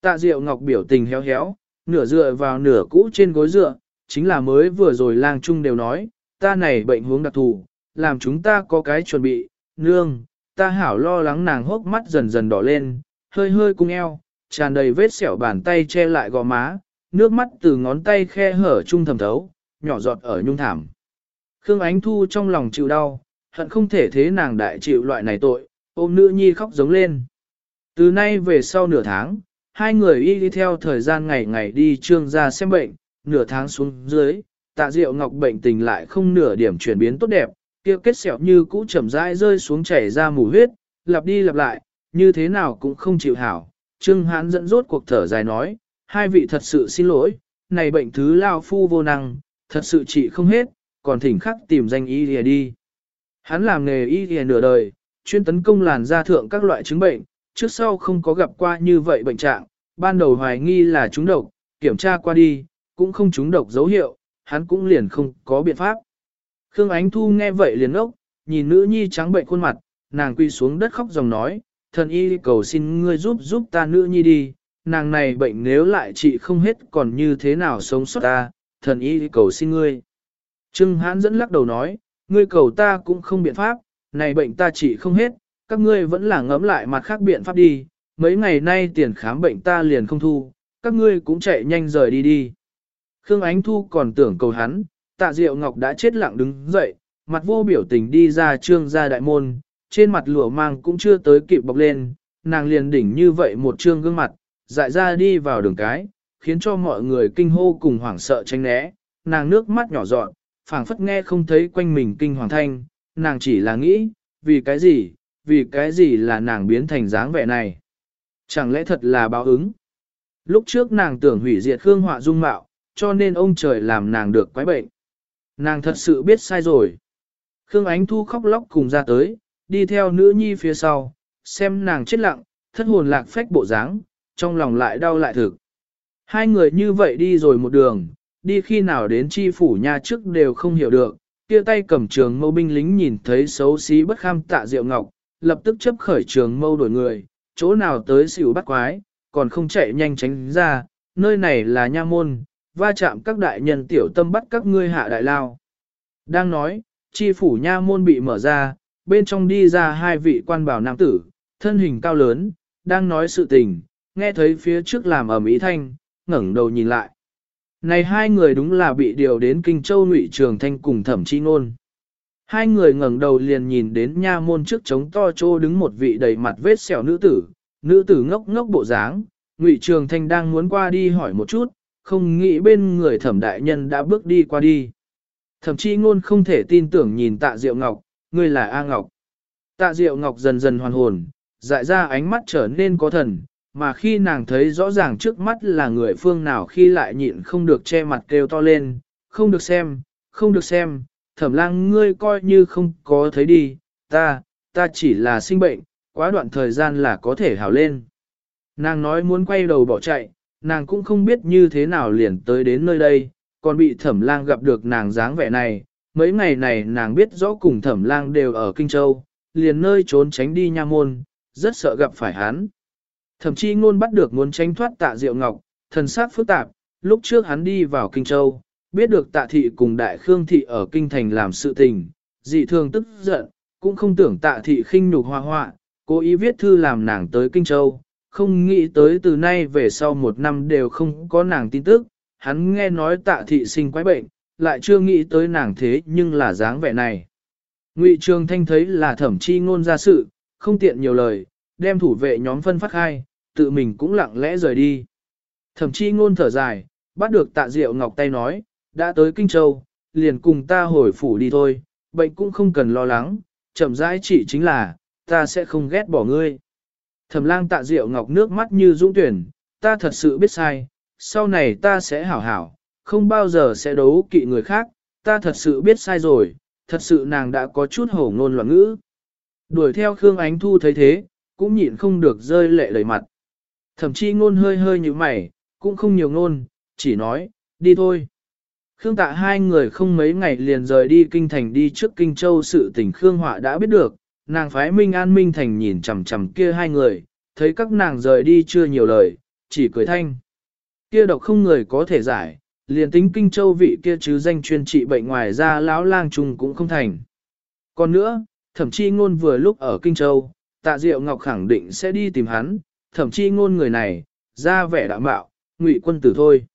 [SPEAKER 1] Tạ Diệu Ngọc biểu tình héo héo, nửa dựa vào nửa cũ trên gối dựa, chính là mới vừa rồi lang trung đều nói, ta này bệnh hướng đặc thù, làm chúng ta có cái chuẩn bị, nương, ta hảo lo lắng nàng hốc mắt dần dần đỏ lên, hơi hơi cung eo, tràn đầy vết sẹo bàn tay che lại gò má, nước mắt từ ngón tay khe hở trung thầm thấu, nhỏ giọt ở nhung thảm. Khương Ánh Thu trong lòng chịu đau, hận không thể thế nàng đại chịu loại này tội, ôm nữ nhi khóc giống lên. Từ nay về sau nửa tháng, hai người y đi theo thời gian ngày ngày đi trương ra xem bệnh, nửa tháng xuống dưới, tạ diệu ngọc bệnh tình lại không nửa điểm chuyển biến tốt đẹp, kia kết sẹo như cũ chậm rãi rơi xuống chảy ra mù huyết, lặp đi lặp lại, như thế nào cũng không chịu hảo. Trương Hán dẫn rốt cuộc thở dài nói, hai vị thật sự xin lỗi, này bệnh thứ lao phu vô năng, thật sự trị không hết, còn thỉnh khắc tìm danh y lìa đi. Hắn làm nghề y lìa nửa đời, chuyên tấn công làn da thượng các loại chứng bệnh, trước sau không có gặp qua như vậy bệnh trạng, ban đầu hoài nghi là trúng độc, kiểm tra qua đi, cũng không trúng độc dấu hiệu, hắn cũng liền không có biện pháp. Khương Ánh Thu nghe vậy liền ốc, nhìn nữ nhi trắng bệnh khuôn mặt, nàng quy xuống đất khóc dòng nói, thần y cầu xin ngươi giúp giúp ta nữ nhi đi, nàng này bệnh nếu lại trị không hết còn như thế nào sống sót ta, thần y cầu xin ngươi. Trưng hãn dẫn lắc đầu nói, ngươi cầu ta cũng không biện pháp, này bệnh ta trị không hết, các ngươi vẫn là ngấm lại mặt khác biện pháp đi, mấy ngày nay tiền khám bệnh ta liền không thu, các ngươi cũng chạy nhanh rời đi đi. Khương Ánh Thu còn tưởng cầu hắn, tạ diệu ngọc đã chết lặng đứng dậy, mặt vô biểu tình đi ra trương ra đại môn, trên mặt lụa mang cũng chưa tới kịp bọc lên, nàng liền đỉnh như vậy một trương gương mặt, dại ra đi vào đường cái, khiến cho mọi người kinh hô cùng hoảng sợ tranh né, nàng nước mắt nhỏ dọn, phảng phất nghe không thấy quanh mình kinh hoàng thanh, nàng chỉ là nghĩ, vì cái gì, vì cái gì là nàng biến thành dáng vẻ này. Chẳng lẽ thật là báo ứng? Lúc trước nàng tưởng hủy diệt Khương Họa dung mạo, cho nên ông trời làm nàng được quái bệnh. Nàng thật sự biết sai rồi. Khương Ánh Thu khóc lóc cùng ra tới, đi theo nữ nhi phía sau, xem nàng chết lặng, thất hồn lạc phách bộ dáng, trong lòng lại đau lại thực. Hai người như vậy đi rồi một đường, đi khi nào đến chi phủ nhà trước đều không hiểu được, kia tay cầm trường mâu binh lính nhìn thấy xấu xí bất kham tạ diệu ngọc, lập tức chấp khởi trường mâu đổi người, chỗ nào tới xỉu bắt quái, còn không chạy nhanh tránh ra, nơi này là nha môn, va chạm các đại nhân tiểu tâm bắt các ngươi hạ đại lao. Đang nói, chi phủ nha môn bị mở ra, bên trong đi ra hai vị quan bảo nam tử, thân hình cao lớn, đang nói sự tình, nghe thấy phía trước làm ở Mỹ Thanh, ngẩng đầu nhìn lại. Này hai người đúng là bị điều đến Kinh Châu Ngụy Trường Thanh cùng Thẩm Chi Ngôn. Hai người ngẩng đầu liền nhìn đến nha môn trước trống to trô đứng một vị đầy mặt vết sẹo nữ tử, nữ tử ngốc ngốc bộ dáng, Ngụy Trường Thanh đang muốn qua đi hỏi một chút, không nghĩ bên người thẩm đại nhân đã bước đi qua đi. Thẩm Chi Ngôn không thể tin tưởng nhìn tạ Diệu Ngọc, ngươi là A Ngọc. Tạ Diệu Ngọc dần dần hoàn hồn, dại ra ánh mắt trở nên có thần, mà khi nàng thấy rõ ràng trước mắt là người phương nào khi lại nhịn không được che mặt kêu to lên, không được xem, không được xem, thẩm lang ngươi coi như không có thấy đi, ta, ta chỉ là sinh bệnh, quá đoạn thời gian là có thể hào lên. Nàng nói muốn quay đầu bỏ chạy, nàng cũng không biết như thế nào liền tới đến nơi đây, còn bị thẩm lang gặp được nàng dáng vẻ này, mấy ngày này nàng biết rõ cùng thẩm lang đều ở Kinh Châu, liền nơi trốn tránh đi nha môn, rất sợ gặp phải hắn. Thậm chí ngôn bắt được muốn tránh thoát tạ diệu ngọc, thần sắc phức tạp, lúc trước hắn đi vào Kinh Châu, biết được tạ thị cùng đại khương thị ở Kinh Thành làm sự tình, dị thường tức giận, cũng không tưởng tạ thị khinh nhục hoa hoa, cố ý viết thư làm nàng tới Kinh Châu, không nghĩ tới từ nay về sau một năm đều không có nàng tin tức, hắn nghe nói tạ thị sinh quái bệnh, lại chưa nghĩ tới nàng thế nhưng là dáng vẻ này. Ngụy Trường Thanh thấy là thẩm chi ngôn ra sự, không tiện nhiều lời, đem thủ vệ nhóm phân phát khai, tự mình cũng lặng lẽ rời đi. Thẩm chi ngôn thở dài, bắt được tạ diệu ngọc tay nói, đã tới Kinh Châu, liền cùng ta hồi phủ đi thôi, bệnh cũng không cần lo lắng, chậm rãi chỉ chính là, ta sẽ không ghét bỏ ngươi. Thẩm lang tạ diệu ngọc nước mắt như dũng tuyển, ta thật sự biết sai, sau này ta sẽ hảo hảo, không bao giờ sẽ đấu kỵ người khác, ta thật sự biết sai rồi, thật sự nàng đã có chút hổ ngôn loạn ngữ. Đuổi theo Khương Ánh Thu thấy thế, cũng nhịn không được rơi lệ đầy mặt. Thậm chí ngôn hơi hơi như mày, cũng không nhiều ngôn, chỉ nói, đi thôi. Khương tạ hai người không mấy ngày liền rời đi kinh thành đi trước kinh châu sự tình Khương Họa đã biết được, nàng phái Minh An Minh Thành nhìn chằm chằm kia hai người, thấy các nàng rời đi chưa nhiều lời, chỉ cười thanh. Kia độc không người có thể giải, liền tính kinh châu vị kia chứ danh chuyên trị bệnh ngoài ra lão lang trùng cũng không thành. Còn nữa, thậm chí ngôn vừa lúc ở kinh châu, tạ diệu ngọc khẳng định sẽ đi tìm hắn, thậm chí ngôn người này, ra vẻ đảm bạo, ngụy quân tử thôi.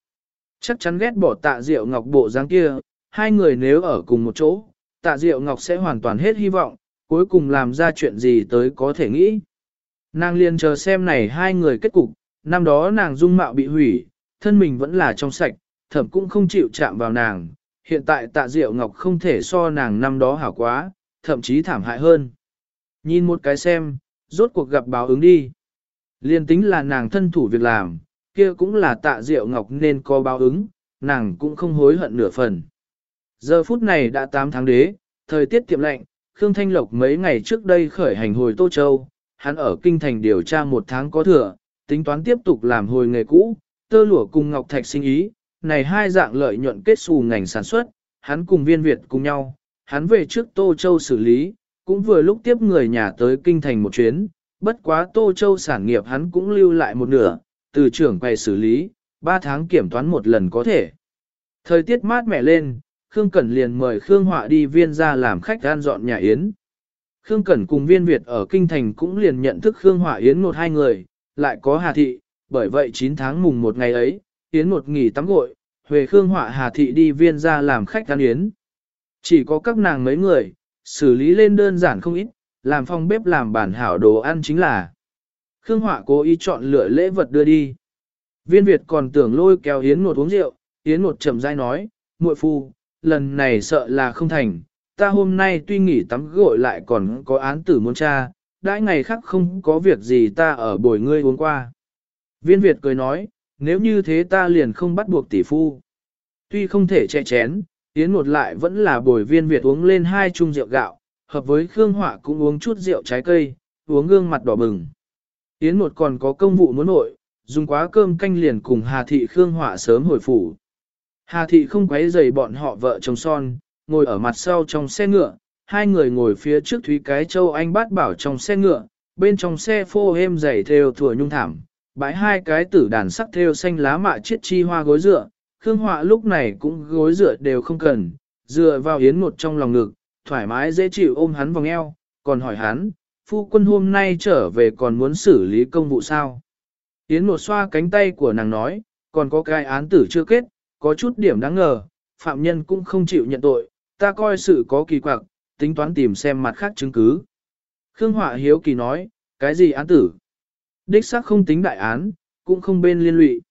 [SPEAKER 1] Chắc chắn ghét bỏ tạ diệu ngọc bộ dáng kia, hai người nếu ở cùng một chỗ, tạ diệu ngọc sẽ hoàn toàn hết hy vọng, cuối cùng làm ra chuyện gì tới có thể nghĩ. Nàng liền chờ xem này hai người kết cục, năm đó nàng dung mạo bị hủy, thân mình vẫn là trong sạch, thẩm cũng không chịu chạm vào nàng, hiện tại tạ diệu ngọc không thể so nàng năm đó hảo quá, thậm chí thảm hại hơn. Nhìn một cái xem, rốt cuộc gặp báo ứng đi. Liên tính là nàng thân thủ việc làm, kia cũng là tạ diệu ngọc nên có báo ứng, nàng cũng không hối hận nửa phần. Giờ phút này đã 8 tháng đế, thời tiết tiệm lạnh, Khương Thanh Lộc mấy ngày trước đây khởi hành hồi Tô Châu, hắn ở kinh thành điều tra một tháng có thừa, tính toán tiếp tục làm hồi nghề cũ, tơ lụa cùng ngọc thạch sinh ý, này hai dạng lợi nhuận kết xù ngành sản xuất, hắn cùng viên Việt cùng nhau, hắn về trước Tô Châu xử lý, cũng vừa lúc tiếp người nhà tới kinh thành một chuyến, bất quá Tô Châu sản nghiệp hắn cũng lưu lại một nửa, từ trưởng quay xử lý, ba tháng kiểm toán một lần có thể. Thời tiết mát mẻ lên, Khương Cẩn liền mời Khương Họa đi viên ra làm khách gan dọn nhà Yến. Khương Cẩn cùng viên Việt ở Kinh Thành cũng liền nhận thức Khương Họa Yến một hai người, lại có Hà Thị, bởi vậy 9 tháng mùng một ngày ấy, Yến một nghỉ tắm gội, Huệ Khương Họa Hà Thị đi viên ra làm khách gan Yến. Chỉ có các nàng mấy người, xử lý lên đơn giản không ít, làm phong bếp làm bản hảo đồ ăn chính là. Khương Họa cố ý chọn lựa lễ vật đưa đi. Viên Việt còn tưởng lôi kéo Yến một uống rượu, Yến một chậm rãi nói, muội phu, lần này sợ là không thành, ta hôm nay tuy nghỉ tắm gội lại còn có án tử muốn tra, đãi ngày khác không có việc gì ta ở bồi ngươi uống qua. Viên Việt cười nói, nếu như thế ta liền không bắt buộc tỷ phu. Tuy không thể che chén, Yến một lại vẫn là bồi viên Việt uống lên hai chung rượu gạo, hợp với Khương Họa cũng uống chút rượu trái cây, uống gương mặt đỏ bừng. Yến một còn có công vụ muốn nội, dùng quá cơm canh liền cùng Hà Thị Khương Họa sớm hồi phủ. Hà Thị không quấy rầy bọn họ vợ chồng son, ngồi ở mặt sau trong xe ngựa, hai người ngồi phía trước Thúy Cái Châu Anh bát bảo trong xe ngựa, bên trong xe phô êm dày theo thừa nhung thảm, bãi hai cái tử đàn sắc theo xanh lá mạ chiết chi hoa gối dựa, Khương Họa lúc này cũng gối dựa đều không cần, dựa vào Yến một trong lòng ngực, thoải mái dễ chịu ôm hắn vòng eo, còn hỏi hắn, phu quân hôm nay trở về còn muốn xử lý công vụ sao? Yến một xoa cánh tay của nàng nói, còn có cái án tử chưa kết, có chút điểm đáng ngờ, phạm nhân cũng không chịu nhận tội, ta coi sự có kỳ quặc, tính toán tìm xem mặt khác chứng cứ. Khương Họa hiếu kỳ nói, cái gì án tử? Đích xác không tính đại án, cũng không bên liên lụy.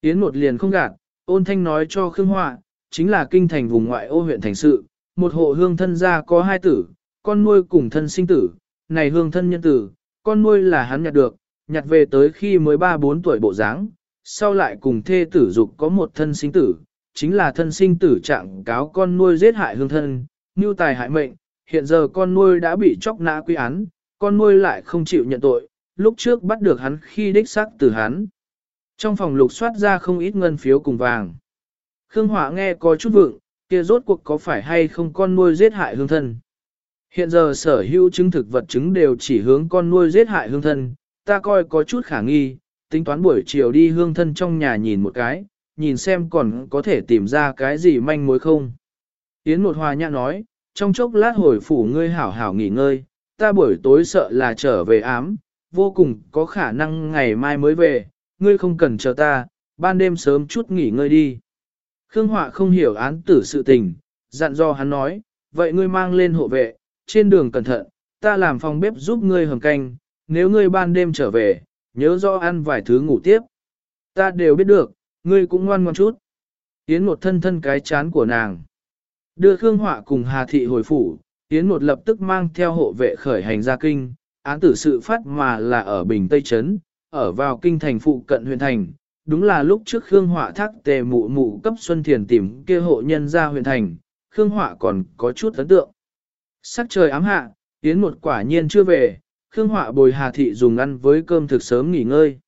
[SPEAKER 1] Yến một liền không gạt, ôn thanh nói cho Khương Họa, chính là kinh thành vùng ngoại ô huyện thành sự, một hộ hương thân gia có hai tử, con nuôi cùng thân sinh tử, này hương thân nhân tử, con nuôi là hắn nhặt được, nhặt về tới khi mới 3-4 tuổi bộ dáng, sau lại cùng thê tử dục có một thân sinh tử, chính là thân sinh tử trạng cáo con nuôi giết hại hương thân, như tài hại mệnh, hiện giờ con nuôi đã bị chóc nã quy án, con nuôi lại không chịu nhận tội, lúc trước bắt được hắn khi đích xác từ hắn. Trong phòng lục soát ra không ít ngân phiếu cùng vàng. Khương Hỏa nghe có chút vượng, kia rốt cuộc có phải hay không con nuôi giết hại hương thân. Hiện giờ sở hữu chứng thực vật chứng đều chỉ hướng con nuôi giết hại hương thân, ta coi có chút khả nghi, tính toán buổi chiều đi hương thân trong nhà nhìn một cái, nhìn xem còn có thể tìm ra cái gì manh mối không. Yến một hòa nhã nói, trong chốc lát hồi phủ ngươi hảo hảo nghỉ ngơi, ta buổi tối sợ là trở về ám, vô cùng có khả năng ngày mai mới về, ngươi không cần chờ ta, ban đêm sớm chút nghỉ ngơi đi. Khương Họa không hiểu án tử sự tình, dặn do hắn nói, vậy ngươi mang lên hộ vệ, trên đường cẩn thận, ta làm phòng bếp giúp ngươi hầm canh, nếu ngươi ban đêm trở về, nhớ rõ ăn vài thứ ngủ tiếp. Ta đều biết được, ngươi cũng ngoan ngoan chút. Yến một thân thân cái chán của nàng. Đưa Khương Họa cùng Hà Thị hồi phủ, Yến một lập tức mang theo hộ vệ khởi hành ra kinh, án tử sự phát mà là ở Bình Tây Trấn, ở vào kinh thành phụ cận huyện thành. Đúng là lúc trước Khương Họa thác tề mụ mụ cấp Xuân Thiền tìm kia hộ nhân ra huyện thành, Khương Họa còn có chút ấn tượng. Sắc trời ám hạ, Yến một quả nhiên chưa về, Khương Họa bồi Hà Thị dùng ăn với cơm thực sớm nghỉ ngơi.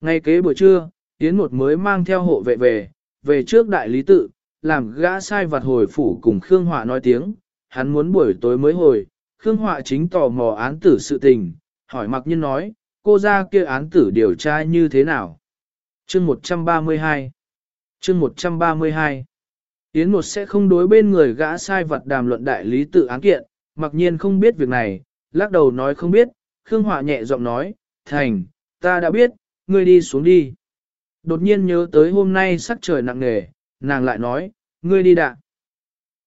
[SPEAKER 1] Ngay kế buổi trưa, Yến một mới mang theo hộ vệ về, về trước đại lý tự, làm gã sai vặt hồi phủ cùng Khương Họa nói tiếng, hắn muốn buổi tối mới hồi, Khương Họa chính tò mò án tử sự tình, hỏi mặc nhân nói, cô ra kia án tử điều tra như thế nào? Chương 132 Chương 132 Yến một sẽ không đối bên người gã sai vật đàm luận đại lý tự án kiện, mặc nhiên không biết việc này, lắc đầu nói không biết, Khương Họa nhẹ giọng nói, thành, ta đã biết, ngươi đi xuống đi. Đột nhiên nhớ tới hôm nay sắc trời nặng nề, nàng lại nói, ngươi đi đạ.